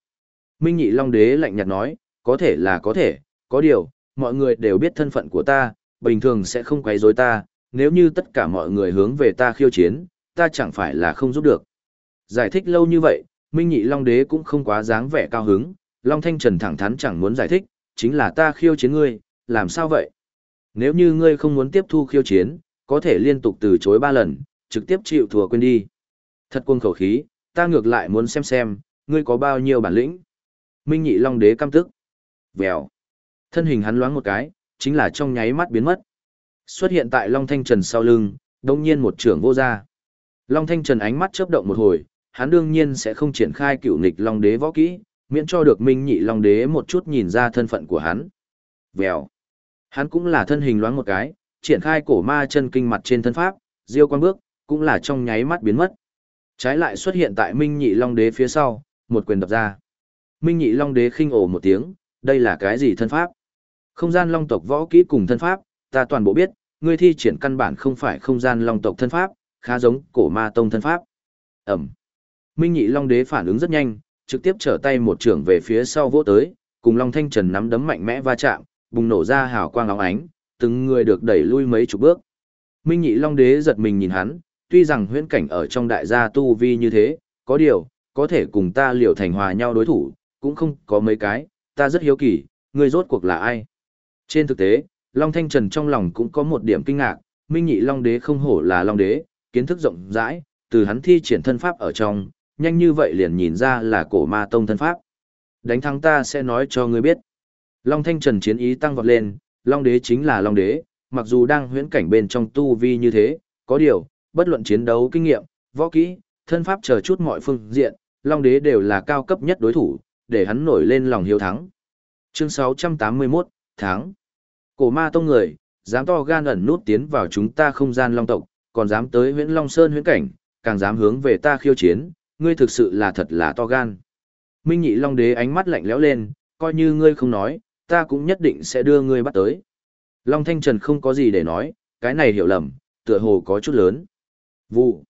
Minh Nhị Long Đế lạnh nhạt nói, có thể là có thể, có điều, mọi người đều biết thân phận của ta, bình thường sẽ không quấy rối ta, nếu như tất cả mọi người hướng về ta khiêu chiến, ta chẳng phải là không giúp được. Giải thích lâu như vậy, Minh Nhị Long Đế cũng không quá dáng vẻ cao hứng, Long Thanh Trần thẳng thắn chẳng muốn giải thích, chính là ta khiêu chiến ngươi, làm sao vậy? Nếu như ngươi không muốn tiếp thu khiêu chiến, có thể liên tục từ chối ba lần, trực tiếp chịu thua quên đi. Thật quân khẩu khí, ta ngược lại muốn xem xem, ngươi có bao nhiêu bản lĩnh. Minh Nhị Long Đế căm tức. Vèo. Thân hình hắn loáng một cái, chính là trong nháy mắt biến mất. Xuất hiện tại Long Thanh Trần sau lưng, đồng nhiên một trưởng vô ra. Long Thanh Trần ánh mắt chớp động một hồi, hắn đương nhiên sẽ không triển khai cựu nghịch Long Đế võ kỹ, miễn cho được Minh Nhị Long Đế một chút nhìn ra thân phận của hắn. Vèo. Hắn cũng là thân hình loáng một cái, triển khai cổ ma chân kinh mặt trên thân pháp, diêu quan bước, cũng là trong nháy mắt biến mất. Trái lại xuất hiện tại Minh Nhị Long Đế phía sau, một quyền đập ra. Minh Nhị Long Đế khinh ổ một tiếng, đây là cái gì thân pháp? Không gian long tộc võ kỹ cùng thân pháp, ta toàn bộ biết, ngươi thi triển căn bản không phải không gian long tộc thân pháp, khá giống cổ ma tông thân pháp. Ẩm. Minh Nhị Long Đế phản ứng rất nhanh, trực tiếp trở tay một trưởng về phía sau vỗ tới, cùng Long Thanh Trần nắm đấm mạnh mẽ va chạm, bùng nổ ra hào quang óng ánh, từng người được đẩy lui mấy chục bước. Minh Nhị Long Đế giật mình nhìn hắn, tuy rằng huyễn cảnh ở trong đại gia tu vi như thế, có điều, có thể cùng ta liều thành hòa nhau đối thủ, cũng không có mấy cái, ta rất hiếu kỳ, người rốt cuộc là ai. Trên thực tế, Long Thanh Trần trong lòng cũng có một điểm kinh ngạc, Minh Nhị Long Đế không hổ là Long Đế, kiến thức rộng rãi, từ hắn thi triển thân pháp ở trong, nhanh như vậy liền nhìn ra là cổ ma tông thân pháp. Đánh thắng ta sẽ nói cho ngươi biết. Long Thanh Trần chiến ý tăng vọt lên, Long Đế chính là Long Đế, mặc dù đang huyễn cảnh bên trong tu vi như thế, có điều, bất luận chiến đấu kinh nghiệm, võ kỹ, thân pháp chờ chút mọi phương diện, Long Đế đều là cao cấp nhất đối thủ, để hắn nổi lên lòng hiếu thắng. Chương 681, tháng. Cổ ma tông người, dám to gan ẩn nút tiến vào chúng ta không gian long tộc, còn dám tới huyễn long sơn huyễn cảnh, càng dám hướng về ta khiêu chiến, ngươi thực sự là thật là to gan. Minh nhị long đế ánh mắt lạnh lẽo lên, coi như ngươi không nói, ta cũng nhất định sẽ đưa ngươi bắt tới. Long Thanh Trần không có gì để nói, cái này hiểu lầm, tựa hồ có chút lớn. Vụ.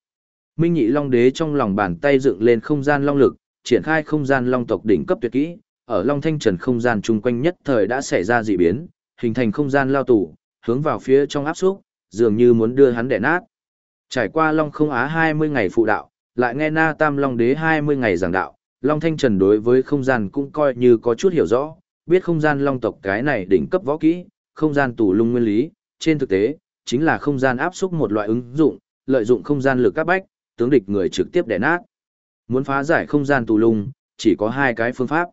Minh nhị long đế trong lòng bàn tay dựng lên không gian long lực, triển khai không gian long tộc đỉnh cấp tuyệt kỹ, ở Long Thanh Trần không gian chung quanh nhất thời đã xảy ra dị biến, hình thành không gian lao tủ, hướng vào phía trong áp xúc, dường như muốn đưa hắn đè nát. Trải qua Long không á 20 ngày phụ đạo, lại nghe Na Tam Long Đế 20 ngày giảng đạo, Long Thanh Trần đối với không gian cũng coi như có chút hiểu rõ, biết không gian Long tộc cái này đỉnh cấp võ kỹ, không gian tủ lung nguyên lý, trên thực tế, chính là không gian áp xúc một loại ứng dụng, lợi dụng không gian lực áp bách, tướng địch người trực tiếp đẻ nát. Muốn phá giải không gian tù lung, chỉ có hai cái phương pháp.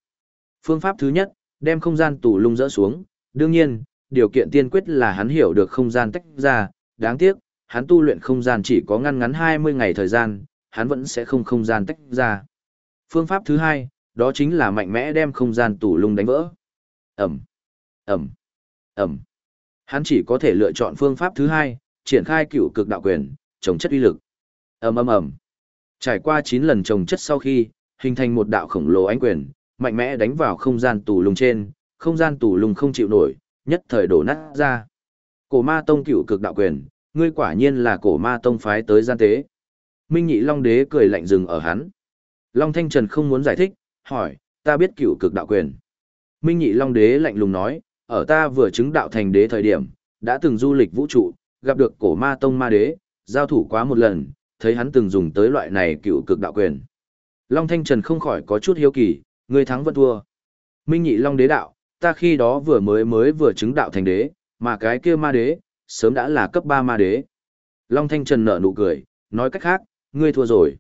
Phương pháp thứ nhất, đem không gian tù lung dỡ xuống, đương nhiên, điều kiện tiên quyết là hắn hiểu được không gian tách ra, đáng tiếc, hắn tu luyện không gian chỉ có ngăn ngắn 20 ngày thời gian, hắn vẫn sẽ không không gian tách ra. Phương pháp thứ hai, đó chính là mạnh mẽ đem không gian tủ lung đánh vỡ. Ẩm, Ẩm, Ẩm. Hắn chỉ có thể lựa chọn phương pháp thứ hai, triển khai cựu cực đạo quyền, chống chất uy lực. Ầm ầm ầm. Trải qua 9 lần trồng chất sau khi, hình thành một đạo khổng lồ ánh quyền, mạnh mẽ đánh vào không gian tù lung trên, không gian tù lung không chịu nổi, nhất thời đổ nát ra. Cổ ma tông cựu cực đạo quyền, ngươi quả nhiên là cổ ma tông phái tới gian tế. Minh nhị Long đế cười lạnh dừng ở hắn. Long Thanh Trần không muốn giải thích, hỏi, ta biết cửu cực đạo quyền. Minh nhị Long đế lạnh lùng nói, ở ta vừa chứng đạo thành đế thời điểm, đã từng du lịch vũ trụ, gặp được cổ ma tông ma đế, giao thủ quá một lần, thấy hắn từng dùng tới loại này cựu cực đạo quyền. Long Thanh Trần không khỏi có chút hiếu kỳ, người thắng vẫn thua. Minh nhị Long đế đạo, ta khi đó vừa mới mới vừa chứng đạo thành đế, mà cái kia ma đế, sớm đã là cấp 3 ma đế. Long Thanh Trần nở nụ cười, nói cách khác, ngươi thua rồi.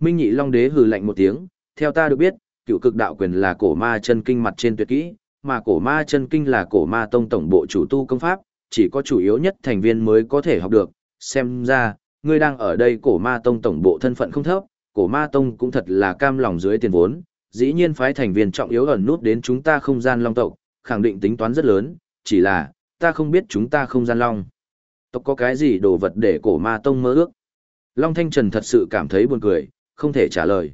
Minh Nhị Long Đế hừ lạnh một tiếng, theo ta được biết, cựu cực đạo quyền là cổ ma chân kinh mặt trên tuyệt kỹ, mà cổ ma chân kinh là cổ ma tông tổng bộ chủ tu công pháp, chỉ có chủ yếu nhất thành viên mới có thể học được, xem ra, ngươi đang ở đây cổ ma tông tổng bộ thân phận không thấp, cổ ma tông cũng thật là cam lòng dưới tiền vốn, dĩ nhiên phái thành viên trọng yếu ẩn nút đến chúng ta không gian long tộc, khẳng định tính toán rất lớn, chỉ là, ta không biết chúng ta không gian long. Tộc có cái gì đồ vật để cổ ma tông mơ ước. Long Thanh Trần thật sự cảm thấy buồn cười, không thể trả lời.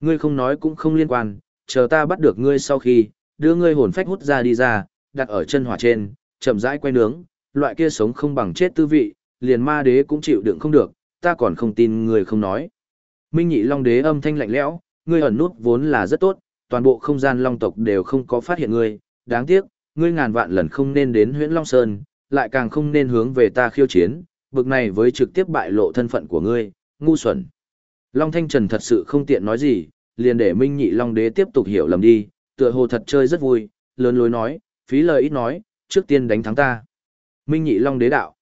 Ngươi không nói cũng không liên quan, chờ ta bắt được ngươi sau khi, đưa ngươi hồn phách hút ra đi ra, đặt ở chân hỏa trên, chậm rãi quay nướng, loại kia sống không bằng chết tư vị, liền ma đế cũng chịu đựng không được, ta còn không tin ngươi không nói. Minh nhị long đế âm thanh lạnh lẽo, ngươi ẩn nút vốn là rất tốt, toàn bộ không gian long tộc đều không có phát hiện ngươi, đáng tiếc, ngươi ngàn vạn lần không nên đến huyễn long sơn, lại càng không nên hướng về ta khiêu chiến, bực này với trực tiếp bại lộ thân phận của ngươi, ngu xuẩn. Long Thanh Trần thật sự không tiện nói gì, liền để Minh Nhị Long Đế tiếp tục hiểu lầm đi, tựa hồ thật chơi rất vui, lớn lối nói, phí lời ít nói, trước tiên đánh thắng ta. Minh Nhị Long Đế đạo.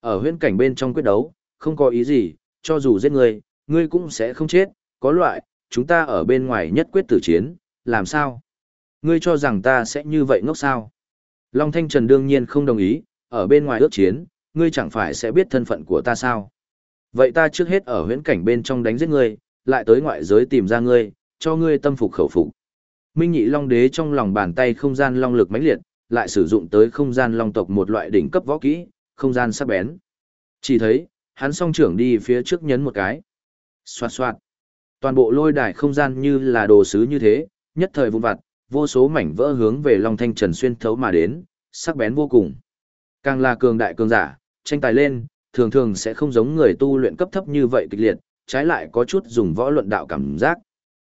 Ở huyễn cảnh bên trong quyết đấu, không có ý gì, cho dù giết ngươi, ngươi cũng sẽ không chết, có loại, chúng ta ở bên ngoài nhất quyết tử chiến, làm sao? Ngươi cho rằng ta sẽ như vậy ngốc sao? Long Thanh Trần đương nhiên không đồng ý, ở bên ngoài ước chiến, ngươi chẳng phải sẽ biết thân phận của ta sao? Vậy ta trước hết ở huyễn cảnh bên trong đánh giết ngươi, lại tới ngoại giới tìm ra ngươi, cho ngươi tâm phục khẩu phục. Minh Nhị Long Đế trong lòng bàn tay không gian long lực mãnh liệt, lại sử dụng tới không gian long tộc một loại đỉnh cấp võ kỹ, không gian sắc bén. Chỉ thấy, hắn song trưởng đi phía trước nhấn một cái. Xoạt xoạt. Toàn bộ lôi đài không gian như là đồ sứ như thế, nhất thời vụn vặt, vô số mảnh vỡ hướng về Long Thanh Trần xuyên thấu mà đến, sắc bén vô cùng. Càng là cường đại cường giả, tranh tài lên, thường thường sẽ không giống người tu luyện cấp thấp như vậy kịch liệt, trái lại có chút dùng võ luận đạo cảm giác.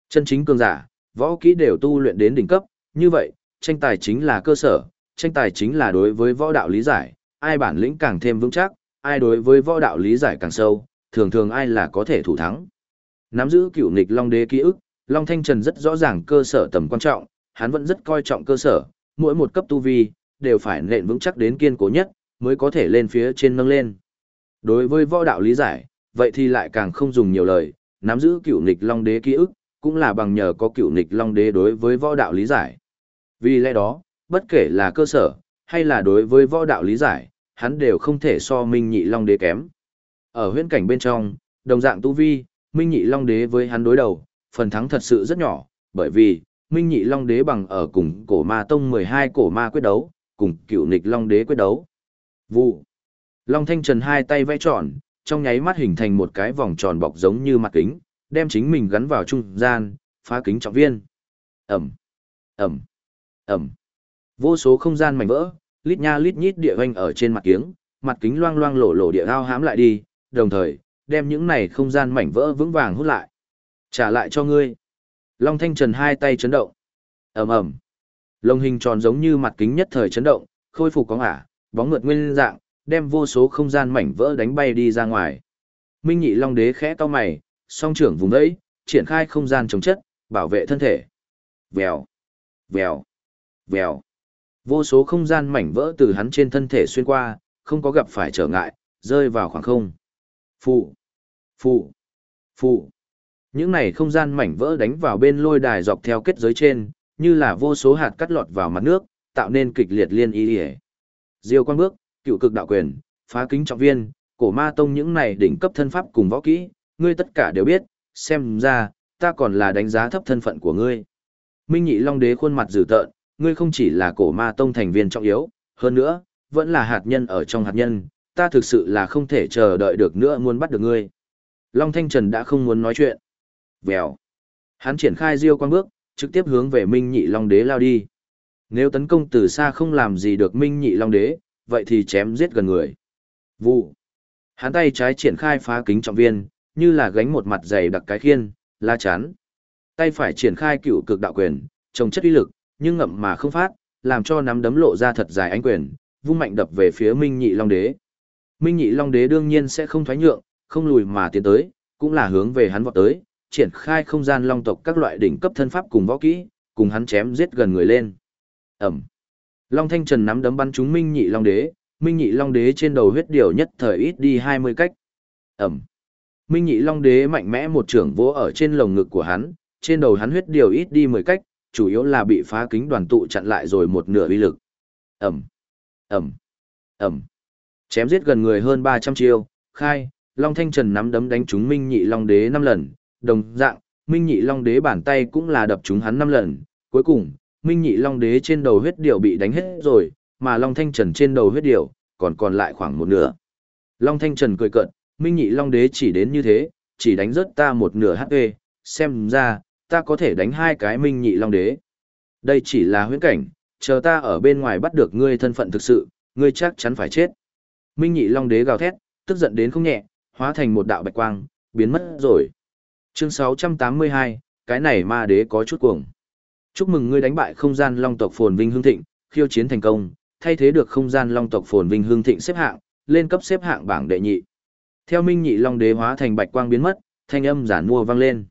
Chân chính cường giả, võ kỹ đều tu luyện đến đỉnh cấp, như vậy, tranh tài chính là cơ sở, tranh tài chính là đối với võ đạo lý giải, ai bản lĩnh càng thêm vững chắc, ai đối với võ đạo lý giải càng sâu, thường thường ai là có thể thủ thắng. Nắm giữ cựu nghịch Long Đế ký ức, Long Thanh Trần rất rõ ràng cơ sở tầm quan trọng, hắn vẫn rất coi trọng cơ sở, mỗi một cấp tu vi, đều phải nện vững chắc đến kiên cố nhất, mới có thể lên phía trên nâng lên. Đối với võ đạo lý giải, vậy thì lại càng không dùng nhiều lời, nắm giữ cựu nghịch Long Đế ký ức, cũng là bằng nhờ có cựu nghịch Long Đế đối với võ đạo lý giải. Vì lẽ đó, bất kể là cơ sở, hay là đối với võ đạo lý giải, hắn đều không thể so Minh Nhị Long Đế kém. Ở huyễn cảnh bên trong, đồng dạng tu vi, Minh Nhị Long Đế với hắn đối đầu, phần thắng thật sự rất nhỏ, bởi vì, Minh Nhị Long Đế bằng ở cùng cổ ma tông 12 cổ ma quyết đấu, cùng cựu nịch Long Đế quyết đấu. Vụ. Long Thanh Trần hai tay vẽ tròn, trong nháy mắt hình thành một cái vòng tròn bọc giống như mặt kính, đem chính mình gắn vào trung gian, phá kính trọng viên. Ẩm, Ẩm, Ẩm. Vô số không gian mảnh vỡ, lít nha lít nhít địa hoanh ở trên mặt kiếng, mặt kính loang loang lổ lổ địa ao hám lại đi, đồng thời, đem những này không gian mảnh vỡ vững vàng hút lại. Trả lại cho ngươi. Long Thanh Trần hai tay chấn động. ầm ầm, Lông hình tròn giống như mặt kính nhất thời chấn động, khôi phục có ngả, bóng ngượt nguyên dạng, đem vô số không gian mảnh vỡ đánh bay đi ra ngoài. Minh Nhị Long Đế khẽ cau mày, song trưởng vùng đấy, triển khai không gian chống chất, bảo vệ thân thể. Vèo, vèo, vèo. Vô số không gian mảnh vỡ từ hắn trên thân thể xuyên qua, không có gặp phải trở ngại, rơi vào khoảng không. Phụ, phụ, phụ. Những này không gian mảnh vỡ đánh vào bên lôi đài dọc theo kết giới trên, như là vô số hạt cắt lọt vào mặt nước, tạo nên kịch liệt liên y hề. Diêu quan bước, cựu cực đạo quyền, phá kính trọng viên, cổ ma tông những này đỉnh cấp thân pháp cùng võ kỹ, ngươi tất cả đều biết, xem ra, ta còn là đánh giá thấp thân phận của ngươi. Minh nhị long đế khuôn mặt dữ tợn, ngươi không chỉ là cổ ma tông thành viên trọng yếu, hơn nữa, vẫn là hạt nhân ở trong hạt nhân, ta thực sự là không thể chờ đợi được nữa muốn bắt được ngươi. Long Thanh Trần đã không muốn nói chuyện. Vèo. Hắn triển khai diêu quang bước, trực tiếp hướng về Minh Nhị Long Đế lao đi. Nếu tấn công từ xa không làm gì được Minh Nhị Long Đế, vậy thì chém giết gần người. Vụ. Hắn tay trái triển khai phá kính trọng viên, như là gánh một mặt dày đặc cái khiên, la chán. Tay phải triển khai cựu cực đạo quyền, trồng chất uy lực, nhưng ngậm mà không phát, làm cho nắm đấm lộ ra thật dài ánh quyền, vung mạnh đập về phía Minh Nhị Long Đế. Minh Nhị Long Đế đương nhiên sẽ không thoái nhượng, không lùi mà tiến tới, cũng là hướng về hắn vọt tới, triển khai không gian long tộc các loại đỉnh cấp thân pháp cùng võ kỹ, cùng hắn chém giết gần người lên. Ẩm. Long Thanh Trần nắm đấm bắn trúng Minh Nhị Long Đế, Minh Nhị Long Đế trên đầu huyết điều nhất thời ít đi 20 cách. Ẩm. Minh Nhị Long Đế mạnh mẽ một trưởng vỗ ở trên lồng ngực của hắn, trên đầu hắn huyết điều ít đi 10 cách, chủ yếu là bị phá kính đoàn tụ chặn lại rồi một nửa uy lực. Ẩm, Ẩm, Ẩm. Chém giết gần người hơn 300 chiêu, khai, Long Thanh Trần nắm đấm đánh trúng Minh Nhị Long Đế 5 lần, đồng dạng, Minh Nhị Long Đế bàn tay cũng là đập trúng hắn 5 lần, cuối cùng, Minh Nhị Long Đế trên đầu huyết điều bị đánh hết rồi, mà Long Thanh Trần trên đầu huyết điều, còn còn lại khoảng một nửa. Long Thanh Trần cười cợt, Minh Nhị Long Đế chỉ đến như thế, chỉ đánh rớt ta một nửa HP, xem ra, ta có thể đánh hai cái Minh Nhị Long Đế. Đây chỉ là huyễn cảnh, chờ ta ở bên ngoài bắt được ngươi thân phận thực sự, ngươi chắc chắn phải chết. Minh Nhị Long Đế gào thét, tức giận đến không nhẹ, hóa thành một đạo bạch quang, biến mất rồi. Chương 682, cái này ma đế có chút cuồng. Chúc mừng ngươi đánh bại không gian long tộc phồn vinh hương thịnh, khiêu chiến thành công, thay thế được không gian long tộc phồn vinh hương thịnh xếp hạng, lên cấp xếp hạng bảng đệ nhị. Theo Minh Nhị Long đế hóa thành bạch quang biến mất, thanh âm giản mua vang lên.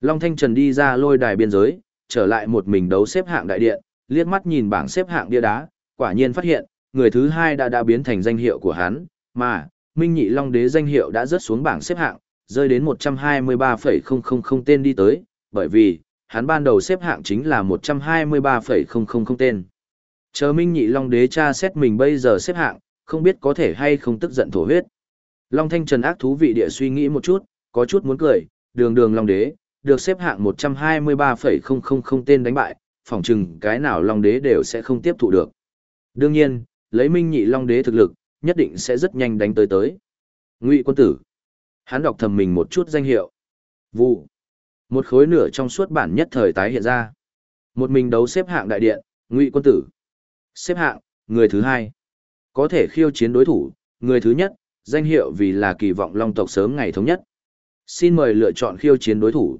Long Thanh Trần đi ra lôi đài biên giới, trở lại một mình đấu xếp hạng đại điện, liếc mắt nhìn bảng xếp hạng bia đá, quả nhiên phát hiện, người thứ hai đã đã biến thành danh hiệu của hắn, mà, Minh Nhị Long Đế danh hiệu đã rớt xuống bảng xếp hạng, rơi đến 123,000 tên đi tới, bởi vì, hắn ban đầu xếp hạng chính là 123,000 tên. Chờ Minh Nhị Long Đế cha xét mình bây giờ xếp hạng, không biết có thể hay không tức giận thổ huyết. Long Thanh Trần ác thú vị địa suy nghĩ một chút, có chút muốn cười, đường đường Long Đế, được xếp hạng 123,000 tên đánh bại, phỏng chừng cái nào Long Đế đều sẽ không tiếp thụ được. Đương nhiên, lấy Minh Nhị Long Đế thực lực, nhất định sẽ rất nhanh đánh tới tới. Ngụy quân tử. Hắn đọc thầm mình một chút danh hiệu. Vụ. Một khối nửa trong suốt bản nhất thời tái hiện ra. Một mình đấu xếp hạng đại điện, Ngụy quân tử. Xếp hạng, người thứ hai. Có thể khiêu chiến đối thủ, người thứ nhất, danh hiệu vì là kỳ vọng long tộc sớm ngày thống nhất. Xin mời lựa chọn khiêu chiến đối thủ.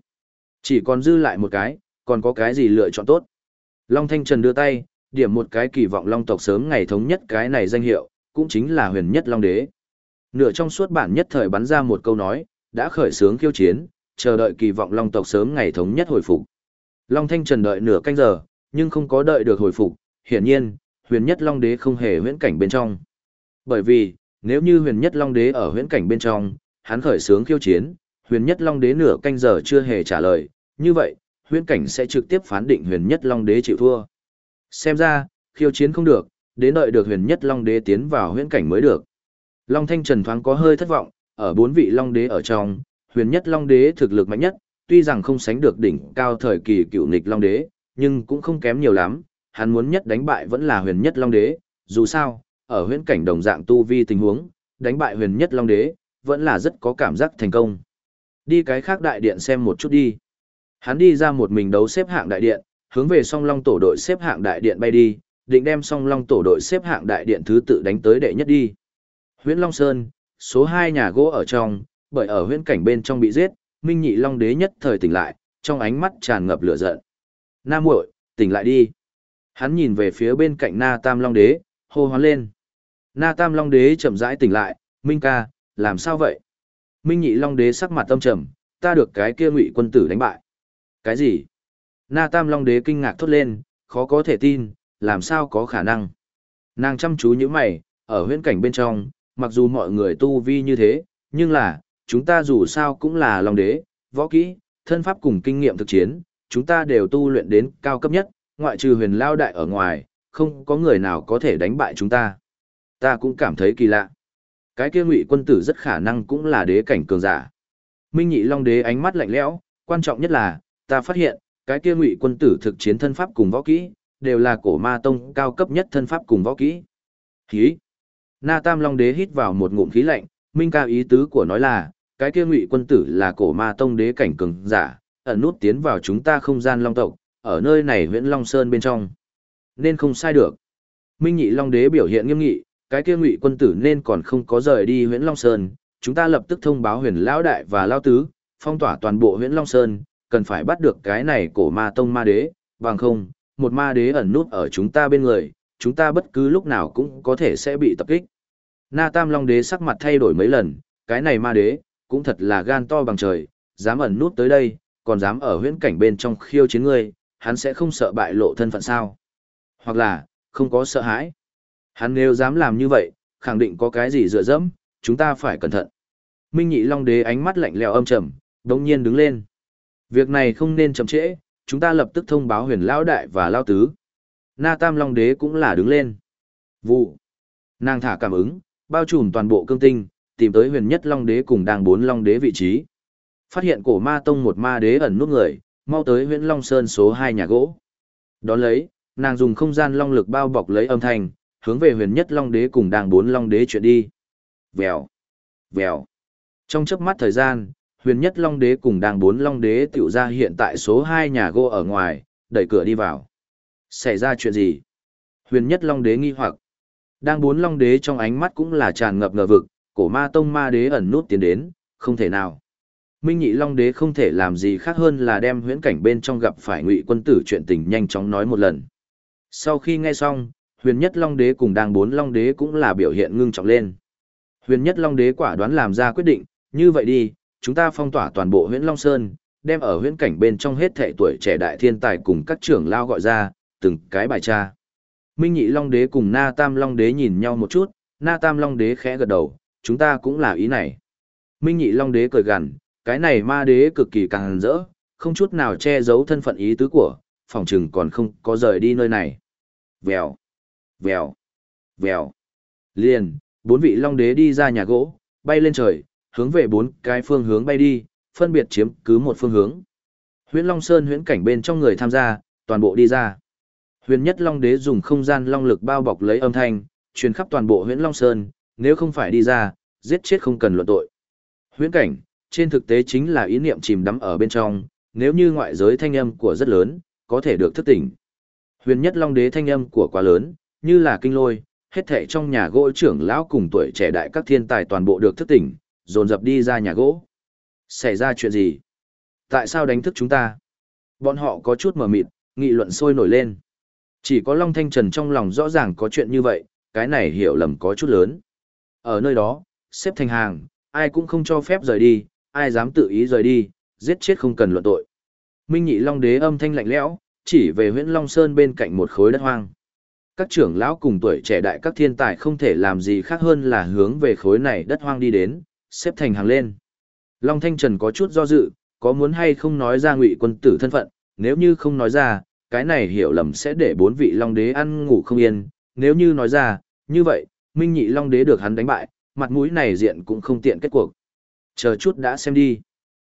Chỉ còn dư lại một cái, còn có cái gì lựa chọn tốt. Long Thanh Trần đưa tay, điểm một cái kỳ vọng long tộc sớm ngày thống nhất cái này danh hiệu, cũng chính là huyền nhất long đế. Nửa trong suốt bản nhất thời bắn ra một câu nói, đã khởi sướng khiêu chiến, chờ đợi kỳ vọng long tộc sớm ngày thống nhất hồi phục. Long Thanh Trần đợi nửa canh giờ, nhưng không có đợi được hồi phục, hiển nhiên, huyền nhất long đế không hề huyễn cảnh bên trong. Bởi vì, nếu như huyền nhất long đế ở huyễn cảnh bên trong, hắn khởi sướng khiêu chiến, huyền nhất long đế nửa canh giờ chưa hề trả lời, như vậy, huyễn cảnh sẽ trực tiếp phán định huyền nhất long đế chịu thua. Xem ra, khiêu chiến không được, đến đợi được huyền nhất long đế tiến vào huyễn cảnh mới được. Long Thanh Trần thoáng có hơi thất vọng, ở bốn vị long đế ở trong, huyền nhất long đế thực lực mạnh nhất, tuy rằng không sánh được đỉnh cao thời kỳ cựu nịch long đế, nhưng cũng không kém nhiều lắm, hắn muốn nhất đánh bại vẫn là huyền nhất long đế, dù sao, ở huyễn cảnh đồng dạng tu vi tình huống, đánh bại huyền nhất long đế, vẫn là rất có cảm giác thành công. Đi cái khác đại điện xem một chút đi. Hắn đi ra một mình đấu xếp hạng đại điện, hướng về song long tổ đội xếp hạng đại điện bay đi, định đem song long tổ đội xếp hạng đại điện thứ tự đánh tới đệ nhất đi. Huyễn Long Sơn, số 2 nhà gỗ ở trong, bởi ở huyễn cảnh bên trong bị giết, Minh Nhị Long Đế nhất thời tỉnh lại, trong ánh mắt tràn ngập lửa giận. Nam muội, tỉnh lại đi. Hắn nhìn về phía bên cạnh Na Tam Long Đế, hô hoán lên. Na Tam Long Đế chậm rãi tỉnh lại, Minh ca, làm sao vậy? Minh Nhị Long Đế sắc mặt tâm trầm, ta được cái kia ngụy quân tử đánh bại. Cái gì? Na Tam Long Đế kinh ngạc thốt lên, khó có thể tin, làm sao có khả năng. Nàng chăm chú như mày, ở huyễn cảnh bên trong, mặc dù mọi người tu vi như thế, nhưng là, chúng ta dù sao cũng là Long Đế, võ kỹ, thân pháp cùng kinh nghiệm thực chiến, chúng ta đều tu luyện đến cao cấp nhất, ngoại trừ huyền lao đại ở ngoài, không có người nào có thể đánh bại chúng ta. Ta cũng cảm thấy kỳ lạ. Cái kia ngụy quân tử rất khả năng cũng là đế cảnh cường giả. Minh nhị long đế ánh mắt lạnh lẽo, quan trọng nhất là, ta phát hiện, cái kia ngụy quân tử thực chiến thân pháp cùng võ kỹ, đều là cổ ma tông cao cấp nhất thân pháp cùng võ kỹ. Khí. Na Tam Long Đế hít vào một ngụm khí lạnh, minh ca ý tứ của nói là, cái kia ngụy quân tử là cổ ma tông đế cảnh cường giả, ẩn nút tiến vào chúng ta không gian long tộc, ở nơi này huyện Long Sơn bên trong. Nên không sai được. Minh nhị Long Đế biểu hiện nghiêm nghị, cái kia ngụy quân tử nên còn không có rời đi huyện Long Sơn, chúng ta lập tức thông báo huyền lão đại và lao tứ, phong tỏa toàn bộ huyện Long Sơn, cần phải bắt được cái này cổ ma tông ma đế, bằng không, một ma đế ẩn nút ở chúng ta bên người, chúng ta bất cứ lúc nào cũng có thể sẽ bị tập kích. Na Tam Long đế sắc mặt thay đổi mấy lần, cái này ma đế, cũng thật là gan to bằng trời, dám ẩn nút tới đây, còn dám ở huyễn cảnh bên trong khiêu chiến ngươi, hắn sẽ không sợ bại lộ thân phận sao. Hoặc là, không có sợ hãi. Hắn nếu dám làm như vậy, khẳng định có cái gì dựa dẫm, chúng ta phải cẩn thận. Minh Nhị Long Đế ánh mắt lạnh lẽo âm trầm, đống nhiên đứng lên. Việc này không nên chậm trễ, chúng ta lập tức thông báo huyền lão đại và lao tứ. Na Tam Long Đế cũng là đứng lên. Vụ. Nàng thả cảm ứng, bao trùm toàn bộ cương tinh, tìm tới huyền nhất Long Đế cùng đang bốn Long Đế vị trí. Phát hiện cổ ma tông một ma đế ẩn nút người, mau tới huyền Long Sơn số 2 nhà gỗ. Đón lấy, nàng dùng không gian long lực bao bọc lấy âm thanh, hướng về huyền nhất Long Đế cùng đang bốn Long Đế chuyển đi. Vèo. Vèo. Trong chớp mắt thời gian, huyền nhất Long Đế cùng đang bốn Long Đế tiểu ra hiện tại số 2 nhà gỗ ở ngoài, đẩy cửa đi vào. Xảy ra chuyện gì? Huyền nhất Long Đế nghi hoặc. Đang bốn Long Đế trong ánh mắt cũng là tràn ngập ngờ vực, cổ ma tông ma đế ẩn nút tiến đến, không thể nào. Minh nhị Long Đế không thể làm gì khác hơn là đem huyễn cảnh bên trong gặp phải ngụy quân tử chuyện tình nhanh chóng nói một lần. Sau khi nghe xong, huyền nhất Long Đế cùng đang bốn Long Đế cũng là biểu hiện ngưng trọng lên. Huyền nhất Long Đế quả đoán làm ra quyết định, như vậy đi, chúng ta phong tỏa toàn bộ huyễn Long Sơn, đem ở huyễn cảnh bên trong hết thệ tuổi trẻ đại thiên tài cùng các trưởng lao gọi ra, từng cái bài tra. Minh nhị Long Đế cùng Na Tam Long Đế nhìn nhau một chút, Na Tam Long Đế khẽ gật đầu, chúng ta cũng là ý này. Minh nhị Long Đế cười gằn, cái này ma đế cực kỳ càng rỡ, không chút nào che giấu thân phận ý tứ của, phòng trừng còn không có rời đi nơi này. Vèo, vèo, vèo. Liền, bốn vị Long Đế đi ra nhà gỗ, bay lên trời, hướng về bốn cái phương hướng bay đi, phân biệt chiếm cứ một phương hướng. Huyễn Long Sơn huyễn cảnh bên trong người tham gia, toàn bộ đi ra. Huyền Nhất Long Đế dùng không gian long lực bao bọc lấy âm thanh, truyền khắp toàn bộ Huyền Long Sơn, nếu không phải đi ra, giết chết không cần luận tội. Huyễn cảnh, trên thực tế chính là ý niệm chìm đắm ở bên trong, nếu như ngoại giới thanh âm của rất lớn, có thể được thức tỉnh. Huyền Nhất Long Đế thanh âm của quá lớn, như là kinh lôi, hết thảy trong nhà gỗ trưởng lão cùng tuổi trẻ đại các thiên tài toàn bộ được thức tỉnh, dồn dập đi ra nhà gỗ. Xảy ra chuyện gì? Tại sao đánh thức chúng ta? Bọn họ có chút mờ mịt, nghị luận sôi nổi lên. Chỉ có Long Thanh Trần trong lòng rõ ràng có chuyện như vậy, cái này hiểu lầm có chút lớn. Ở nơi đó, xếp thành hàng, ai cũng không cho phép rời đi, ai dám tự ý rời đi, giết chết không cần luận tội. Minh Nhị Long Đế âm thanh lạnh lẽo, chỉ về huyện Long Sơn bên cạnh một khối đất hoang. Các trưởng lão cùng tuổi trẻ đại các thiên tài không thể làm gì khác hơn là hướng về khối này đất hoang đi đến, xếp thành hàng lên. Long Thanh Trần có chút do dự, có muốn hay không nói ra ngụy quân tử thân phận, nếu như không nói ra, cái này hiểu lầm sẽ để bốn vị Long Đế ăn ngủ không yên, nếu như nói ra, như vậy, Minh Nhị Long Đế được hắn đánh bại, mặt mũi này diện cũng không tiện kết cuộc. Chờ chút đã xem đi.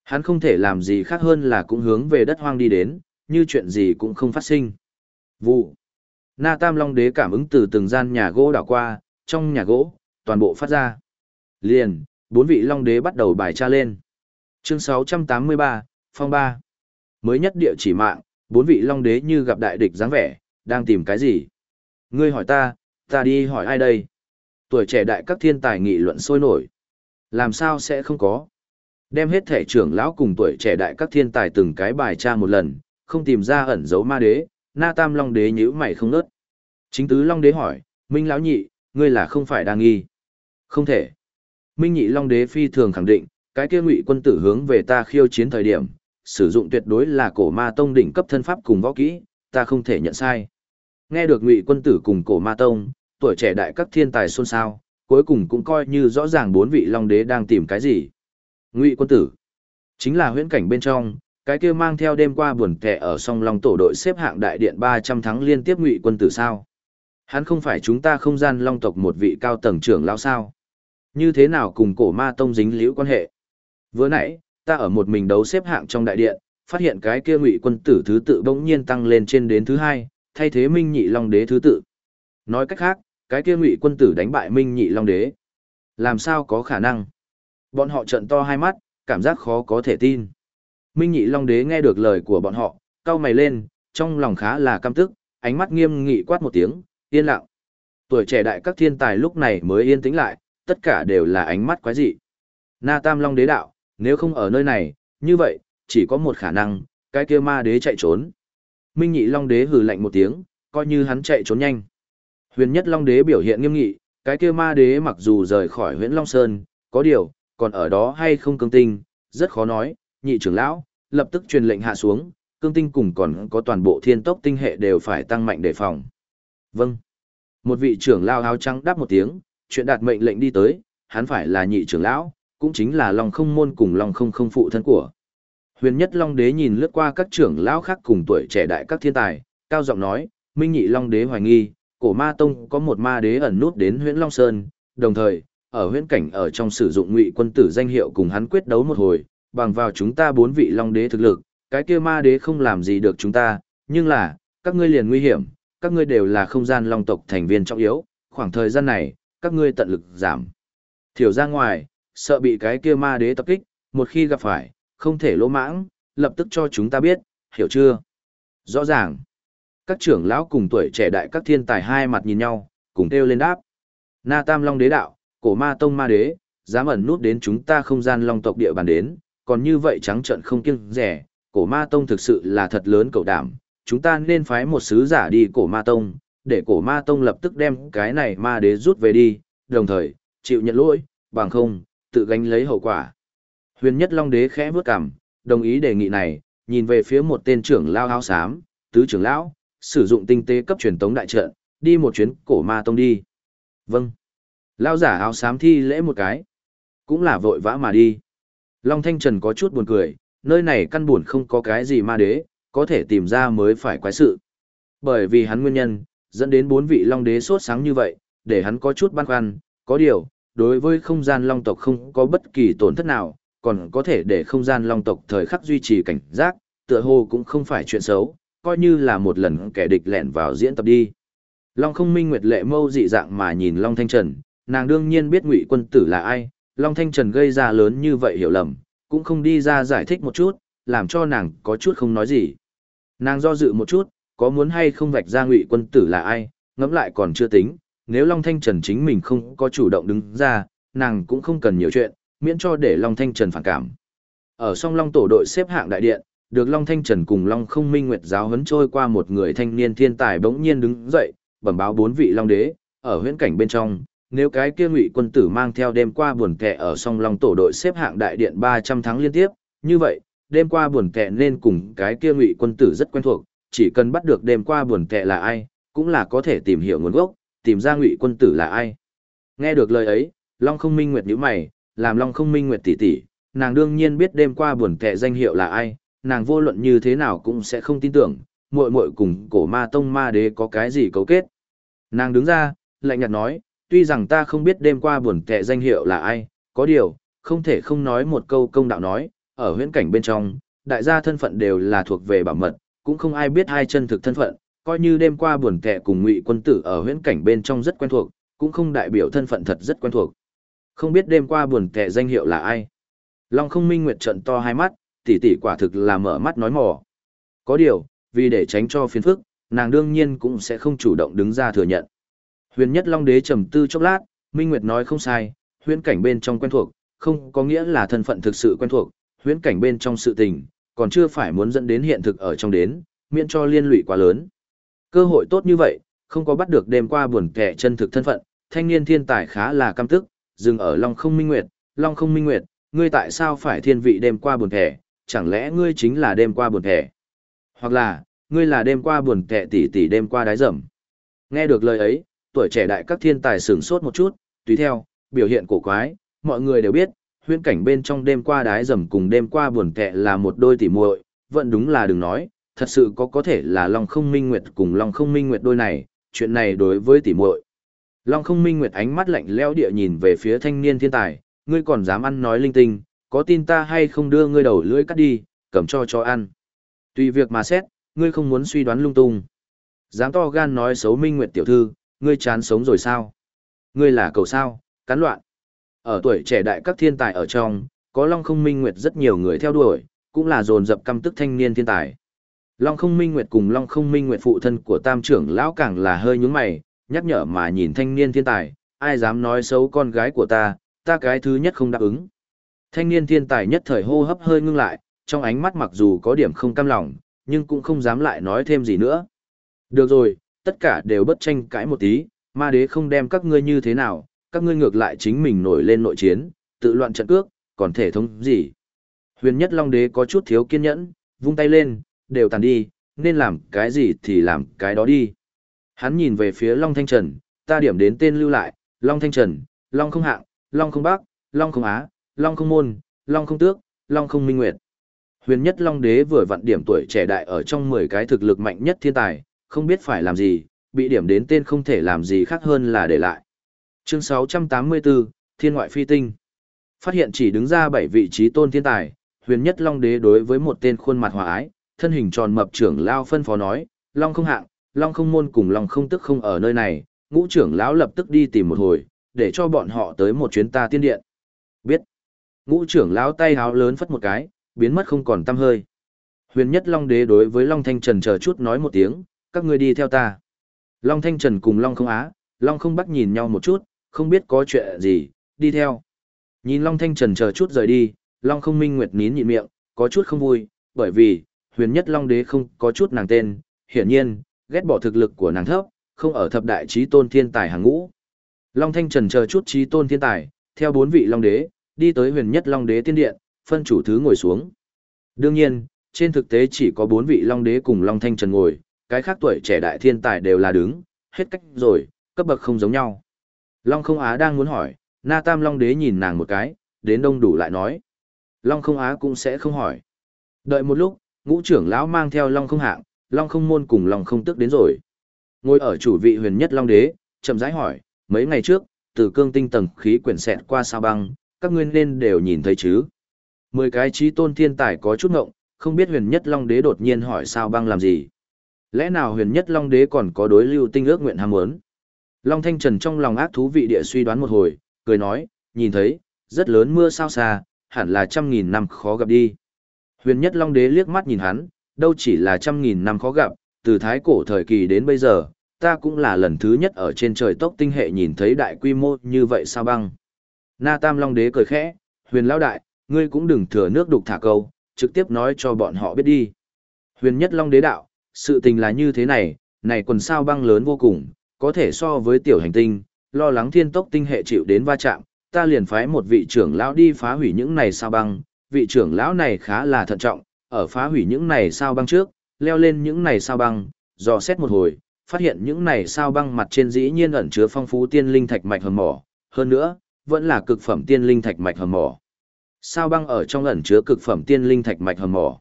Hắn không thể làm gì khác hơn là cũng hướng về đất hoang đi đến, như chuyện gì cũng không phát sinh. Vụ. Na Tam Long Đế cảm ứng từ từng gian nhà gỗ đảo qua, trong nhà gỗ, toàn bộ phát ra. Liền, bốn vị Long Đế bắt đầu bài tra lên. Chương 683, Phong 3. Mới nhất địa chỉ mạng, bốn vị Long Đế như gặp đại địch dáng vẻ, đang tìm cái gì? Ngươi hỏi ta, ta đi hỏi ai đây? Tuổi trẻ đại các thiên tài nghị luận sôi nổi. Làm sao sẽ không có? Đem hết thể trưởng lão cùng tuổi trẻ đại các thiên tài từng cái bài tra một lần, không tìm ra ẩn dấu ma đế, na tam long đế nhíu mày không nớt. Chính tứ long đế hỏi, Minh lão nhị, ngươi là không phải đang nghi? Không thể. Minh nhị long đế phi thường khẳng định, cái kia ngụy quân tử hướng về ta khiêu chiến thời điểm, sử dụng tuyệt đối là cổ ma tông đỉnh cấp thân pháp cùng võ kỹ, ta không thể nhận sai. Nghe được ngụy quân tử cùng cổ ma tông, tuổi trẻ đại các thiên tài xôn xao, cuối cùng cũng coi như rõ ràng bốn vị long đế đang tìm cái gì. Ngụy quân tử, chính là huyễn cảnh bên trong, cái kia mang theo đêm qua buồn kẻ ở song long tổ đội xếp hạng đại điện 300 thắng liên tiếp ngụy quân tử sao. Hắn không phải chúng ta không gian long tộc một vị cao tầng trưởng lão sao. Như thế nào cùng cổ ma tông dính liễu quan hệ? Vừa nãy, ta ở một mình đấu xếp hạng trong đại điện, phát hiện cái kia ngụy quân tử thứ tự bỗng nhiên tăng lên trên đến thứ hai, thay thế minh nhị long đế thứ tự. Nói cách khác, cái kia ngụy quân tử đánh bại minh nhị long đế. Làm sao có khả năng? Bọn họ trận to hai mắt, cảm giác khó có thể tin. Minh nhị long đế nghe được lời của bọn họ, cau mày lên, trong lòng khá là căm tức, ánh mắt nghiêm nghị quát một tiếng, yên lặng. Tuổi trẻ đại các thiên tài lúc này mới yên tĩnh lại, tất cả đều là ánh mắt quái dị. Na Tam Long đế đạo, nếu không ở nơi này, như vậy, chỉ có một khả năng, cái kia ma đế chạy trốn. Minh nhị Long đế hừ lạnh một tiếng, coi như hắn chạy trốn nhanh. Huyền nhất Long đế biểu hiện nghiêm nghị, cái kia ma đế mặc dù rời khỏi huyện Long Sơn, có điều, còn ở đó hay không cương tinh, rất khó nói, nhị trưởng lão, lập tức truyền lệnh hạ xuống, cương tinh cùng còn có toàn bộ thiên tốc tinh hệ đều phải tăng mạnh đề phòng. Vâng. Một vị trưởng lão áo trắng đáp một tiếng, chuyện đạt mệnh lệnh đi tới, hắn phải là nhị trưởng lão, cũng chính là Long không môn cùng Long không không phụ thân của. Huyền nhất Long đế nhìn lướt qua các trưởng lão khác cùng tuổi trẻ đại các thiên tài, cao giọng nói, Minh nhị Long đế hoài nghi, cổ ma tông có một ma đế ẩn nút đến huyện Long Sơn, đồng thời, ở huyện cảnh ở trong sử dụng ngụy quân tử danh hiệu cùng hắn quyết đấu một hồi, bằng vào chúng ta bốn vị Long đế thực lực, cái kia ma đế không làm gì được chúng ta, nhưng là, các ngươi liền nguy hiểm, các ngươi đều là không gian Long tộc thành viên trọng yếu, khoảng thời gian này, các ngươi tận lực giảm. Thiểu ra ngoài, sợ bị cái kia ma đế tập kích, một khi gặp phải, không thể lỗ mãng, lập tức cho chúng ta biết, hiểu chưa? Rõ ràng. Các trưởng lão cùng tuổi trẻ đại các thiên tài hai mặt nhìn nhau, cùng kêu lên đáp. Na Tam Long đế đạo, cổ ma tông ma đế, dám ẩn nút đến chúng ta không gian long tộc địa bàn đến, còn như vậy trắng trợn không kiêng rẻ, cổ ma tông thực sự là thật lớn cầu đảm, chúng ta nên phái một sứ giả đi cổ ma tông, để cổ ma tông lập tức đem cái này ma đế rút về đi, đồng thời, chịu nhận lỗi, bằng không, tự gánh lấy hậu quả. Huyền nhất long đế khẽ bước cằm, đồng ý đề nghị này, nhìn về phía một tên trưởng lao áo xám, tứ trưởng lão, sử dụng tinh tế cấp truyền tống đại trận, đi một chuyến cổ ma tông đi. Vâng. Lao giả áo xám thi lễ một cái. Cũng là vội vã mà đi. Long Thanh Trần có chút buồn cười, nơi này căn buồn không có cái gì ma đế, có thể tìm ra mới phải quái sự. Bởi vì hắn nguyên nhân, dẫn đến bốn vị Long đế sốt sáng như vậy, để hắn có chút băn khoăn, có điều, đối với không gian Long tộc không có bất kỳ tổn thất nào, còn có thể để không gian Long tộc thời khắc duy trì cảnh giác, tựa hồ cũng không phải chuyện xấu, coi như là một lần kẻ địch lẻn vào diễn tập đi. Long không minh nguyệt lệ mâu dị dạng mà nhìn Long Thanh Trần, nàng đương nhiên biết ngụy quân tử là ai, Long Thanh Trần gây ra lớn như vậy hiểu lầm, cũng không đi ra giải thích một chút, làm cho nàng có chút không nói gì. Nàng do dự một chút, có muốn hay không vạch ra ngụy quân tử là ai, ngẫm lại còn chưa tính, nếu Long Thanh Trần chính mình không có chủ động đứng ra, nàng cũng không cần nhiều chuyện, miễn cho để Long Thanh Trần phản cảm. Ở song Long tổ đội xếp hạng đại điện, được Long Thanh Trần cùng Long Không Minh Nguyệt giáo huấn trôi qua một người thanh niên thiên tài bỗng nhiên đứng dậy, bẩm báo bốn vị Long Đế, ở huyễn cảnh bên trong, nếu cái kia ngụy quân tử mang theo đêm qua buồn kẻ ở song Long tổ đội xếp hạng đại điện 300 tháng liên tiếp, như vậy, đêm qua buồn kẻ nên cùng cái kia ngụy quân tử rất quen thuộc, chỉ cần bắt được đêm qua buồn kẻ là ai, cũng là có thể tìm hiểu nguồn gốc, tìm ra ngụy quân tử là ai. Nghe được lời ấy, Long Không Minh Nguyệt nhíu mày, làm Long Không Minh Nguyệt tỷ tỷ, nàng đương nhiên biết đêm qua buồn tệ danh hiệu là ai, nàng vô luận như thế nào cũng sẽ không tin tưởng, muội muội cùng cổ ma tông ma đế có cái gì cấu kết. Nàng đứng ra, lạnh nhạt nói, tuy rằng ta không biết đêm qua buồn kệ danh hiệu là ai, có điều, không thể không nói một câu công đạo nói, ở huyễn cảnh bên trong, đại gia thân phận đều là thuộc về bảo mật, cũng không ai biết hai chân thực thân phận, coi như đêm qua buồn kệ cùng ngụy quân tử ở huyễn cảnh bên trong rất quen thuộc, cũng không đại biểu thân phận thật rất quen thuộc. Không biết đêm qua buồn kệ danh hiệu là ai. Long không minh nguyệt trận to hai mắt, tỷ tỷ quả thực là mở mắt nói mò. Có điều, vì để tránh cho phiền phức, nàng đương nhiên cũng sẽ không chủ động đứng ra thừa nhận. Huyền nhất Long Đế trầm tư chốc lát, Minh Nguyệt nói không sai, huyễn cảnh bên trong quen thuộc, không có nghĩa là thân phận thực sự quen thuộc, huyễn cảnh bên trong sự tình, còn chưa phải muốn dẫn đến hiện thực ở trong đến, miễn cho liên lụy quá lớn. Cơ hội tốt như vậy, không có bắt được đêm qua buồn kẻ chân thực thân phận, thanh niên thiên tài khá là căm tức, dừng ở Long không Minh Nguyệt, Long không Minh Nguyệt, ngươi tại sao phải thiên vị đêm qua buồn kẻ, chẳng lẽ ngươi chính là đêm qua buồn kẻ? Hoặc là, ngươi là đêm qua buồn kẻ tỷ tỷ đêm qua đái dầm. Nghe được lời ấy, tuổi trẻ đại các thiên tài sửng sốt một chút, tùy theo, biểu hiện cổ quái, mọi người đều biết, huyễn cảnh bên trong đêm qua đái dầm cùng đêm qua buồn kẻ là một đôi tỉ muội, vẫn đúng là đừng nói, thật sự có có thể là Long Không Minh Nguyệt cùng Long Không Minh Nguyệt đôi này, chuyện này đối với tỷ muội. Long Không Minh Nguyệt ánh mắt lạnh lẽo địa nhìn về phía thanh niên thiên tài, ngươi còn dám ăn nói linh tinh, có tin ta hay không đưa ngươi đầu lưỡi cắt đi, cầm cho cho ăn. Tùy việc mà xét, ngươi không muốn suy đoán lung tung. Dám to gan nói xấu Minh Nguyệt tiểu thư, ngươi chán sống rồi sao? Ngươi là cầu sao, cắn loạn. Ở tuổi trẻ đại các thiên tài ở trong, có Long Không Minh Nguyệt rất nhiều người theo đuổi, cũng là dồn dập căm tức thanh niên thiên tài. Long Không Minh Nguyệt cùng Long Không Minh Nguyệt phụ thân của tam trưởng lão càng là hơi nhướng mày, nhắc nhở mà nhìn thanh niên thiên tài, ai dám nói xấu con gái của ta, ta cái thứ nhất không đáp ứng. Thanh niên thiên tài nhất thời hô hấp hơi ngưng lại, trong ánh mắt mặc dù có điểm không cam lòng, nhưng cũng không dám lại nói thêm gì nữa. Được rồi, tất cả đều bất tranh cãi một tí, ma đế không đem các ngươi như thế nào, các ngươi ngược lại chính mình nổi lên nội chiến, tự loạn trận cước, còn thể thống gì. Huyền nhất long đế có chút thiếu kiên nhẫn, vung tay lên, đều tàn đi, nên làm cái gì thì làm cái đó đi. Hắn nhìn về phía Long Thanh Trần, ta điểm đến tên lưu lại, Long Thanh Trần, Long không hạng, Long không bắc, Long không á, Long không môn, Long không tước, Long không minh nguyệt. Huyền nhất Long đế vừa vặn điểm tuổi trẻ đại ở trong 10 cái thực lực mạnh nhất thiên tài, không biết phải làm gì, bị điểm đến tên không thể làm gì khác hơn là để lại. Chương 684, Thiên ngoại phi tinh. Phát hiện chỉ đứng ra 7 vị trí tôn thiên tài, huyền nhất Long đế đối với một tên khuôn mặt hòa ái, thân hình tròn mập trưởng lao phân phó nói, Long không hạng, Long không môn cùng Long không tức không ở nơi này, ngũ trưởng lão lập tức đi tìm một hồi, để cho bọn họ tới một chuyến ta tiên điện. Biết. Ngũ trưởng lão tay háo lớn phất một cái, biến mất không còn tăm hơi. Huyền nhất Long đế đối với Long Thanh Trần chờ chút nói một tiếng, các ngươi đi theo ta. Long Thanh Trần cùng Long không á, Long không bắt nhìn nhau một chút, không biết có chuyện gì, đi theo. Nhìn Long Thanh Trần chờ chút rời đi, Long không minh nguyệt nín nhịn miệng, có chút không vui, bởi vì, huyền nhất Long đế không có chút nàng tên, hiển nhiên, ghét bỏ thực lực của nàng thấp, không ở thập đại trí tôn thiên tài hàng ngũ. Long Thanh Trần chờ chút trí tôn thiên tài, theo bốn vị Long đế, đi tới huyền nhất Long đế tiên điện, phân chủ thứ ngồi xuống. Đương nhiên, trên thực tế chỉ có bốn vị Long đế cùng Long Thanh Trần ngồi, cái khác tuổi trẻ đại thiên tài đều là đứng, hết cách rồi, cấp bậc không giống nhau. Long không á đang muốn hỏi, Na Tam Long đế nhìn nàng một cái, đến đông đủ lại nói. Long không á cũng sẽ không hỏi. Đợi một lúc, ngũ trưởng lão mang theo Long không hạng, Long không môn cùng Long không tức đến rồi. Ngồi ở chủ vị huyền nhất Long đế, chậm rãi hỏi, mấy ngày trước, từ cương tinh tầng khí quyển xẹt qua sao băng, các ngươi nên đều nhìn thấy chứ. Mười cái trí tôn thiên tài có chút ngộng, không biết huyền nhất Long đế đột nhiên hỏi sao băng làm gì. Lẽ nào huyền nhất Long đế còn có đối lưu tinh ước nguyện ham muốn? Long Thanh Trần trong lòng ác thú vị địa suy đoán một hồi, cười nói, nhìn thấy, rất lớn mưa sao xa, hẳn là trăm nghìn năm khó gặp đi. Huyền nhất Long đế liếc mắt nhìn hắn, đâu chỉ là trăm nghìn năm khó gặp, từ thái cổ thời kỳ đến bây giờ, ta cũng là lần thứ nhất ở trên trời tốc tinh hệ nhìn thấy đại quy mô như vậy sao băng. Na Tam Long đế cười khẽ, huyền lão đại, ngươi cũng đừng thừa nước đục thả câu, trực tiếp nói cho bọn họ biết đi. Huyền nhất Long đế đạo, sự tình là như thế này, này quần sao băng lớn vô cùng, có thể so với tiểu hành tinh, lo lắng thiên tốc tinh hệ chịu đến va chạm, ta liền phái một vị trưởng lão đi phá hủy những này sao băng, vị trưởng lão này khá là thận trọng, ở phá hủy những này sao băng trước, leo lên những này sao băng, dò xét một hồi, phát hiện những này sao băng mặt trên dĩ nhiên ẩn chứa phong phú tiên linh thạch mạch hầm mỏ, hơn nữa, vẫn là cực phẩm tiên linh thạch mạch hầm mỏ. Sao băng ở trong ẩn chứa cực phẩm tiên linh thạch mạch hầm mỏ.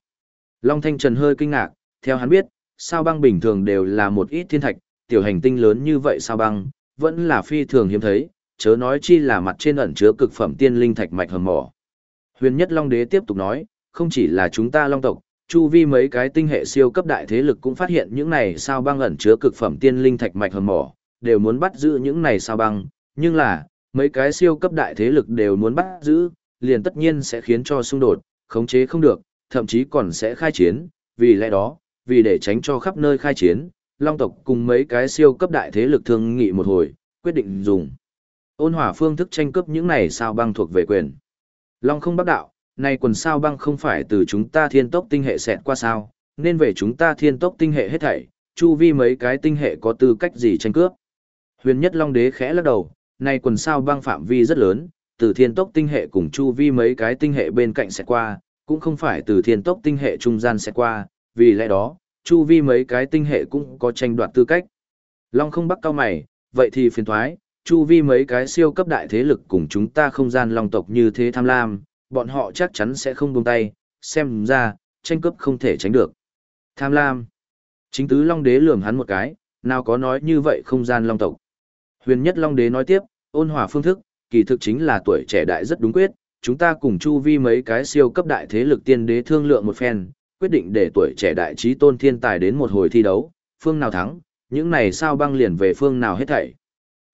Long Thanh Trần hơi kinh ngạc, theo hắn biết, sao băng bình thường đều là một ít thiên thạch, tiểu hành tinh lớn như vậy sao băng, vẫn là phi thường hiếm thấy, chớ nói chi là mặt trên ẩn chứa cực phẩm tiên linh thạch mạch hầm mỏ. Huyền Nhất Long Đế tiếp tục nói, không chỉ là chúng ta Long tộc, chu vi mấy cái tinh hệ siêu cấp đại thế lực cũng phát hiện những này sao băng ẩn chứa cực phẩm tiên linh thạch mạch hầm mỏ, đều muốn bắt giữ những này sao băng, nhưng là, mấy cái siêu cấp đại thế lực đều muốn bắt giữ, liền tất nhiên sẽ khiến cho xung đột, khống chế không được, thậm chí còn sẽ khai chiến, vì lẽ đó, vì để tránh cho khắp nơi khai chiến, Long tộc cùng mấy cái siêu cấp đại thế lực thương nghị một hồi, quyết định dùng ôn hỏa phương thức tranh cướp những này sao băng thuộc về quyền. Long không bắt đạo, này quần sao băng không phải từ chúng ta thiên tốc tinh hệ xẹt qua sao, nên về chúng ta thiên tốc tinh hệ hết thảy, chu vi mấy cái tinh hệ có tư cách gì tranh cướp. Huyền nhất Long đế khẽ lắc đầu, này quần sao băng phạm vi rất lớn, từ thiên tốc tinh hệ cùng chu vi mấy cái tinh hệ bên cạnh xẹt qua, cũng không phải từ thiên tốc tinh hệ trung gian xẹt qua, vì lẽ đó, chu vi mấy cái tinh hệ cũng có tranh đoạt tư cách. Long không bắt cao mày, vậy thì phiền thoái, chu vi mấy cái siêu cấp đại thế lực cùng chúng ta không gian long tộc như thế tham lam, bọn họ chắc chắn sẽ không buông tay, xem ra, tranh cướp không thể tránh được. Tham lam. Chính tứ long đế lườm hắn một cái, nào có nói như vậy không gian long tộc. Huyền nhất long đế nói tiếp, ôn hòa phương thức, kỳ thực chính là tuổi trẻ đại rất đúng quyết, chúng ta cùng chu vi mấy cái siêu cấp đại thế lực tiên đế thương lượng một phen, quyết định để tuổi trẻ đại trí tôn thiên tài đến một hồi thi đấu, phương nào thắng, những này sao băng liền về phương nào hết thảy.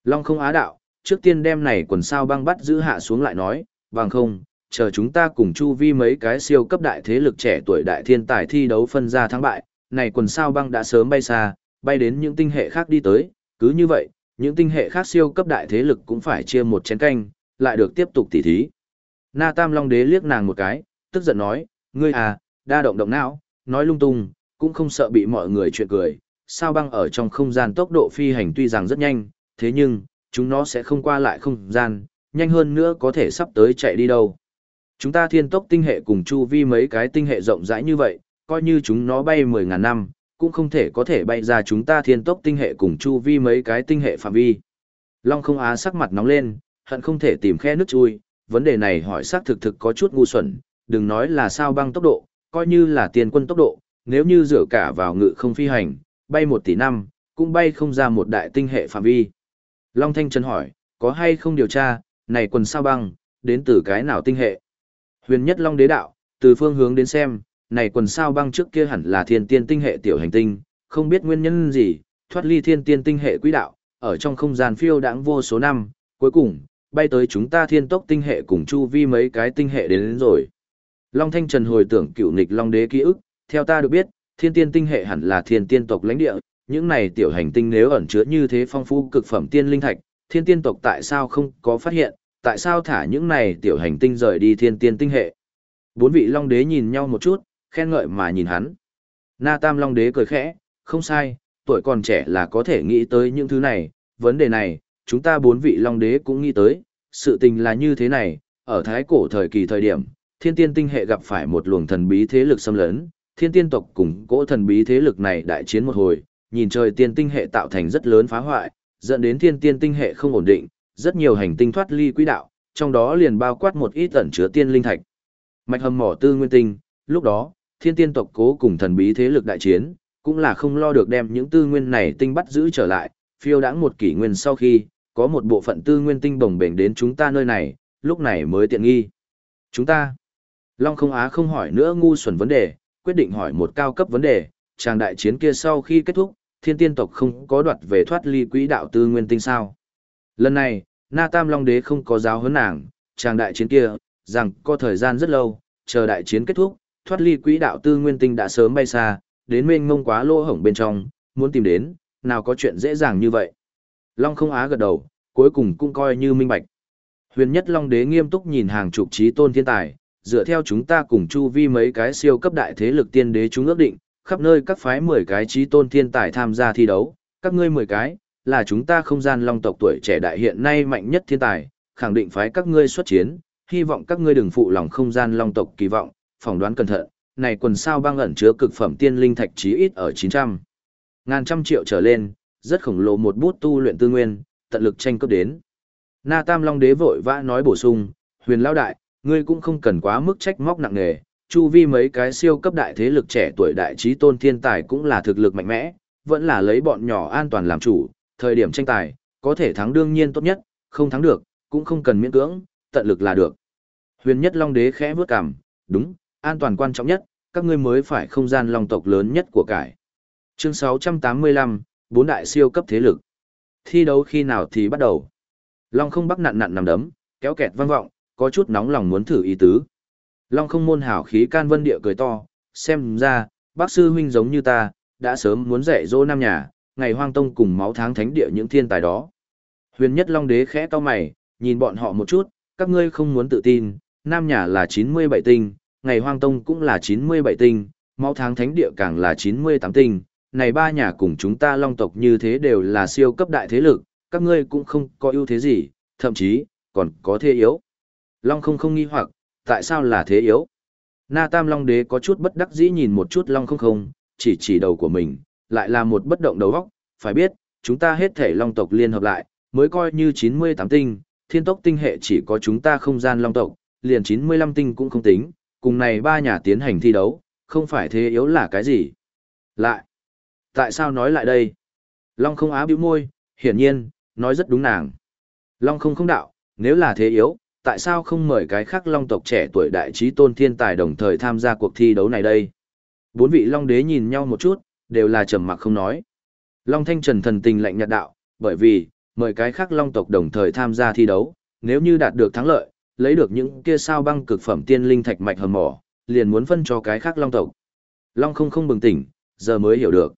Long không á đạo, trước tiên đem này quần sao băng bắt giữ hạ xuống lại nói, bằng không, chờ chúng ta cùng chu vi mấy cái siêu cấp đại thế lực trẻ tuổi đại thiên tài thi đấu phân ra thắng bại, này quần sao băng đã sớm bay xa, bay đến những tinh hệ khác đi tới, cứ như vậy, những tinh hệ khác siêu cấp đại thế lực cũng phải chia một chén canh, lại được tiếp tục tỉ thí. Na Tam Long Đế liếc nàng một cái, tức giận nói, ngươi à, đa động động não, nói lung tung, cũng không sợ bị mọi người chuyện cười. Sao băng ở trong không gian tốc độ phi hành tuy rằng rất nhanh, thế nhưng, chúng nó sẽ không qua lại không gian, nhanh hơn nữa có thể sắp tới chạy đi đâu. Chúng ta thiên tốc tinh hệ cùng chu vi mấy cái tinh hệ rộng rãi như vậy, coi như chúng nó bay 10.000 năm, cũng không thể có thể bay ra chúng ta thiên tốc tinh hệ cùng chu vi mấy cái tinh hệ phạm vi. Long không á sắc mặt nóng lên, hận không thể tìm khe nước chui, vấn đề này hỏi xác thực thực có chút ngu xuẩn, đừng nói là sao băng tốc độ, coi như là tiền quân tốc độ, nếu như dựa cả vào ngự không phi hành, bay một tỷ năm, cũng bay không ra một đại tinh hệ phạm vi. Long Thanh Trần hỏi, có hay không điều tra, này quần sao băng, đến từ cái nào tinh hệ? Huyền nhất Long Đế đạo, từ phương hướng đến xem, này quần sao băng trước kia hẳn là thiên tiên tinh hệ tiểu hành tinh, không biết nguyên nhân gì, thoát ly thiên tiên tinh hệ quỹ đạo, ở trong không gian phiêu đãng vô số năm, cuối cùng, bay tới chúng ta thiên tốc tinh hệ cùng chu vi mấy cái tinh hệ đến, đến rồi. Long Thanh Trần hồi tưởng cựu nịch Long Đế ký ức, theo ta được biết, thiên tiên tinh hệ hẳn là thiên tiên tộc lãnh địa, những này tiểu hành tinh nếu ẩn chứa như thế phong phú cực phẩm tiên linh thạch, thiên tiên tộc tại sao không có phát hiện, tại sao thả những này tiểu hành tinh rời đi thiên tiên tinh hệ. Bốn vị Long Đế nhìn nhau một chút, khen ngợi mà nhìn hắn. Na Tam Long Đế cười khẽ, không sai, tuổi còn trẻ là có thể nghĩ tới những thứ này, vấn đề này, chúng ta bốn vị Long Đế cũng nghĩ tới, sự tình là như thế này, ở thái cổ thời kỳ thời điểm, thiên tiên tinh hệ gặp phải một luồng thần bí thế lực xâm lấn, thiên tiên tộc cùng cỗ thần bí thế lực này đại chiến một hồi, nhìn trời tiên tinh hệ tạo thành rất lớn phá hoại, dẫn đến thiên tiên tinh hệ không ổn định, rất nhiều hành tinh thoát ly quỹ đạo, trong đó liền bao quát một ít ẩn chứa tiên linh thạch. Mạch hầm mỏ tư nguyên tinh, lúc đó, thiên tiên tộc cố cùng thần bí thế lực đại chiến, cũng là không lo được đem những tư nguyên này tinh bắt giữ trở lại, phiêu đãng một kỷ nguyên sau khi, có một bộ phận tư nguyên tinh bồng bềnh đến chúng ta nơi này, lúc này mới tiện nghi. Chúng ta, Long không á không hỏi nữa ngu xuẩn vấn đề, quyết định hỏi một cao cấp vấn đề, chàng đại chiến kia sau khi kết thúc, thiên tiên tộc không có đoạt về thoát ly quỹ đạo tư nguyên tinh sao. Lần này, Na Tam Long Đế không có giáo huấn nàng, chàng đại chiến kia, rằng có thời gian rất lâu, chờ đại chiến kết thúc, thoát ly quỹ đạo tư nguyên tinh đã sớm bay xa, đến mênh mông quá lỗ hổng bên trong, muốn tìm đến, nào có chuyện dễ dàng như vậy. Long không á gật đầu, cuối cùng cũng coi như minh bạch. Huyền nhất Long Đế nghiêm túc nhìn hàng chục trí tôn thiên tài, dựa theo chúng ta cùng chu vi mấy cái siêu cấp đại thế lực tiên đế chúng ước định, khắp nơi các phái 10 cái trí tôn thiên tài tham gia thi đấu, các ngươi 10 cái, là chúng ta không gian long tộc tuổi trẻ đại hiện nay mạnh nhất thiên tài, khẳng định phái các ngươi xuất chiến, hy vọng các ngươi đừng phụ lòng không gian long tộc kỳ vọng, phỏng đoán cẩn thận, này quần sao băng ẩn chứa cực phẩm tiên linh thạch chí ít ở 900. Ngàn trăm triệu trở lên, rất khổng lồ một bút tu luyện tư nguyên, tận lực tranh cấp đến. Na Tam Long Đế vội vã nói bổ sung, huyền lao đại, ngươi cũng không cần quá mức trách móc nặng nề, chu vi mấy cái siêu cấp đại thế lực trẻ tuổi đại trí tôn thiên tài cũng là thực lực mạnh mẽ, vẫn là lấy bọn nhỏ an toàn làm chủ, thời điểm tranh tài, có thể thắng đương nhiên tốt nhất, không thắng được, cũng không cần miễn cưỡng, tận lực là được. Huyền nhất Long Đế khẽ bước cằm, đúng, an toàn quan trọng nhất, các ngươi mới phải không gian long tộc lớn nhất của cải. Chương 685, bốn đại siêu cấp thế lực. Thi đấu khi nào thì bắt đầu. Long không bắc nặn nặn nằm đấm, kéo kẹt vang vọng, có chút nóng lòng muốn thử ý tứ. Long không môn hảo khí can vân địa cười to, xem ra, bác sư huynh giống như ta, đã sớm muốn dạy dỗ nam nhà, ngày hoang tông cùng máu tháng thánh địa những thiên tài đó. Huyền nhất Long đế khẽ to mày, nhìn bọn họ một chút, các ngươi không muốn tự tin, nam nhà là 97 tinh, ngày hoang tông cũng là 97 tinh, máu tháng thánh địa càng là 98 tinh, này ba nhà cùng chúng ta long tộc như thế đều là siêu cấp đại thế lực, các ngươi cũng không có ưu thế gì, thậm chí, còn có thế yếu. Long không không nghi hoặc, tại sao là thế yếu? Na Tam Long Đế có chút bất đắc dĩ nhìn một chút Long không không, chỉ chỉ đầu của mình, lại là một bất động đầu góc, phải biết, chúng ta hết thể Long tộc liên hợp lại, mới coi như 98 tinh, thiên tốc tinh hệ chỉ có chúng ta không gian Long tộc, liền 95 tinh cũng không tính, cùng này ba nhà tiến hành thi đấu, không phải thế yếu là cái gì. Lại, tại sao nói lại đây? Long không á bĩu môi, hiển nhiên, nói rất đúng nàng. Long không không đạo, nếu là thế yếu, tại sao không mời cái khác long tộc trẻ tuổi đại trí tôn thiên tài đồng thời tham gia cuộc thi đấu này đây? Bốn vị long đế nhìn nhau một chút, đều là trầm mặc không nói. Long thanh trần thần tình lạnh nhạt đạo, bởi vì, mời cái khác long tộc đồng thời tham gia thi đấu, nếu như đạt được thắng lợi, lấy được những kia sao băng cực phẩm tiên linh thạch mạch hầm mỏ, liền muốn phân cho cái khác long tộc. Long không không bừng tỉnh, giờ mới hiểu được.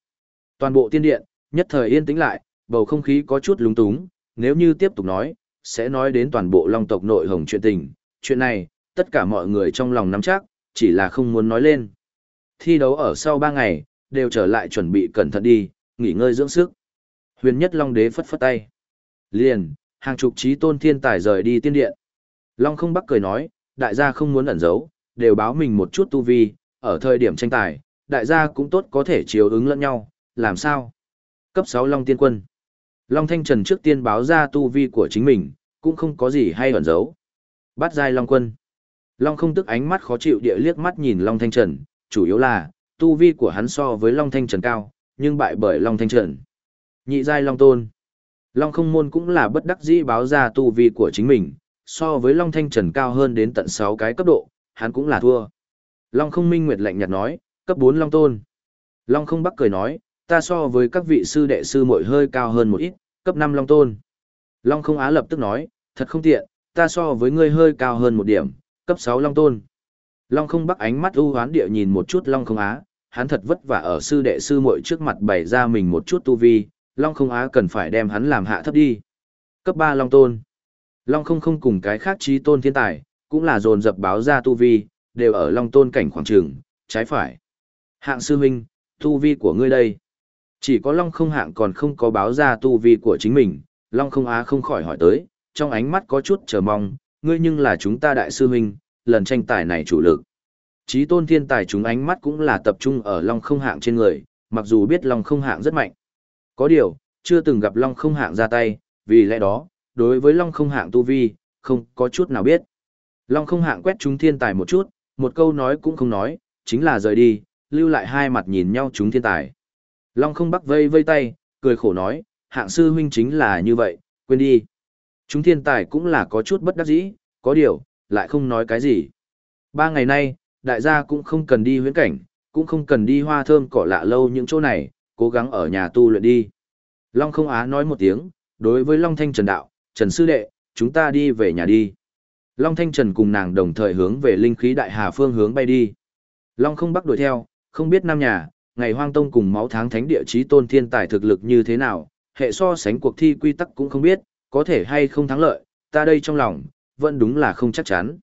Toàn bộ tiên điện, nhất thời yên tĩnh lại, bầu không khí có chút lúng túng, nếu như tiếp tục nói, sẽ nói đến toàn bộ long tộc nội hồng chuyện tình. Chuyện này, tất cả mọi người trong lòng nắm chắc, chỉ là không muốn nói lên. Thi đấu ở sau 3 ngày, đều trở lại chuẩn bị cẩn thận đi, nghỉ ngơi dưỡng sức. Huyền nhất long đế phất phất tay. Liền, hàng chục trí tôn thiên tài rời đi tiên điện. Long không bắc cười nói, đại gia không muốn ẩn giấu, đều báo mình một chút tu vi, ở thời điểm tranh tài, đại gia cũng tốt có thể chiếu ứng lẫn nhau, làm sao? Cấp 6 Long Tiên Quân Long Thanh Trần trước tiên báo ra tu vi của chính mình, cũng không có gì hay ẩn giấu. Bắt giai Long Quân. Long không tức ánh mắt khó chịu địa liếc mắt nhìn Long Thanh Trần, chủ yếu là, tu vi của hắn so với Long Thanh Trần cao, nhưng bại bởi Long Thanh Trần. Nhị giai Long Tôn. Long không môn cũng là bất đắc dĩ báo ra tu vi của chính mình, so với Long Thanh Trần cao hơn đến tận 6 cái cấp độ, hắn cũng là thua. Long không minh nguyệt lạnh nhạt nói, cấp 4 Long Tôn. Long không bắc cười nói, ta so với các vị sư đệ sư muội hơi cao hơn một ít, cấp 5 Long Tôn. Long không á lập tức nói, thật không tiện, ta so với ngươi hơi cao hơn một điểm, cấp 6 Long Tôn. Long không bắc ánh mắt ưu hoán địa nhìn một chút Long không á, hắn thật vất vả ở sư đệ sư muội trước mặt bày ra mình một chút tu vi, Long không á cần phải đem hắn làm hạ thấp đi. Cấp 3 Long Tôn. Long không không cùng cái khác trí tôn thiên tài, cũng là dồn dập báo ra tu vi, đều ở Long Tôn cảnh khoảng trường, trái phải. Hạng sư huynh, tu vi của ngươi đây. Chỉ có Long không hạng còn không có báo ra tu vi của chính mình, Long không á không khỏi hỏi tới, trong ánh mắt có chút chờ mong, ngươi nhưng là chúng ta đại sư huynh, lần tranh tài này chủ lực. Chí tôn thiên tài chúng ánh mắt cũng là tập trung ở Long không hạng trên người, mặc dù biết Long không hạng rất mạnh. Có điều, chưa từng gặp Long không hạng ra tay, vì lẽ đó, đối với Long không hạng tu vi, không có chút nào biết. Long không hạng quét chúng thiên tài một chút, một câu nói cũng không nói, chính là rời đi, lưu lại hai mặt nhìn nhau chúng thiên tài. Long không bắc vây vây tay, cười khổ nói, hạng sư huynh chính là như vậy, quên đi. Chúng thiên tài cũng là có chút bất đắc dĩ, có điều, lại không nói cái gì. Ba ngày nay, đại gia cũng không cần đi huyễn cảnh, cũng không cần đi hoa thơm cỏ lạ lâu những chỗ này, cố gắng ở nhà tu luyện đi. Long không á nói một tiếng, đối với Long Thanh Trần Đạo, Trần Sư Đệ, chúng ta đi về nhà đi. Long Thanh Trần cùng nàng đồng thời hướng về linh khí đại hà phương hướng bay đi. Long không bắt đuổi theo, không biết năm nhà, ngày hoang tông cùng máu tháng thánh địa chí tôn thiên tài thực lực như thế nào, hệ so sánh cuộc thi quy tắc cũng không biết, có thể hay không thắng lợi, ta đây trong lòng, vẫn đúng là không chắc chắn.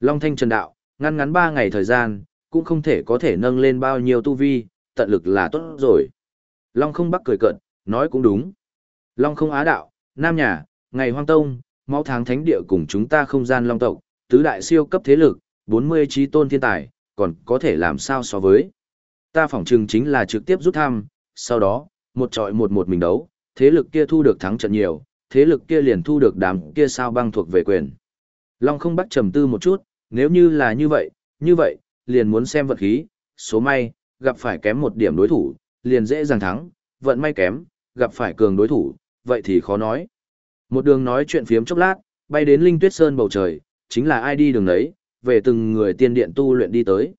Long Thanh Trần Đạo, ngăn ngắn 3 ngày thời gian, cũng không thể có thể nâng lên bao nhiêu tu vi, tận lực là tốt rồi. Long không bắc cười cận, nói cũng đúng. Long không á đạo, Nam Nhà, ngày hoang tông, máu tháng thánh địa cùng chúng ta không gian long tộc, tứ đại siêu cấp thế lực, 40 trí tôn thiên tài, còn có thể làm sao so với. Ta phỏng chừng chính là trực tiếp rút thăm, sau đó, một trọi một một mình đấu, thế lực kia thu được thắng trận nhiều, thế lực kia liền thu được đám kia sao băng thuộc về quyền. Long không bắt trầm tư một chút, nếu như là như vậy, như vậy, liền muốn xem vật khí, số may, gặp phải kém một điểm đối thủ, liền dễ dàng thắng, vận may kém, gặp phải cường đối thủ, vậy thì khó nói. Một đường nói chuyện phiếm chốc lát, bay đến Linh Tuyết Sơn bầu trời, chính là ai đi đường đấy, về từng người tiên điện tu luyện đi tới.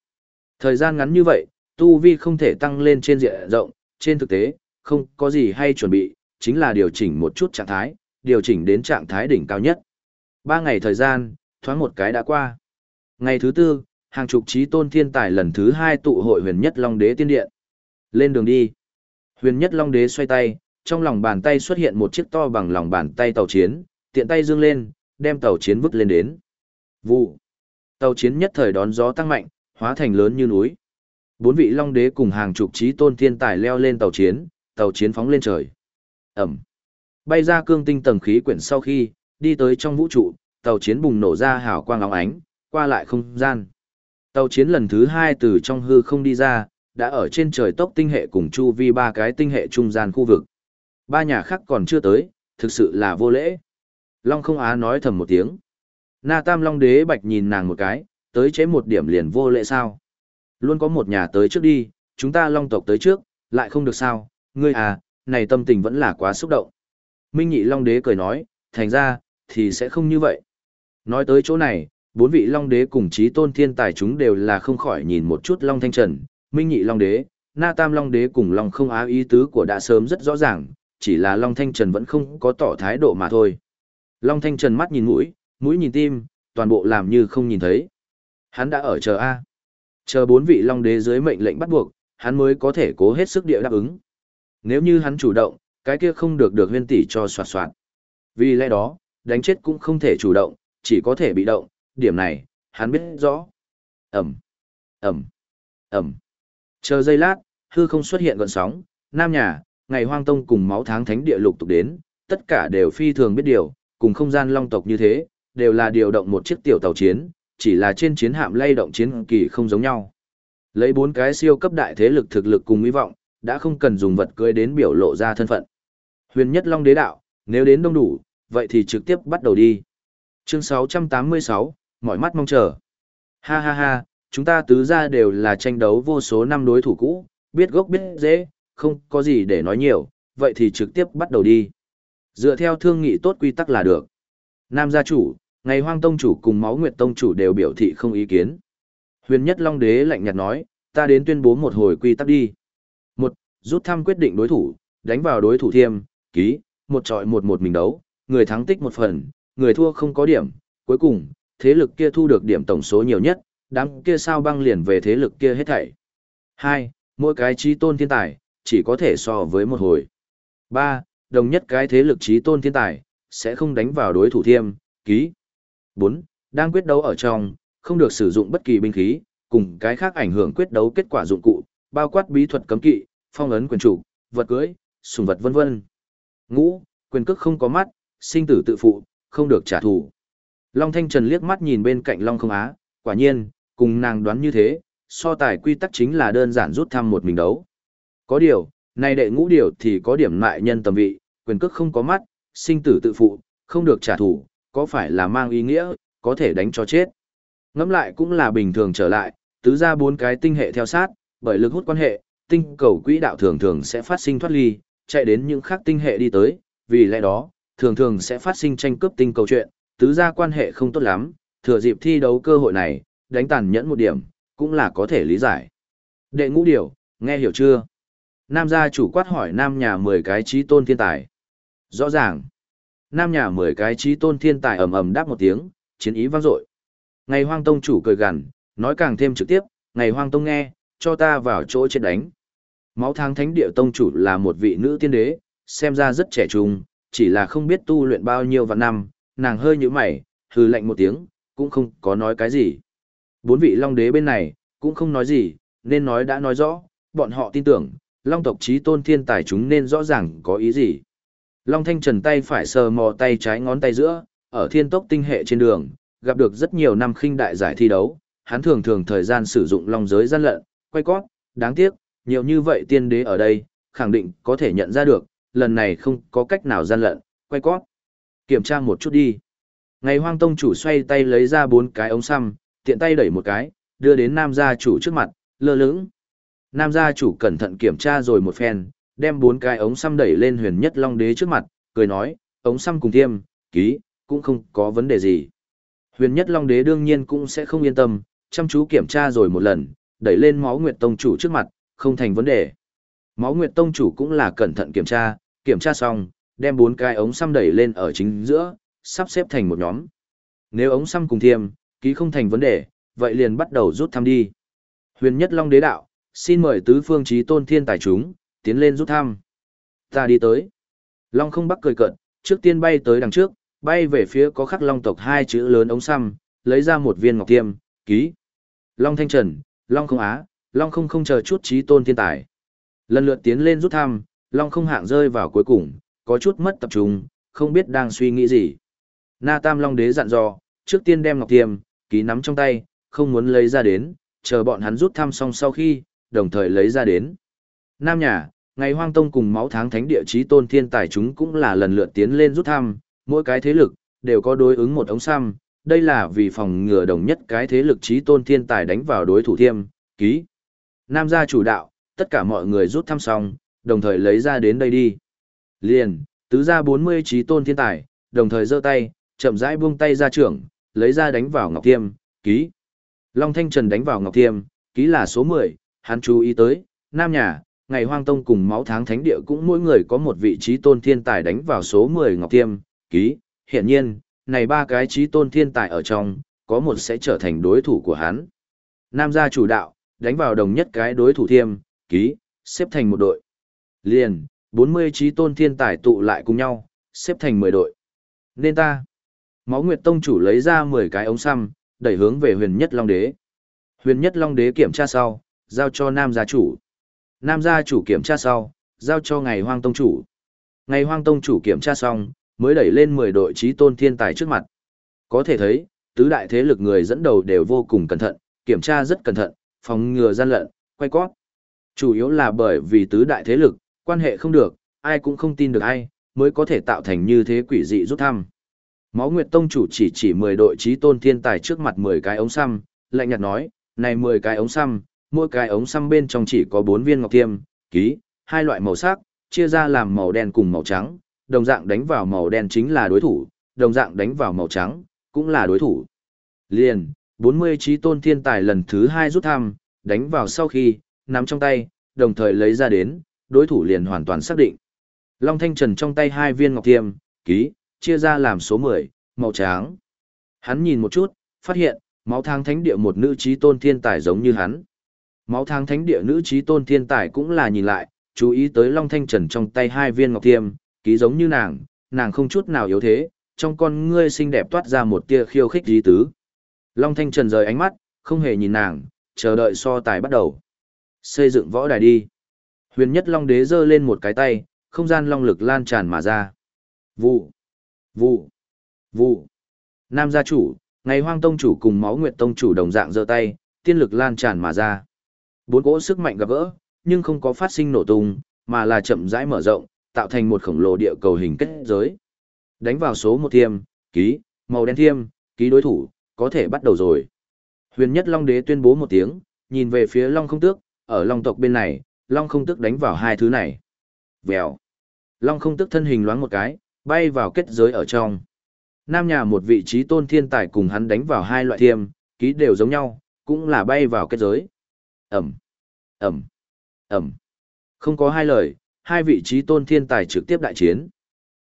Thời gian ngắn như vậy, tu vi không thể tăng lên trên diện rộng, trên thực tế, không có gì hay chuẩn bị, chính là điều chỉnh một chút trạng thái, điều chỉnh đến trạng thái đỉnh cao nhất. Ba ngày thời gian, thoáng một cái đã qua. Ngày thứ tư, hàng chục trí tôn thiên tài lần thứ hai tụ hội huyền nhất Long Đế tiên điện. Lên đường đi. Huyền nhất Long Đế xoay tay, trong lòng bàn tay xuất hiện một chiếc to bằng lòng bàn tay tàu chiến, tiện tay dương lên, đem tàu chiến vứt lên đến. Vụ. Tàu chiến nhất thời đón gió tăng mạnh, hóa thành lớn như núi. Bốn vị Long Đế cùng hàng chục trí tôn thiên tài leo lên tàu chiến, tàu chiến phóng lên trời. Ẩm. Bay ra cương tinh tầng khí quyển sau khi, đi tới trong vũ trụ, tàu chiến bùng nổ ra hào quang óng ánh, qua lại không gian. Tàu chiến lần thứ hai từ trong hư không đi ra, đã ở trên trời tốc tinh hệ cùng chu vi ba cái tinh hệ trung gian khu vực. Ba nhà khác còn chưa tới, thực sự là vô lễ. Long không á nói thầm một tiếng. Na Tam Long Đế Bạch nhìn nàng một cái, tới chế một điểm liền vô lễ sao. Luôn có một nhà tới trước đi, chúng ta Long tộc tới trước, lại không được sao, ngươi à, này tâm tình vẫn là quá xúc động. Minh Nhị Long Đế cười nói, thành ra, thì sẽ không như vậy. Nói tới chỗ này, bốn vị Long Đế cùng trí tôn thiên tài chúng đều là không khỏi nhìn một chút Long Thanh Trần, Minh Nhị Long Đế, Na Tam Long Đế cùng Long không á ý tứ của đã sớm rất rõ ràng, chỉ là Long Thanh Trần vẫn không có tỏ thái độ mà thôi. Long Thanh Trần mắt nhìn mũi, mũi nhìn tim, toàn bộ làm như không nhìn thấy. Hắn đã ở chờ A. Chờ bốn vị Long Đế dưới mệnh lệnh bắt buộc, hắn mới có thể cố hết sức địa đáp ứng. Nếu như hắn chủ động, cái kia không được được huyên tỷ cho soạt soạt. Vì lẽ đó, đánh chết cũng không thể chủ động, chỉ có thể bị động, điểm này, hắn biết rõ. Ẩm, Ẩm, Ẩm. Chờ giây lát, hư không xuất hiện gọn sóng, nam nhà, ngày hoang tông cùng máu tháng thánh địa lục tục đến, tất cả đều phi thường biết điều, cùng không gian long tộc như thế, đều là điều động một chiếc tiểu tàu chiến, chỉ là trên chiến hạm lay động chiến kỳ không giống nhau. Lấy bốn cái siêu cấp đại thế lực thực lực cùng hy vọng, đã không cần dùng vật cưới đến biểu lộ ra thân phận. Huyền nhất long đế đạo, nếu đến đông đủ, vậy thì trực tiếp bắt đầu đi. Chương 686, mọi mắt mong chờ. Ha ha ha, chúng ta tứ ra đều là tranh đấu vô số năm đối thủ cũ, biết gốc biết dễ, không có gì để nói nhiều, vậy thì trực tiếp bắt đầu đi. Dựa theo thương nghị tốt quy tắc là được. Nam gia chủ, ngày hoang tông chủ cùng máu nguyệt tông chủ đều biểu thị không ý kiến. Huyền nhất long đế lạnh nhạt nói, ta đến tuyên bố một hồi quy tắc đi. Một, rút thăm quyết định đối thủ, đánh vào đối thủ thiêm, ký, một trọi một một mình đấu, người thắng tích một phần, người thua không có điểm, cuối cùng, thế lực kia thu được điểm tổng số nhiều nhất, đám kia sao băng liền về thế lực kia hết thảy. Hai, mỗi cái trí tôn thiên tài, chỉ có thể so với một hồi. Ba, đồng nhất cái thế lực trí tôn thiên tài, sẽ không đánh vào đối thủ thiêm, ký. 4. đang quyết đấu ở trong, không được sử dụng bất kỳ binh khí, cùng cái khác ảnh hưởng quyết đấu kết quả dụng cụ, bao quát bí thuật cấm kỵ, phong ấn quyền chủ, vật cưới, sùng vật vân vân. Ngũ, quyền cước không có mắt, sinh tử tự phụ, không được trả thù. Long Thanh Trần liếc mắt nhìn bên cạnh Long Không Á, quả nhiên, cùng nàng đoán như thế, so tài quy tắc chính là đơn giản rút thăm một mình đấu. Có điều, này đệ ngũ điều thì có điểm mại nhân tầm vị, quyền cước không có mắt, sinh tử tự phụ, không được trả thù, có phải là mang ý nghĩa, có thể đánh cho chết. Ngẫm lại cũng là bình thường trở lại, tứ ra bốn cái tinh hệ theo sát, bởi lực hút quan hệ, tinh cầu quỹ đạo thường thường sẽ phát sinh thoát ly, chạy đến những khác tinh hệ đi tới, vì lẽ đó, thường thường sẽ phát sinh tranh cướp tinh cầu chuyện, tứ ra quan hệ không tốt lắm, thừa dịp thi đấu cơ hội này, đánh tàn nhẫn một điểm, cũng là có thể lý giải. Đệ ngũ điều, nghe hiểu chưa? Nam gia chủ quát hỏi nam nhà 10 cái trí tôn thiên tài. Rõ ràng. Nam nhà 10 cái trí tôn thiên tài ầm ầm đáp một tiếng, chiến ý vang dội. Ngày hoang tông chủ cười gằn, nói càng thêm trực tiếp, ngày hoang tông nghe, cho ta vào chỗ chết đánh. Máu tháng thánh địa tông chủ là một vị nữ tiên đế, xem ra rất trẻ trung, chỉ là không biết tu luyện bao nhiêu vạn năm, nàng hơi nhũ mày, hừ lạnh một tiếng, cũng không có nói cái gì. Bốn vị long đế bên này, cũng không nói gì, nên nói đã nói rõ, bọn họ tin tưởng, long tộc trí tôn thiên tài chúng nên rõ ràng có ý gì. Long thanh trần tay phải sờ mò tay trái ngón tay giữa, ở thiên tốc tinh hệ trên đường, gặp được rất nhiều năm khinh đại giải thi đấu, hắn thường thường thời gian sử dụng long giới gian lận, quay cót, đáng tiếc, nhiều như vậy tiên đế ở đây, khẳng định có thể nhận ra được, lần này không có cách nào gian lận, quay cót. Kiểm tra một chút đi. Ngày hoang tông chủ xoay tay lấy ra bốn cái ống xăm, tiện tay đẩy một cái, đưa đến nam gia chủ trước mặt, lơ lửng. Nam gia chủ cẩn thận kiểm tra rồi một phen, đem bốn cái ống xăm đẩy lên huyền nhất long đế trước mặt, cười nói, ống xăm cùng tiêm, ký, cũng không có vấn đề gì. Huyền nhất long đế đương nhiên cũng sẽ không yên tâm, chăm chú kiểm tra rồi một lần, đẩy lên máu nguyệt tông chủ trước mặt, không thành vấn đề. Máu nguyệt tông chủ cũng là cẩn thận kiểm tra, kiểm tra xong, đem bốn cái ống xăm đẩy lên ở chính giữa, sắp xếp thành một nhóm. Nếu ống xăm cùng thiêm, ký không thành vấn đề, vậy liền bắt đầu rút thăm đi. Huyền nhất long đế đạo, xin mời tứ phương trí tôn thiên tài chúng, tiến lên rút thăm. Ta đi tới. Long không bắc cười cận, trước tiên bay tới đằng trước, bay về phía có khắc long tộc hai chữ lớn ống xăm, lấy ra một viên ngọc tiêm, ký. Long thanh trần, long không á, long không không chờ chút trí tôn thiên tài. Lần lượt tiến lên rút thăm, long không hạng rơi vào cuối cùng, có chút mất tập trung, không biết đang suy nghĩ gì. Na Tam Long Đế dặn dò, trước tiên đem ngọc tiêm, ký nắm trong tay, không muốn lấy ra đến, chờ bọn hắn rút thăm xong sau khi, đồng thời lấy ra đến. Nam nhà, ngày hoang tông cùng máu tháng thánh địa chí tôn thiên tài chúng cũng là lần lượt tiến lên rút thăm, mỗi cái thế lực, đều có đối ứng một ống xăm, đây là vì phòng ngừa đồng nhất cái thế lực chí tôn thiên tài đánh vào đối thủ thiêm, ký. Nam gia chủ đạo, tất cả mọi người rút thăm xong, đồng thời lấy ra đến đây đi. Liền, tứ gia 40 chí tôn thiên tài, đồng thời giơ tay, chậm rãi buông tay ra trưởng, lấy ra đánh vào Ngọc Thiêm, ký. Long Thanh Trần đánh vào Ngọc Thiêm, ký là số 10, hắn chú ý tới, Nam Nhà, ngày hoang tông cùng máu tháng thánh địa cũng mỗi người có một vị trí tôn thiên tài đánh vào số 10 Ngọc tiêm, ký. Hiện nhiên, này ba cái trí tôn thiên tài ở trong, có một sẽ trở thành đối thủ của hắn. Nam gia chủ đạo, đánh vào đồng nhất cái đối thủ thiêm, ký, xếp thành một đội. Liền, 40 trí tôn thiên tài tụ lại cùng nhau, xếp thành 10 đội. Nên ta, Máu Nguyệt Tông chủ lấy ra 10 cái ống xăm, đẩy hướng về huyền nhất Long Đế. Huyền nhất Long Đế kiểm tra sau, giao cho Nam gia chủ. Nam gia chủ kiểm tra sau, giao cho Ngày Hoang Tông chủ. Ngày Hoang Tông chủ kiểm tra xong, mới đẩy lên 10 đội trí tôn thiên tài trước mặt. Có thể thấy, tứ đại thế lực người dẫn đầu đều vô cùng cẩn thận, kiểm tra rất cẩn thận, phòng ngừa gian lận, quay cót. Chủ yếu là bởi vì tứ đại thế lực, quan hệ không được, ai cũng không tin được ai, mới có thể tạo thành như thế quỷ dị rút thăm. Máu Nguyệt Tông chủ chỉ chỉ 10 đội trí tôn thiên tài trước mặt 10 cái ống xăm, lạnh nhạt nói, này 10 cái ống xăm, mỗi cái ống xăm bên trong chỉ có bốn viên ngọc tiêm, ký, hai loại màu sắc, chia ra làm màu đen cùng màu trắng, đồng dạng đánh vào màu đen chính là đối thủ, đồng dạng đánh vào màu trắng, cũng là đối thủ. Liền, 40 trí tôn thiên tài lần thứ hai rút thăm, đánh vào sau khi, nắm trong tay, đồng thời lấy ra đến, đối thủ liền hoàn toàn xác định. Long Thanh Trần trong tay hai viên ngọc tiêm, ký, chia ra làm số 10, màu trắng. Hắn nhìn một chút, phát hiện, máu thang thánh địa một nữ trí tôn thiên tài giống như hắn. Máu thang thánh địa nữ trí tôn thiên tài cũng là nhìn lại, chú ý tới Long Thanh Trần trong tay hai viên ngọc tiêm, ký giống như nàng, nàng không chút nào yếu thế, trong con ngươi xinh đẹp toát ra một tia khiêu khích dí tứ. Long Thanh Trần rời ánh mắt, không hề nhìn nàng, chờ đợi so tài bắt đầu. Xây dựng võ đài đi. Huyền nhất Long Đế giơ lên một cái tay, không gian long lực lan tràn mà ra. Vụ, vụ, vụ. Nam gia chủ, ngày hoang tông chủ cùng máu nguyệt tông chủ đồng dạng giơ tay, tiên lực lan tràn mà ra. Bốn cỗ sức mạnh gặp gỡ, nhưng không có phát sinh nổ tung, mà là chậm rãi mở rộng, tạo thành một khổng lồ địa cầu hình kết giới. Đánh vào số một thiêm, ký, màu đen thiêm, ký đối thủ, có thể bắt đầu rồi. Huyền nhất Long Đế tuyên bố một tiếng, nhìn về phía Long không tước, ở Long tộc bên này, Long không tước đánh vào hai thứ này. Vèo. Long không tước thân hình loáng một cái, bay vào kết giới ở trong. Nam nhà một vị trí tôn thiên tài cùng hắn đánh vào hai loại thiêm, ký đều giống nhau, cũng là bay vào kết giới. Ẩm, Ẩm, Ẩm. Không có hai lời, hai vị trí tôn thiên tài trực tiếp đại chiến.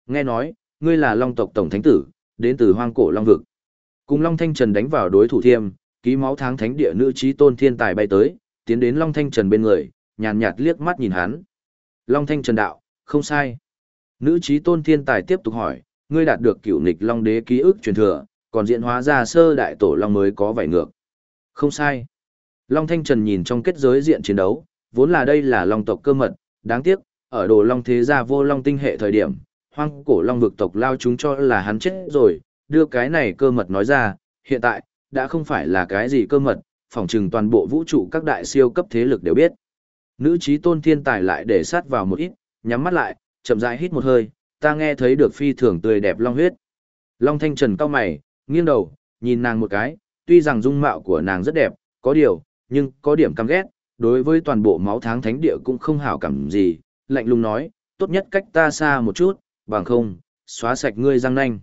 Nghe nói, ngươi là Long tộc tổng thánh tử, đến từ hoang cổ Long vực. Cùng Long Thanh Trần đánh vào đối thủ thiêm, ký máu tháng thánh địa nữ trí tôn thiên tài bay tới, tiến đến Long Thanh Trần bên người, nhàn nhạt liếc mắt nhìn hắn. Long Thanh Trần đạo, không sai. Nữ trí tôn thiên tài tiếp tục hỏi, ngươi đạt được cựu nịch Long đế ký ức truyền thừa, còn diễn hóa ra sơ đại tổ Long mới có vảy ngược. Không sai. Long Thanh Trần nhìn trong kết giới diện chiến đấu, vốn là đây là Long tộc cơ mật, đáng tiếc, ở đồ Long thế gia vô Long tinh hệ thời điểm, hoang cổ Long vực tộc lao chúng cho là hắn chết rồi, đưa cái này cơ mật nói ra, hiện tại, đã không phải là cái gì cơ mật, phỏng trừng toàn bộ vũ trụ các đại siêu cấp thế lực đều biết. Nữ trí tôn thiên tài lại để sát vào một ít, nhắm mắt lại, chậm rãi hít một hơi, ta nghe thấy được phi thường tươi đẹp long huyết. Long thanh trần cao mày, nghiêng đầu, nhìn nàng một cái, tuy rằng dung mạo của nàng rất đẹp, có điều, nhưng có điểm căm ghét, đối với toàn bộ máu tháng thánh địa cũng không hảo cảm gì, lạnh lùng nói, tốt nhất cách ta xa một chút, bằng không, xóa sạch ngươi răng nanh.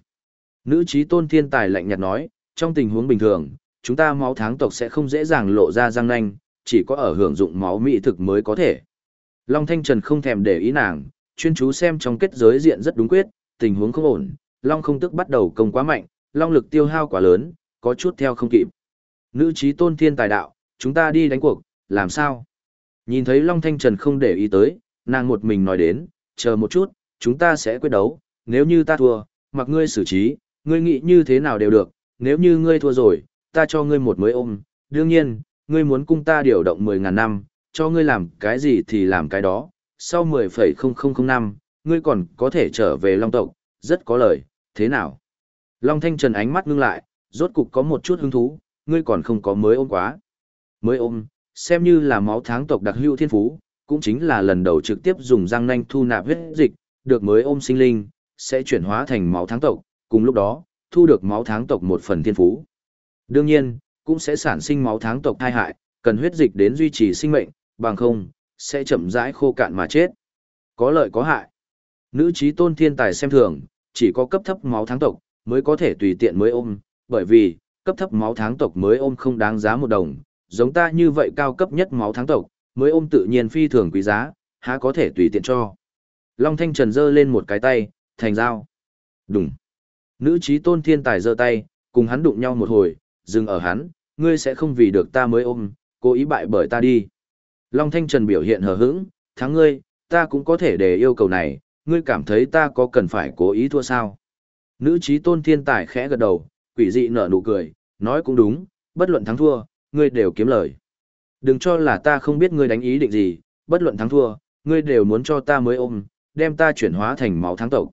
Nữ trí tôn thiên tài lạnh nhạt nói, trong tình huống bình thường, chúng ta máu tháng tộc sẽ không dễ dàng lộ ra răng nanh, chỉ có ở hưởng dụng máu mỹ thực mới có thể. Long Thanh Trần không thèm để ý nàng, chuyên chú xem trong kết giới diện rất đúng quyết, tình huống không ổn, Long không tức bắt đầu công quá mạnh, Long lực tiêu hao quá lớn, có chút theo không kịp. Nữ trí tôn thiên tài đạo, chúng ta đi đánh cuộc, làm sao? Nhìn thấy Long Thanh Trần không để ý tới, nàng một mình nói đến, chờ một chút, chúng ta sẽ quyết đấu, nếu như ta thua, mặc ngươi xử trí, ngươi nghĩ như thế nào đều được, nếu như ngươi thua rồi, ta cho ngươi một mới ôm, đương nhiên, ngươi muốn cung ta điều động 10.000 năm, cho ngươi làm cái gì thì làm cái đó, sau 10,0005, năm, ngươi còn có thể trở về Long tộc, rất có lời, thế nào? Long Thanh Trần ánh mắt ngưng lại, rốt cục có một chút hứng thú, ngươi còn không có mới ôm quá. Mới ôm, xem như là máu tháng tộc đặc hữu thiên phú, cũng chính là lần đầu trực tiếp dùng răng nanh thu nạp huyết dịch, được mới ôm sinh linh, sẽ chuyển hóa thành máu tháng tộc, cùng lúc đó, thu được máu tháng tộc một phần thiên phú. Đương nhiên, cũng sẽ sản sinh máu tháng tộc thai hại, cần huyết dịch đến duy trì sinh mệnh, bằng không, sẽ chậm rãi khô cạn mà chết. Có lợi có hại. Nữ trí tôn thiên tài xem thường, chỉ có cấp thấp máu tháng tộc, mới có thể tùy tiện mới ôm, bởi vì, cấp thấp máu tháng tộc mới ôm không đáng giá một đồng, giống ta như vậy cao cấp nhất máu tháng tộc, mới ôm tự nhiên phi thường quý giá, há có thể tùy tiện cho. Long Thanh Trần giơ lên một cái tay, thành dao. Đúng. Nữ trí tôn thiên tài giơ tay, cùng hắn đụng nhau một hồi, dừng ở hắn, ngươi sẽ không vì được ta mới ôm, cố ý bại bởi ta đi. Long Thanh Trần biểu hiện hờ hững, thắng ngươi, ta cũng có thể để yêu cầu này, ngươi cảm thấy ta có cần phải cố ý thua sao. Nữ trí tôn thiên tài khẽ gật đầu, quỷ dị nở nụ cười, nói cũng đúng, bất luận thắng thua, ngươi đều kiếm lời. Đừng cho là ta không biết ngươi đánh ý định gì, bất luận thắng thua, ngươi đều muốn cho ta mới ôm, đem ta chuyển hóa thành máu thắng tộc.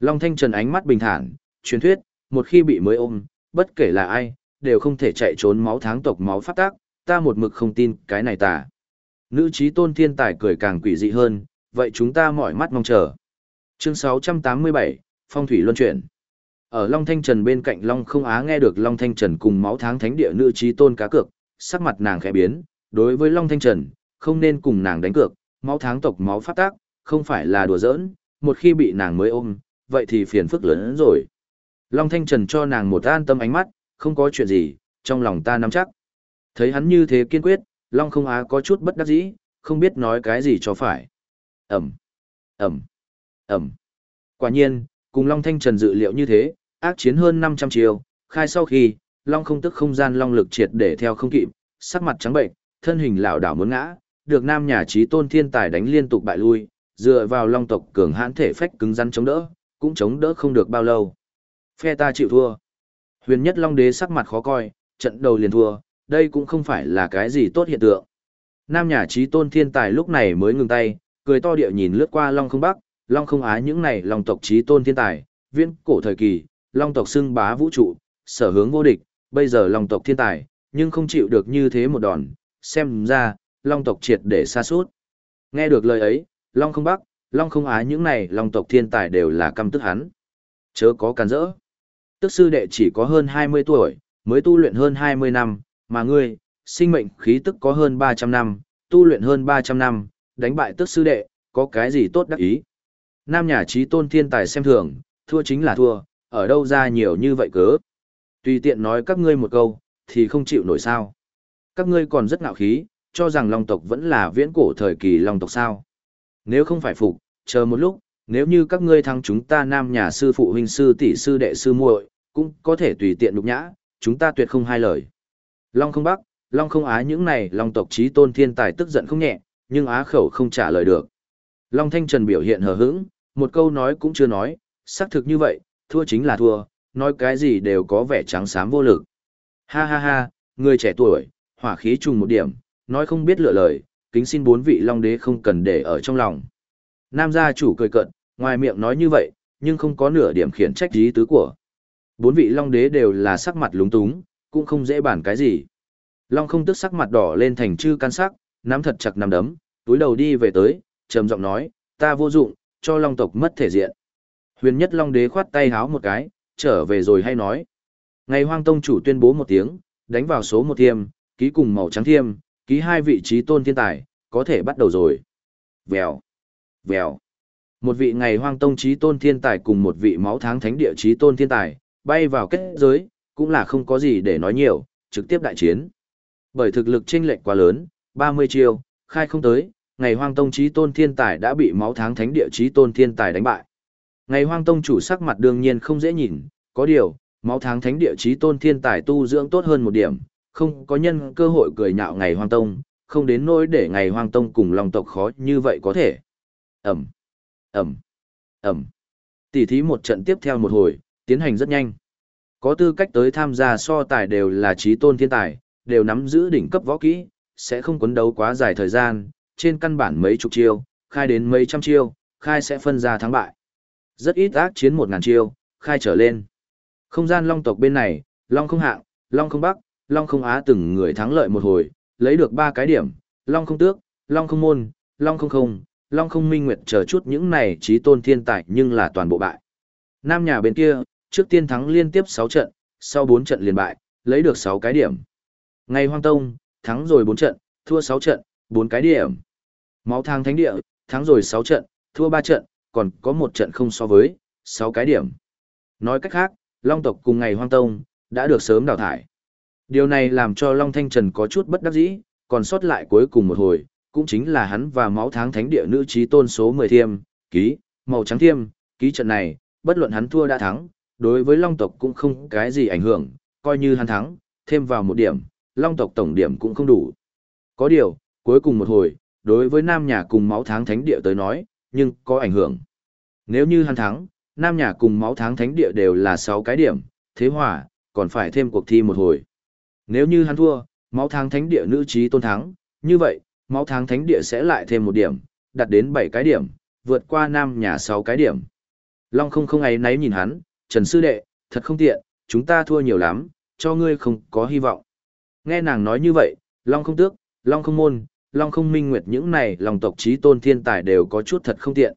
Long Thanh Trần ánh mắt bình thản, truyền thuyết, một khi bị mới ôm, bất kể là ai, đều không thể chạy trốn máu tháng tộc máu phát tác, ta một mực không tin cái này tà. Nữ trí tôn thiên tài cười càng quỷ dị hơn, vậy chúng ta mỏi mắt mong chờ. Chương 687, Phong thủy luân chuyển. Ở Long Thanh Trần bên cạnh Long không á nghe được Long Thanh Trần cùng máu tháng thánh địa nữ trí tôn cá cược, sắc mặt nàng khẽ biến, đối với Long Thanh Trần, không nên cùng nàng đánh cược, máu tháng tộc máu phát tác, không phải là đùa giỡn, một khi bị nàng mới ôm, vậy thì phiền phức lớn hơn rồi. Long Thanh Trần cho nàng một an tâm ánh mắt, không có chuyện gì, trong lòng ta nắm chắc. Thấy hắn như thế kiên quyết, Long không á có chút bất đắc dĩ, không biết nói cái gì cho phải. Ẩm, Ẩm, Ẩm. Quả nhiên, cùng Long Thanh Trần dự liệu như thế, ác chiến hơn 500 chiều, khai sau khi, Long không tức không gian Long lực triệt để theo không kịp, sắc mặt trắng bệnh, thân hình lảo đảo muốn ngã, được nam nhà trí tôn thiên tài đánh liên tục bại lui, dựa vào Long tộc cường hãn thể phách cứng rắn chống đỡ, cũng chống đỡ không được bao lâu. Phe ta chịu thua. Huyền nhất Long đế sắc mặt khó coi, trận đầu liền thua, đây cũng không phải là cái gì tốt hiện tượng. Nam nhà trí tôn thiên tài lúc này mới ngừng tay, cười to địa nhìn lướt qua Long không Bắc, Long không Á những này Long tộc trí tôn thiên tài, viễn cổ thời kỳ, Long tộc xưng bá vũ trụ, sở hướng vô địch, bây giờ Long tộc thiên tài, nhưng không chịu được như thế một đòn, xem ra, Long tộc triệt để xa suốt. Nghe được lời ấy, Long không Bắc, Long không Á những này Long tộc thiên tài đều là căm tức hắn. Chớ có càn rỡ. Tức sư đệ chỉ có hơn 20 tuổi, mới tu luyện hơn 20 năm, mà ngươi, sinh mệnh khí tức có hơn 300 năm, tu luyện hơn 300 năm, đánh bại tức sư đệ, có cái gì tốt đắc ý. Nam nhà trí tôn thiên tài xem thường, thua chính là thua, ở đâu ra nhiều như vậy cớ. Tùy tiện nói các ngươi một câu, thì không chịu nổi sao. Các ngươi còn rất ngạo khí, cho rằng Long tộc vẫn là viễn cổ thời kỳ Long tộc sao. Nếu không phải phục, chờ một lúc, nếu như các ngươi thắng chúng ta nam nhà sư phụ huynh sư tỷ sư đệ sư muội, cũng có thể tùy tiện nhục nhã, chúng ta tuyệt không hai lời. Long không bắc, Long không á những này Long tộc trí tôn thiên tài tức giận không nhẹ, nhưng á khẩu không trả lời được. Long Thanh Trần biểu hiện hờ hững, một câu nói cũng chưa nói, xác thực như vậy, thua chính là thua, nói cái gì đều có vẻ trắng xám vô lực. Ha ha ha, người trẻ tuổi, hỏa khí trùng một điểm, nói không biết lựa lời, kính xin bốn vị Long Đế không cần để ở trong lòng. Nam gia chủ cười cận, ngoài miệng nói như vậy, nhưng không có nửa điểm khiển trách ý tứ của. Bốn vị Long Đế đều là sắc mặt lúng túng, cũng không dễ bản cái gì. Long không tức sắc mặt đỏ lên thành chư can sắc, nắm thật chặt nắm đấm, túi đầu đi về tới, trầm giọng nói, ta vô dụng, cho Long tộc mất thể diện. Huyền nhất Long đế khoát tay háo một cái, trở về rồi hay nói. Ngày hoang tông chủ tuyên bố một tiếng, đánh vào số một thiêm, ký cùng màu trắng thiêm, ký hai vị trí tôn thiên tài, có thể bắt đầu rồi. Vèo, vèo. Một vị ngày hoang tông trí tôn thiên tài cùng một vị máu tháng thánh địa trí tôn thiên tài, bay vào kết giới, cũng là không có gì để nói nhiều, trực tiếp đại chiến. Bởi thực lực chênh lệch quá lớn, 30 chiêu, khai không tới, ngày hoang tông trí tôn thiên tài đã bị máu tháng thánh địa trí tôn thiên tài đánh bại. Ngày hoang tông chủ sắc mặt đương nhiên không dễ nhìn, có điều, máu tháng thánh địa trí tôn thiên tài tu dưỡng tốt hơn một điểm, không có nhân cơ hội cười nhạo ngày hoang tông, không đến nỗi để ngày hoang tông cùng lòng tộc khó như vậy có thể. Ẩm, Ẩm, Ẩm. Tỷ thí một trận tiếp theo một hồi, tiến hành rất nhanh. Có tư cách tới tham gia so tài đều là trí tôn thiên tài, đều nắm giữ đỉnh cấp võ kỹ, sẽ không quấn đấu quá dài thời gian, trên căn bản mấy chục chiêu, khai đến mấy trăm chiêu, khai sẽ phân ra thắng bại. Rất ít ác chiến một ngàn chiêu, khai trở lên. Không gian long tộc bên này, long không hạng, long không bắc, long không á từng người thắng lợi một hồi, lấy được ba cái điểm, long không tước, long không môn, long không không, long không minh nguyệt chờ chút những này trí tôn thiên tài nhưng là toàn bộ bại. Nam nhà bên kia, trước tiên thắng liên tiếp 6 trận, sau 4 trận liền bại, lấy được 6 cái điểm. Ngày hoang tông, thắng rồi 4 trận, thua 6 trận, 4 cái điểm. Máu thang thánh địa, thắng rồi 6 trận, thua 3 trận, còn có một trận không so với, 6 cái điểm. Nói cách khác, Long tộc cùng ngày hoang tông, đã được sớm đào thải. Điều này làm cho Long Thanh Trần có chút bất đắc dĩ, còn sót lại cuối cùng một hồi, cũng chính là hắn và máu tháng thánh địa nữ trí tôn số 10 thiêm, ký, màu trắng thiêm, ký trận này, bất luận hắn thua đã thắng, đối với Long tộc cũng không cái gì ảnh hưởng, coi như hắn thắng, thêm vào một điểm, Long tộc tổng điểm cũng không đủ. Có điều, cuối cùng một hồi, đối với Nam nhà cùng máu tháng thánh địa tới nói, nhưng có ảnh hưởng. Nếu như hắn thắng, Nam nhà cùng máu tháng thánh địa đều là 6 cái điểm, thế hòa, còn phải thêm cuộc thi một hồi. Nếu như hắn thua, máu tháng thánh địa nữ trí tôn thắng, như vậy, máu tháng thánh địa sẽ lại thêm một điểm, đạt đến 7 cái điểm, vượt qua Nam nhà 6 cái điểm. Long không không ấy nấy nhìn hắn, Trần Sư Đệ, thật không tiện, chúng ta thua nhiều lắm, cho ngươi không có hy vọng. Nghe nàng nói như vậy, Long không tước, Long không môn, Long không minh nguyệt những này lòng tộc trí tôn thiên tài đều có chút thật không tiện.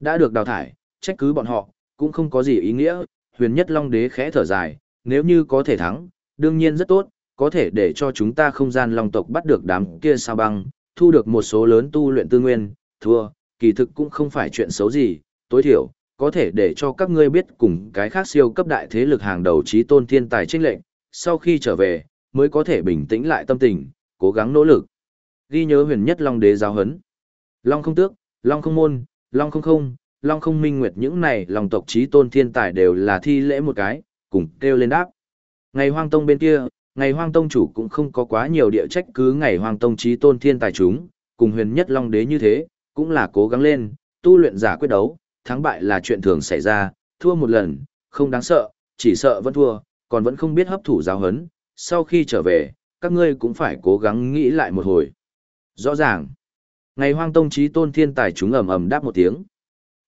Đã được đào thải, trách cứ bọn họ, cũng không có gì ý nghĩa, huyền nhất long đế khẽ thở dài, nếu như có thể thắng, đương nhiên rất tốt, có thể để cho chúng ta không gian long tộc bắt được đám kia sao băng, thu được một số lớn tu luyện tư nguyên, thua, kỳ thực cũng không phải chuyện xấu gì, tối thiểu, có thể để cho các ngươi biết cùng cái khác siêu cấp đại thế lực hàng đầu trí tôn thiên tài trinh lệnh, sau khi trở về, mới có thể bình tĩnh lại tâm tình, cố gắng nỗ lực. Ghi nhớ huyền nhất Long đế giáo hấn. Long không tước, Long không môn, Long không không, Long không minh nguyệt những này Long tộc trí tôn thiên tài đều là thi lễ một cái, cùng kêu lên đáp. Ngày hoang tông bên kia, ngày hoang tông chủ cũng không có quá nhiều địa trách cứ ngày hoang tông trí tôn thiên tài chúng, cùng huyền nhất Long đế như thế, cũng là cố gắng lên, tu luyện giả quyết đấu, thắng bại là chuyện thường xảy ra, thua một lần, không đáng sợ, chỉ sợ vẫn thua, còn vẫn không biết hấp thụ giáo hấn, sau khi trở về, các ngươi cũng phải cố gắng nghĩ lại một hồi. Rõ ràng, ngày hoang tông trí tôn thiên tài chúng ầm ầm đáp một tiếng.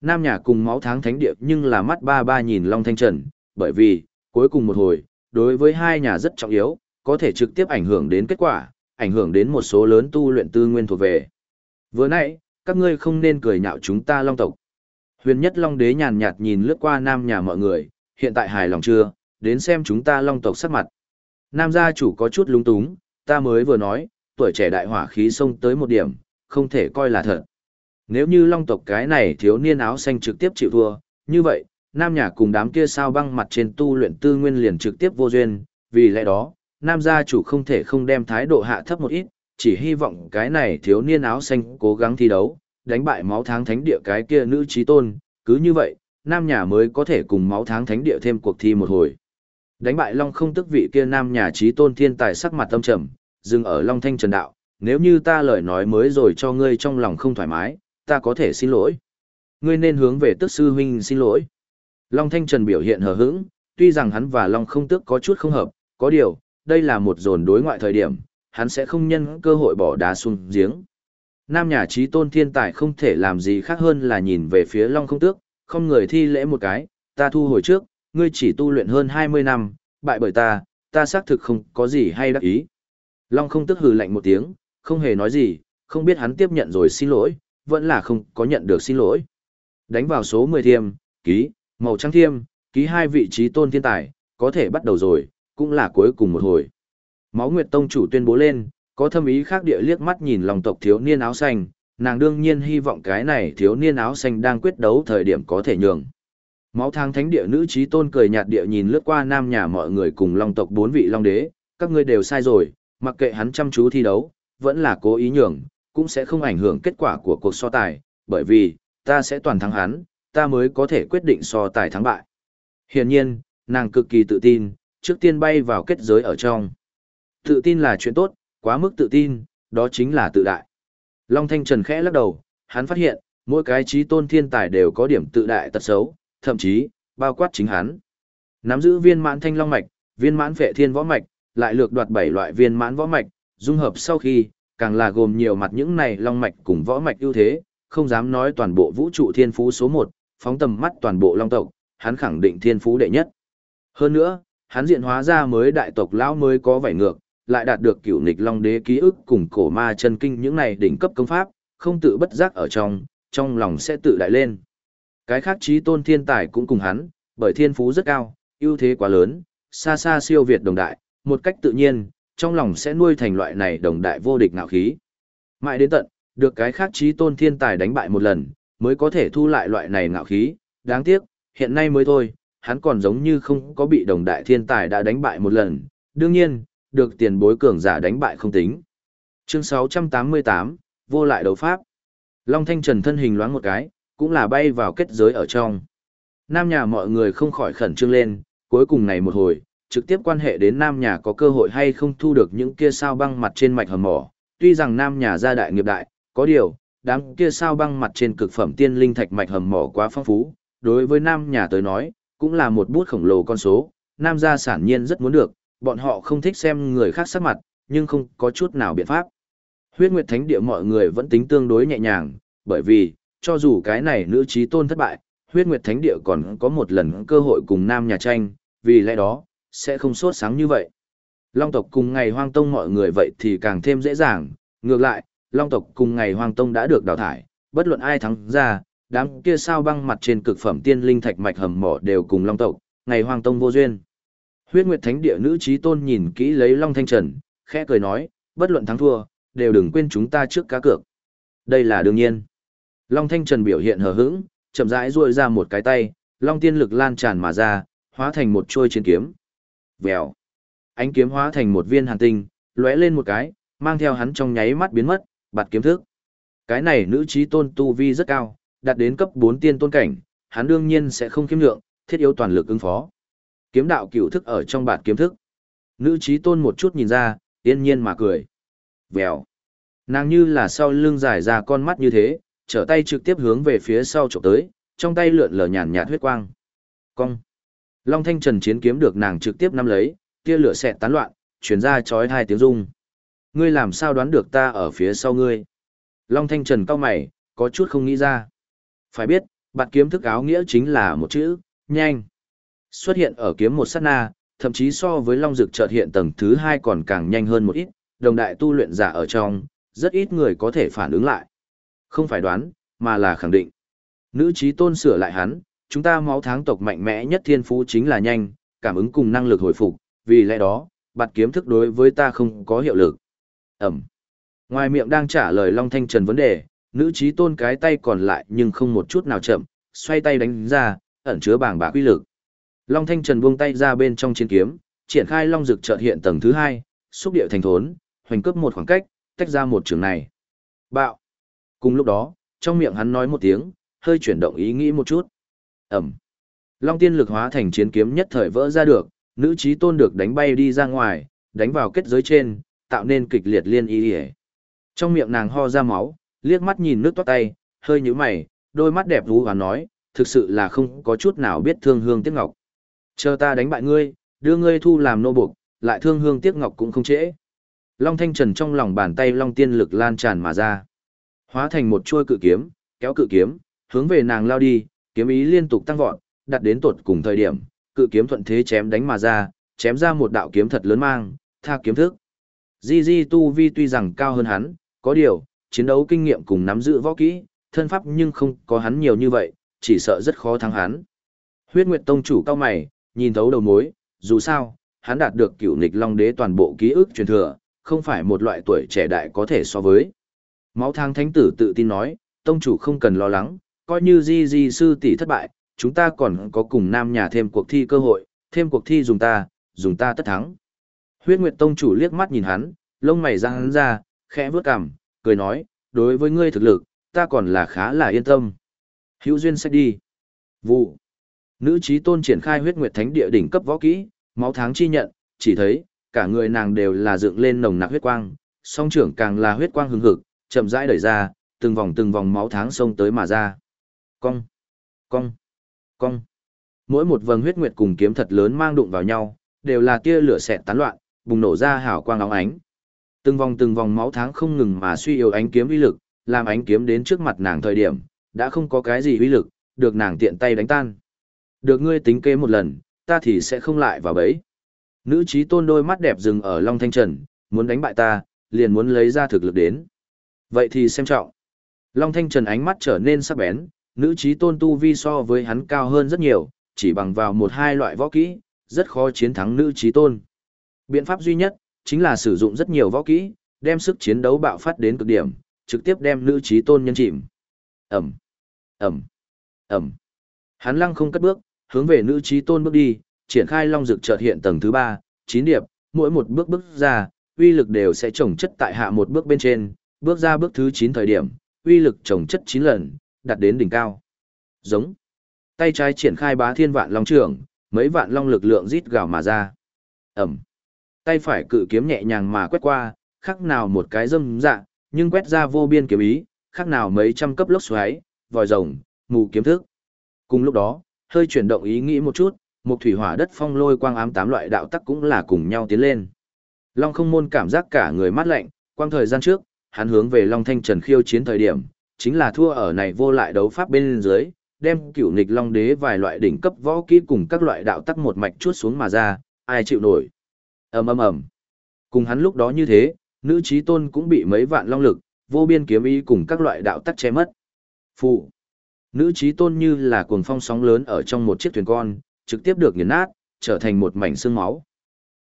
Nam nhà cùng máu tháng thánh địa nhưng là mắt ba ba nhìn Long Thanh Trần, bởi vì, cuối cùng một hồi, đối với hai nhà rất trọng yếu, có thể trực tiếp ảnh hưởng đến kết quả, ảnh hưởng đến một số lớn tu luyện tư nguyên thuộc về. Vừa nãy, các ngươi không nên cười nhạo chúng ta Long tộc. Huyền nhất Long đế nhàn nhạt nhìn lướt qua nam nhà mọi người, hiện tại hài lòng chưa, đến xem chúng ta Long tộc sắc mặt. Nam gia chủ có chút lúng túng, ta mới vừa nói, tuổi trẻ đại hỏa khí xông tới một điểm, không thể coi là thật. Nếu như long tộc cái này thiếu niên áo xanh trực tiếp chịu thua, như vậy, nam nhà cùng đám kia sao băng mặt trên tu luyện tư nguyên liền trực tiếp vô duyên, vì lẽ đó, nam gia chủ không thể không đem thái độ hạ thấp một ít, chỉ hy vọng cái này thiếu niên áo xanh cố gắng thi đấu, đánh bại máu tháng thánh địa cái kia nữ trí tôn, cứ như vậy, nam nhà mới có thể cùng máu tháng thánh địa thêm cuộc thi một hồi. Đánh bại Long không tức vị kia nam nhà trí tôn thiên tài sắc mặt tâm trầm, dừng ở Long Thanh Trần Đạo, nếu như ta lời nói mới rồi cho ngươi trong lòng không thoải mái, ta có thể xin lỗi. Ngươi nên hướng về tức sư huynh xin lỗi. Long Thanh Trần biểu hiện hờ hững, tuy rằng hắn và Long không tức có chút không hợp, có điều, đây là một dồn đối ngoại thời điểm, hắn sẽ không nhân cơ hội bỏ đá xuống giếng. Nam nhà trí tôn thiên tài không thể làm gì khác hơn là nhìn về phía Long không tước, không người thi lễ một cái, ta thu hồi trước, ngươi chỉ tu luyện hơn 20 năm, bại bởi ta, ta xác thực không có gì hay đắc ý. Long không tức hừ lạnh một tiếng, không hề nói gì, không biết hắn tiếp nhận rồi xin lỗi, vẫn là không có nhận được xin lỗi. Đánh vào số 10 thiêm, ký, màu trắng thiêm, ký hai vị trí tôn thiên tài, có thể bắt đầu rồi, cũng là cuối cùng một hồi. Máu Nguyệt Tông chủ tuyên bố lên, có thâm ý khác địa liếc mắt nhìn lòng tộc thiếu niên áo xanh, nàng đương nhiên hy vọng cái này thiếu niên áo xanh đang quyết đấu thời điểm có thể nhường. Máu thang thánh địa nữ trí tôn cười nhạt địa nhìn lướt qua nam nhà mọi người cùng long tộc bốn vị long đế, các ngươi đều sai rồi, mặc kệ hắn chăm chú thi đấu, vẫn là cố ý nhường, cũng sẽ không ảnh hưởng kết quả của cuộc so tài, bởi vì, ta sẽ toàn thắng hắn, ta mới có thể quyết định so tài thắng bại. Hiển nhiên, nàng cực kỳ tự tin, trước tiên bay vào kết giới ở trong. Tự tin là chuyện tốt, quá mức tự tin, đó chính là tự đại. Long Thanh Trần khẽ lắc đầu, hắn phát hiện, mỗi cái trí tôn thiên tài đều có điểm tự đại tật xấu, thậm chí, bao quát chính hắn. Nắm giữ viên mãn thanh long mạch, viên mãn vệ thiên võ mạch, lại lược đoạt bảy loại viên mãn võ mạch, dung hợp sau khi, càng là gồm nhiều mặt những này long mạch cùng võ mạch ưu thế, không dám nói toàn bộ vũ trụ thiên phú số 1, phóng tầm mắt toàn bộ long tộc, hắn khẳng định thiên phú đệ nhất. Hơn nữa, hắn diện hóa ra mới đại tộc lão mới có vảy ngược, lại đạt được cửu nghịch long đế ký ức cùng cổ ma chân kinh những này đỉnh cấp công pháp, không tự bất giác ở trong, trong lòng sẽ tự đại lên. Cái khác trí tôn thiên tài cũng cùng hắn, bởi thiên phú rất cao, ưu thế quá lớn, xa xa siêu việt đồng đại, một cách tự nhiên, trong lòng sẽ nuôi thành loại này đồng đại vô địch ngạo khí. Mãi đến tận, được cái khác trí tôn thiên tài đánh bại một lần, mới có thể thu lại loại này ngạo khí, đáng tiếc, hiện nay mới thôi, hắn còn giống như không có bị đồng đại thiên tài đã đánh bại một lần, đương nhiên, được tiền bối cường giả đánh bại không tính. Chương 688, vô lại đấu pháp. Long Thanh Trần thân hình loáng một cái, cũng là bay vào kết giới ở trong. Nam nhà mọi người không khỏi khẩn trương lên, cuối cùng này một hồi, trực tiếp quan hệ đến Nam nhà có cơ hội hay không thu được những kia sao băng mặt trên mạch hầm mỏ. Tuy rằng Nam nhà gia đại nghiệp đại, có điều, đám kia sao băng mặt trên cực phẩm tiên linh thạch mạch hầm mỏ quá phong phú, đối với Nam nhà tới nói, cũng là một bút khổng lồ con số, Nam gia sản nhiên rất muốn được, bọn họ không thích xem người khác sắc mặt, nhưng không có chút nào biện pháp. Huyết Nguyệt Thánh Địa mọi người vẫn tính tương đối nhẹ nhàng, bởi vì, cho dù cái này nữ trí tôn thất bại, huyết nguyệt thánh địa còn có một lần cơ hội cùng nam nhà tranh, vì lẽ đó, sẽ không sốt sáng như vậy. Long tộc cùng ngày hoang tông mọi người vậy thì càng thêm dễ dàng, ngược lại, long tộc cùng ngày hoang tông đã được đào thải, bất luận ai thắng ra, đám kia sao băng mặt trên cực phẩm tiên linh thạch mạch hầm mỏ đều cùng long tộc, ngày hoàng tông vô duyên. Huyết Nguyệt Thánh Địa nữ trí tôn nhìn kỹ lấy Long Thanh Trần, khẽ cười nói, bất luận thắng thua, đều đừng quên chúng ta trước cá cược. Đây là đương nhiên. Long Thanh Trần biểu hiện hờ hững, chậm rãi duỗi ra một cái tay, Long tiên lực lan tràn mà ra, hóa thành một chuôi chiến kiếm. Vèo. Ánh kiếm hóa thành một viên hàn tinh, lóe lên một cái, mang theo hắn trong nháy mắt biến mất, bạt kiếm thức. Cái này nữ trí tôn tu vi rất cao, đạt đến cấp 4 tiên tôn cảnh, hắn đương nhiên sẽ không kiếm lượng, thiết yếu toàn lực ứng phó. Kiếm đạo cửu thức ở trong bạt kiếm thức. Nữ trí tôn một chút nhìn ra, yên nhiên mà cười. Vèo. Nàng như là sau lưng dài ra con mắt như thế, trở tay trực tiếp hướng về phía sau chụp tới, trong tay lượn lờ nhàn nhạt huyết quang. Cong. Long Thanh Trần chiến kiếm được nàng trực tiếp nắm lấy, tia lửa xẹt tán loạn, chuyển ra chói hai tiếng rung. Ngươi làm sao đoán được ta ở phía sau ngươi? Long Thanh Trần cao mày, có chút không nghĩ ra. Phải biết, bạt kiếm thức áo nghĩa chính là một chữ, nhanh. Xuất hiện ở kiếm một sát na, thậm chí so với Long Dực chợt hiện tầng thứ hai còn càng nhanh hơn một ít, đồng đại tu luyện giả ở trong, rất ít người có thể phản ứng lại. Không phải đoán, mà là khẳng định. Nữ trí tôn sửa lại hắn, chúng ta máu tháng tộc mạnh mẽ nhất thiên phú chính là nhanh, cảm ứng cùng năng lực hồi phục, vì lẽ đó, bạt kiếm thức đối với ta không có hiệu lực. Ẩm. Ngoài miệng đang trả lời Long Thanh Trần vấn đề, nữ trí tôn cái tay còn lại nhưng không một chút nào chậm, xoay tay đánh ra, ẩn chứa bảng bạc quy lực. Long Thanh Trần buông tay ra bên trong chiến kiếm, triển khai Long Dực chợt hiện tầng thứ hai, xúc điệu thành thốn, hoành cướp một khoảng cách, tách ra một trường này. Bạo. Cùng lúc đó, trong miệng hắn nói một tiếng, hơi chuyển động ý nghĩ một chút. Ẩm. Long tiên lực hóa thành chiến kiếm nhất thời vỡ ra được, nữ trí tôn được đánh bay đi ra ngoài, đánh vào kết giới trên, tạo nên kịch liệt liên y hề. Trong miệng nàng ho ra máu, liếc mắt nhìn nước toát tay, hơi nhíu mày, đôi mắt đẹp rú và nói, thực sự là không có chút nào biết thương hương tiếc ngọc. Chờ ta đánh bại ngươi, đưa ngươi thu làm nô buộc, lại thương hương tiếc ngọc cũng không trễ. Long Thanh Trần trong lòng bàn tay Long tiên lực lan tràn mà ra. Hóa thành một chuôi cự kiếm, kéo cự kiếm, hướng về nàng lao đi, kiếm ý liên tục tăng vọt, đặt đến tột cùng thời điểm, cự kiếm thuận thế chém đánh mà ra, chém ra một đạo kiếm thật lớn mang, tha kiếm thức. Di Di tu vi tuy rằng cao hơn hắn, có điều, chiến đấu kinh nghiệm cùng nắm giữ võ kỹ, thân pháp nhưng không có hắn nhiều như vậy, chỉ sợ rất khó thắng hắn. Huyết Nguyệt Tông chủ cao mày, nhìn thấu đầu mối, dù sao, hắn đạt được cựu Nịch long đế toàn bộ ký ức truyền thừa, không phải một loại tuổi trẻ đại có thể so với. Máu thang thánh tử tự tin nói, tông chủ không cần lo lắng, coi như di di sư tỷ thất bại, chúng ta còn có cùng nam nhà thêm cuộc thi cơ hội, thêm cuộc thi dùng ta, dùng ta tất thắng. Huyết Nguyệt Tông chủ liếc mắt nhìn hắn, lông mày răng hắn ra, khẽ vướt cằm, cười nói, đối với ngươi thực lực, ta còn là khá là yên tâm. Hữu duyên sẽ đi. Vụ. Nữ trí tôn triển khai huyết nguyệt thánh địa đỉnh cấp võ kỹ, máu tháng chi nhận, chỉ thấy, cả người nàng đều là dựng lên nồng nặc huyết quang, song trưởng càng là huyết quang hừng hực, chậm rãi đẩy ra, từng vòng từng vòng máu tháng xông tới mà ra. Cong, cong, cong. Mỗi một vầng huyết nguyệt cùng kiếm thật lớn mang đụng vào nhau, đều là tia lửa xẹt tán loạn, bùng nổ ra hào quang óng ánh. Từng vòng từng vòng máu tháng không ngừng mà suy yếu ánh kiếm uy lực, làm ánh kiếm đến trước mặt nàng thời điểm, đã không có cái gì uy lực, được nàng tiện tay đánh tan. Được ngươi tính kế một lần, ta thì sẽ không lại vào bẫy. Nữ trí tôn đôi mắt đẹp dừng ở Long Thanh Trần, muốn đánh bại ta, liền muốn lấy ra thực lực đến. Vậy thì xem trọng. Long Thanh Trần ánh mắt trở nên sắc bén, nữ trí tôn tu vi so với hắn cao hơn rất nhiều, chỉ bằng vào một hai loại võ kỹ, rất khó chiến thắng nữ trí tôn. Biện pháp duy nhất, chính là sử dụng rất nhiều võ kỹ, đem sức chiến đấu bạo phát đến cực điểm, trực tiếp đem nữ trí tôn nhân chìm. Ẩm, Ẩm, Ẩm. Hắn lăng không cất bước, hướng về nữ trí tôn bước đi, triển khai long dực chợt hiện tầng thứ ba, chín điệp, mỗi một bước bước ra, uy lực đều sẽ trồng chất tại hạ một bước bên trên, bước ra bước thứ 9 thời điểm, uy lực trồng chất 9 lần, đạt đến đỉnh cao. Giống. Tay trái triển khai bá thiên vạn long trưởng, mấy vạn long lực lượng rít gào mà ra. Ẩm. Tay phải cự kiếm nhẹ nhàng mà quét qua, khác nào một cái dâm dạ, nhưng quét ra vô biên kiếm ý, khác nào mấy trăm cấp lốc xoáy, vòi rồng, mù kiếm thức. Cùng lúc đó, hơi chuyển động ý nghĩ một chút, một thủy hỏa đất phong lôi quang ám tám loại đạo tắc cũng là cùng nhau tiến lên. Long không môn cảm giác cả người mát lạnh, quang thời gian trước, hắn hướng về Long Thanh Trần khiêu chiến thời điểm, chính là thua ở này vô lại đấu pháp bên dưới, đem cửu nghịch Long Đế vài loại đỉnh cấp võ kỹ cùng các loại đạo tắc một mạch chuốt xuống mà ra, ai chịu nổi. ầm ầm ầm. Cùng hắn lúc đó như thế, nữ trí tôn cũng bị mấy vạn long lực, vô biên kiếm ý cùng các loại đạo tắc che mất. Phụ. Nữ trí tôn như là cuồng phong sóng lớn ở trong một chiếc thuyền con, trực tiếp được nghiền nát, trở thành một mảnh xương máu.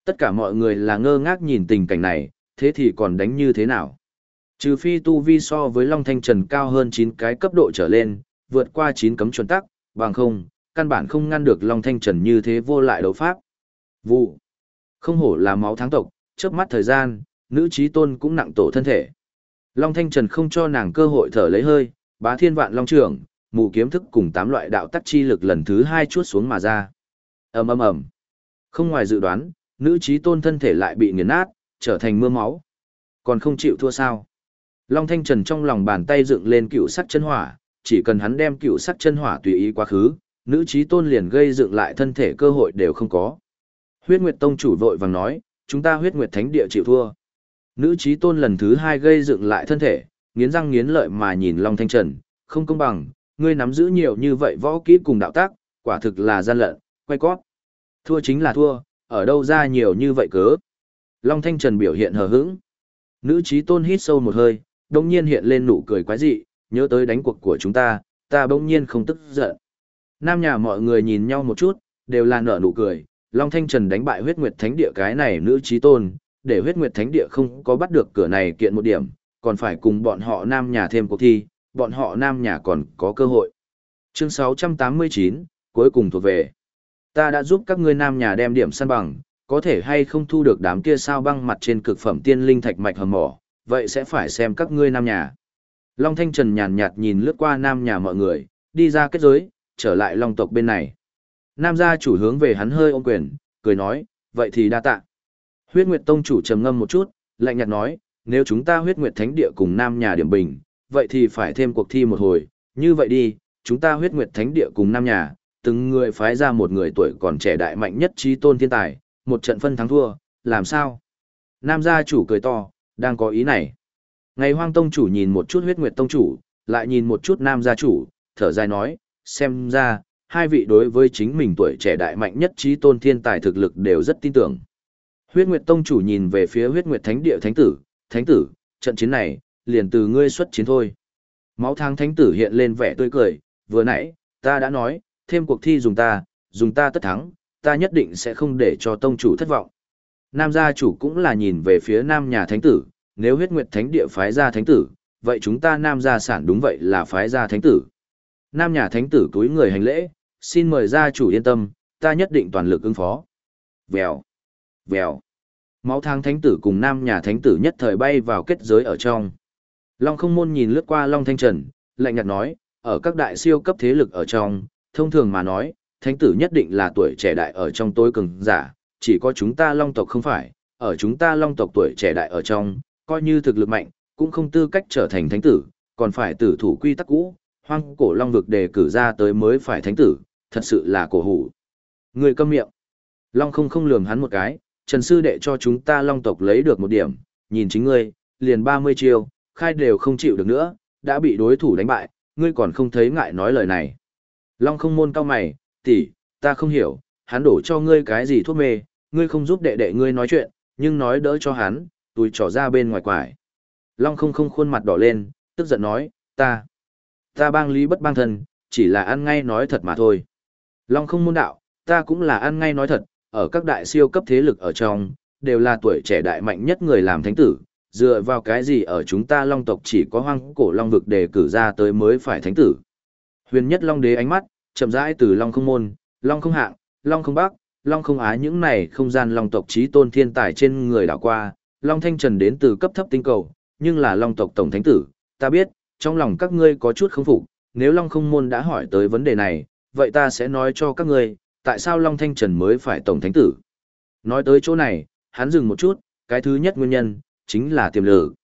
Tất cả mọi người là ngơ ngác nhìn tình cảnh này, thế thì còn đánh như thế nào? Trừ phi tu vi so với Long Thanh Trần cao hơn 9 cái cấp độ trở lên, vượt qua 9 cấm chuẩn tắc, bằng không, căn bản không ngăn được Long Thanh Trần như thế vô lại đấu pháp. Vụ. Không hổ là máu tháng tộc, chớp mắt thời gian, nữ trí tôn cũng nặng tổ thân thể. Long Thanh Trần không cho nàng cơ hội thở lấy hơi, bá thiên vạn long trưởng, mù kiếm thức cùng tám loại đạo tắc chi lực lần thứ hai chuốt xuống mà ra. ầm ầm ầm. Không ngoài dự đoán, nữ trí tôn thân thể lại bị nghiền nát, trở thành mưa máu. Còn không chịu thua sao? Long Thanh Trần trong lòng bàn tay dựng lên cựu sắc chân hỏa, chỉ cần hắn đem cựu sắc chân hỏa tùy ý quá khứ, nữ trí tôn liền gây dựng lại thân thể cơ hội đều không có. Huyết Nguyệt Tông chủ vội vàng nói, chúng ta huyết nguyệt thánh địa chịu thua. Nữ trí tôn lần thứ hai gây dựng lại thân thể, nghiến răng nghiến lợi mà nhìn Long Thanh Trần, không công bằng, ngươi nắm giữ nhiều như vậy võ kỹ cùng đạo tác, quả thực là gian lận, quay cót. Thua chính là thua, ở đâu ra nhiều như vậy cớ. Long Thanh Trần biểu hiện hờ hững. Nữ trí tôn hít sâu một hơi, đông nhiên hiện lên nụ cười quái dị, nhớ tới đánh cuộc của chúng ta, ta bỗng nhiên không tức giận. Nam nhà mọi người nhìn nhau một chút, đều là nở nụ cười, Long Thanh Trần đánh bại huyết nguyệt thánh địa cái này nữ trí tôn, để huyết nguyệt thánh địa không có bắt được cửa này kiện một điểm, còn phải cùng bọn họ nam nhà thêm cuộc thi, bọn họ nam nhà còn có cơ hội. Chương 689, cuối cùng thuộc về. Ta đã giúp các ngươi nam nhà đem điểm săn bằng, có thể hay không thu được đám kia sao băng mặt trên cực phẩm tiên linh thạch mạch hầm mỏ, vậy sẽ phải xem các ngươi nam nhà. Long Thanh Trần nhàn nhạt nhìn lướt qua nam nhà mọi người, đi ra kết giới, trở lại Long tộc bên này. Nam gia chủ hướng về hắn hơi ôm quyền, cười nói, vậy thì đa tạ. Huyết Nguyệt Tông chủ trầm ngâm một chút, lạnh nhạt nói, nếu chúng ta huyết nguyệt thánh địa cùng nam nhà điểm bình, vậy thì phải thêm cuộc thi một hồi, như vậy đi, chúng ta huyết nguyệt thánh địa cùng nam nhà, từng người phái ra một người tuổi còn trẻ đại mạnh nhất trí tôn thiên tài, một trận phân thắng thua, làm sao? Nam gia chủ cười to, đang có ý này. Ngày hoang tông chủ nhìn một chút huyết nguyệt tông chủ, lại nhìn một chút nam gia chủ, thở dài nói, xem ra, hai vị đối với chính mình tuổi trẻ đại mạnh nhất trí tôn thiên tài thực lực đều rất tin tưởng. Huyết Nguyệt Tông chủ nhìn về phía Huyết Nguyệt Thánh Địa Thánh Tử, Thánh Tử, trận chiến này, liền từ ngươi xuất chiến thôi. Máu thang Thánh Tử hiện lên vẻ tươi cười, vừa nãy, ta đã nói, thêm cuộc thi dùng ta, dùng ta tất thắng, ta nhất định sẽ không để cho Tông chủ thất vọng. Nam gia chủ cũng là nhìn về phía Nam nhà Thánh Tử, nếu Huyết Nguyệt Thánh Địa phái ra Thánh Tử, vậy chúng ta Nam gia sản đúng vậy là phái ra Thánh Tử. Nam nhà Thánh Tử túi người hành lễ, xin mời gia chủ yên tâm, ta nhất định toàn lực ứng phó. Vèo. Vèo. Máu thang thánh tử cùng nam nhà thánh tử nhất thời bay vào kết giới ở trong. Long không môn nhìn lướt qua Long Thanh Trần, lạnh nhạt nói, ở các đại siêu cấp thế lực ở trong, thông thường mà nói, thánh tử nhất định là tuổi trẻ đại ở trong tối cường giả, chỉ có chúng ta Long tộc không phải, ở chúng ta Long tộc tuổi trẻ đại ở trong, coi như thực lực mạnh, cũng không tư cách trở thành thánh tử, còn phải tử thủ quy tắc cũ, hoang cổ Long vực đề cử ra tới mới phải thánh tử, thật sự là cổ hủ. Người câm miệng. Long không không lường hắn một cái, Trần Sư Đệ cho chúng ta long tộc lấy được một điểm, nhìn chính ngươi, liền 30 chiêu, khai đều không chịu được nữa, đã bị đối thủ đánh bại, ngươi còn không thấy ngại nói lời này. Long không môn cao mày, tỷ, ta không hiểu, hắn đổ cho ngươi cái gì thuốc mê, ngươi không giúp đệ đệ ngươi nói chuyện, nhưng nói đỡ cho hắn, túi trỏ ra bên ngoài quải. Long không không khuôn mặt đỏ lên, tức giận nói, ta, ta bang lý bất bang thân, chỉ là ăn ngay nói thật mà thôi. Long không môn đạo, ta cũng là ăn ngay nói thật, ở các đại siêu cấp thế lực ở trong, đều là tuổi trẻ đại mạnh nhất người làm thánh tử, dựa vào cái gì ở chúng ta long tộc chỉ có hoang cổ long vực đề cử ra tới mới phải thánh tử. Huyền nhất long đế ánh mắt, chậm rãi từ long không môn, long không hạng, long không bắc, long không á những này không gian long tộc trí tôn thiên tài trên người đảo qua, long thanh trần đến từ cấp thấp tinh cầu, nhưng là long tộc tổng thánh tử, ta biết, trong lòng các ngươi có chút không phục, nếu long không môn đã hỏi tới vấn đề này, vậy ta sẽ nói cho các ngươi, tại sao Long Thanh Trần mới phải tổng thánh tử? Nói tới chỗ này, hắn dừng một chút, cái thứ nhất nguyên nhân, chính là tiềm lực.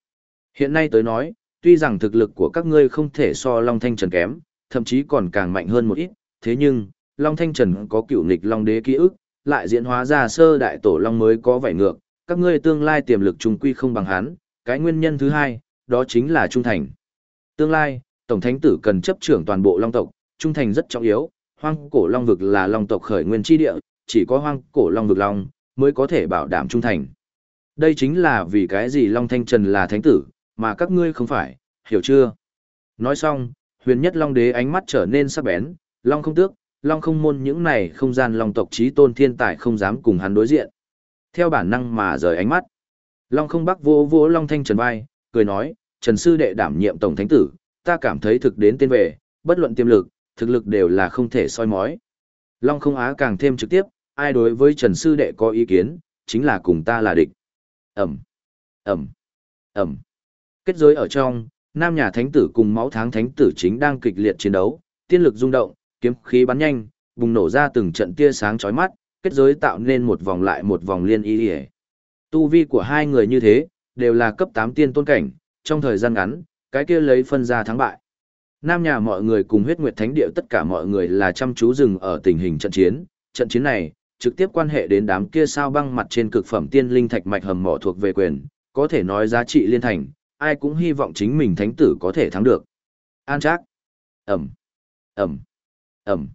Hiện nay tới nói, tuy rằng thực lực của các ngươi không thể so Long Thanh Trần kém, thậm chí còn càng mạnh hơn một ít, thế nhưng, Long Thanh Trần có cựu nghịch Long Đế ký ức, lại diễn hóa ra sơ đại tổ Long mới có vảy ngược, các ngươi tương lai tiềm lực trung quy không bằng hắn, cái nguyên nhân thứ hai, đó chính là trung thành. Tương lai, Tổng Thánh Tử cần chấp trưởng toàn bộ Long tộc, trung thành rất trọng yếu, hoang cổ long vực là long tộc khởi nguyên chi địa, chỉ có hoang cổ long vực long mới có thể bảo đảm trung thành. Đây chính là vì cái gì Long Thanh Trần là thánh tử, mà các ngươi không phải, hiểu chưa? Nói xong, huyền nhất long đế ánh mắt trở nên sắc bén, long không tước, long không môn những này không gian long tộc trí tôn thiên tài không dám cùng hắn đối diện. Theo bản năng mà rời ánh mắt. Long không bắc vô vô long thanh trần vai, cười nói, trần sư đệ đảm nhiệm tổng thánh tử, ta cảm thấy thực đến tên về, bất luận tiềm lực, thực lực đều là không thể soi mói. Long không á càng thêm trực tiếp, ai đối với trần sư đệ có ý kiến, chính là cùng ta là địch. Ẩm, Ẩm, Ẩm. Kết giới ở trong, nam nhà thánh tử cùng máu tháng thánh tử chính đang kịch liệt chiến đấu, tiên lực rung động, kiếm khí bắn nhanh, bùng nổ ra từng trận tia sáng chói mắt, kết giới tạo nên một vòng lại một vòng liên y ỉa Tu vi của hai người như thế, đều là cấp tám tiên tôn cảnh, trong thời gian ngắn, cái kia lấy phân ra thắng bại. Nam nhà mọi người cùng huyết nguyệt thánh địa tất cả mọi người là chăm chú dừng ở tình hình trận chiến, trận chiến này trực tiếp quan hệ đến đám kia sao băng mặt trên cực phẩm tiên linh thạch mạch hầm mỏ thuộc về quyền, có thể nói giá trị liên thành, ai cũng hy vọng chính mình thánh tử có thể thắng được. An trác Ẩm. Ẩm. Ẩm.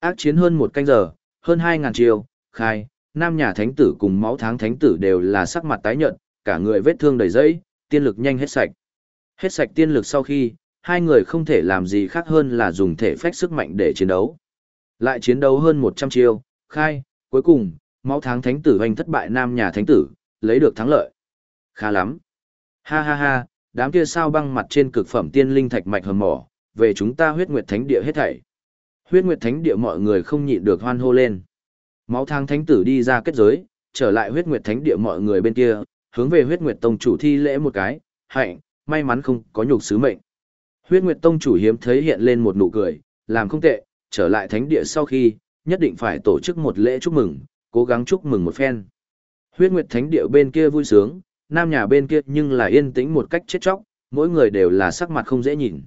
Ác chiến hơn một canh giờ, hơn 2.000 chiều, khai, nam nhà thánh tử cùng máu tháng thánh tử đều là sắc mặt tái nhợt, cả người vết thương đầy dẫy, tiên lực nhanh hết sạch. Hết sạch tiên lực sau khi, hai người không thể làm gì khác hơn là dùng thể phách sức mạnh để chiến đấu. Lại chiến đấu hơn 100 chiêu, khai, cuối cùng, máu tháng thánh tử hoành thất bại nam nhà thánh tử, lấy được thắng lợi. Khá lắm. Ha ha ha, đám kia sao băng mặt trên cực phẩm tiên linh thạch mạch hầm mỏ, về chúng ta huyết nguyệt thánh địa hết thảy. Huyết nguyệt thánh địa mọi người không nhịn được hoan hô lên. Máu thang thánh tử đi ra kết giới, trở lại huyết nguyệt thánh địa mọi người bên kia, hướng về huyết nguyệt tông chủ thi lễ một cái, hạnh, may mắn không có nhục sứ mệnh. Huyết nguyệt tông chủ hiếm thấy hiện lên một nụ cười, làm không tệ, trở lại thánh địa sau khi, nhất định phải tổ chức một lễ chúc mừng, cố gắng chúc mừng một phen. Huyết nguyệt thánh địa bên kia vui sướng, nam nhà bên kia nhưng là yên tĩnh một cách chết chóc, mỗi người đều là sắc mặt không dễ nhìn.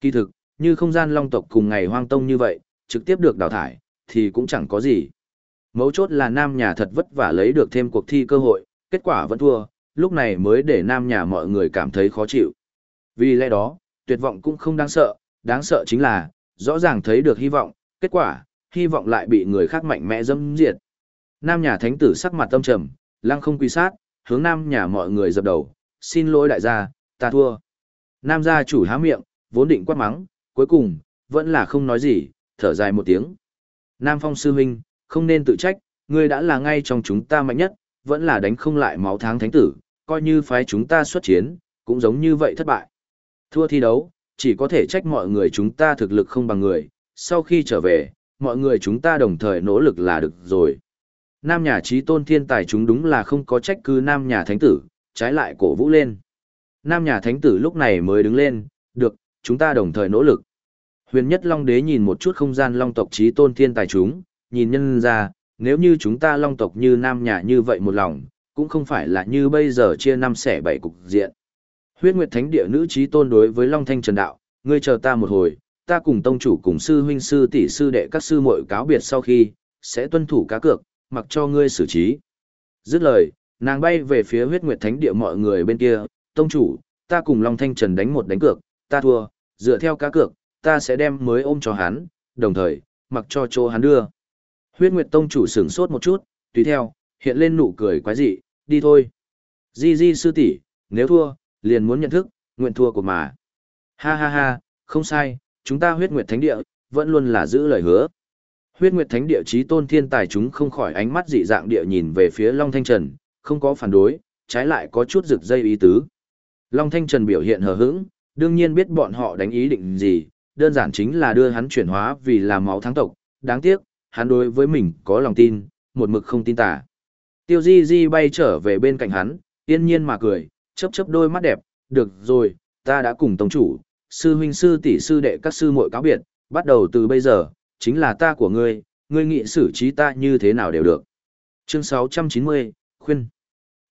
Kỳ thực, như không gian long tộc cùng ngày hoang tông như vậy, trực tiếp được đào thải, thì cũng chẳng có gì. Mấu chốt là nam nhà thật vất vả lấy được thêm cuộc thi cơ hội, kết quả vẫn thua, lúc này mới để nam nhà mọi người cảm thấy khó chịu. Vì lẽ đó, tuyệt vọng cũng không đáng sợ, đáng sợ chính là, rõ ràng thấy được hy vọng, kết quả, hy vọng lại bị người khác mạnh mẽ dâm diệt. Nam nhà thánh tử sắc mặt tâm trầm, lăng không quy sát, hướng nam nhà mọi người dập đầu, xin lỗi đại gia, ta thua. Nam gia chủ há miệng, vốn định quát mắng, cuối cùng, vẫn là không nói gì, thở dài một tiếng. Nam phong sư huynh, không nên tự trách, ngươi đã là ngay trong chúng ta mạnh nhất, vẫn là đánh không lại máu tháng thánh tử, coi như phái chúng ta xuất chiến, cũng giống như vậy thất bại. Thua thi đấu, chỉ có thể trách mọi người chúng ta thực lực không bằng người, sau khi trở về, mọi người chúng ta đồng thời nỗ lực là được rồi. Nam nhà trí tôn thiên tài chúng đúng là không có trách cứ nam nhà thánh tử, trái lại cổ vũ lên. Nam nhà thánh tử lúc này mới đứng lên, được, chúng ta đồng thời nỗ lực. Huyền nhất long đế nhìn một chút không gian long tộc trí tôn thiên tài chúng, nhìn nhân ra, nếu như chúng ta long tộc như nam nhà như vậy một lòng, cũng không phải là như bây giờ chia năm xẻ bảy cục diện. Huyết Nguyệt Thánh địa nữ trí tôn đối với Long Thanh Trần Đạo, ngươi chờ ta một hồi, ta cùng tông chủ cùng sư huynh sư tỷ sư đệ các sư muội cáo biệt sau khi, sẽ tuân thủ cá cược, mặc cho ngươi xử trí. Dứt lời, nàng bay về phía huyết nguyệt thánh địa mọi người bên kia, tông chủ, ta cùng Long Thanh Trần đánh một đánh cược, ta thua, dựa theo cá cược, ta sẽ đem mới ôm cho hắn, đồng thời, mặc cho chỗ hắn đưa. Huyết Nguyệt Tông chủ sửng sốt một chút, tùy theo, hiện lên nụ cười quái dị, đi thôi. Di Di sư tỷ, nếu thua, liền muốn nhận thức, nguyện thua của mà. Ha ha ha, không sai, chúng ta huyết nguyệt thánh địa, vẫn luôn là giữ lời hứa. Huyết nguyệt thánh địa trí tôn thiên tài chúng không khỏi ánh mắt dị dạng địa nhìn về phía Long Thanh Trần, không có phản đối, trái lại có chút rực dây ý tứ. Long Thanh Trần biểu hiện hờ hững, đương nhiên biết bọn họ đánh ý định gì, đơn giản chính là đưa hắn chuyển hóa vì là máu thắng tộc, đáng tiếc, hắn đối với mình có lòng tin, một mực không tin tả. Tiêu Di Di bay trở về bên cạnh hắn, yên nhiên mà cười, chớp chớp đôi mắt đẹp, được rồi, ta đã cùng tông chủ, sư huynh sư tỷ sư đệ các sư muội cáo biệt, bắt đầu từ bây giờ, chính là ta của ngươi, ngươi nghị xử trí ta như thế nào đều được. Chương 690, khuyên.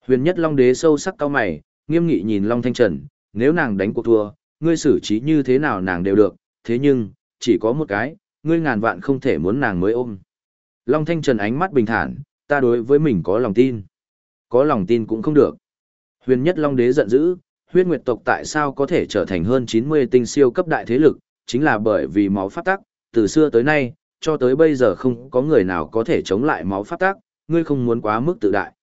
Huyền nhất Long Đế sâu sắc cao mày, nghiêm nghị nhìn Long Thanh Trần, nếu nàng đánh cuộc thua, ngươi xử trí như thế nào nàng đều được, thế nhưng, chỉ có một cái, ngươi ngàn vạn không thể muốn nàng mới ôm. Long Thanh Trần ánh mắt bình thản, ta đối với mình có lòng tin. Có lòng tin cũng không được. Huyền nhất Long Đế giận dữ, huyết nguyệt tộc tại sao có thể trở thành hơn 90 tinh siêu cấp đại thế lực, chính là bởi vì máu phát tắc, từ xưa tới nay, cho tới bây giờ không có người nào có thể chống lại máu phát tắc, ngươi không muốn quá mức tự đại.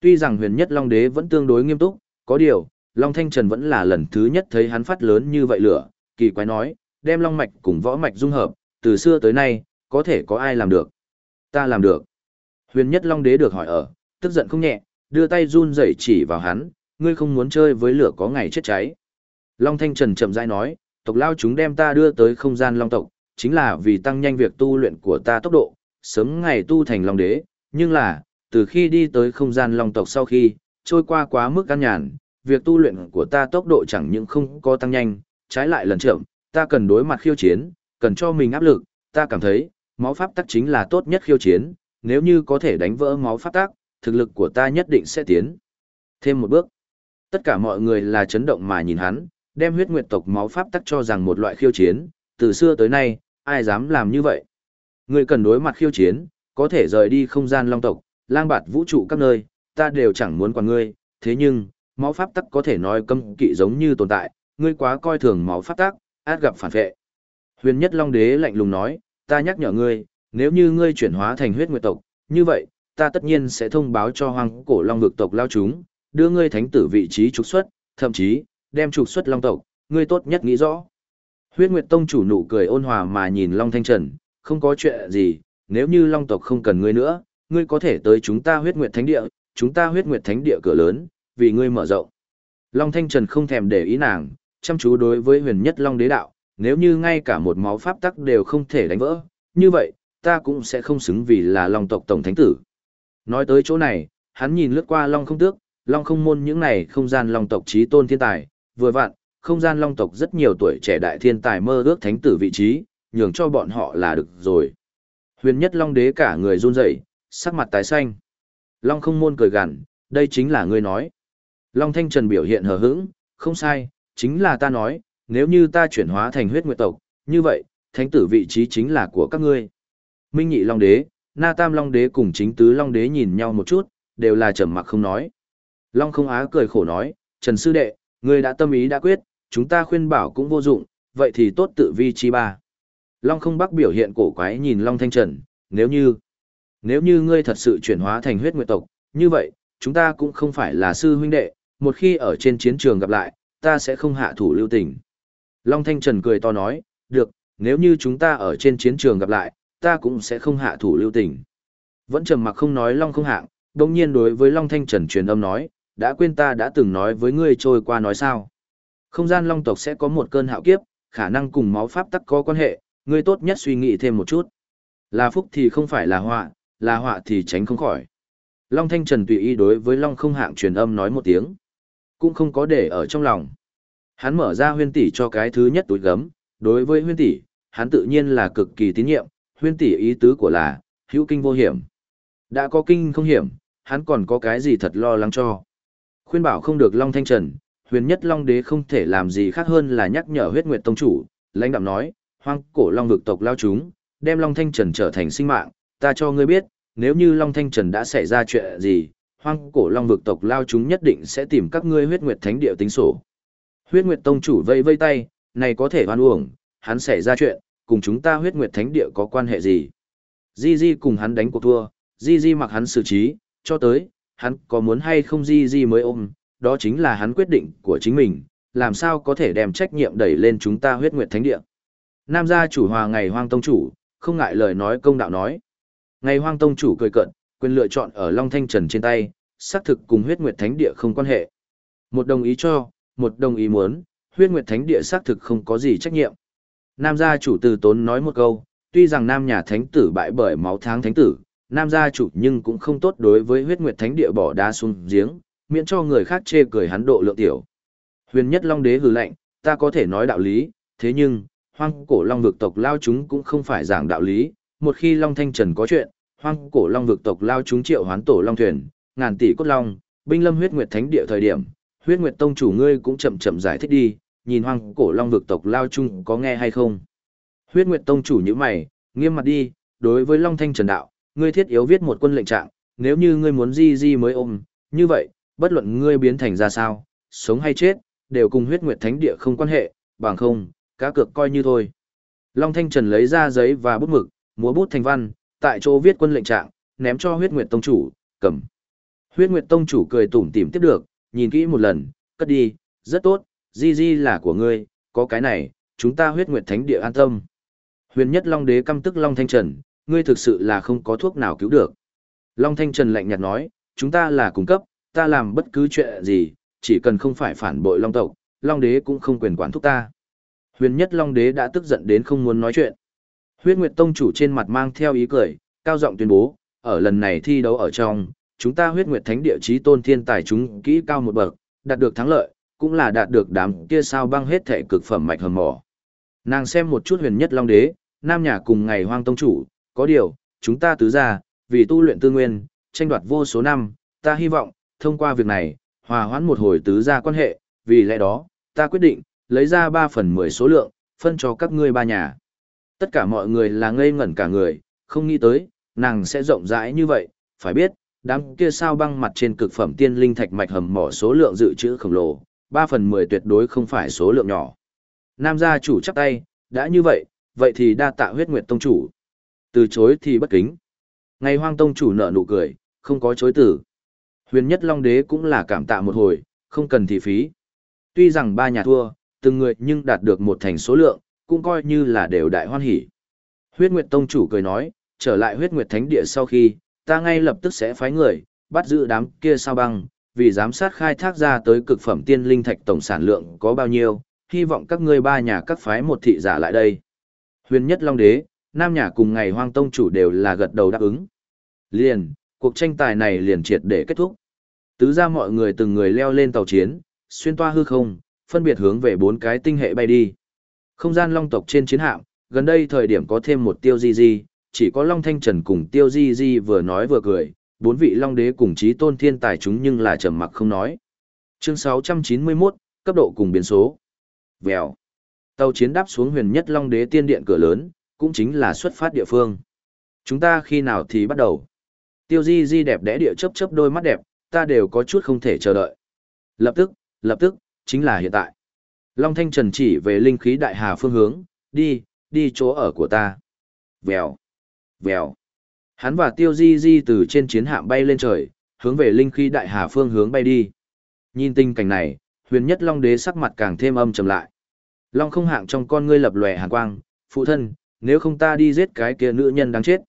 Tuy rằng huyền nhất Long Đế vẫn tương đối nghiêm túc, có điều, Long Thanh Trần vẫn là lần thứ nhất thấy hắn phát lớn như vậy lửa, kỳ quái nói, đem Long Mạch cùng võ mạch dung hợp, từ xưa tới nay, có thể có ai làm được? Ta làm được. Huyền Nhất Long Đế được hỏi ở, tức giận không nhẹ, đưa tay run rẩy chỉ vào hắn, ngươi không muốn chơi với lửa có ngày chết cháy. Long Thanh Trần chậm rãi nói, tộc lao chúng đem ta đưa tới không gian Long tộc, chính là vì tăng nhanh việc tu luyện của ta tốc độ, sớm ngày tu thành Long Đế, nhưng là, từ khi đi tới không gian Long tộc sau khi, trôi qua quá mức căn nhàn, việc tu luyện của ta tốc độ chẳng những không có tăng nhanh, trái lại lần chậm, ta cần đối mặt khiêu chiến, cần cho mình áp lực, ta cảm thấy, máu pháp tắc chính là tốt nhất khiêu chiến, nếu như có thể đánh vỡ máu pháp tắc, thực lực của ta nhất định sẽ tiến. Thêm một bước. Tất cả mọi người là chấn động mà nhìn hắn, đem huyết nguyệt tộc máu pháp tắc cho rằng một loại khiêu chiến, từ xưa tới nay, ai dám làm như vậy. Người cần đối mặt khiêu chiến, có thể rời đi không gian long tộc, lang bạt vũ trụ các nơi, ta đều chẳng muốn quản ngươi, thế nhưng, máu pháp tắc có thể nói cấm kỵ giống như tồn tại, ngươi quá coi thường máu pháp tắc, át gặp phản vệ. Huyền nhất long đế lạnh lùng nói, ta nhắc nhở ngươi, nếu như ngươi chuyển hóa thành huyết nguyệt tộc, như vậy, ta tất nhiên sẽ thông báo cho hoàng cổ long vực tộc lao chúng, đưa ngươi thánh tử vị trí trục xuất, thậm chí, đem trục xuất long tộc, ngươi tốt nhất nghĩ rõ. Huyết Nguyệt Tông chủ nụ cười ôn hòa mà nhìn Long Thanh Trần, không có chuyện gì, nếu như Long tộc không cần ngươi nữa, ngươi có thể tới chúng ta Huyết Nguyệt Thánh Địa, chúng ta Huyết Nguyệt Thánh Địa cửa lớn, vì ngươi mở rộng. Long Thanh Trần không thèm để ý nàng, chăm chú đối với huyền nhất Long Đế Đạo, nếu như ngay cả một máu pháp tắc đều không thể đánh vỡ, như vậy, ta cũng sẽ không xứng vì là Long tộc Tổng Thánh Tử. Nói tới chỗ này, hắn nhìn lướt qua Long không tước, Long không môn những này không gian Long tộc trí tôn thiên tài, vừa vặn, không gian Long tộc rất nhiều tuổi trẻ đại thiên tài mơ ước thánh tử vị trí, nhường cho bọn họ là được rồi. Huyền nhất Long đế cả người run rẩy, sắc mặt tái xanh. Long không môn cười gằn, đây chính là ngươi nói. Long Thanh Trần biểu hiện hờ hững, không sai, chính là ta nói, nếu như ta chuyển hóa thành huyết nguyệt tộc, như vậy, thánh tử vị trí chính là của các ngươi. Minh nhị Long đế, Na Tam Long đế cùng chính tứ Long đế nhìn nhau một chút, đều là trầm mặc không nói. Long không á cười khổ nói, Trần Sư Đệ, ngươi đã tâm ý đã quyết, chúng ta khuyên bảo cũng vô dụng, vậy thì tốt tự vi chi ba. Long không bắc biểu hiện cổ quái nhìn Long Thanh Trần, nếu như, nếu như ngươi thật sự chuyển hóa thành huyết nguyệt tộc, như vậy, chúng ta cũng không phải là sư huynh đệ, một khi ở trên chiến trường gặp lại, ta sẽ không hạ thủ lưu tình. Long Thanh Trần cười to nói, được, nếu như chúng ta ở trên chiến trường gặp lại, ta cũng sẽ không hạ thủ lưu tình. Vẫn trầm mặc không nói Long không hạng, đồng nhiên đối với Long Thanh Trần truyền âm nói, đã quên ta đã từng nói với ngươi trôi qua nói sao. Không gian Long tộc sẽ có một cơn hạo kiếp, khả năng cùng máu pháp tắc có quan hệ, ngươi tốt nhất suy nghĩ thêm một chút. Là phúc thì không phải là họa, là họa thì tránh không khỏi. Long Thanh Trần tùy ý đối với Long không hạng truyền âm nói một tiếng. Cũng không có để ở trong lòng. Hắn mở ra huyên tỷ cho cái thứ nhất túi gấm, đối với huyên tỷ, hắn tự nhiên là cực kỳ tín nhiệm, huyên tỷ ý tứ của là, hữu kinh vô hiểm. Đã có kinh không hiểm, hắn còn có cái gì thật lo lắng cho. Khuyên bảo không được Long Thanh Trần, huyền nhất Long Đế không thể làm gì khác hơn là nhắc nhở huyết nguyệt tông chủ, lãnh đạm nói, hoang cổ Long vực tộc lao chúng, đem Long Thanh Trần trở thành sinh mạng, ta cho ngươi biết, nếu như Long Thanh Trần đã xảy ra chuyện gì, hoang cổ Long vực tộc lao chúng nhất định sẽ tìm các ngươi huyết nguyệt thánh địa tính sổ. Huyết nguyệt tông chủ vây vây tay, này có thể hoan uổng, hắn xảy ra chuyện, cùng chúng ta huyết nguyệt thánh địa có quan hệ gì. Di Di cùng hắn đánh cuộc thua, Di Di mặc hắn xử trí, cho tới, hắn có muốn hay không Di Di mới ôm, đó chính là hắn quyết định của chính mình, làm sao có thể đem trách nhiệm đẩy lên chúng ta huyết nguyệt thánh địa. Nam gia chủ hòa ngày hoang tông chủ, không ngại lời nói công đạo nói. Ngày hoang tông chủ cười cận, quyền lựa chọn ở Long Thanh Trần trên tay, xác thực cùng huyết nguyệt thánh địa không quan hệ. Một đồng ý cho, một đồng ý muốn, huyết nguyệt thánh địa xác thực không có gì trách nhiệm. Nam gia chủ từ tốn nói một câu, tuy rằng nam nhà thánh tử bại bởi máu tháng thánh tử, nam gia chủ nhưng cũng không tốt đối với huyết nguyệt thánh địa bỏ đá xuống giếng, miễn cho người khác chê cười hắn độ lượng tiểu. Huyền nhất long đế hừ lạnh, ta có thể nói đạo lý, thế nhưng, hoang cổ long vực tộc lao chúng cũng không phải giảng đạo lý, một khi long thanh trần có chuyện, hoang cổ long vực tộc lao chúng triệu hoán tổ long thuyền, ngàn tỷ cốt long, binh lâm huyết nguyệt thánh địa thời điểm, huyết nguyệt tông chủ ngươi cũng chậm chậm giải thích đi, nhìn hoang cổ long vực tộc lao chung có nghe hay không. Huyết nguyệt tông chủ như mày, nghiêm mặt đi, đối với long thanh trần đạo, ngươi thiết yếu viết một quân lệnh trạng, nếu như ngươi muốn di di mới ôm, như vậy, bất luận ngươi biến thành ra sao, sống hay chết, đều cùng huyết nguyệt thánh địa không quan hệ, bằng không, cá cược coi như thôi. Long Thanh Trần lấy ra giấy và bút mực, múa bút thành văn, tại chỗ viết quân lệnh trạng, ném cho huyết nguyệt tông chủ, cầm. Huyết nguyệt tông chủ cười tủm tỉm tiếp được, nhìn kỹ một lần, cất đi, rất tốt, di di là của ngươi, có cái này, chúng ta huyết nguyệt thánh địa an tâm. Huyền nhất Long Đế căm tức Long Thanh Trần, ngươi thực sự là không có thuốc nào cứu được. Long Thanh Trần lạnh nhạt nói, chúng ta là cung cấp, ta làm bất cứ chuyện gì, chỉ cần không phải phản bội Long tộc, Long Đế cũng không quyền quản thúc ta. Huyền nhất Long Đế đã tức giận đến không muốn nói chuyện. Huyết Nguyệt Tông chủ trên mặt mang theo ý cười, cao giọng tuyên bố, ở lần này thi đấu ở trong, chúng ta Huyết Nguyệt Thánh địa chí tôn thiên tài chúng kỹ cao một bậc, đạt được thắng lợi, cũng là đạt được đám kia sao băng hết thể cực phẩm mạch hầm mỏ. Nàng xem một chút huyền nhất Long Đế, nam nhà cùng ngày hoang tông chủ, có điều, chúng ta tứ gia vì tu luyện tư nguyên, tranh đoạt vô số năm, ta hy vọng, thông qua việc này, hòa hoãn một hồi tứ gia quan hệ, vì lẽ đó, ta quyết định, lấy ra 3 phần 10 số lượng, phân cho các ngươi ba nhà. Tất cả mọi người là ngây ngẩn cả người, không nghĩ tới, nàng sẽ rộng rãi như vậy, phải biết, đám kia sao băng mặt trên cực phẩm tiên linh thạch mạch hầm mỏ số lượng dự trữ khổng lồ, 3 phần 10 tuyệt đối không phải số lượng nhỏ. Nam gia chủ chắp tay, đã như vậy, vậy thì đa tạ huyết nguyệt tông chủ. Từ chối thì bất kính. Ngày hoang tông chủ nở nụ cười, không có chối từ. Huyền nhất long đế cũng là cảm tạ một hồi, không cần thị phí. Tuy rằng ba nhà thua, từng người nhưng đạt được một thành số lượng, cũng coi như là đều đại hoan hỉ. Huyết Nguyệt Tông chủ cười nói, trở lại Huyết Nguyệt Thánh Địa sau khi, ta ngay lập tức sẽ phái người, bắt giữ đám kia sao băng, vì giám sát khai thác ra tới cực phẩm tiên linh thạch tổng sản lượng có bao nhiêu, hy vọng các ngươi ba nhà các phái một thị giả lại đây. Huyền nhất Long Đế, Nam nhà cùng ngày Hoang Tông chủ đều là gật đầu đáp ứng. Liền, cuộc tranh tài này liền triệt để kết thúc. Tứ ra mọi người từng người leo lên tàu chiến, xuyên toa hư không, phân biệt hướng về bốn cái tinh hệ bay đi. Không gian long tộc trên chiến hạm, gần đây thời điểm có thêm một tiêu di di, chỉ có Long Thanh Trần cùng tiêu di di vừa nói vừa cười, bốn vị long đế cùng trí tôn thiên tài chúng nhưng là trầm mặc không nói. Chương 691, cấp độ cùng biến số. Vèo. Tàu chiến đáp xuống huyền nhất long đế tiên điện cửa lớn, cũng chính là xuất phát địa phương. Chúng ta khi nào thì bắt đầu? Tiêu di di đẹp đẽ địa chớp chớp đôi mắt đẹp, ta đều có chút không thể chờ đợi. Lập tức, lập tức, chính là hiện tại. Long Thanh Trần chỉ về linh khí đại hà phương hướng, đi, đi chỗ ở của ta. Vèo, vèo. Hắn và Tiêu Di Di từ trên chiến hạm bay lên trời, hướng về linh khí đại hà phương hướng bay đi. Nhìn tình cảnh này, huyền nhất Long Đế sắc mặt càng thêm âm trầm lại. Long không hạng trong con ngươi lập lòe hàn quang, phụ thân, nếu không ta đi giết cái kia nữ nhân đáng chết.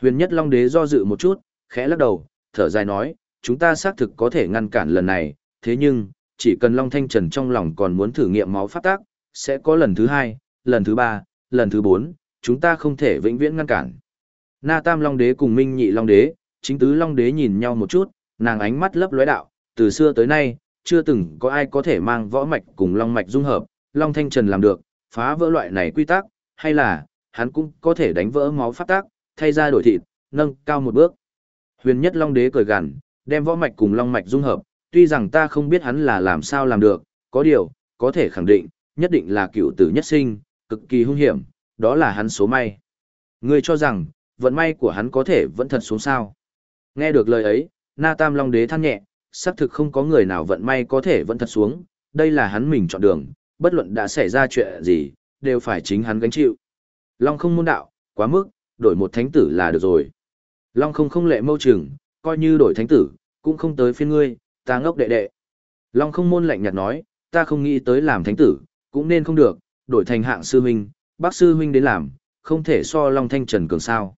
Huyền nhất Long Đế do dự một chút, khẽ lắc đầu, thở dài nói, chúng ta xác thực có thể ngăn cản lần này, thế nhưng, chỉ cần Long Thanh Trần trong lòng còn muốn thử nghiệm máu phát tác, sẽ có lần thứ hai, lần thứ ba, lần thứ bốn, chúng ta không thể vĩnh viễn ngăn cản. Na Tam Long Đế cùng Minh Nhị Long Đế, chính tứ Long Đế nhìn nhau một chút, nàng ánh mắt lấp lóe đạo, từ xưa tới nay, chưa từng có ai có thể mang võ mạch cùng Long mạch dung hợp, Long Thanh Trần làm được, phá vỡ loại này quy tắc, hay là, hắn cũng có thể đánh vỡ máu phát tác, thay ra đổi thịt, nâng cao một bước. Huyền nhất Long Đế cười gằn, đem võ mạch cùng Long mạch dung hợp, tuy rằng ta không biết hắn là làm sao làm được, có điều, có thể khẳng định, nhất định là cựu tử nhất sinh, cực kỳ hung hiểm, đó là hắn số may. Ngươi cho rằng, vận may của hắn có thể vẫn thật xuống sao. Nghe được lời ấy, Na Tam Long Đế than nhẹ, xác thực không có người nào vận may có thể vẫn thật xuống, đây là hắn mình chọn đường, bất luận đã xảy ra chuyện gì, đều phải chính hắn gánh chịu. Long không môn đạo, quá mức, đổi một thánh tử là được rồi. Long không không lệ mâu trừng, coi như đổi thánh tử, cũng không tới phiên ngươi, ta ngốc đệ đệ. Long không môn lạnh nhạt nói, ta không nghĩ tới làm thánh tử, cũng nên không được, đổi thành hạng sư huynh, bác sư huynh đến làm, không thể so Long Thanh Trần cường sao.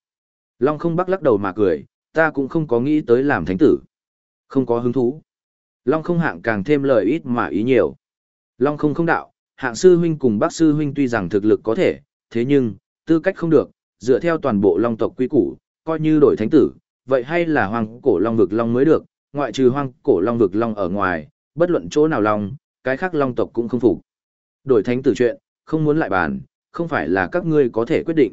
Long không bác lắc đầu mà cười, ta cũng không có nghĩ tới làm thánh tử. Không có hứng thú. Long không hạng càng thêm lời ít mà ý nhiều. Long không không đạo, hạng sư huynh cùng bác sư huynh tuy rằng thực lực có thể, thế nhưng, tư cách không được, dựa theo toàn bộ long tộc quy củ, coi như đổi thánh tử, vậy hay là hoàng cổ long vực long mới được, ngoại trừ hoang cổ long vực long ở ngoài, bất luận chỗ nào long, cái khác long tộc cũng không phục. Đổi thánh tử chuyện, không muốn lại bàn, không phải là các ngươi có thể quyết định.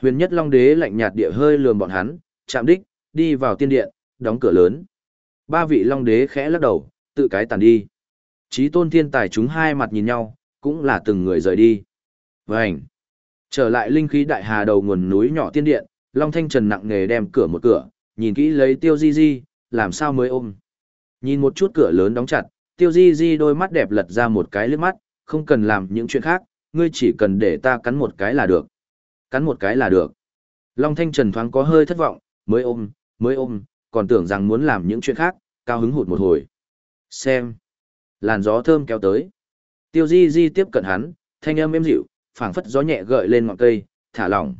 Huyền nhất long đế lạnh nhạt địa hơi lườm bọn hắn, chạm đích, đi vào tiên điện, đóng cửa lớn. Ba vị long đế khẽ lắc đầu, tự cái tàn đi. Chí tôn thiên tài chúng hai mặt nhìn nhau, cũng là từng người rời đi. Vânh! Trở lại linh khí đại hà đầu nguồn núi nhỏ tiên điện, Long Thanh Trần nặng nghề đem cửa một cửa, nhìn kỹ lấy tiêu di di, làm sao mới ôm. Nhìn một chút cửa lớn đóng chặt, tiêu di di đôi mắt đẹp lật ra một cái lướt mắt, không cần làm những chuyện khác, ngươi chỉ cần để ta cắn một cái là được. Cắn một cái là được. Long Thanh Trần thoáng có hơi thất vọng, mới ôm, mới ôm, còn tưởng rằng muốn làm những chuyện khác, cao hứng hụt một hồi. Xem. Làn gió thơm kéo tới. Tiêu di di tiếp cận hắn, thanh âm êm dịu, phảng phất gió nhẹ gợi lên ngọn cây, thả lỏng.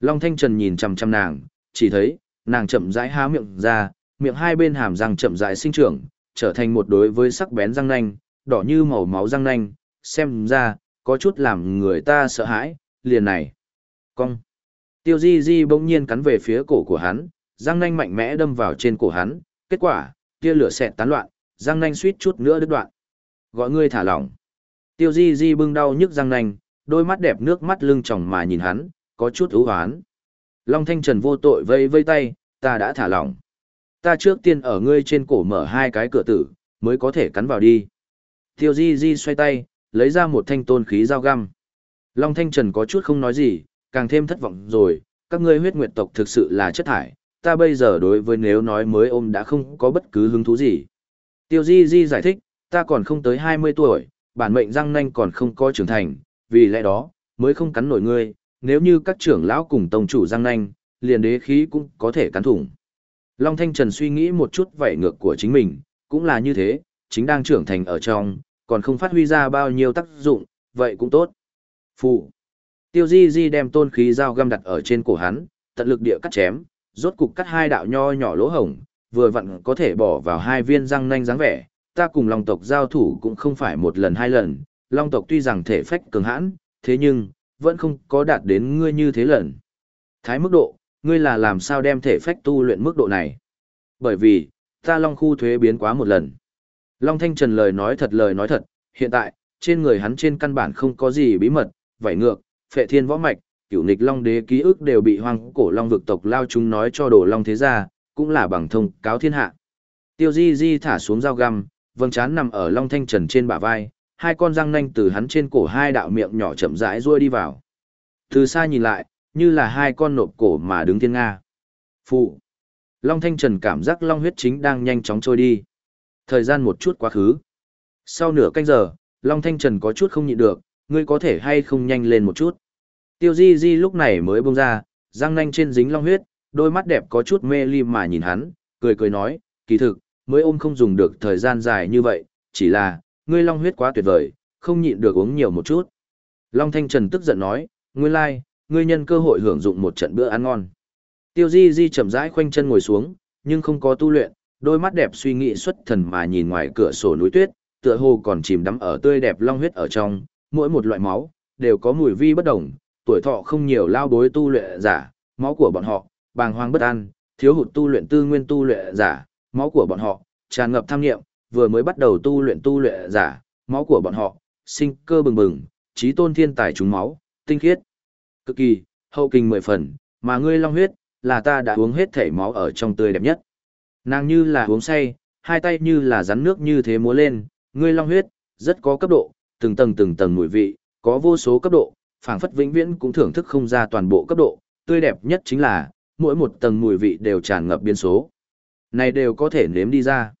Long Thanh Trần nhìn chằm chằm nàng, chỉ thấy, nàng chậm rãi há miệng ra, miệng hai bên hàm răng chậm rãi sinh trưởng, trở thành một đối với sắc bén răng nanh, đỏ như màu máu răng nanh, xem ra, có chút làm người ta sợ hãi, liền này. Cong. Tiêu Di Di bỗng nhiên cắn về phía cổ của hắn, răng nanh mạnh mẽ đâm vào trên cổ hắn, kết quả, tia lửa xẹt tán loạn, răng nanh suýt chút nữa đứt đoạn. Gọi ngươi thả lỏng. Tiêu Di Di bưng đau nhức răng nanh, đôi mắt đẹp nước mắt lưng tròng mà nhìn hắn, có chút ưu hoán. Long Thanh Trần vô tội vây vây tay, ta đã thả lỏng. Ta trước tiên ở ngươi trên cổ mở hai cái cửa tử, mới có thể cắn vào đi. Tiêu Di Di xoay tay, lấy ra một thanh tôn khí dao găm. Long Thanh Trần có chút không nói gì, càng thêm thất vọng rồi, các ngươi huyết nguyệt tộc thực sự là chất thải, ta bây giờ đối với nếu nói mới ôm đã không có bất cứ hứng thú gì. Tiêu Di Di giải thích, ta còn không tới 20 tuổi, bản mệnh răng nanh còn không có trưởng thành, vì lẽ đó, mới không cắn nổi ngươi, nếu như các trưởng lão cùng tông chủ răng nanh, liền đế khí cũng có thể cắn thủng. Long Thanh Trần suy nghĩ một chút vảy ngược của chính mình, cũng là như thế, chính đang trưởng thành ở trong, còn không phát huy ra bao nhiêu tác dụng, vậy cũng tốt. Phụ. Tiêu Di Di đem tôn khí dao găm đặt ở trên cổ hắn, tận lực địa cắt chém, rốt cục cắt hai đạo nho nhỏ lỗ hổng, vừa vặn có thể bỏ vào hai viên răng nanh dáng vẻ. Ta cùng Long tộc giao thủ cũng không phải một lần hai lần, Long tộc tuy rằng thể phách cường hãn, thế nhưng, vẫn không có đạt đến ngươi như thế lần. Thái mức độ, ngươi là làm sao đem thể phách tu luyện mức độ này? Bởi vì, ta Long khu thuế biến quá một lần. Long Thanh Trần lời nói thật lời nói thật, hiện tại, trên người hắn trên căn bản không có gì bí mật, vảy ngược, phệ thiên võ mạch, cửu nịch Long đế ký ức đều bị hoang cổ Long vực tộc lao chúng nói cho đồ Long thế gia, cũng là bằng thông cáo thiên hạ. Tiêu Di Di thả xuống dao găm, vầng trán nằm ở Long Thanh Trần trên bả vai, hai con răng nanh từ hắn trên cổ hai đạo miệng nhỏ chậm rãi ruôi đi vào. Từ xa nhìn lại, như là hai con nộp cổ mà đứng thiên nga. Phụ. Long Thanh Trần cảm giác long huyết chính đang nhanh chóng trôi đi. Thời gian một chút quá khứ. Sau nửa canh giờ, Long Thanh Trần có chút không nhịn được, ngươi có thể hay không nhanh lên một chút. Tiêu Di Di lúc này mới bông ra, răng nanh trên dính long huyết, đôi mắt đẹp có chút mê ly mà nhìn hắn, cười cười nói, kỳ thực, mới ôm không dùng được thời gian dài như vậy, chỉ là, ngươi long huyết quá tuyệt vời, không nhịn được uống nhiều một chút. Long Thanh Trần tức giận nói, nguyên lai, ngươi nhân cơ hội hưởng dụng một trận bữa ăn ngon. Tiêu Di Di chậm rãi khoanh chân ngồi xuống, nhưng không có tu luyện, đôi mắt đẹp suy nghĩ xuất thần mà nhìn ngoài cửa sổ núi tuyết, tựa hồ còn chìm đắm ở tươi đẹp long huyết ở trong, mỗi một loại máu đều có mùi vi bất đồng, tuổi thọ không nhiều lao bối tu luyện giả, máu của bọn họ bàng hoàng bất an, thiếu hụt tu luyện tư nguyên tu luyện giả, máu của bọn họ tràn ngập tham nghiệm, vừa mới bắt đầu tu luyện tu luyện giả, máu của bọn họ sinh cơ bừng bừng, trí tôn thiên tài chúng máu, tinh khiết, cực kỳ, hậu kinh mười phần, mà ngươi long huyết là ta đã uống hết thể máu ở trong tươi đẹp nhất. Nàng như là uống say, hai tay như là rắn nước như thế múa lên, ngươi long huyết, rất có cấp độ, từng tầng từng tầng mùi vị, có vô số cấp độ, phảng phất vĩnh viễn cũng thưởng thức không ra toàn bộ cấp độ, tươi đẹp nhất chính là, mỗi một tầng mùi vị đều tràn ngập biên số. Này đều có thể nếm đi ra.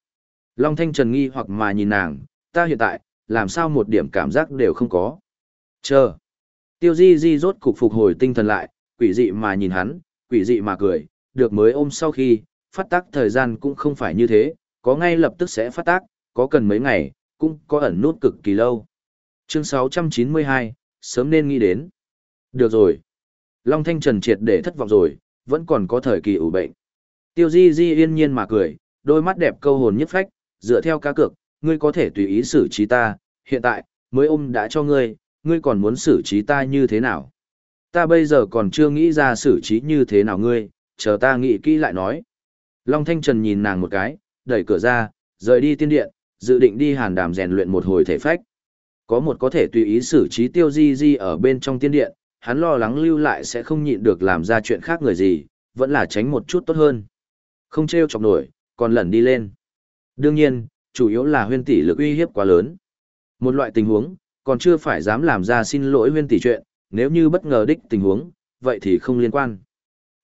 Long Thanh Trần nghi hoặc mà nhìn nàng, ta hiện tại, làm sao một điểm cảm giác đều không có. Chờ. Tiêu Di Di rốt cục phục hồi tinh thần lại, quỷ dị mà nhìn hắn, quỷ dị mà cười, được mới ôm sau khi, phát tác thời gian cũng không phải như thế, có ngay lập tức sẽ phát tác, có cần mấy ngày, cũng có ẩn nút cực kỳ lâu. Chương 692, sớm nên nghĩ đến. Được rồi. Long Thanh Trần triệt để thất vọng rồi, vẫn còn có thời kỳ ủ bệnh. Tiêu Di Di yên nhiên mà cười, đôi mắt đẹp câu hồn nhất phách, dựa theo cá cược, ngươi có thể tùy ý xử trí ta, hiện tại, mới ôm đã cho ngươi, ngươi còn muốn xử trí ta như thế nào? Ta bây giờ còn chưa nghĩ ra xử trí như thế nào ngươi, chờ ta nghĩ kỹ lại nói. Long Thanh Trần nhìn nàng một cái, đẩy cửa ra, rời đi tiên điện, dự định đi hàn đàm rèn luyện một hồi thể phách. Có một có thể tùy ý xử trí tiêu di di ở bên trong tiên điện, hắn lo lắng lưu lại sẽ không nhịn được làm ra chuyện khác người gì, vẫn là tránh một chút tốt hơn. Không treo chọc nổi, còn lẩn đi lên. Đương nhiên, chủ yếu là huyên tỷ lực uy hiếp quá lớn. Một loại tình huống, còn chưa phải dám làm ra xin lỗi huyên tỷ chuyện, nếu như bất ngờ đích tình huống, vậy thì không liên quan.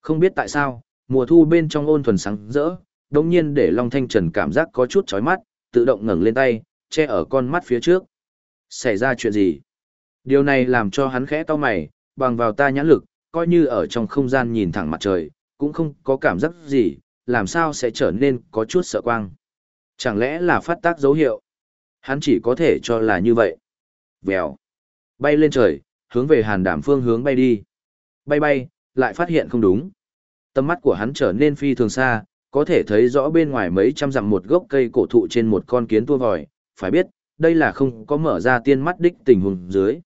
Không biết tại sao, mùa thu bên trong ôn thuần sáng rỡ, đồng nhiên để Long Thanh Trần cảm giác có chút chói mắt, tự động ngẩng lên tay, che ở con mắt phía trước. Xảy ra chuyện gì? Điều này làm cho hắn khẽ to mày, bằng vào ta nhãn lực, coi như ở trong không gian nhìn thẳng mặt trời, cũng không có cảm giác gì, làm sao sẽ trở nên có chút sợ quang. Chẳng lẽ là phát tác dấu hiệu? Hắn chỉ có thể cho là như vậy. Vèo. Bay lên trời, hướng về hàn đảm phương hướng bay đi. Bay bay, lại phát hiện không đúng. Tầm mắt của hắn trở nên phi thường xa, có thể thấy rõ bên ngoài mấy trăm dặm một gốc cây cổ thụ trên một con kiến tua vòi, phải biết, đây là không có mở ra tiên mắt đích tình huống dưới.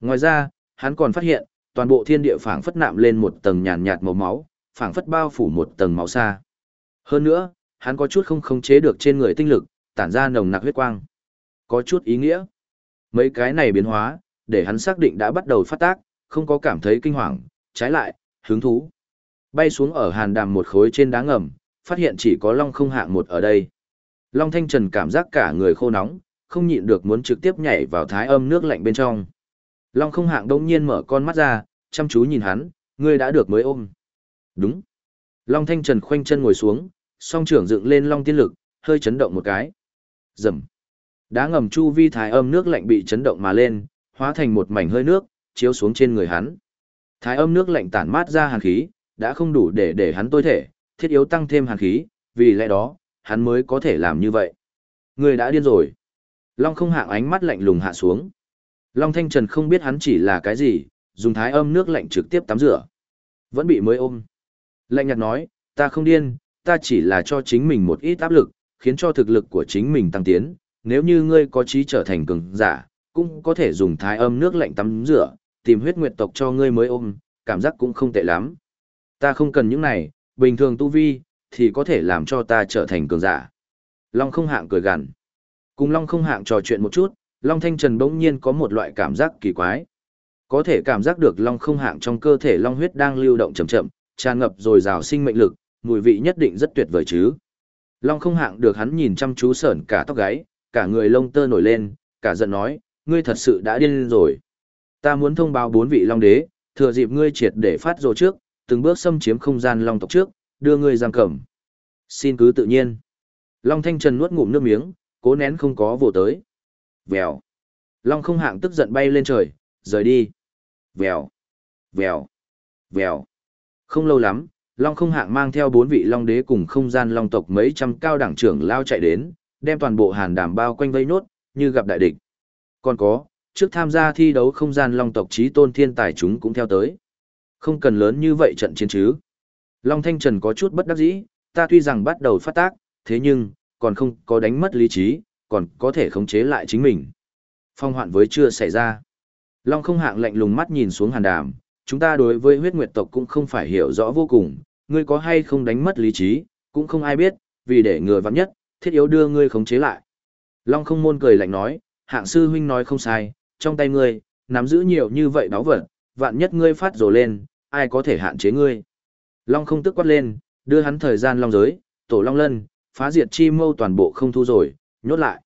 Ngoài ra, hắn còn phát hiện, toàn bộ thiên địa phảng phất nạm lên một tầng nhàn nhạt màu máu, phảng phất bao phủ một tầng máu xa. Hơn nữa, hắn có chút không khống chế được trên người tinh lực, tản ra nồng nặc huyết quang. Có chút ý nghĩa. Mấy cái này biến hóa, để hắn xác định đã bắt đầu phát tác, không có cảm thấy kinh hoàng, trái lại, hứng thú. Bay xuống ở hàn đàm một khối trên đá ngầm, phát hiện chỉ có Long không hạng một ở đây. Long Thanh Trần cảm giác cả người khô nóng, không nhịn được muốn trực tiếp nhảy vào thái âm nước lạnh bên trong. Long không hạng đông nhiên mở con mắt ra, chăm chú nhìn hắn, ngươi đã được mới ôm. Đúng. Long Thanh Trần khoanh chân ngồi xuống, song trưởng dựng lên Long tiên lực, hơi chấn động một cái. Rầm. Đá ngầm chu vi thái âm nước lạnh bị chấn động mà lên, hóa thành một mảnh hơi nước, chiếu xuống trên người hắn. Thái âm nước lạnh tản mát ra hàn khí, đã không đủ để để hắn tối thể, thiết yếu tăng thêm hàn khí, vì lẽ đó, hắn mới có thể làm như vậy. Người đã điên rồi. Long không hạng ánh mắt lạnh lùng hạ xuống. Long Thanh Trần không biết hắn chỉ là cái gì, dùng thái âm nước lạnh trực tiếp tắm rửa. Vẫn bị mới ôm. Lạnh nhạt nói, ta không điên, ta chỉ là cho chính mình một ít áp lực, khiến cho thực lực của chính mình tăng tiến. Nếu như ngươi có trí trở thành cường giả, cũng có thể dùng thái âm nước lạnh tắm rửa, tìm huyết nguyệt tộc cho ngươi mới ôm, cảm giác cũng không tệ lắm. Ta không cần những này, bình thường tu vi, thì có thể làm cho ta trở thành cường giả. Long không hạng cười gằn. Cùng Long không hạng trò chuyện một chút, Long Thanh Trần bỗng nhiên có một loại cảm giác kỳ quái. Có thể cảm giác được Long không hạng trong cơ thể Long huyết đang lưu động chậm chậm, tràn ngập rồi rào sinh mệnh lực, mùi vị nhất định rất tuyệt vời chứ. Long không hạng được hắn nhìn chăm chú sởn cả tóc gáy, cả người lông tơ nổi lên, cả giận nói, ngươi thật sự đã điên lên rồi. Ta muốn thông báo bốn vị Long đế, thừa dịp ngươi triệt để phát rồ trước, từng bước xâm chiếm không gian Long tộc trước, đưa ngươi giam cầm. Xin cứ tự nhiên. Long Thanh Trần nuốt ngụm nước miếng, cố nén không có vồ tới. Vèo. Long không hạng tức giận bay lên trời, rời đi. Vèo. Vèo. Vèo. Không lâu lắm, Long không hạng mang theo bốn vị Long đế cùng không gian Long tộc mấy trăm cao đẳng trưởng lao chạy đến, đem toàn bộ hàn đàm bao quanh vây nốt, như gặp đại địch. Còn có, trước tham gia thi đấu không gian Long tộc trí tôn thiên tài chúng cũng theo tới. Không cần lớn như vậy trận chiến chứ. Long Thanh Trần có chút bất đắc dĩ, ta tuy rằng bắt đầu phát tác, thế nhưng, còn không có đánh mất lý trí, còn có thể khống chế lại chính mình. Phong hoạn với chưa xảy ra. Long không hạng lạnh lùng mắt nhìn xuống hàn đàm, chúng ta đối với huyết nguyệt tộc cũng không phải hiểu rõ vô cùng, ngươi có hay không đánh mất lý trí, cũng không ai biết, vì để ngừa vắng nhất, thiết yếu đưa ngươi khống chế lại. Long không môn cười lạnh nói, hạng sư huynh nói không sai, trong tay ngươi, nắm giữ nhiều như vậy báo vật, vạn nhất ngươi phát rồ lên, ai có thể hạn chế ngươi. Long không tức quát lên, đưa hắn thời gian long giới, tổ long lân, phá diệt chi mâu toàn bộ không thu rồi, nhốt lại.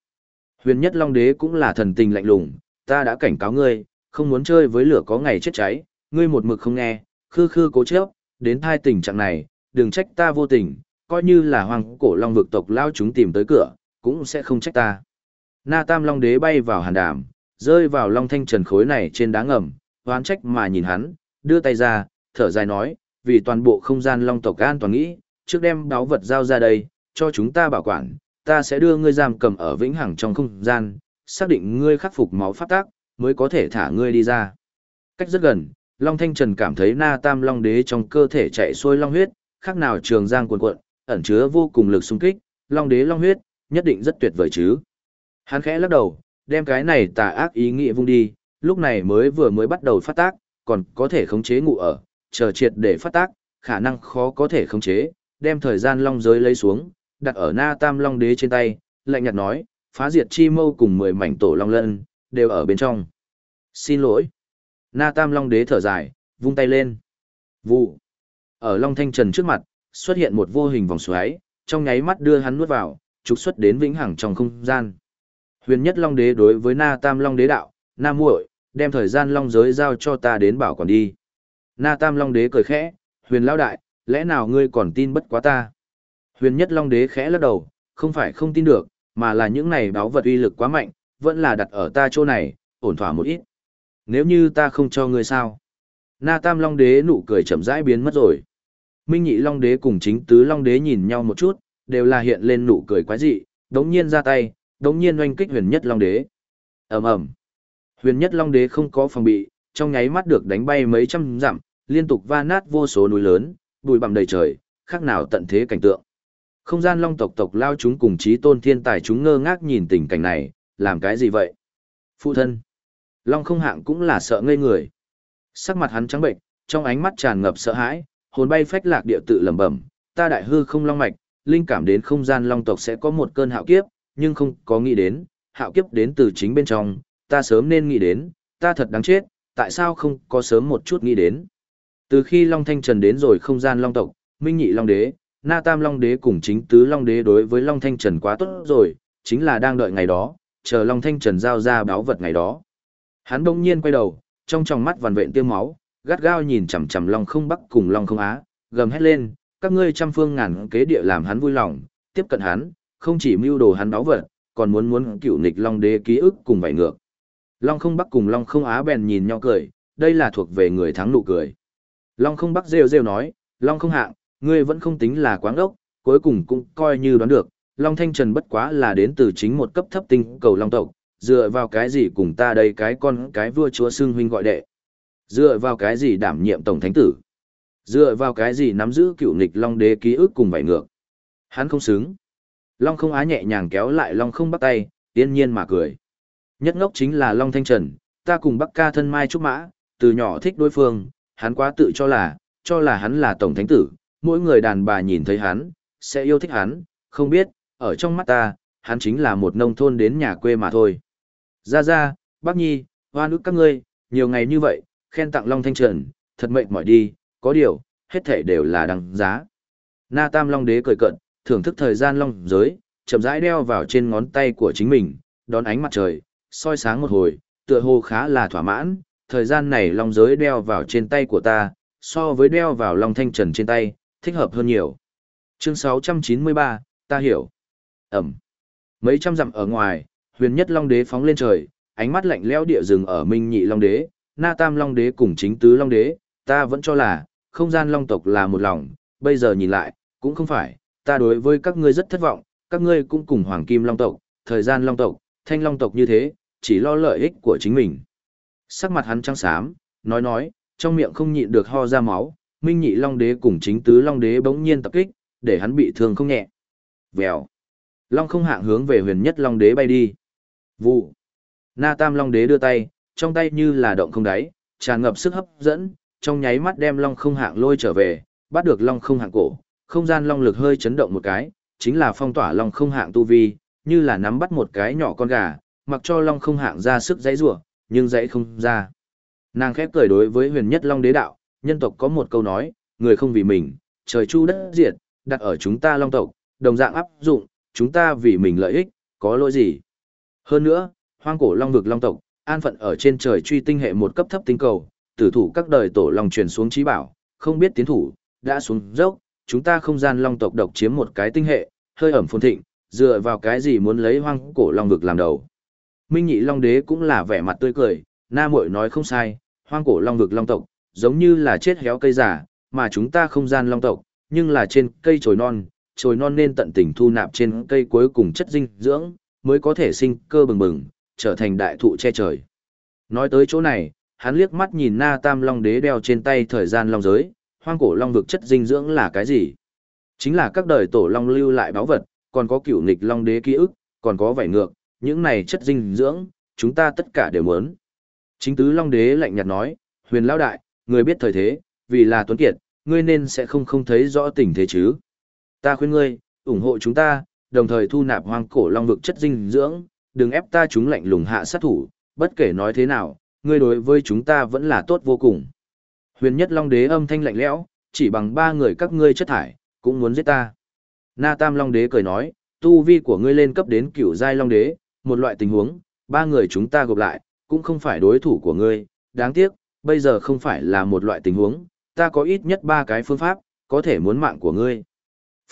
Huyền nhất long đế cũng là thần tình lạnh lùng, ta đã cảnh cáo ngươi, không muốn chơi với lửa có ngày chết cháy, ngươi một mực không nghe, khư khư cố chấp, đến thai tình trạng này, đừng trách ta vô tình, coi như là hoàng cổ long vực tộc lao chúng tìm tới cửa, cũng sẽ không trách ta. Na tam long đế bay vào hàn đàm, rơi vào long thanh trần khối này trên đá ngầm, hoán trách mà nhìn hắn, đưa tay ra, thở dài nói, vì toàn bộ không gian long tộc an toàn nghĩ, trước đem đáo vật giao ra đây, cho chúng ta bảo quản, ta sẽ đưa ngươi giam cầm ở vĩnh hằng trong không gian, xác định ngươi khắc phục máu phát tác, mới có thể thả ngươi đi ra. Cách rất gần, Long Thanh Trần cảm thấy na tam long đế trong cơ thể chạy xuôi long huyết, khác nào trường giang cuộn cuộn, ẩn chứa vô cùng lực xung kích, long đế long huyết, nhất định rất tuyệt vời chứ. Hắn khẽ lắc đầu, đem cái này tà ác ý nghĩa vung đi, lúc này mới vừa mới bắt đầu phát tác, còn có thể khống chế ngủ ở, chờ triệt để phát tác, khả năng khó có thể khống chế, đem thời gian long giới lấy xuống, đặt ở na tam long đế trên tay, lạnh nhạt nói, phá diệt chi mâu cùng 10 mảnh tổ long lân, đều ở bên trong. Xin lỗi. Na tam long đế thở dài, vung tay lên. Vụ. Ở long thanh trần trước mặt, xuất hiện một vô hình vòng xoáy, trong nháy mắt đưa hắn nuốt vào, trục xuất đến vĩnh hằng trong không gian. Huyền nhất long đế đối với na tam long đế đạo, na muội, đem thời gian long giới giao cho ta đến bảo quản đi. Na tam long đế cười khẽ, huyền lão đại, lẽ nào ngươi còn tin bất quá ta? Huyền nhất long đế khẽ lắc đầu, không phải không tin được, mà là những này báo vật uy lực quá mạnh, vẫn là đặt ở ta chỗ này, ổn thỏa một ít. Nếu như ta không cho ngươi sao? Na tam long đế nụ cười chậm rãi biến mất rồi. Minh nhị long đế cùng chính tứ long đế nhìn nhau một chút, đều là hiện lên nụ cười quái dị, đống nhiên ra tay, đống nhiên oanh kích huyền nhất long đế. ầm ầm Huyền nhất long đế không có phòng bị, trong nháy mắt được đánh bay mấy trăm dặm, liên tục va nát vô số núi lớn, bụi bặm đầy trời, khác nào tận thế cảnh tượng. Không gian long tộc tộc lao chúng cùng trí tôn thiên tài chúng ngơ ngác nhìn tình cảnh này, làm cái gì vậy? Phụ thân. Long không hạng cũng là sợ ngây người. Sắc mặt hắn trắng bệnh, trong ánh mắt tràn ngập sợ hãi, hồn bay phách lạc địa tự lẩm bẩm, ta đại hư không long mạch, linh cảm đến không gian long tộc sẽ có một cơn hạo kiếp, nhưng không có nghĩ đến, hạo kiếp đến từ chính bên trong, ta sớm nên nghĩ đến, ta thật đáng chết, tại sao không có sớm một chút nghĩ đến. Từ khi Long Thanh Trần đến rồi không gian long tộc, Minh Nhị Long Đế, Na Tam Long Đế cùng chính tứ Long Đế đối với Long Thanh Trần quá tốt rồi, chính là đang đợi ngày đó, chờ Long Thanh Trần giao ra báo vật ngày đó. Hắn đông nhiên quay đầu, trong tròng mắt vằn vện tiêm máu, gắt gao nhìn chằm chằm Long Không Bắc cùng Long Không Á, gầm hét lên, các ngươi trăm phương ngàn kế địa làm hắn vui lòng, tiếp cận hắn, không chỉ mưu đồ hắn báo vật, còn muốn muốn cựu nghịch Long Đế ký ức cùng vảy ngược. Long Không Bắc cùng Long Không Á bèn nhìn nhau cười, đây là thuộc về người thắng nụ cười. Long Không Bắc rêu rêu nói, Long Không Hạng, ngươi vẫn không tính là quáng ốc, cuối cùng cũng coi như đoán được, Long Thanh Trần bất quá là đến từ chính một cấp thấp tinh cầu Long tộc, dựa vào cái gì cùng ta đây cái con cái vua chúa xương huynh gọi đệ. Dựa vào cái gì đảm nhiệm tổng thánh tử. Dựa vào cái gì nắm giữ cựu nghịch Long đế ký ức cùng vảy ngược. Hắn không xứng. Long không á nhẹ nhàng kéo lại Long không bắt tay, tiên nhiên mà cười. Nhất ngốc chính là Long Thanh Trần, ta cùng Bắc ca thân mai trúc mã, từ nhỏ thích đối phương, hắn quá tự cho là, cho là hắn là tổng thánh tử, mỗi người đàn bà nhìn thấy hắn, sẽ yêu thích hắn, không biết, ở trong mắt ta, hắn chính là một nông thôn đến nhà quê mà thôi. Ra ra, bác nhi, hoa nước các ngươi, nhiều ngày như vậy, khen tặng Long Thanh Trần, thật mệnh mỏi đi, có điều, hết thể đều là đăng giá. Na Tam Long Đế cười cận, thưởng thức thời gian Long giới, chậm rãi đeo vào trên ngón tay của chính mình, đón ánh mặt trời, soi sáng một hồi, tựa hồ khá là thỏa mãn, thời gian này Long giới đeo vào trên tay của ta, so với đeo vào Long Thanh Trần trên tay, thích hợp hơn nhiều. Chương 693, ta hiểu. Ẩm. Mấy trăm dặm ở ngoài, huyền nhất Long Đế phóng lên trời, ánh mắt lạnh lẽo địa rừng ở Minh Nhị Long Đế, Na Tam Long Đế cùng chính tứ Long Đế, ta vẫn cho là, không gian Long tộc là một lòng, bây giờ nhìn lại, cũng không phải, ta đối với các ngươi rất thất vọng, các ngươi cũng cùng Hoàng Kim Long tộc, thời gian Long tộc, Thanh Long tộc như thế, chỉ lo lợi ích của chính mình. Sắc mặt hắn trắng xám, nói nói, trong miệng không nhịn được ho ra máu, Minh Nhị Long Đế cùng chính tứ Long Đế bỗng nhiên tập kích, để hắn bị thương không nhẹ. Vèo. Long không hạng hướng về huyền nhất Long Đế bay đi. Vụ. Na Tam Long Đế đưa tay, trong tay như là động không đáy, tràn ngập sức hấp dẫn, trong nháy mắt đem Long không hạng lôi trở về, bắt được Long không hạng cổ, không gian Long lực hơi chấn động một cái, chính là phong tỏa Long không hạng tu vi, như là nắm bắt một cái nhỏ con gà, mặc cho Long không hạng ra sức dãy rủa, nhưng dãy không ra. Nàng khép cười đối với huyền nhất Long Đế đạo, nhân tộc có một câu nói, người không vì mình, trời chu đất diệt, đặt ở chúng ta Long tộc, đồng dạng áp dụng, chúng ta vì mình lợi ích, có lỗi gì. Hơn nữa, hoang cổ Long vực Long tộc, an phận ở trên trời truy tinh hệ một cấp thấp tinh cầu, tử thủ các đời tổ Long truyền xuống trí bảo, không biết tiến thủ, đã xuống dốc, chúng ta không gian Long tộc độc chiếm một cái tinh hệ, hơi ẩm phồn thịnh, dựa vào cái gì muốn lấy hoang cổ Long vực làm đầu. Minh nhị Long đế cũng là vẻ mặt tươi cười, na muội nói không sai, hoang cổ Long vực Long tộc, giống như là chết héo cây giả, mà chúng ta không gian Long tộc, nhưng là trên cây trồi non, trồi non nên tận tình thu nạp trên cây cuối cùng chất dinh dưỡng, mới có thể sinh cơ bừng bừng, trở thành đại thụ che trời. Nói tới chỗ này, hắn liếc mắt nhìn na tam long đế đeo trên tay thời gian long giới, hoang cổ long vực chất dinh dưỡng là cái gì? Chính là các đời tổ long lưu lại báo vật, còn có cửu nghịch long đế ký ức, còn có vảy ngược, những này chất dinh dưỡng, chúng ta tất cả đều muốn. Chính tứ long đế lạnh nhạt nói, huyền lão đại, người biết thời thế, vì là tuấn kiệt, ngươi nên sẽ không không thấy rõ tình thế chứ. Ta khuyên ngươi, ủng hộ chúng ta, đồng thời thu nạp hoang cổ long vực chất dinh dưỡng, đừng ép ta chúng lạnh lùng hạ sát thủ, bất kể nói thế nào, ngươi đối với chúng ta vẫn là tốt vô cùng. Huyền nhất long đế âm thanh lạnh lẽo, chỉ bằng ba người các ngươi chất thải, cũng muốn giết ta. Na tam long đế cười nói, tu vi của ngươi lên cấp đến cửu giai long đế, một loại tình huống, ba người chúng ta gộp lại, cũng không phải đối thủ của ngươi, đáng tiếc, bây giờ không phải là một loại tình huống, ta có ít nhất ba cái phương pháp, có thể muốn mạng của ngươi.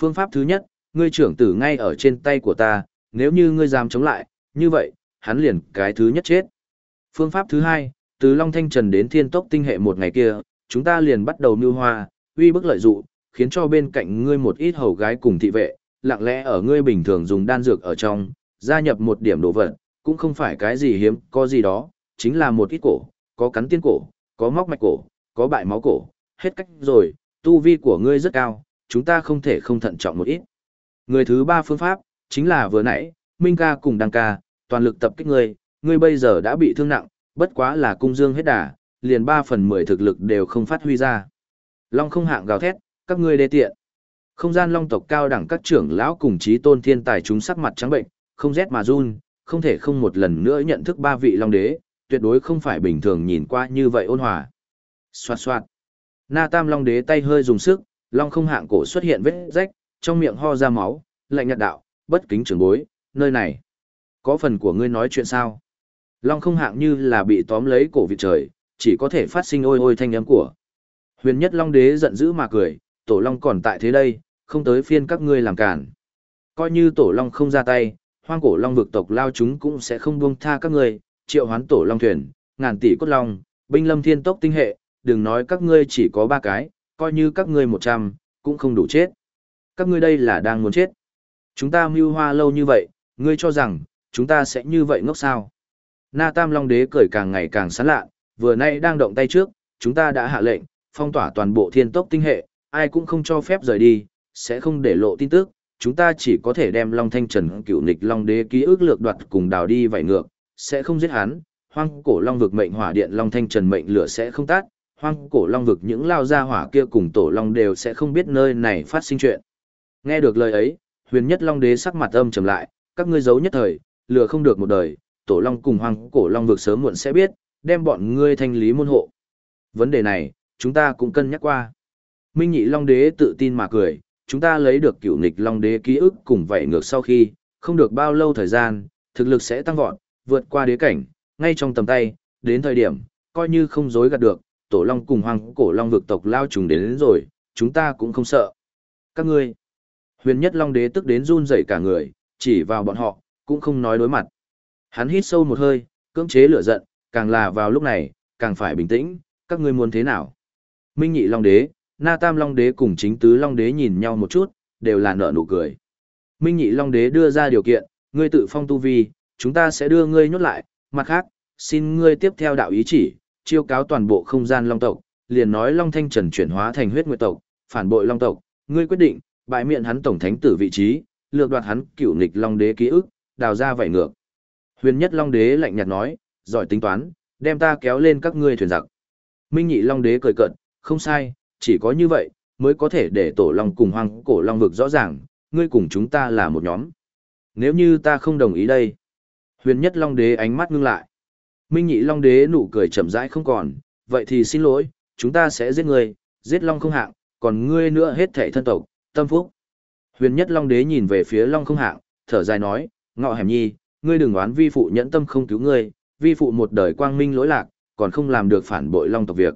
Phương pháp thứ nhất, ngươi trưởng tử ngay ở trên tay của ta, nếu như ngươi dám chống lại, như vậy, hắn liền cái thứ nhất chết. Phương pháp thứ hai, từ Long Thanh Trần đến thiên tốc tinh hệ một ngày kia, chúng ta liền bắt đầu mưu hoa, uy bức lợi dụ, khiến cho bên cạnh ngươi một ít hầu gái cùng thị vệ, lặng lẽ ở ngươi bình thường dùng đan dược ở trong, gia nhập một điểm đồ vật, cũng không phải cái gì hiếm, có gì đó, chính là một ít cổ, có cắn tiên cổ, có móc mạch cổ, có bại máu cổ, hết cách rồi, tu vi của ngươi rất cao, chúng ta không thể không thận trọng một ít. Người thứ ba phương pháp, chính là vừa nãy, Minh ca cùng Đăng ca, toàn lực tập kích ngươi, ngươi bây giờ đã bị thương nặng, bất quá là cung dương hết đà, liền 3 phần 10 thực lực đều không phát huy ra. Long không hạng gào thét, các ngươi đê tiện. Không gian long tộc cao đẳng các trưởng lão cùng chí tôn thiên tài chúng sắc mặt trắng bệnh, không rét mà run, không thể không một lần nữa nhận thức ba vị long đế, tuyệt đối không phải bình thường nhìn qua như vậy ôn hòa. Xoạt xoạt. Na Tam Long Đế tay hơi dùng sức, long không hạng cổ xuất hiện vết rách, trong miệng ho ra máu, lạnh nhạt đạo, bất kính trưởng bối, nơi này. Có phần của ngươi nói chuyện sao? Long không hạng như là bị tóm lấy cổ vị trời, chỉ có thể phát sinh ôi ôi thanh âm của. Huyền nhất Long Đế giận dữ mà cười, tổ Long còn tại thế đây, không tới phiên các ngươi làm cản. Coi như tổ Long không ra tay, hoang cổ Long vực tộc lao chúng cũng sẽ không buông tha các ngươi, triệu hoán tổ Long thuyền, ngàn tỷ cốt Long, binh lâm thiên tốc tinh hệ, đừng nói các ngươi chỉ có ba cái, coi như các ngươi một trăm, cũng không đủ chết. Các ngươi đây là đang muốn chết. Chúng ta mưu hoa lâu như vậy, ngươi cho rằng, chúng ta sẽ như vậy ngốc sao. Na Tam Long Đế cười càng ngày càng sán lạ, vừa nay đang động tay trước, chúng ta đã hạ lệnh, phong tỏa toàn bộ thiên tốc tinh hệ, ai cũng không cho phép rời đi, sẽ không để lộ tin tức, chúng ta chỉ có thể đem Long Thanh Trần cựu nịch Long Đế ký ức lược đoạt cùng đào đi vảy ngược, sẽ không giết hắn, hoang cổ Long vực mệnh hỏa điện Long Thanh Trần mệnh lửa sẽ không tắt, hoang cổ Long vực những lao ra hỏa kia cùng tổ Long đều sẽ không biết nơi này phát sinh chuyện. Nghe được lời ấy, huyền nhất Long Đế sắc mặt âm trầm lại, các ngươi giấu nhất thời, lừa không được một đời, tổ Long cùng Hoàng cổ Long vực sớm muộn sẽ biết, đem bọn ngươi thanh lý môn hộ. Vấn đề này, chúng ta cũng cân nhắc qua. Minh nhị Long Đế tự tin mà cười, chúng ta lấy được cựu nghịch Long Đế ký ức cùng vậy ngược sau khi, không được bao lâu thời gian, thực lực sẽ tăng vọt, vượt qua đế cảnh, ngay trong tầm tay, đến thời điểm, coi như không dối gạt được, tổ Long cùng Hoàng cổ Long vực tộc lao trùng đến, đến rồi, chúng ta cũng không sợ. Các ngươi, huyền nhất Long Đế tức đến run rẩy cả người, chỉ vào bọn họ, cũng không nói đối mặt. Hắn hít sâu một hơi, cưỡng chế lửa giận, càng là vào lúc này, càng phải bình tĩnh, các ngươi muốn thế nào? Minh nhị Long Đế, Na Tam Long Đế cùng chính tứ Long Đế nhìn nhau một chút, đều là nở nụ cười. Minh nhị Long Đế đưa ra điều kiện, ngươi tự phong tu vi, chúng ta sẽ đưa ngươi nhốt lại, mặt khác, xin ngươi tiếp theo đạo ý chỉ, chiêu cáo toàn bộ không gian Long tộc, liền nói Long Thanh Trần chuyển hóa thành huyết nguyệt tộc, phản bội Long tộc, ngươi quyết định, bại miệng hắn tổng thánh tử vị trí, lược đoạt hắn cựu nghịch Long Đế ký ức, đào ra vảy ngược. Huyền nhất Long Đế lạnh nhạt nói, giỏi tính toán, đem ta kéo lên các ngươi thuyền giặc. Minh nhị Long Đế cười cận, không sai, chỉ có như vậy, mới có thể để tổ long cùng hoang cổ long vực rõ ràng, ngươi cùng chúng ta là một nhóm. Nếu như ta không đồng ý đây. Huyền nhất Long Đế ánh mắt ngưng lại. Minh nhị Long Đế nụ cười chậm rãi không còn, vậy thì xin lỗi, chúng ta sẽ giết ngươi, giết Long không hạng, còn ngươi nữa hết thảy thân tộc, tâm phúc. Huyền nhất Long Đế nhìn về phía Long không hạng, thở dài nói, ngọ hẻm nhi, ngươi đừng oán vi phụ nhẫn tâm không cứu ngươi, vi phụ một đời quang minh lỗi lạc, còn không làm được phản bội Long tộc việc.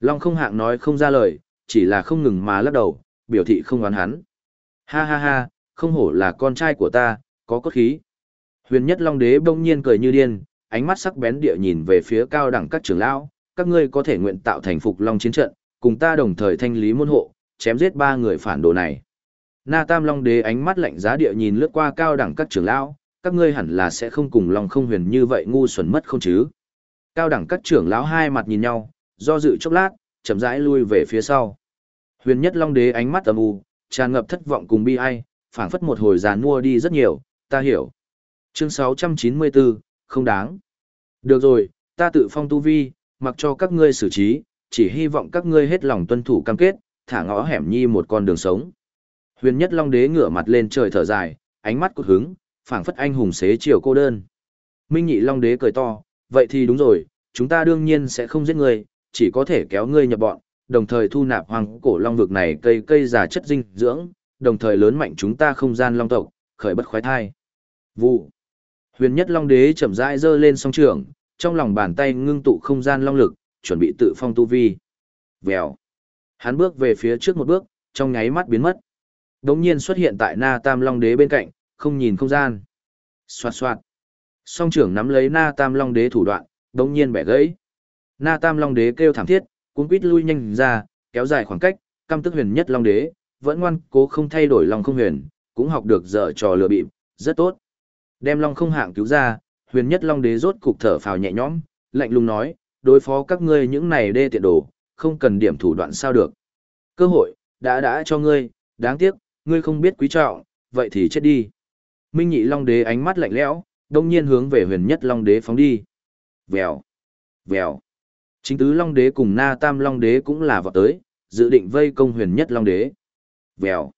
Long không hạng nói không ra lời, chỉ là không ngừng mà lắc đầu, biểu thị không oán hắn. Ha ha ha, không hổ là con trai của ta, có cốt khí. Huyền nhất Long đế bỗng nhiên cười như điên, ánh mắt sắc bén địa nhìn về phía cao đẳng các trưởng lão, các ngươi có thể nguyện tạo thành phục Long chiến trận, cùng ta đồng thời thanh lý môn hộ, chém giết ba người phản đồ này. Na Tam Long đế ánh mắt lạnh giá địa nhìn lướt qua cao đẳng các trưởng lão, các ngươi hẳn là sẽ không cùng Long không huyền như vậy ngu xuẩn mất không chứ. Cao đẳng các trưởng lão hai mặt nhìn nhau, do dự chốc lát, chậm rãi lui về phía sau. Huyền Nhất Long Đế ánh mắt âm u, tràn ngập thất vọng cùng bi ai, phảng phất một hồi giàn mua đi rất nhiều, ta hiểu. Chương 694, không đáng. Được rồi, ta tự phong tu vi, mặc cho các ngươi xử trí, chỉ hy vọng các ngươi hết lòng tuân thủ cam kết, thả ngõ hẻm nhi một con đường sống. Huyền Nhất Long Đế ngửa mặt lên trời thở dài, ánh mắt cột hứng, phảng phất anh hùng xế chiều cô đơn. Minh Nhị Long Đế cười to, vậy thì đúng rồi, chúng ta đương nhiên sẽ không giết ngươi, chỉ có thể kéo ngươi nhập bọn, đồng thời thu nạp hoàng cổ long vực này cây cây giả chất dinh dưỡng, đồng thời lớn mạnh chúng ta không gian long tộc, khởi bất khoái thai. Vụ. Huyền nhất long đế chậm rãi giơ lên song trường, trong lòng bàn tay ngưng tụ không gian long lực, chuẩn bị tự phong tu vi. Vèo. Hắn bước về phía trước một bước, trong nháy mắt biến mất. Đống nhiên xuất hiện tại Na Tam Long Đế bên cạnh, không nhìn không gian. Xoạt xoạt. Song trưởng nắm lấy Na Tam Long Đế thủ đoạn, đống nhiên bẻ gãy. Na Tam Long Đế kêu thảm thiết, cuốn quít lui nhanh ra, kéo dài khoảng cách, căm tức huyền nhất Long Đế, vẫn ngoan cố không thay đổi lòng không huyền, cũng học được dở trò lừa bịp, rất tốt. Đem Long không hạng cứu ra, huyền nhất Long Đế rốt cục thở phào nhẹ nhõm, lạnh lùng nói, đối phó các ngươi những này đê tiện đồ, không cần điểm thủ đoạn sao được. Cơ hội, đã đã cho ngươi, đáng tiếc, ngươi không biết quý trọng, vậy thì chết đi. Minh nhị long đế ánh mắt lạnh lẽo, đông nhiên hướng về huyền nhất long đế phóng đi. Vèo, vèo. Chính tứ long đế cùng na tam long đế cũng là vọt tới, dự định vây công huyền nhất long đế. Vèo.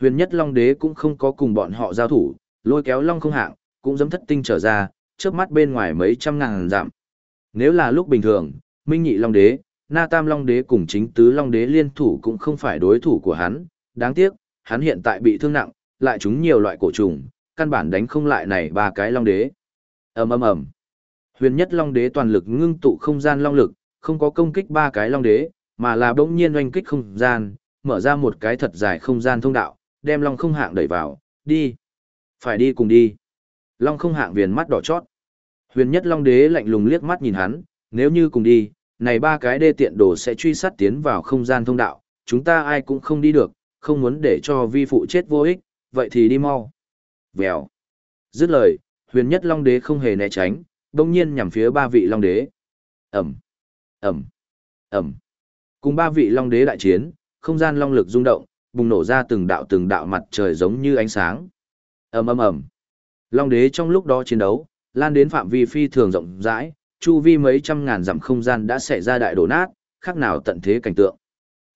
Huyền nhất long đế cũng không có cùng bọn họ giao thủ, lôi kéo long không hạng, cũng dám thất tinh trở ra, trước mắt bên ngoài mấy trăm ngàn giảm. Nếu là lúc bình thường, Minh nhị long đế, na tam long đế cùng chính tứ long đế liên thủ cũng không phải đối thủ của hắn, đáng tiếc, hắn hiện tại bị thương nặng, lại trúng nhiều loại cổ trùng, căn bản đánh không lại này ba cái long đế. ầm ầm ầm. Huyền nhất long đế toàn lực ngưng tụ không gian long lực, không có công kích ba cái long đế, mà là bỗng nhiên oanh kích không gian, mở ra một cái thật dài không gian thông đạo, đem long không hạng đẩy vào, đi. Phải đi cùng đi. Long không hạng viền mắt đỏ chót. Huyền nhất long đế lạnh lùng liếc mắt nhìn hắn, nếu như cùng đi, này ba cái đê tiện đồ sẽ truy sát tiến vào không gian thông đạo, chúng ta ai cũng không đi được, không muốn để cho vi phụ chết vô ích, vậy thì đi mau. Vèo. Dứt lời, huyền nhất long đế không hề né tránh, đông nhiên nhằm phía ba vị long đế. Ẩm, Ẩm, Ẩm. Cùng ba vị long đế đại chiến, không gian long lực rung động, bùng nổ ra từng đạo từng đạo mặt trời giống như ánh sáng. Ầm ầm ầm. Long đế trong lúc đó chiến đấu, lan đến phạm vi phi thường rộng rãi, chu vi mấy trăm ngàn dặm không gian đã xảy ra đại đổ nát, khác nào tận thế cảnh tượng.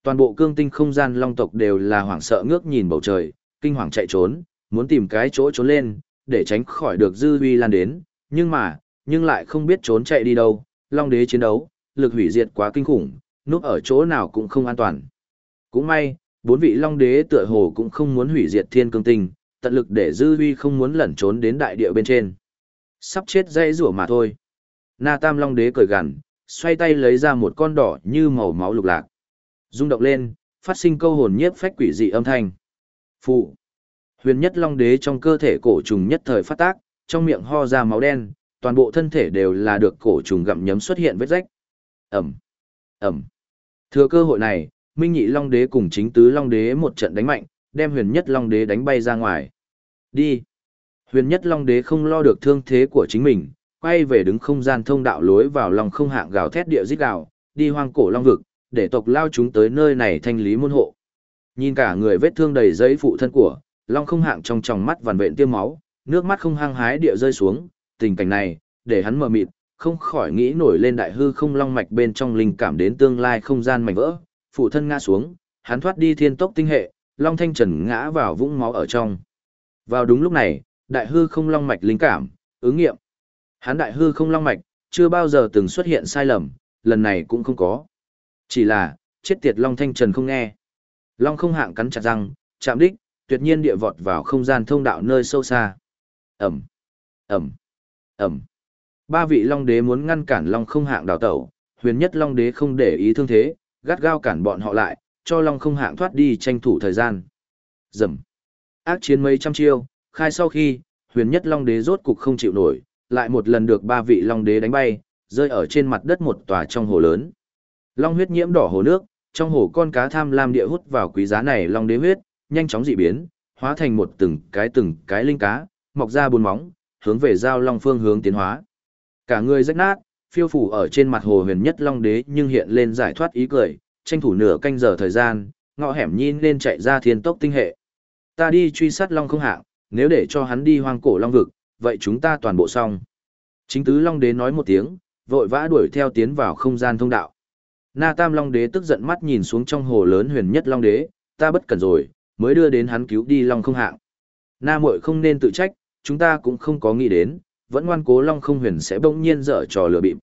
Toàn bộ cương tinh không gian long tộc đều là hoảng sợ ngước nhìn bầu trời, kinh hoàng chạy trốn, muốn tìm cái chỗ trốn lên, để tránh khỏi được dư uy lan đến, nhưng mà, nhưng lại không biết trốn chạy đi đâu, long đế chiến đấu, lực hủy diệt quá kinh khủng, núp ở chỗ nào cũng không an toàn. Cũng may, bốn vị long đế tựa hồ cũng không muốn hủy diệt thiên cương tinh, tận lực để dư uy không muốn lẩn trốn đến đại địa bên trên. Sắp chết dây rủa mà thôi. Na Tam Long Đế cười gằn, xoay tay lấy ra một con đỏ như màu máu lục lạc. Rung động lên, phát sinh câu hồn nhiếp phách quỷ dị âm thanh. Phụ. Huyền nhất Long Đế trong cơ thể cổ trùng nhất thời phát tác, trong miệng ho ra máu đen, toàn bộ thân thể đều là được cổ trùng gặm nhấm xuất hiện vết rách. Ẩm. Ẩm. Thừa cơ hội này, Minh Nhị Long Đế cùng chính tứ Long Đế một trận đánh mạnh, đem huyền nhất Long Đế đánh bay ra ngoài. Đi. Huyền nhất Long Đế không lo được thương thế của chính mình, quay về đứng không gian thông đạo lối vào lòng không hạng gào thét địa giết gào, đi hoang cổ long vực, để tộc lao chúng tới nơi này thanh lý môn hộ. Nhìn cả người vết thương đầy giấy phụ thân của, long không hạng trong tròng mắt vằn vện tiêm máu, nước mắt không hăng hái địa rơi xuống, tình cảnh này, để hắn mờ mịt, không khỏi nghĩ nổi lên đại hư không long mạch bên trong linh cảm đến tương lai không gian mảnh vỡ, phụ thân ngã xuống, hắn thoát đi thiên tốc tinh hệ, long thanh trần ngã vào vũng máu ở trong. Vào đúng lúc này, đại hư không long mạch linh cảm, ứng nghiệm. Hắn đại hư không long mạch, chưa bao giờ từng xuất hiện sai lầm, lần này cũng không có. Chỉ là, chết tiệt long thanh trần không nghe. Long không hạng cắn chặt răng, chạm đích, tuyệt nhiên địa vọt vào không gian thông đạo nơi sâu xa. Ẩm, Ẩm, Ẩm. Ba vị long đế muốn ngăn cản long không hạng đào tẩu, huyền nhất long đế không để ý thương thế, gắt gao cản bọn họ lại, cho long không hạng thoát đi tranh thủ thời gian. Dầm. Ác chiến mấy trăm chiêu, khai sau khi, huyền nhất long đế rốt cục không chịu nổi, lại một lần được ba vị long đế đánh bay, rơi ở trên mặt đất một tòa trong hồ lớn. Long huyết nhiễm đỏ hồ nước, trong hồ con cá tham lam địa hút vào quý giá này long đế huyết, nhanh chóng dị biến, hóa thành một từng cái từng cái linh cá, mọc ra bốn móng, hướng về giao long phương hướng tiến hóa. Cả người rách nát, phiêu phủ ở trên mặt hồ huyền nhất long đế nhưng hiện lên giải thoát ý cười, tranh thủ nửa canh giờ thời gian, ngọ hẻm nhìn lên chạy ra thiên tốc tinh hệ. Ta đi truy sát long không hạng, nếu để cho hắn đi hoang cổ long vực, vậy chúng ta toàn bộ xong. Chính tứ Long Đế nói một tiếng, vội vã đuổi theo tiến vào không gian thông đạo. Na Tam Long Đế tức giận mắt nhìn xuống trong hồ lớn huyền nhất Long Đế, ta bất cần rồi, mới đưa đến hắn cứu đi Long không hạng. Na muội không nên tự trách, chúng ta cũng không có nghĩ đến, vẫn ngoan cố Long không huyền sẽ bỗng nhiên dở trò lừa bịp.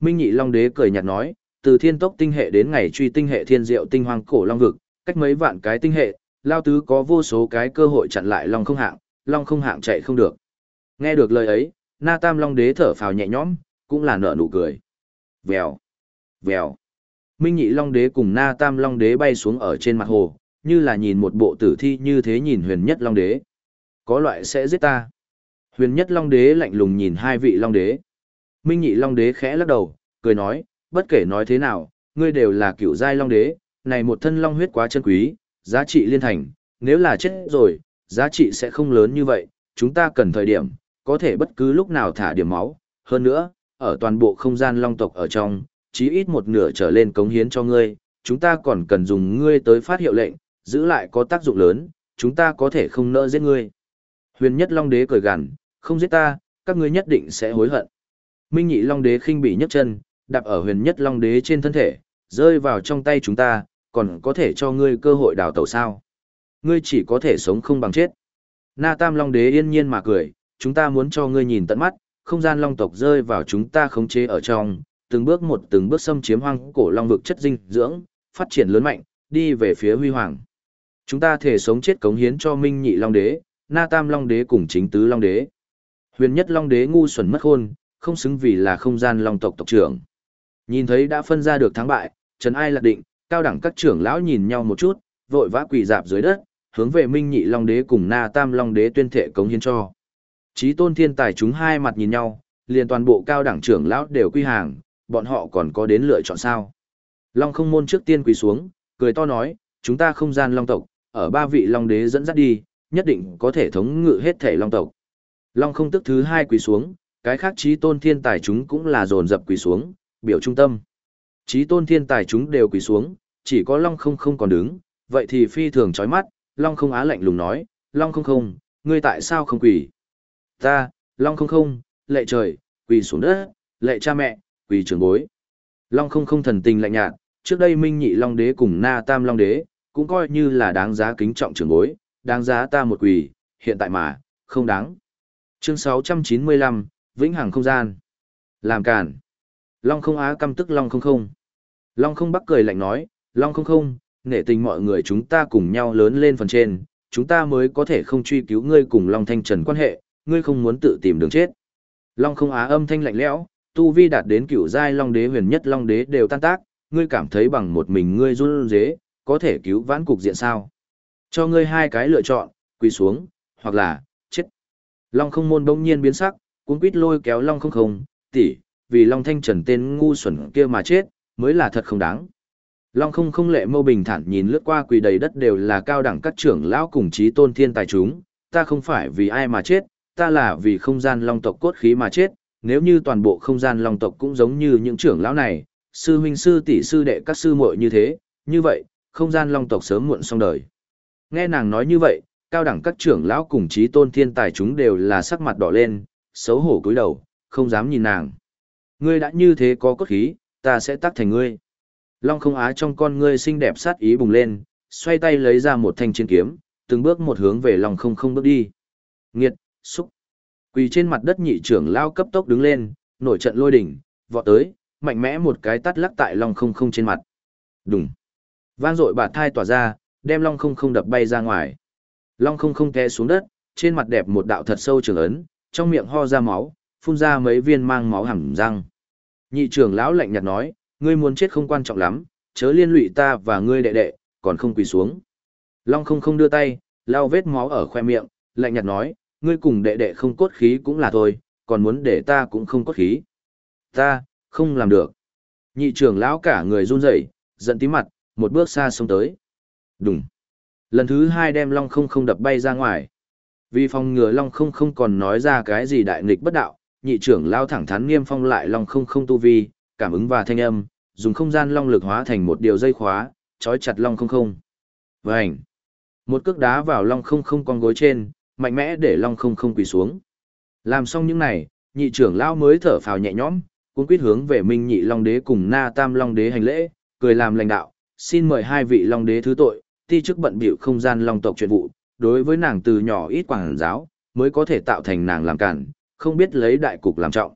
Minh nhị Long Đế cười nhạt nói, từ thiên tốc tinh hệ đến ngày truy tinh hệ thiên diệu tinh hoang cổ Long vực, cách mấy vạn cái tinh hệ, Lao Tứ có vô số cái cơ hội chặn lại Long không hạng, Long không hạng chạy không được. Nghe được lời ấy, Na Tam Long Đế thở phào nhẹ nhõm, cũng là nở nụ cười. Vèo, vèo. Minh Nhị Long Đế cùng Na Tam Long Đế bay xuống ở trên mặt hồ, như là nhìn một bộ tử thi như thế nhìn huyền nhất Long Đế. Có loại sẽ giết ta. Huyền nhất Long Đế lạnh lùng nhìn hai vị Long Đế. Minh Nhị Long Đế khẽ lắc đầu, cười nói, bất kể nói thế nào, ngươi đều là cựu giai Long Đế, này một thân Long huyết quá chân quý, giá trị liên thành, nếu là chết rồi, giá trị sẽ không lớn như vậy, chúng ta cần thời điểm, có thể bất cứ lúc nào thả điểm máu. Hơn nữa, ở toàn bộ không gian long tộc ở trong, chí ít một nửa trở lên cống hiến cho ngươi, chúng ta còn cần dùng ngươi tới phát hiệu lệnh, giữ lại có tác dụng lớn, chúng ta có thể không nỡ giết ngươi. Huyền nhất Long Đế cười gằn, không giết ta, các ngươi nhất định sẽ hối hận. Minh nhị Long Đế khinh bỉ nhấc chân, đạp ở huyền nhất Long Đế trên thân thể, rơi vào trong tay chúng ta, còn có thể cho ngươi cơ hội đào tẩu sao. Ngươi chỉ có thể sống không bằng chết. Na Tam Long Đế yên nhiên mà cười, chúng ta muốn cho ngươi nhìn tận mắt, không gian long tộc rơi vào chúng ta khống chế ở trong, từng bước một từng bước xâm chiếm hoang cổ long vực chất dinh dưỡng, phát triển lớn mạnh, đi về phía huy hoàng. Chúng ta thể sống chết cống hiến cho Minh Nhị Long Đế, Na Tam Long Đế cùng chính tứ Long Đế. Huyền nhất Long Đế ngu xuẩn mất khôn, không xứng vì là không gian long tộc tộc trưởng. Nhìn thấy đã phân ra được thắng bại, Trần Ai lạc định, cao đẳng các trưởng lão nhìn nhau một chút, vội vã quỳ dạp dưới đất, hướng về Minh Nhị Long Đế cùng Na Tam Long Đế tuyên thệ cống hiến cho. Chí tôn thiên tài chúng hai mặt nhìn nhau, liền toàn bộ cao đẳng trưởng lão đều quy hàng, bọn họ còn có đến lựa chọn sao. Long không môn trước tiên quỳ xuống, cười to nói, chúng ta không gian long tộc, ở ba vị long đế dẫn dắt đi, nhất định có thể thống ngự hết thể long tộc. Long không tức thứ hai quỳ xuống, cái khác trí tôn thiên tài chúng cũng là dồn dập quỳ xuống, biểu trung tâm. Trí tôn thiên tài chúng đều quỳ xuống, chỉ có long không không còn đứng, vậy thì phi thường chói mắt, long không á lạnh lùng nói, long không không, ngươi tại sao không quỳ? Ta, long không không, lệ trời, quỳ xuống đất, lệ cha mẹ, quỳ trưởng bối. Long không không thần tình lạnh nhạt, trước đây Minh Nhị Long Đế cùng Na Tam Long Đế, cũng coi như là đáng giá kính trọng trưởng bối, đáng giá ta một quỳ, hiện tại mà, không đáng. Chương 695, Vĩnh Hằng Không Gian. Làm cản. Long không á căm tức Long không không. Long không bắc cười lạnh nói, Long không không, nể tình mọi người chúng ta cùng nhau lớn lên phần trên, chúng ta mới có thể không truy cứu ngươi cùng Long Thanh Trần quan hệ, ngươi không muốn tự tìm đường chết. Long không á âm thanh lạnh lẽo, tu vi đạt đến Cựu giai Long Đế huyền nhất Long Đế đều tan tác, ngươi cảm thấy bằng một mình ngươi run dế, có thể cứu vãn cục diện sao? Cho ngươi hai cái lựa chọn, quỳ xuống, hoặc là, chết. Long không môn bỗng nhiên biến sắc, cuốn quýt lôi kéo Long không không, tỷ, vì Long Thanh Trần tên ngu xuẩn kia mà chết, mới là thật không đáng. Long không không lệ mâu bình thản nhìn lướt qua quỳ đầy đất đều là cao đẳng các trưởng lão cùng chí tôn thiên tài chúng, ta không phải vì ai mà chết, ta là vì không gian long tộc cốt khí mà chết, nếu như toàn bộ không gian long tộc cũng giống như những trưởng lão này, sư huynh sư tỷ sư đệ các sư muội như thế, như vậy, không gian long tộc sớm muộn xong đời. Nghe nàng nói như vậy, cao đẳng các trưởng lão cùng trí tôn thiên tài chúng đều là sắc mặt đỏ lên, xấu hổ cúi đầu, không dám nhìn nàng. Ngươi đã như thế có cốt khí, ta sẽ tắt thành ngươi. Long không á trong con ngươi xinh đẹp sát ý bùng lên, xoay tay lấy ra một thanh chiến kiếm, từng bước một hướng về lòng không không bước đi. Nghiệt, xúc. Quỳ trên mặt đất nhị trưởng lao cấp tốc đứng lên, nổi trận lôi đỉnh, vọt tới, mạnh mẽ một cái tắt lắc tại long không không trên mặt. Đùng. Vang dội bạt thai tỏa ra, đem long không không đập bay ra ngoài. Long không không té xuống đất, trên mặt đẹp một đạo thật sâu trường ấn, trong miệng ho ra máu, phun ra mấy viên mang máu hẳn răng. Nhị trưởng lão lạnh nhạt nói, ngươi muốn chết không quan trọng lắm, chớ liên lụy ta và ngươi đệ đệ, còn không quỳ xuống. Long không không đưa tay, lau vết máu ở khoe miệng, lạnh nhạt nói, ngươi cùng đệ đệ không cốt khí cũng là thôi, còn muốn để ta cũng không cốt khí. Ta, không làm được. Nhị trưởng lão cả người run rẩy, giận tí mặt, một bước xa xông tới. Đùng. Lần thứ hai đem Long không không đập bay ra ngoài. Vì phòng ngừa Long không không còn nói ra cái gì đại nghịch bất đạo, nhị trưởng lão thẳng thắn nghiêm phong lại Long không không tu vi, cảm ứng và thanh âm, dùng không gian long lực hóa thành một điều dây khóa, trói chặt Long không không. Vành. Một cước đá vào Long không không con gối trên, mạnh mẽ để Long không không quỳ xuống. Làm xong những này, nhị trưởng lão mới thở phào nhẹ nhõm, cuốn quyết hướng về Minh Nhị Long Đế cùng Na Tam Long Đế hành lễ, cười làm lãnh đạo, xin mời hai vị Long Đế thứ tội, ti chức bận bịu không gian Long tộc chuyện vụ, đối với nàng từ nhỏ ít quảng giáo, mới có thể tạo thành nàng làm cản, không biết lấy đại cục làm trọng.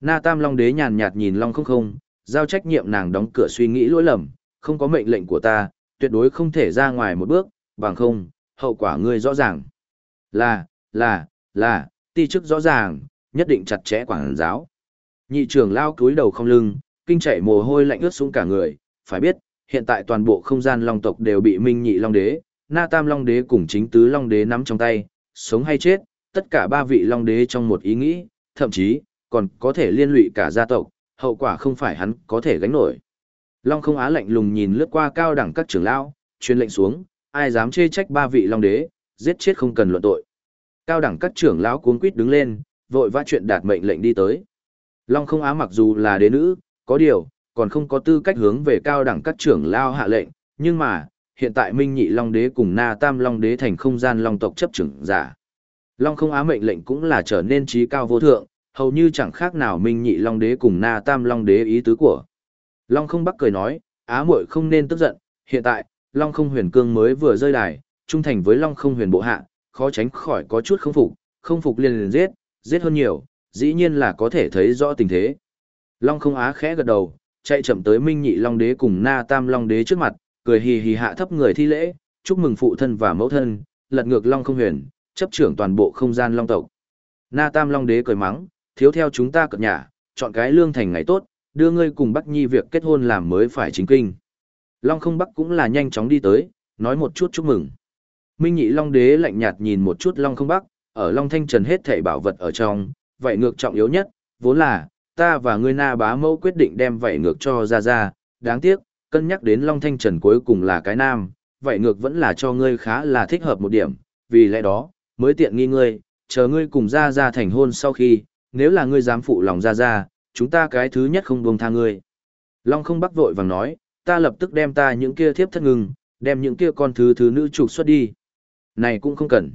Na Tam Long Đế nhàn nhạt nhìn Long không không, giao trách nhiệm nàng đóng cửa suy nghĩ lỗi lầm, không có mệnh lệnh của ta, tuyệt đối không thể ra ngoài một bước, bằng không, hậu quả ngươi rõ ràng. Là, là, là, ti chức rõ ràng, nhất định chặt chẽ quảng giáo. Nhị trưởng lao cúi đầu không lưng, kinh chạy mồ hôi lạnh ướt xuống cả người, phải biết, hiện tại toàn bộ không gian long tộc đều bị Minh Nhị Long Đế, Na Tam Long Đế cùng chính tứ Long Đế nắm trong tay, sống hay chết, tất cả ba vị Long Đế trong một ý nghĩ, thậm chí, còn có thể liên lụy cả gia tộc, hậu quả không phải hắn có thể gánh nổi. Long không á lạnh lùng nhìn lướt qua cao đẳng các trưởng lão, truyền lệnh xuống, ai dám chê trách ba vị Long Đế, giết chết không cần luận tội. Cao đẳng các trưởng lão cuống quýt đứng lên, vội vã chuyện đạt mệnh lệnh đi tới. Long không á mặc dù là đế nữ, có điều, còn không có tư cách hướng về cao đẳng các trưởng lao hạ lệnh, nhưng mà, hiện tại Minh Nhị Long Đế cùng Na Tam Long Đế thành không gian long tộc chấp trưởng giả. Long không á mệnh lệnh cũng là trở nên trí cao vô thượng, hầu như chẳng khác nào Minh Nhị Long Đế cùng Na Tam Long Đế ý tứ của. Long không bắc cười nói, á muội không nên tức giận, hiện tại, Long không huyền cương mới vừa rơi đài, trung thành với Long không huyền bộ hạ, khó tránh khỏi có chút không phục, không phục liền liền giết, giết hơn nhiều, dĩ nhiên là có thể thấy rõ tình thế. Long không á khẽ gật đầu, chạy chậm tới Minh Nhị Long Đế cùng Na Tam Long Đế trước mặt, cười hì hì hạ thấp người thi lễ, chúc mừng phụ thân và mẫu thân, lật ngược Long không huyền, chấp trưởng toàn bộ không gian Long tộc. Na Tam Long Đế cười mắng, thiếu theo chúng ta cập nhà, chọn cái lương thành ngày tốt, đưa ngươi cùng Bắc Nhi việc kết hôn làm mới phải chính kinh. Long không Bắc cũng là nhanh chóng đi tới, nói một chút chúc mừng. Minh Nhị Long Đế lạnh nhạt nhìn một chút Long không Bắc, ở Long Thanh Trần hết thảy bảo vật ở trong, vậy ngược trọng yếu nhất, vốn là, ta và ngươi na bá mẫu quyết định đem vậy ngược cho ra ra, đáng tiếc, cân nhắc đến Long Thanh Trần cuối cùng là cái nam, vậy ngược vẫn là cho ngươi khá là thích hợp một điểm, vì lẽ đó, mới tiện nghi ngươi, chờ ngươi cùng ra ra thành hôn sau khi, nếu là ngươi dám phụ lòng ra ra, chúng ta cái thứ nhất không buông tha ngươi. Long không bắc vội vàng nói, ta lập tức đem ta những kia thiếp thất ngừng, đem những kia con thứ thứ nữ trục xuất đi. Này cũng không cần.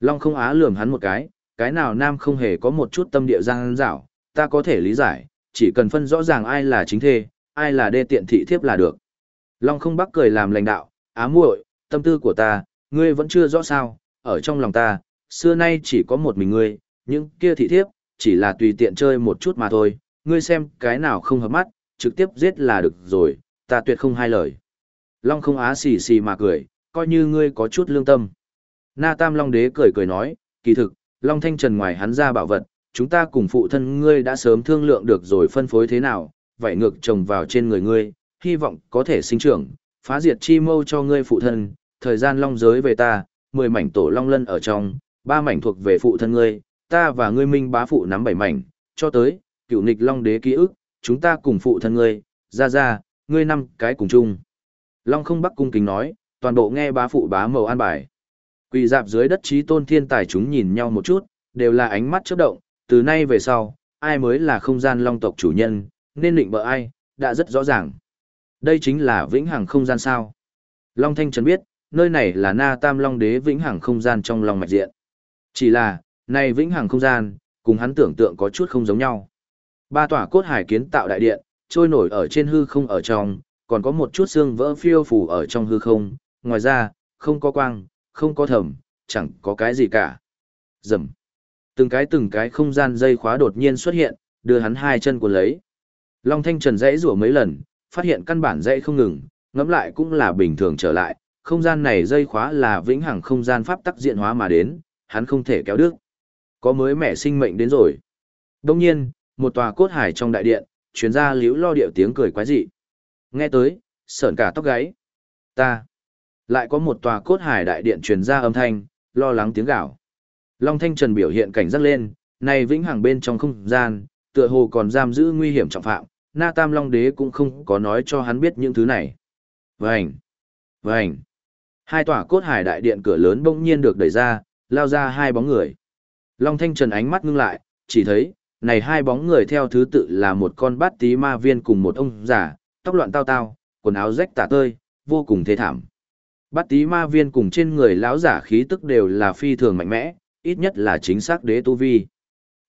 Long không á lườm hắn một cái, cái nào nam không hề có một chút tâm địa giang dảo, ta có thể lý giải, chỉ cần phân rõ ràng ai là chính thê, ai là đê tiện thị thiếp là được. Long không bắc cười làm lãnh đạo, á muội, tâm tư của ta, ngươi vẫn chưa rõ sao, ở trong lòng ta, xưa nay chỉ có một mình ngươi, những kia thị thiếp, chỉ là tùy tiện chơi một chút mà thôi, ngươi xem cái nào không hợp mắt, trực tiếp giết là được rồi, ta tuyệt không hai lời. Long không á xì xì mà cười, coi như ngươi có chút lương tâm. Na Tam Long Đế cười cười nói, kỳ thực, Long Thanh Trần ngoài hắn ra bảo vật, chúng ta cùng phụ thân ngươi đã sớm thương lượng được rồi phân phối thế nào, vậy ngược trồng vào trên người ngươi, hy vọng có thể sinh trưởng, phá diệt chi mâu cho ngươi phụ thân, thời gian long giới về ta, 10 mảnh tổ long lân ở trong, ba mảnh thuộc về phụ thân ngươi, ta và ngươi minh bá phụ nắm bảy mảnh, cho tới, cựu nịch long đế ký ức, chúng ta cùng phụ thân ngươi, ra ra, ngươi năm cái cùng chung. Long không bắc cung kính nói, toàn bộ nghe bá phụ bá màu an bài. Quỳ dạp dưới đất trí tôn thiên tài chúng nhìn nhau một chút, đều là ánh mắt chớp động, từ nay về sau, ai mới là không gian long tộc chủ nhân, nên định bợ ai, đã rất rõ ràng. Đây chính là vĩnh hằng không gian sao. Long Thanh Trần biết, nơi này là na tam long đế vĩnh hằng không gian trong lòng mạch diện. Chỉ là, này vĩnh hằng không gian, cùng hắn tưởng tượng có chút không giống nhau. Ba tòa cốt hải kiến tạo đại điện, trôi nổi ở trên hư không ở trong, còn có một chút xương vỡ phiêu phù ở trong hư không, ngoài ra, không có quang, không có thầm, chẳng có cái gì cả. Dầm. Từng cái từng cái không gian dây khóa đột nhiên xuất hiện, đưa hắn hai chân cuốn lấy. Long Thanh Trần dãy rủa mấy lần, phát hiện căn bản dãy không ngừng, ngẫm lại cũng là bình thường trở lại, không gian này dây khóa là vĩnh hằng không gian pháp tắc diện hóa mà đến, hắn không thể kéo đứt. Có mới mẻ sinh mệnh đến rồi. Đông nhiên, một tòa cốt hải trong đại điện, chuyến ra liễu lo điệu tiếng cười quái dị. Nghe tới, sởn cả tóc gáy. Ta. Lại có một tòa cốt hải đại điện truyền ra âm thanh, lo lắng tiếng gạo. Long Thanh Trần biểu hiện cảnh giác lên, này vĩnh hằng bên trong không gian, tựa hồ còn giam giữ nguy hiểm trọng phạm, Na Tam Long Đế cũng không có nói cho hắn biết những thứ này. Vành! Vành! Hai tòa cốt hải đại điện cửa lớn bỗng nhiên được đẩy ra, lao ra hai bóng người. Long Thanh Trần ánh mắt ngưng lại, chỉ thấy, này hai bóng người theo thứ tự là một con bát tí ma viên cùng một ông già, tóc loạn tao tao, quần áo rách tả tơi, vô cùng thê thảm. Bát tí ma viên cùng trên người lão giả khí tức đều là phi thường mạnh mẽ, ít nhất là chính xác đế tu vi.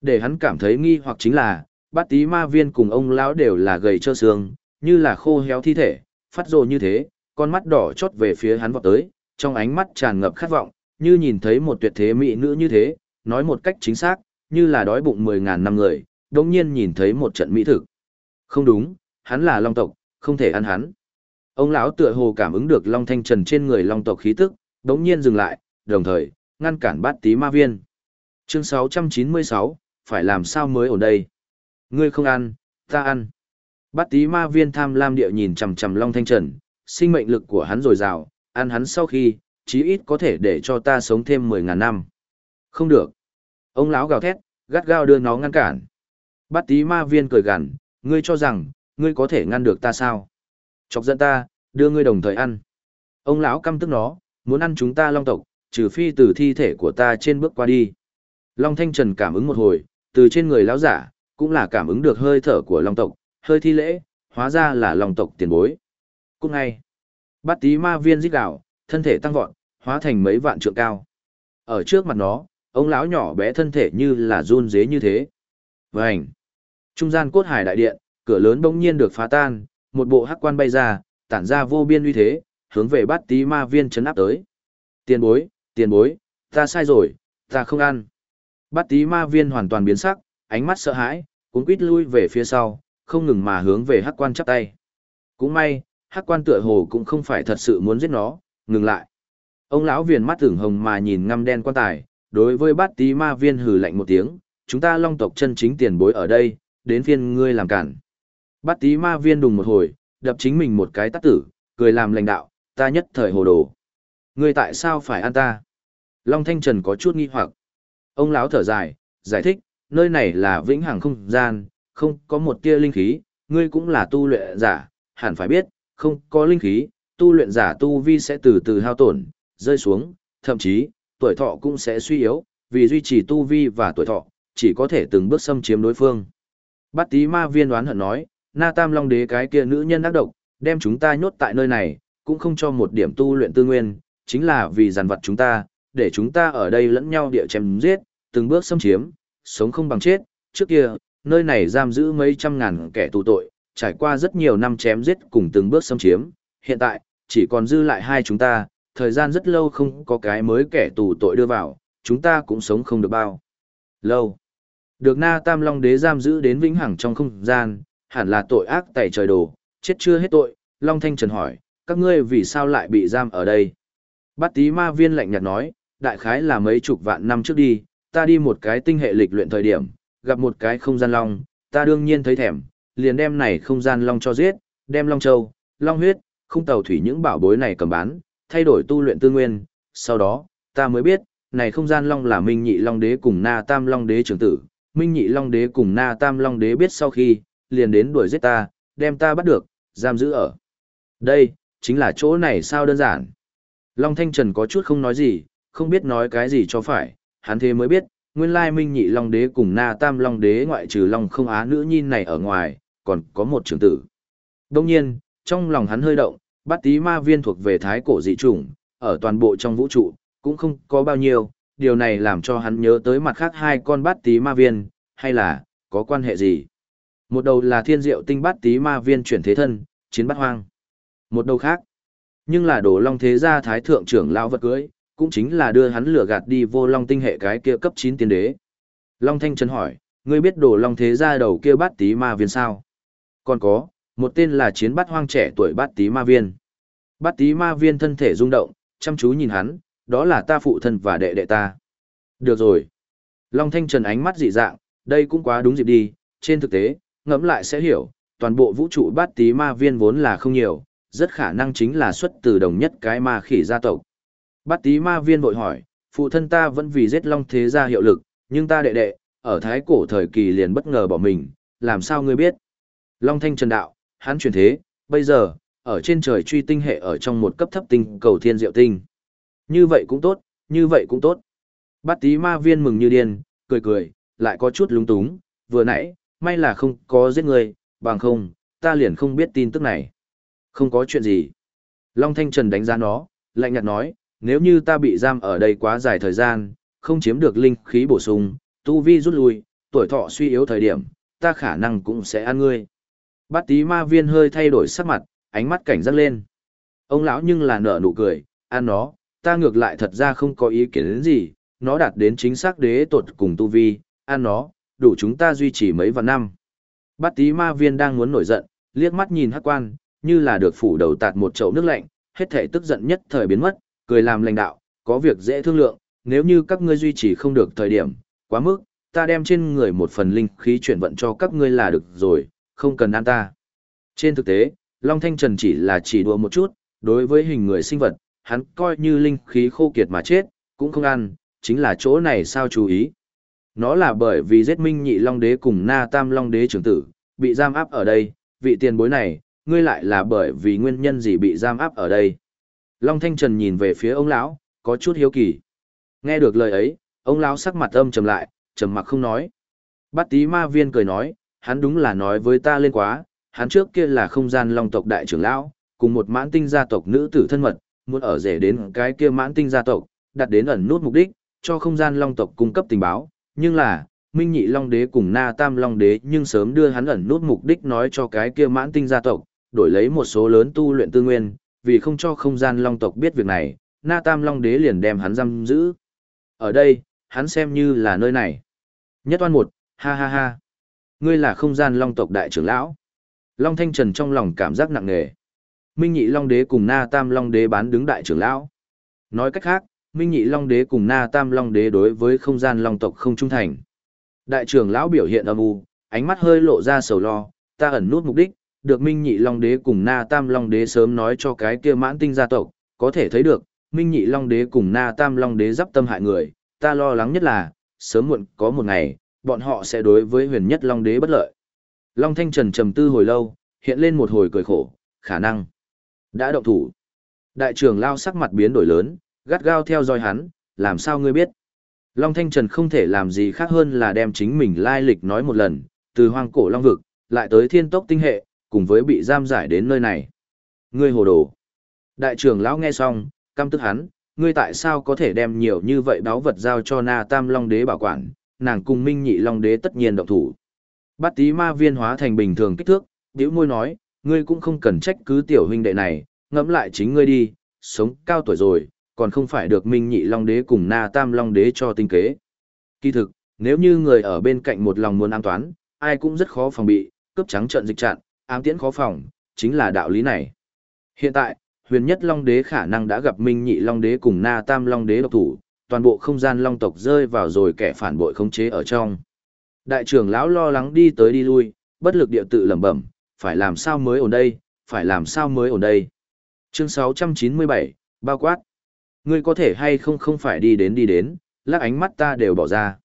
Để hắn cảm thấy nghi hoặc chính là, bát tí ma viên cùng ông lão đều là gầy trơ xương, như là khô héo thi thể, phát rồ như thế, con mắt đỏ chót về phía hắn vọt tới, trong ánh mắt tràn ngập khát vọng, như nhìn thấy một tuyệt thế mỹ nữ như thế, nói một cách chính xác, như là đói bụng 10.000 năm người, đồng nhiên nhìn thấy một trận mỹ thực. Không đúng, hắn là long tộc, không thể ăn hắn. Ông lão tựa hồ cảm ứng được long thanh trần trên người long tộc khí tức, đống nhiên dừng lại, đồng thời, ngăn cản bát tí ma viên. Chương 696, phải làm sao mới ở đây? Ngươi không ăn, ta ăn. Bát tí ma viên tham lam địa nhìn chằm chằm long thanh trần, sinh mệnh lực của hắn dồi dào, ăn hắn sau khi, chí ít có thể để cho ta sống thêm 10.000 năm. Không được. Ông lão gào thét, gắt gao đưa nó ngăn cản. Bát tí ma viên cười gằn, ngươi cho rằng, ngươi có thể ngăn được ta sao? Chọc giận ta, đưa ngươi đồng thời ăn. Ông lão căm tức nó, muốn ăn chúng ta long tộc, trừ phi từ thi thể của ta trên bước qua đi. Long Thanh Trần cảm ứng một hồi, từ trên người lão giả, cũng là cảm ứng được hơi thở của long tộc, hơi thi lễ, hóa ra là long tộc tiền bối. Cũng ngay, bát tí ma viên rít đảo, thân thể tăng vọt, hóa thành mấy vạn trượng cao. Ở trước mặt nó, ông lão nhỏ bé thân thể như là run dế như thế. Vành! Trung gian cốt hải đại điện, cửa lớn bỗng nhiên được phá tan, một bộ hắc quan bay ra, tản ra vô biên uy thế, hướng về bát tí ma viên chấn áp tới. Tiền bối, tiền bối, ta sai rồi, ta không ăn. Bát tí ma viên hoàn toàn biến sắc, ánh mắt sợ hãi, cuốn quít lui về phía sau, không ngừng mà hướng về hắc quan chắp tay. Cũng may, hắc quan tựa hồ cũng không phải thật sự muốn giết nó, ngừng lại. Ông lão viền mắt tưởng hồng mà nhìn ngăm đen quan tài, đối với bát tí ma viên hừ lạnh một tiếng, chúng ta long tộc chân chính tiền bối ở đây, đến phiên ngươi làm cản. Bát tí ma viên đùng một hồi, đập chính mình một cái tắt tử, cười làm lãnh đạo, ta nhất thời hồ đồ. Ngươi tại sao phải ăn ta? Long Thanh Trần có chút nghi hoặc. Ông lão thở dài, giải thích, nơi này là vĩnh hằng không gian, không có một tia linh khí, ngươi cũng là tu luyện giả, hẳn phải biết, không có linh khí, tu luyện giả tu vi sẽ từ từ hao tổn, rơi xuống, thậm chí, tuổi thọ cũng sẽ suy yếu, vì duy trì tu vi và tuổi thọ, chỉ có thể từng bước xâm chiếm đối phương. Bát tí ma viên đoán hận nói, na tam long đế cái kia nữ nhân ác độc, đem chúng ta nhốt tại nơi này, cũng không cho một điểm tu luyện tư nguyên, chính là vì giàn vật chúng ta, để chúng ta ở đây lẫn nhau địa chém giết, từng bước xâm chiếm, sống không bằng chết. Trước kia, nơi này giam giữ mấy trăm ngàn kẻ tù tội, trải qua rất nhiều năm chém giết cùng từng bước xâm chiếm. Hiện tại, chỉ còn dư lại hai chúng ta, thời gian rất lâu không có cái mới kẻ tù tội đưa vào, chúng ta cũng sống không được bao. Lâu. Được Na Tam Long Đế giam giữ đến vĩnh hằng trong không gian, hẳn là tội ác tẩy trời đồ, chết chưa hết tội. Long Thanh Trần hỏi, các ngươi vì sao lại bị giam ở đây? Bát tí ma viên lạnh nhạt nói, đại khái là mấy chục vạn năm trước đi, ta đi một cái tinh hệ lịch luyện thời điểm, gặp một cái không gian long, ta đương nhiên thấy thèm, liền đem này không gian long cho giết, đem long châu, long huyết, không tàu thủy những bảo bối này cầm bán, thay đổi tu luyện tư nguyên, sau đó, ta mới biết, này không gian long là Minh Nhị Long Đế cùng Na Tam Long Đế trưởng tử, Minh Nhị Long Đế cùng Na Tam Long Đế biết sau khi, liền đến đuổi giết ta, đem ta bắt được, giam giữ ở. Đây, chính là chỗ này sao đơn giản. Long Thanh Trần có chút không nói gì, không biết nói cái gì cho phải, hắn thế mới biết, nguyên lai Minh Nhị Long Đế cùng Na Tam Long Đế ngoại trừ Long không á nữ nhi này ở ngoài, còn có một trưởng tử. Đông nhiên, trong lòng hắn hơi động, bát tí ma viên thuộc về thái cổ dị chủng, ở toàn bộ trong vũ trụ, cũng không có bao nhiêu, điều này làm cho hắn nhớ tới mặt khác hai con bát tí ma viên, hay là, có quan hệ gì? Một đầu là thiên diệu tinh bát tí ma viên chuyển thế thân, chiến bát hoang. Một đầu khác, nhưng là đồ long thế gia thái thượng trưởng lão vật cưới, cũng chính là đưa hắn lửa gạt đi vô long tinh hệ cái kia cấp 9 tiên đế. Long Thanh Trần hỏi, ngươi biết đồ long thế gia đầu kia bát tí ma viên sao? Còn có, một tên là chiến bát hoang trẻ tuổi bát tí ma viên. Bát tí ma viên thân thể rung động, chăm chú nhìn hắn, đó là ta phụ thân và đệ đệ ta. Được rồi. Long Thanh Trần ánh mắt dị dạng, đây cũng quá đúng dịp đi, trên thực tế, ngẫm lại sẽ hiểu, toàn bộ vũ trụ bát tí ma viên vốn là không nhiều, rất khả năng chính là xuất từ đồng nhất cái ma khỉ gia tộc. Bát tí ma viên vội hỏi, phụ thân ta vẫn vì giết long thế gia hiệu lực, nhưng ta đệ đệ, ở thái cổ thời kỳ liền bất ngờ bỏ mình, làm sao ngươi biết? Long thanh trần đạo, hắn chuyển thế, bây giờ, ở trên trời truy tinh hệ ở trong một cấp thấp tinh cầu thiên diệu tinh. Như vậy cũng tốt, như vậy cũng tốt. Bát tí ma viên mừng như điên, cười cười, lại có chút lúng túng, vừa nãy, may là không có giết người, bằng không, ta liền không biết tin tức này. Không có chuyện gì. Long Thanh Trần đánh giá nó, lạnh nhạt nói, nếu như ta bị giam ở đây quá dài thời gian, không chiếm được linh khí bổ sung, tu vi rút lui, tuổi thọ suy yếu thời điểm, ta khả năng cũng sẽ ăn ngươi. Bát tí ma viên hơi thay đổi sắc mặt, ánh mắt cảnh giác lên. Ông lão nhưng là nở nụ cười, ăn nó, ta ngược lại thật ra không có ý kiến đến gì, nó đạt đến chính xác đế tột cùng tu vi, ăn nó, đủ chúng ta duy trì mấy vạn năm. Bát tí ma viên đang muốn nổi giận, liếc mắt nhìn hắc quan, như là được phủ đầu tạt một chậu nước lạnh, hết thể tức giận nhất thời biến mất, cười làm lãnh đạo, có việc dễ thương lượng, nếu như các ngươi duy trì không được thời điểm, quá mức, ta đem trên người một phần linh khí chuyển vận cho các ngươi là được rồi, không cần ăn ta. Trên thực tế, Long Thanh Trần chỉ là chỉ đùa một chút, đối với hình người sinh vật, hắn coi như linh khí khô kiệt mà chết, cũng không ăn, chính là chỗ này sao chú ý. Nó là bởi vì giết minh nhị Long Đế cùng Na Tam Long Đế trưởng tử, bị giam áp ở đây, vị tiền bối này, ngươi lại là bởi vì nguyên nhân gì bị giam áp ở đây. Long Thanh Trần nhìn về phía ông lão, có chút hiếu kỳ. Nghe được lời ấy, ông lão sắc mặt âm trầm lại, trầm mặc không nói. Bát tí ma viên cười nói, hắn đúng là nói với ta lên quá, hắn trước kia là không gian long tộc đại trưởng lão, cùng một mãn tinh gia tộc nữ tử thân mật, muốn ở rể đến cái kia mãn tinh gia tộc, đặt đến ẩn nút mục đích, cho không gian long tộc cung cấp tình báo, nhưng là, Minh Nhị Long Đế cùng Na Tam Long Đế nhưng sớm đưa hắn ẩn nút mục đích nói cho cái kia mãn tinh gia tộc, đổi lấy một số lớn tu luyện tư nguyên, vì không cho không gian long tộc biết việc này, Na Tam Long Đế liền đem hắn giam giữ. Ở đây, hắn xem như là nơi này. Nhất oan một, ha ha ha. Ngươi là không gian long tộc đại trưởng lão. Long Thanh Trần trong lòng cảm giác nặng nề. Minh Nhị Long Đế cùng Na Tam Long Đế bán đứng đại trưởng lão. Nói cách khác, Minh Nhị Long Đế cùng Na Tam Long Đế đối với không gian long tộc không trung thành. Đại trưởng lão biểu hiện âm u, ánh mắt hơi lộ ra sầu lo, ta ẩn nút mục đích, được Minh Nhị Long Đế cùng Na Tam Long Đế sớm nói cho cái kia mãn tinh gia tộc, có thể thấy được, Minh Nhị Long Đế cùng Na Tam Long Đế giáp tâm hại người, ta lo lắng nhất là, sớm muộn có một ngày, bọn họ sẽ đối với huyền nhất Long Đế bất lợi. Long Thanh Trần trầm tư hồi lâu, hiện lên một hồi cười khổ, khả năng đã động thủ. Đại trưởng lao sắc mặt biến đổi lớn, gắt gao theo dõi hắn, làm sao ngươi biết? Long Thanh Trần không thể làm gì khác hơn là đem chính mình lai lịch nói một lần, từ hoang cổ Long Vực, lại tới thiên tốc tinh hệ, cùng với bị giam giải đến nơi này. Ngươi hồ đồ. Đại trưởng lão nghe xong, căm tức hắn, ngươi tại sao có thể đem nhiều như vậy báo vật giao cho Na Tam Long Đế bảo quản, nàng cùng Minh Nhị Long Đế tất nhiên động thủ. Bát tí ma viên hóa thành bình thường kích thước, bĩu môi nói, ngươi cũng không cần trách cứ tiểu huynh đệ này, ngẫm lại chính ngươi đi, sống cao tuổi rồi, còn không phải được Minh Nhị Long Đế cùng Na Tam Long Đế cho tinh kế. Kỳ thực, nếu như người ở bên cạnh một lòng muốn an toán, ai cũng rất khó phòng bị, cướp trắng trận dịch chặn, ám tiễn khó phòng, chính là đạo lý này. Hiện tại, huyền nhất Long Đế khả năng đã gặp Minh Nhị Long Đế cùng Na Tam Long Đế độc thủ, toàn bộ không gian Long tộc rơi vào rồi kẻ phản bội khống chế ở trong. Đại trưởng lão lo lắng đi tới đi lui, bất lực địa tự lẩm bẩm, phải làm sao mới ổn đây, phải làm sao mới ổn đây. Chương 697, bao quát. Ngươi có thể hay không không phải đi đến đi đến, lắc ánh mắt ta đều bỏ ra.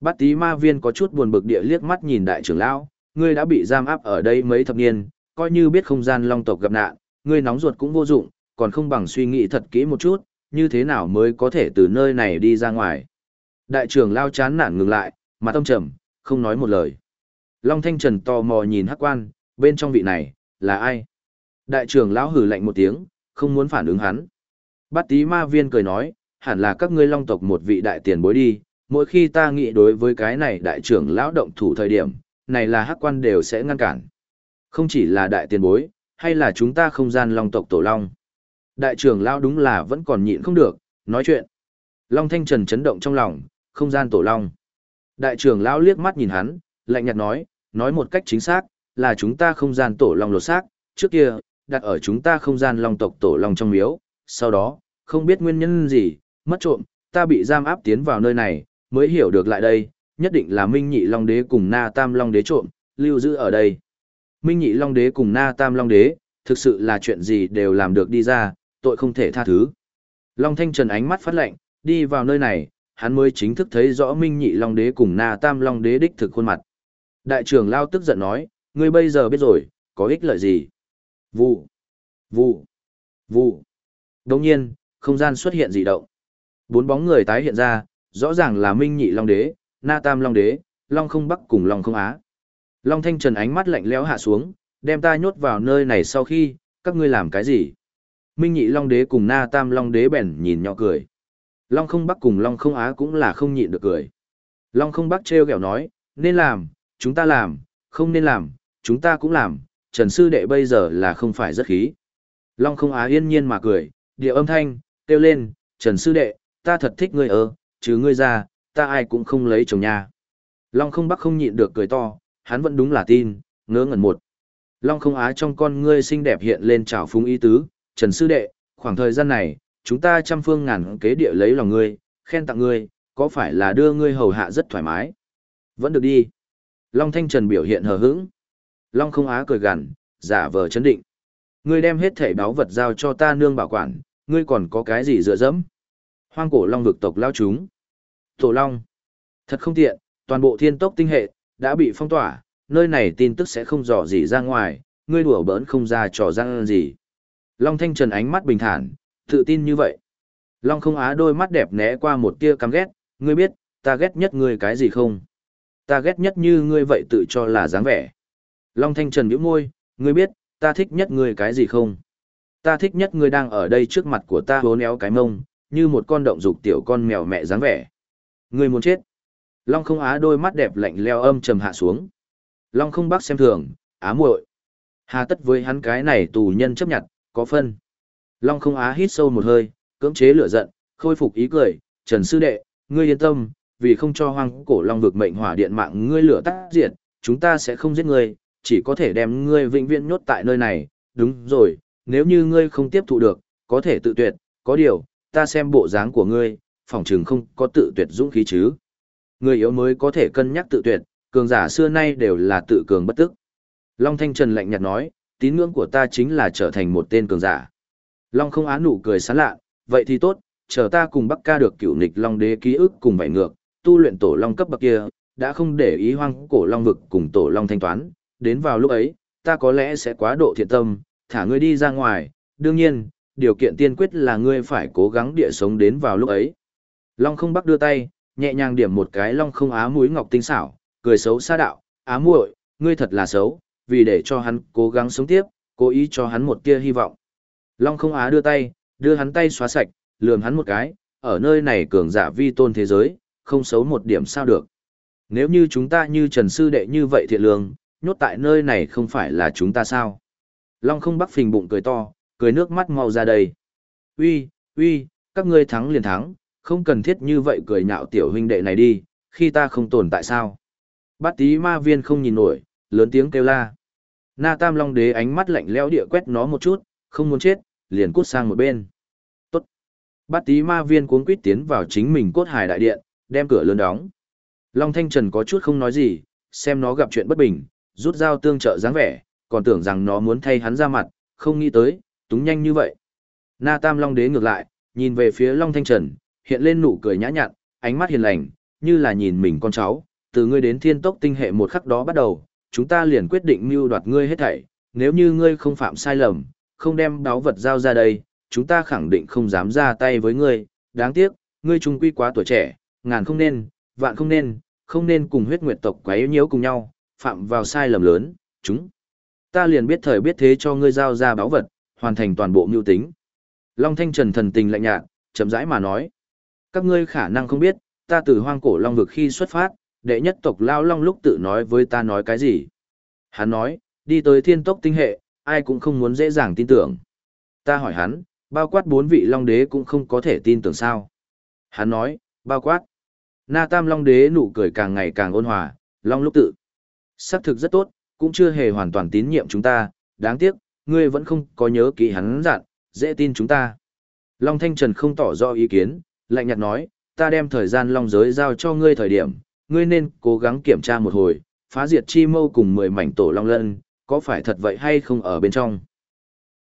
Bát tí ma viên có chút buồn bực địa liếc mắt nhìn đại trưởng lão, ngươi đã bị giam áp ở đây mấy thập niên, coi như biết không gian long tộc gặp nạn, ngươi nóng ruột cũng vô dụng, còn không bằng suy nghĩ thật kỹ một chút, như thế nào mới có thể từ nơi này đi ra ngoài. Đại trưởng lao chán nản ngừng lại, mặt ông trầm, không nói một lời. Long Thanh Trần tò mò nhìn hắc quan, bên trong vị này, là ai? Đại trưởng lão hử lạnh một tiếng, không muốn phản ứng hắn. Bát tí ma viên cười nói, hẳn là các ngươi long tộc một vị đại tiền bối đi, mỗi khi ta nghĩ đối với cái này đại trưởng lão động thủ thời điểm, này là hắc quan đều sẽ ngăn cản. Không chỉ là đại tiền bối, hay là chúng ta không gian long tộc tổ long. Đại trưởng lão đúng là vẫn còn nhịn không được, nói chuyện. Long Thanh Trần chấn động trong lòng, không gian tổ long. Đại trưởng lão liếc mắt nhìn hắn, lạnh nhạt nói, nói một cách chính xác, là chúng ta không gian tổ long lột xác, trước kia, đặt ở chúng ta không gian long tộc tổ long trong miếu, sau đó, không biết nguyên nhân gì, mất trộm, ta bị giam áp tiến vào nơi này, mới hiểu được lại đây, nhất định là Minh Nhị Long Đế cùng Na Tam Long Đế trộm, lưu giữ ở đây. Minh Nhị Long Đế cùng Na Tam Long Đế, thực sự là chuyện gì đều làm được đi ra, tội không thể tha thứ. Long Thanh Trần ánh mắt phát lạnh, đi vào nơi này, hắn mới chính thức thấy rõ Minh Nhị Long Đế cùng Na Tam Long Đế đích thực khuôn mặt. Đại trưởng Lao tức giận nói, ngươi bây giờ biết rồi, có ích lợi gì? Vụ, vụ, vụ. Đồng nhiên, không gian xuất hiện dị động. Bốn bóng người tái hiện ra, rõ ràng là Minh Nhị Long Đế, Na Tam Long Đế, Long Không Bắc cùng Long Không Á. Long Thanh Trần ánh mắt lạnh lẽo hạ xuống, đem ta nhốt vào nơi này sau khi, các ngươi làm cái gì? Minh Nhị Long Đế cùng Na Tam Long Đế bèn nhìn nhỏ cười. Long Không Bắc cùng Long Không Á cũng là không nhịn được cười. Long Không Bắc treo kẹo nói, nên làm, chúng ta làm, không nên làm, chúng ta cũng làm, Trần Sư Đệ bây giờ là không phải rất khí. Long Không Á yên nhiên mà cười, địa âm thanh, kêu lên, Trần Sư Đệ, ta thật thích ngươi ờ, ơ, chứ ngươi ra, ta ai cũng không lấy chồng nhà. Long Không Bắc không nhịn được cười to, hắn vẫn đúng là tin, ngớ ngẩn một. Long Không Á trong con ngươi xinh đẹp hiện lên trào phúng ý tứ, Trần Sư Đệ, khoảng thời gian này, chúng ta trăm phương ngàn kế địa lấy lòng ngươi, khen tặng ngươi, có phải là đưa ngươi hầu hạ rất thoải mái? Vẫn được đi. Long Thanh Trần biểu hiện hờ hững. Long Không Á cười gằn, giả vờ chấn định. Ngươi đem hết thể báo vật giao cho ta nương bảo quản, ngươi còn có cái gì dựa dẫm? Hoang cổ long vực tộc lao chúng. Tổ long. Thật không tiện, toàn bộ thiên tốc tinh hệ, đã bị phong tỏa, nơi này tin tức sẽ không dò gì ra ngoài, ngươi đùa bỡn không ra trò răng gì. Long Thanh Trần ánh mắt bình thản, tự tin như vậy. Long không á đôi mắt đẹp né qua một tia căm ghét, ngươi biết, ta ghét nhất ngươi cái gì không? Ta ghét nhất như ngươi vậy tự cho là dáng vẻ. Long Thanh Trần nhíu môi, Ngươi biết, ta thích nhất ngươi cái gì không? Ta thích nhất ngươi đang ở đây trước mặt của ta hố néo cái mông, như một con động dục tiểu con mèo mẹ dáng vẻ. Ngươi muốn chết. Long không á đôi mắt đẹp lạnh leo âm trầm hạ xuống. Long không bác xem thường, á muội. Hà tất với hắn cái này tù nhân chấp nhận, có phân. Long không á hít sâu một hơi, cưỡng chế lửa giận, khôi phục ý cười, Trần Sư Đệ, ngươi yên tâm, vì không cho hoang cổ Long vực mệnh hỏa điện mạng ngươi lửa tắt diệt, chúng ta sẽ không giết ngươi, chỉ có thể đem ngươi vĩnh viễn nhốt tại nơi này, đúng rồi, nếu như ngươi không tiếp thụ được, có thể tự tuyệt, có điều, ta xem bộ dáng của ngươi, phỏng chừng không có tự tuyệt dũng khí chứ. Người yếu mới có thể cân nhắc tự tuyệt, cường giả xưa nay đều là tự cường bất tức. Long Thanh Trần lạnh nhạt nói, tín ngưỡng của ta chính là trở thành một tên cường giả. Long không á nụ cười sán lạ, vậy thì tốt, chờ ta cùng Bắc ca được cựu nịch Long đế ký ức cùng vảy ngược, tu luyện tổ Long cấp bậc kia, đã không để ý hoang cổ Long vực cùng tổ Long thanh toán, đến vào lúc ấy, ta có lẽ sẽ quá độ thiện tâm, thả ngươi đi ra ngoài, đương nhiên, điều kiện tiên quyết là ngươi phải cố gắng địa sống đến vào lúc ấy. Long không bắc đưa tay, nhẹ nhàng điểm một cái long không á mũi ngọc tinh xảo, cười xấu xa đạo, á muội, ngươi thật là xấu, vì để cho hắn cố gắng sống tiếp, cố ý cho hắn một tia hy vọng. Long không á đưa tay, đưa hắn tay xóa sạch, lườm hắn một cái, ở nơi này cường giả vi tôn thế giới, không xấu một điểm sao được. Nếu như chúng ta như Trần Sư Đệ như vậy thiện lương, nhốt tại nơi này không phải là chúng ta sao? Long không bắc phình bụng cười to, cười nước mắt mau ra đây. Uy, uy, các ngươi thắng liền thắng, không cần thiết như vậy cười nhạo tiểu huynh đệ này đi, khi ta không tồn tại sao? Bát tí ma viên không nhìn nổi, lớn tiếng kêu la. Na Tam Long Đế ánh mắt lạnh lẽo địa quét nó một chút, không muốn chết, liền cút sang một bên. Tốt. Bát tí ma viên cuống quýt tiến vào chính mình cốt hải đại điện, đem cửa lớn đóng. Long Thanh Trần có chút không nói gì, xem nó gặp chuyện bất bình, rút dao tương trợ dáng vẻ, còn tưởng rằng nó muốn thay hắn ra mặt, không nghĩ tới, túng nhanh như vậy. Na Tam Long Đế ngược lại, nhìn về phía Long Thanh Trần, hiện lên nụ cười nhã nhặn, ánh mắt hiền lành, như là nhìn mình con cháu, từ ngươi đến thiên tốc tinh hệ một khắc đó bắt đầu, chúng ta liền quyết định mưu đoạt ngươi hết thảy, nếu như ngươi không phạm sai lầm, không đem đáo vật giao ra đây, chúng ta khẳng định không dám ra tay với ngươi, đáng tiếc, ngươi trung quy quá tuổi trẻ, ngàn không nên, vạn không nên, không nên cùng huyết nguyệt tộc quấy nhiễu cùng nhau, phạm vào sai lầm lớn, chúng. Ta liền biết thời biết thế cho ngươi giao ra báo vật, hoàn thành toàn bộ mưu tính. Long Thanh Trần thần tình lạnh nhạt, chậm rãi mà nói. Các ngươi khả năng không biết, ta từ hoang cổ Long vực khi xuất phát, đệ nhất tộc Lao Long lúc tự nói với ta nói cái gì. Hắn nói, đi tới thiên tốc tinh hệ, ai cũng không muốn dễ dàng tin tưởng. Ta hỏi hắn, bao quát bốn vị Long đế cũng không có thể tin tưởng sao. Hắn nói, bao quát. Na Tam Long đế nụ cười càng ngày càng ôn hòa, Long lúc tự. Sắc thực rất tốt, cũng chưa hề hoàn toàn tín nhiệm chúng ta, đáng tiếc, ngươi vẫn không có nhớ kỹ hắn dặn, dễ tin chúng ta. Long Thanh Trần không tỏ rõ ý kiến, lạnh nhạt nói, ta đem thời gian long giới giao cho ngươi thời điểm, ngươi nên cố gắng kiểm tra một hồi, phá diệt chi mâu cùng 10 mảnh tổ long lân, có phải thật vậy hay không ở bên trong.